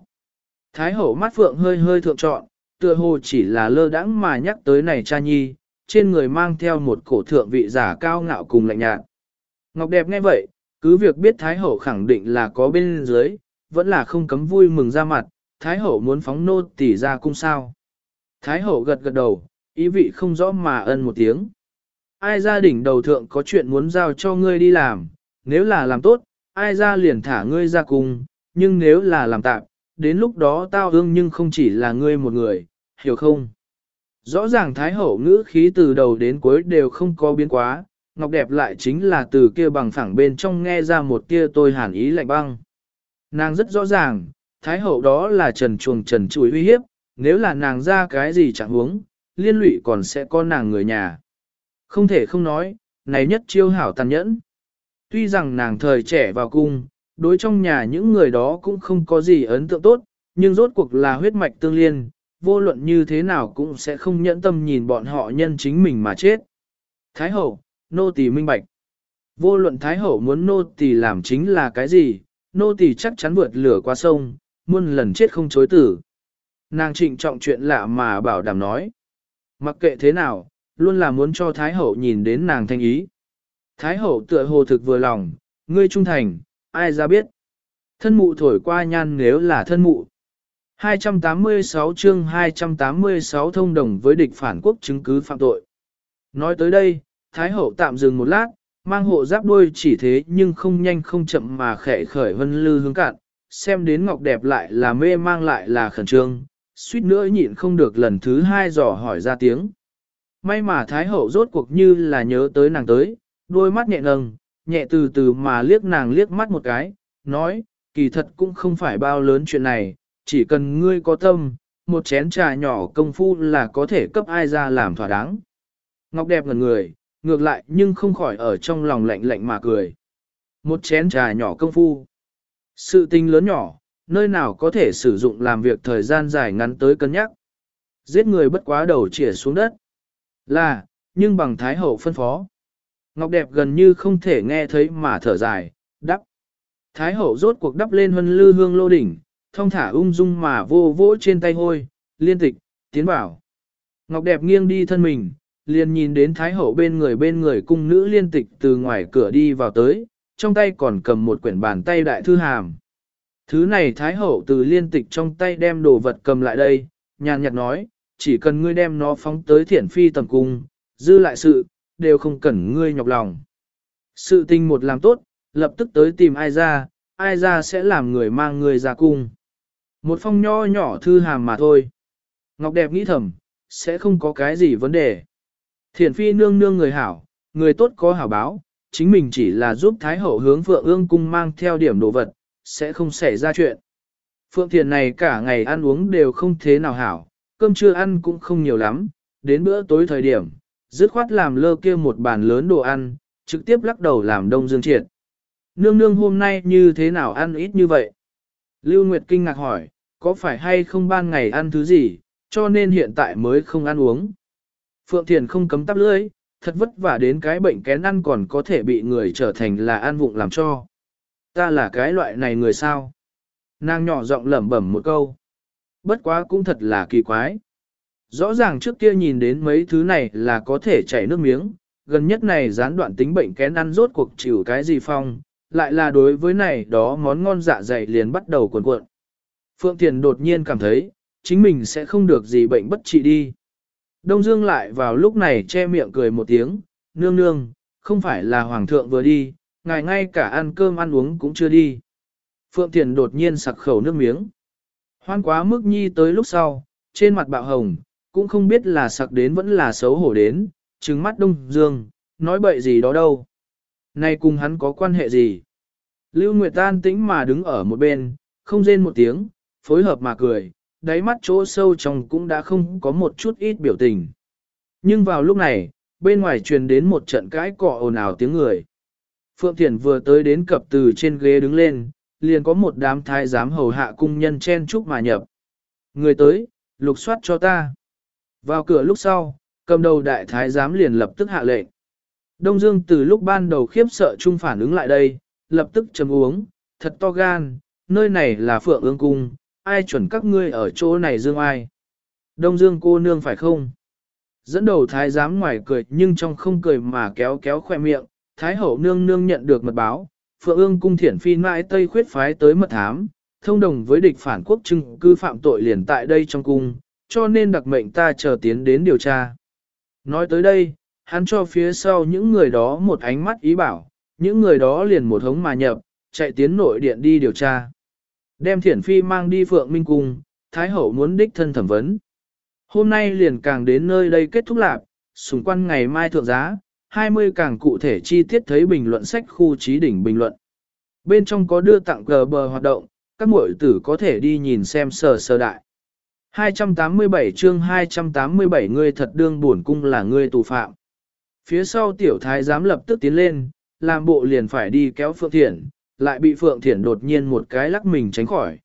Thái hậu mắt phượng hơi hơi thượng trọn, tựa hồ chỉ là lơ đãng mà nhắc tới này cha nhi, trên người mang theo một cổ thượng vị giả cao ngạo cùng lạnh nhạt. Ngọc đẹp nghe vậy, cứ việc biết Thái hậu khẳng định là có bên dưới, vẫn là không cấm vui mừng ra mặt, Thái hậu muốn phóng nô tỉ ra cung sao. Thái hậu gật gật đầu, ý vị không rõ mà ân một tiếng. Ai gia đình đầu thượng có chuyện muốn giao cho ngươi đi làm, nếu là làm tốt, ai ra liền thả ngươi ra cung, nhưng nếu là làm tạm, đến lúc đó tao ương nhưng không chỉ là ngươi một người, hiểu không? Rõ ràng Thái Hậu ngữ khí từ đầu đến cuối đều không có biến quá, Ngọc Đẹp lại chính là từ kia bằng phẳng bên trong nghe ra một kia tôi hàn ý lạnh băng. Nàng rất rõ ràng, Thái Hậu đó là trần chuồng trần chuối uy hiếp, nếu là nàng ra cái gì chẳng huống, liên lụy còn sẽ có nàng người nhà. Không thể không nói, này nhất chiêu hảo tàn nhẫn. Tuy rằng nàng thời trẻ vào cung, đối trong nhà những người đó cũng không có gì ấn tượng tốt, nhưng rốt cuộc là huyết mạch tương liên, vô luận như thế nào cũng sẽ không nhẫn tâm nhìn bọn họ nhân chính mình mà chết. Thái hậu, nô tỳ minh bạch. Vô luận Thái hậu muốn nô tỳ làm chính là cái gì, nô tỳ chắc chắn vượt lửa qua sông, muôn lần chết không chối tử. Nàng trịnh trọng chuyện lạ mà bảo đảm nói. Mặc kệ thế nào, luôn là muốn cho Thái hậu nhìn đến nàng thanh ý. Thái hậu tựa hồ thực vừa lòng, ngươi trung thành, ai ra biết. Thân mụ thổi qua nhan nếu là thân mụ. 286 chương 286 thông đồng với địch phản quốc chứng cứ phạm tội. Nói tới đây, Thái hậu tạm dừng một lát, mang hộ giáp đuôi chỉ thế nhưng không nhanh không chậm mà khẽ khởi vân lư hướng cạn, xem đến ngọc đẹp lại là mê mang lại là khẩn trương, suýt nữa nhịn không được lần thứ hai dò hỏi ra tiếng. May mà Thái hậu rốt cuộc như là nhớ tới nàng tới, đôi mắt nhẹ nâng, nhẹ từ từ mà liếc nàng liếc mắt một cái, nói, kỳ thật cũng không phải bao lớn chuyện này, chỉ cần ngươi có tâm, một chén trà nhỏ công phu là có thể cấp ai ra làm thỏa đáng. Ngọc đẹp ngần người, ngược lại nhưng không khỏi ở trong lòng lạnh lạnh mà cười. Một chén trà nhỏ công phu. Sự tình lớn nhỏ, nơi nào có thể sử dụng làm việc thời gian dài ngắn tới cân nhắc. Giết người bất quá đầu chỉa xuống đất. Là, nhưng bằng thái hậu phân phó. Ngọc đẹp gần như không thể nghe thấy mà thở dài, đắp. Thái hậu rốt cuộc đắp lên huân lư hương lô đỉnh, thông thả ung dung mà vô vỗ trên tay hôi, liên tịch, tiến bảo. Ngọc đẹp nghiêng đi thân mình, liền nhìn đến Thái hậu bên người bên người cung nữ liên tịch từ ngoài cửa đi vào tới, trong tay còn cầm một quyển bàn tay đại thư hàm. Thứ này Thái hậu từ liên tịch trong tay đem đồ vật cầm lại đây, nhàn nhạt nói, chỉ cần ngươi đem nó phóng tới thiển phi tầm cung, dư lại sự, đều không cần ngươi nhọc lòng. Sự tình một làm tốt, lập tức tới tìm ai ra, ai ra sẽ làm người mang người ra cung. Một phong nho nhỏ thư hàm mà thôi. Ngọc đẹp nghĩ thầm, sẽ không có cái gì vấn đề. Thiển phi nương nương người hảo, người tốt có hảo báo, chính mình chỉ là giúp Thái Hậu hướng Phượng ương cung mang theo điểm đồ vật, sẽ không xảy ra chuyện. Phượng Thiền này cả ngày ăn uống đều không thế nào hảo, cơm chưa ăn cũng không nhiều lắm, đến bữa tối thời điểm, dứt khoát làm lơ kia một bàn lớn đồ ăn, trực tiếp lắc đầu làm đông dương triệt. Nương nương hôm nay như thế nào ăn ít như vậy? Lưu Nguyệt kinh ngạc hỏi, có phải hay không ban ngày ăn thứ gì, cho nên hiện tại mới không ăn uống? Phượng Thiền không cấm tắp lưỡi, thật vất vả đến cái bệnh kén ăn còn có thể bị người trở thành là ăn vụng làm cho. Ta là cái loại này người sao? Nàng nhỏ giọng lẩm bẩm một câu. Bất quá cũng thật là kỳ quái. Rõ ràng trước kia nhìn đến mấy thứ này là có thể chảy nước miếng, gần nhất này gián đoạn tính bệnh kén ăn rốt cuộc chịu cái gì phong, lại là đối với này đó món ngon dạ dày liền bắt đầu cuộn cuộn. Phượng Thiền đột nhiên cảm thấy, chính mình sẽ không được gì bệnh bất trị đi. Đông Dương lại vào lúc này che miệng cười một tiếng, nương nương, không phải là hoàng thượng vừa đi, ngài ngay cả ăn cơm ăn uống cũng chưa đi. Phượng Thiền đột nhiên sặc khẩu nước miếng. Hoan quá mức nhi tới lúc sau, trên mặt bạo hồng, cũng không biết là sặc đến vẫn là xấu hổ đến, trừng mắt Đông Dương, nói bậy gì đó đâu. Này cùng hắn có quan hệ gì? Lưu Nguyệt tan tĩnh mà đứng ở một bên, không rên một tiếng, phối hợp mà cười, đáy mắt chỗ sâu trong cũng đã không có một chút ít biểu tình. Nhưng vào lúc này, bên ngoài truyền đến một trận cãi cọ ồn ào tiếng người. Phượng Thiển vừa tới đến cập từ trên ghế đứng lên, liền có một đám thái giám hầu hạ cung nhân chen chúc mà nhập. Người tới, lục soát cho ta. Vào cửa lúc sau, cầm đầu đại thái giám liền lập tức hạ lệnh. Đông Dương từ lúc ban đầu khiếp sợ chung phản ứng lại đây, lập tức chấm uống, thật to gan, nơi này là Phượng ương cung, ai chuẩn các ngươi ở chỗ này dương ai. Đông Dương cô nương phải không? Dẫn đầu thái giám ngoài cười nhưng trong không cười mà kéo kéo khoe miệng, thái hậu nương nương nhận được mật báo, Phượng ương cung thiển phi mãi tây khuyết phái tới mật thám, thông đồng với địch phản quốc trưng cư phạm tội liền tại đây trong cung, cho nên đặc mệnh ta chờ tiến đến điều tra. Nói tới đây, hắn cho phía sau những người đó một ánh mắt ý bảo, những người đó liền một hống mà nhập, chạy tiến nội điện đi điều tra. Đem thiển phi mang đi phượng minh cung, thái hậu muốn đích thân thẩm vấn. Hôm nay liền càng đến nơi đây kết thúc lạc, xung quanh ngày mai thượng giá, 20 càng cụ thể chi tiết thấy bình luận sách khu trí đỉnh bình luận. Bên trong có đưa tặng cờ bờ hoạt động, các muội tử có thể đi nhìn xem sờ sờ đại. 287 chương 287 ngươi thật đương buồn cung là ngươi tù phạm. Phía sau tiểu thái giám lập tức tiến lên, làm bộ liền phải đi kéo Phượng Thiển, lại bị Phượng Thiển đột nhiên một cái lắc mình tránh khỏi.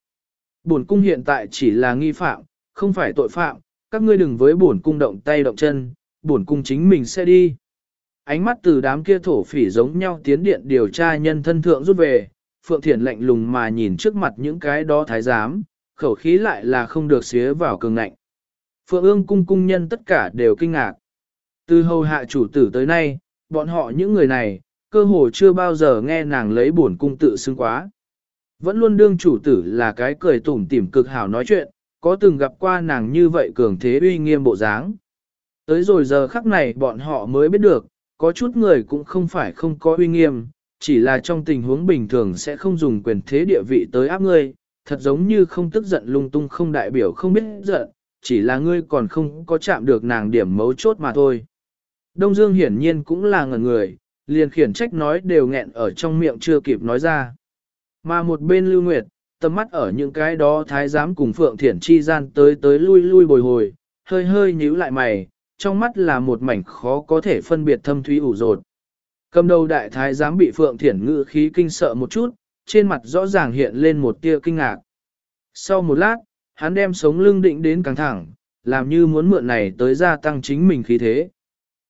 Bổn cung hiện tại chỉ là nghi phạm, không phải tội phạm, các ngươi đừng với bổn cung động tay động chân, bổn cung chính mình sẽ đi. Ánh mắt từ đám kia thổ phỉ giống nhau tiến điện điều tra nhân thân thượng rút về, Phượng Thiển lạnh lùng mà nhìn trước mặt những cái đó thái giám, khẩu khí lại là không được xía vào cường ngạnh. Phượng ương cung cung nhân tất cả đều kinh ngạc. Từ hầu hạ chủ tử tới nay, bọn họ những người này, cơ hồ chưa bao giờ nghe nàng lấy buồn cung tự xưng quá. Vẫn luôn đương chủ tử là cái cười tủm tỉm cực hảo nói chuyện, có từng gặp qua nàng như vậy cường thế uy nghiêm bộ dáng. Tới rồi giờ khắc này bọn họ mới biết được, có chút người cũng không phải không có uy nghiêm, chỉ là trong tình huống bình thường sẽ không dùng quyền thế địa vị tới áp ngươi, thật giống như không tức giận lung tung không đại biểu không biết giận, chỉ là ngươi còn không có chạm được nàng điểm mấu chốt mà thôi. Đông Dương hiển nhiên cũng là ngần người, liền khiển trách nói đều nghẹn ở trong miệng chưa kịp nói ra. Mà một bên Lưu Nguyệt, tầm mắt ở những cái đó thái giám cùng Phượng Thiển chi gian tới tới lui lui bồi hồi, hơi hơi nhíu lại mày, trong mắt là một mảnh khó có thể phân biệt thâm thúy ủ rột. Cầm đầu đại thái giám bị Phượng Thiển ngự khí kinh sợ một chút, trên mặt rõ ràng hiện lên một tia kinh ngạc. Sau một lát, hắn đem sống lưng định đến căng thẳng, làm như muốn mượn này tới gia tăng chính mình khí thế.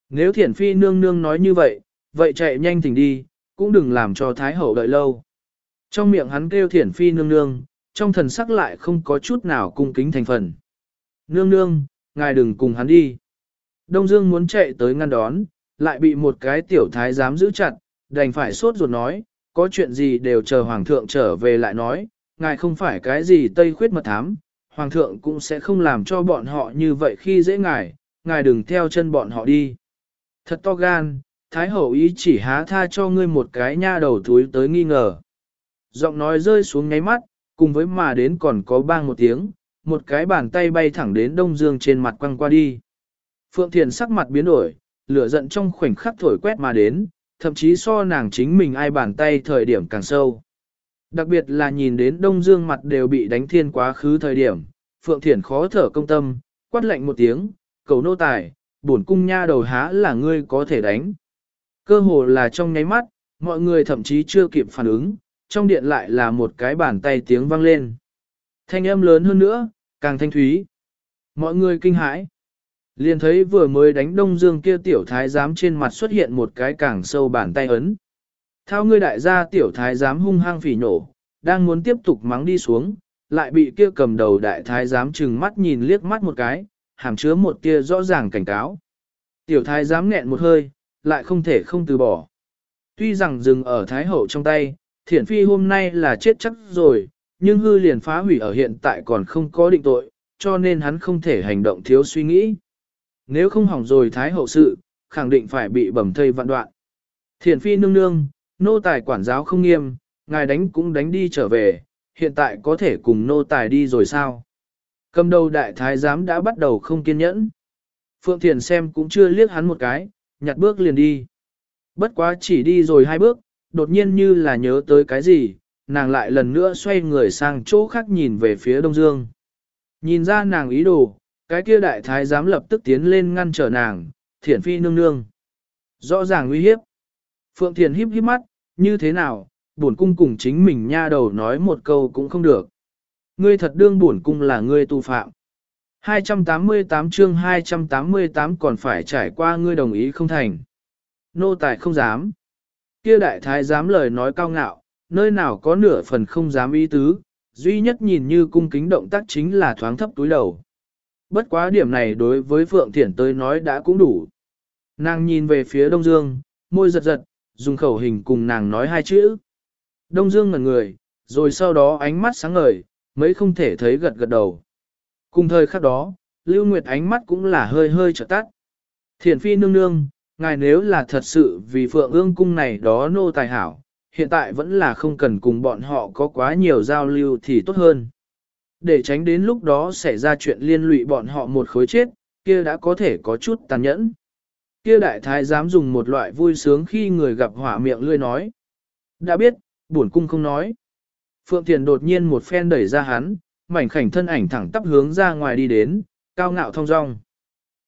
Nếu thiển phi nương nương nói như vậy, vậy chạy nhanh thỉnh đi, cũng đừng làm cho Thái Hậu đợi lâu. Trong miệng hắn kêu thiển phi nương nương, trong thần sắc lại không có chút nào cung kính thành phần. Nương nương, ngài đừng cùng hắn đi. Đông Dương muốn chạy tới ngăn đón, lại bị một cái tiểu thái dám giữ chặt, đành phải sốt ruột nói, có chuyện gì đều chờ Hoàng thượng trở về lại nói, ngài không phải cái gì tây khuyết mật thám, Hoàng thượng cũng sẽ không làm cho bọn họ như vậy khi dễ ngài, ngài đừng theo chân bọn họ đi. Thật to gan, Thái hậu ý chỉ há tha cho ngươi một cái nha đầu túi tới nghi ngờ. Giọng nói rơi xuống ngáy mắt, cùng với mà đến còn có bang một tiếng, một cái bàn tay bay thẳng đến Đông Dương trên mặt quăng qua đi. Phượng Thiền sắc mặt biến đổi, lửa giận trong khoảnh khắc thổi quét mà đến, thậm chí so nàng chính mình ai bàn tay thời điểm càng sâu. Đặc biệt là nhìn đến Đông Dương mặt đều bị đánh thiên quá khứ thời điểm, Phượng Thiển khó thở công tâm, quát lạnh một tiếng, cầu nô tài, bổn cung nha đầu há là ngươi có thể đánh. Cơ hồ là trong nháy mắt, mọi người thậm chí chưa kịp phản ứng, trong điện lại là một cái bàn tay tiếng vang lên. Thanh âm lớn hơn nữa, càng thanh thúy. Mọi người kinh hãi. Liền thấy vừa mới đánh đông dương kia tiểu thái giám trên mặt xuất hiện một cái càng sâu bàn tay ấn. Thao ngươi đại gia tiểu thái giám hung hăng phỉ nổ, đang muốn tiếp tục mắng đi xuống, lại bị kia cầm đầu đại thái giám chừng mắt nhìn liếc mắt một cái, hàm chứa một tia rõ ràng cảnh cáo. Tiểu thái giám nghẹn một hơi, lại không thể không từ bỏ. Tuy rằng dừng ở thái hậu trong tay, thiển phi hôm nay là chết chắc rồi, nhưng hư liền phá hủy ở hiện tại còn không có định tội, cho nên hắn không thể hành động thiếu suy nghĩ. Nếu không hỏng rồi thái hậu sự, khẳng định phải bị bầm thây vạn đoạn. Thiển phi nương nương, nô tài quản giáo không nghiêm, ngài đánh cũng đánh đi trở về, hiện tại có thể cùng nô tài đi rồi sao? Cầm đầu đại thái giám đã bắt đầu không kiên nhẫn. Phượng Thiền xem cũng chưa liếc hắn một cái, nhặt bước liền đi. Bất quá chỉ đi rồi hai bước, đột nhiên như là nhớ tới cái gì, nàng lại lần nữa xoay người sang chỗ khác nhìn về phía Đông Dương. Nhìn ra nàng ý đồ, cái kia đại thái dám lập tức tiến lên ngăn trở nàng, thiển phi nương nương. Rõ ràng nguy hiếp. Phượng Thiền híp híp mắt, như thế nào, bổn cung cùng chính mình nha đầu nói một câu cũng không được. Ngươi thật đương bổn cung là ngươi tu phạm. 288 chương 288 còn phải trải qua ngươi đồng ý không thành. Nô tài không dám. Kia đại thái dám lời nói cao ngạo, nơi nào có nửa phần không dám ý tứ, duy nhất nhìn như cung kính động tác chính là thoáng thấp túi đầu. Bất quá điểm này đối với Phượng Thiển tới nói đã cũng đủ. Nàng nhìn về phía Đông Dương, môi giật giật, dùng khẩu hình cùng nàng nói hai chữ. Đông Dương ngẩn người, rồi sau đó ánh mắt sáng ngời, mấy không thể thấy gật gật đầu. Cùng thời khắc đó, Lưu Nguyệt ánh mắt cũng là hơi hơi trở tắt. Thiển phi nương nương, ngài nếu là thật sự vì phượng ương cung này đó nô tài hảo, hiện tại vẫn là không cần cùng bọn họ có quá nhiều giao lưu thì tốt hơn. Để tránh đến lúc đó xảy ra chuyện liên lụy bọn họ một khối chết, kia đã có thể có chút tàn nhẫn. Kia đại thái dám dùng một loại vui sướng khi người gặp hỏa miệng lươi nói. Đã biết, buồn cung không nói. Phượng Thiền đột nhiên một phen đẩy ra hắn, mảnh khảnh thân ảnh thẳng tắp hướng ra ngoài đi đến, cao ngạo thong dong.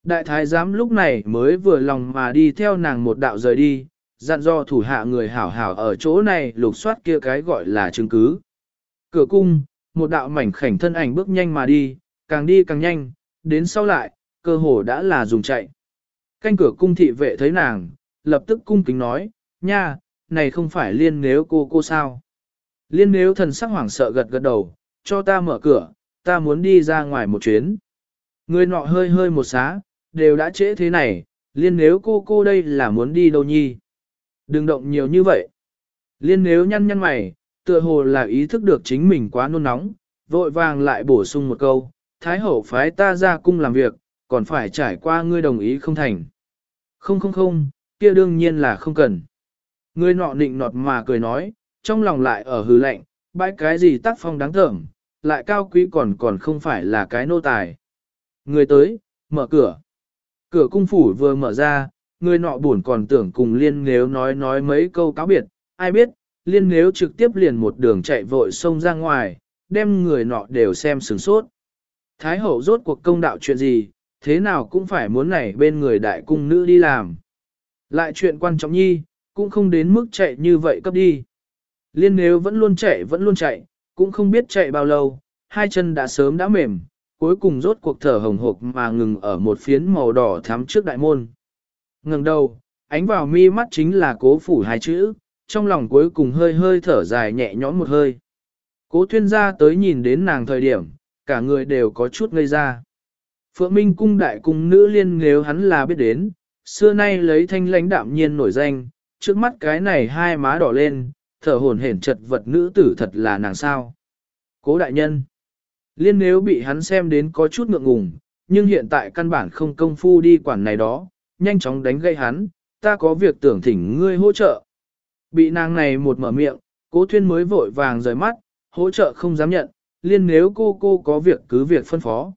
Đại thái giám lúc này mới vừa lòng mà đi theo nàng một đạo rời đi, dặn do thủ hạ người hảo hảo ở chỗ này lục soát kia cái gọi là chứng cứ. Cửa cung, một đạo mảnh khảnh thân ảnh bước nhanh mà đi, càng đi càng nhanh, đến sau lại, cơ hồ đã là dùng chạy. Canh cửa cung thị vệ thấy nàng, lập tức cung kính nói, nha, này không phải liên nếu cô cô sao. Liên nếu thần sắc hoảng sợ gật gật đầu, cho ta mở cửa, ta muốn đi ra ngoài một chuyến. Người nọ hơi hơi một xá, đều đã trễ thế này, liên nếu cô cô đây là muốn đi đâu nhi. Đừng động nhiều như vậy. Liên nếu nhăn nhăn mày, tựa hồ là ý thức được chính mình quá nôn nóng, vội vàng lại bổ sung một câu, Thái hậu phái ta ra cung làm việc, còn phải trải qua ngươi đồng ý không thành. Không không không, kia đương nhiên là không cần. Ngươi nọ nịnh nọt mà cười nói, trong lòng lại ở hư lạnh, bãi cái gì tác phong đáng thởm, lại cao quý còn còn không phải là cái nô tài. Người tới, mở cửa. Cửa cung phủ vừa mở ra, người nọ buồn còn tưởng cùng liên nếu nói nói mấy câu cáo biệt, ai biết, liên nếu trực tiếp liền một đường chạy vội sông ra ngoài, đem người nọ đều xem sửng sốt. Thái hậu rốt cuộc công đạo chuyện gì, thế nào cũng phải muốn này bên người đại cung nữ đi làm. Lại chuyện quan trọng nhi, cũng không đến mức chạy như vậy cấp đi. Liên nếu vẫn luôn chạy vẫn luôn chạy, cũng không biết chạy bao lâu, hai chân đã sớm đã mềm, cuối cùng rốt cuộc thở hồng hộc mà ngừng ở một phiến màu đỏ thắm trước đại môn. Ngừng đầu, ánh vào mi mắt chính là cố phủ hai chữ, trong lòng cuối cùng hơi hơi thở dài nhẹ nhõm một hơi. Cố thuyên ra tới nhìn đến nàng thời điểm, cả người đều có chút ngây ra. Phượng Minh cung đại cung nữ liên nếu hắn là biết đến, xưa nay lấy thanh lãnh đạm nhiên nổi danh, trước mắt cái này hai má đỏ lên, thở hồn hển chật vật nữ tử thật là nàng sao. Cố đại nhân. Liên nếu bị hắn xem đến có chút ngượng ngùng, nhưng hiện tại căn bản không công phu đi quản này đó, nhanh chóng đánh gây hắn, ta có việc tưởng thỉnh ngươi hỗ trợ. Bị nàng này một mở miệng, cố thuyên mới vội vàng rời mắt, hỗ trợ không dám nhận, liên nếu cô cô có việc cứ việc phân phó.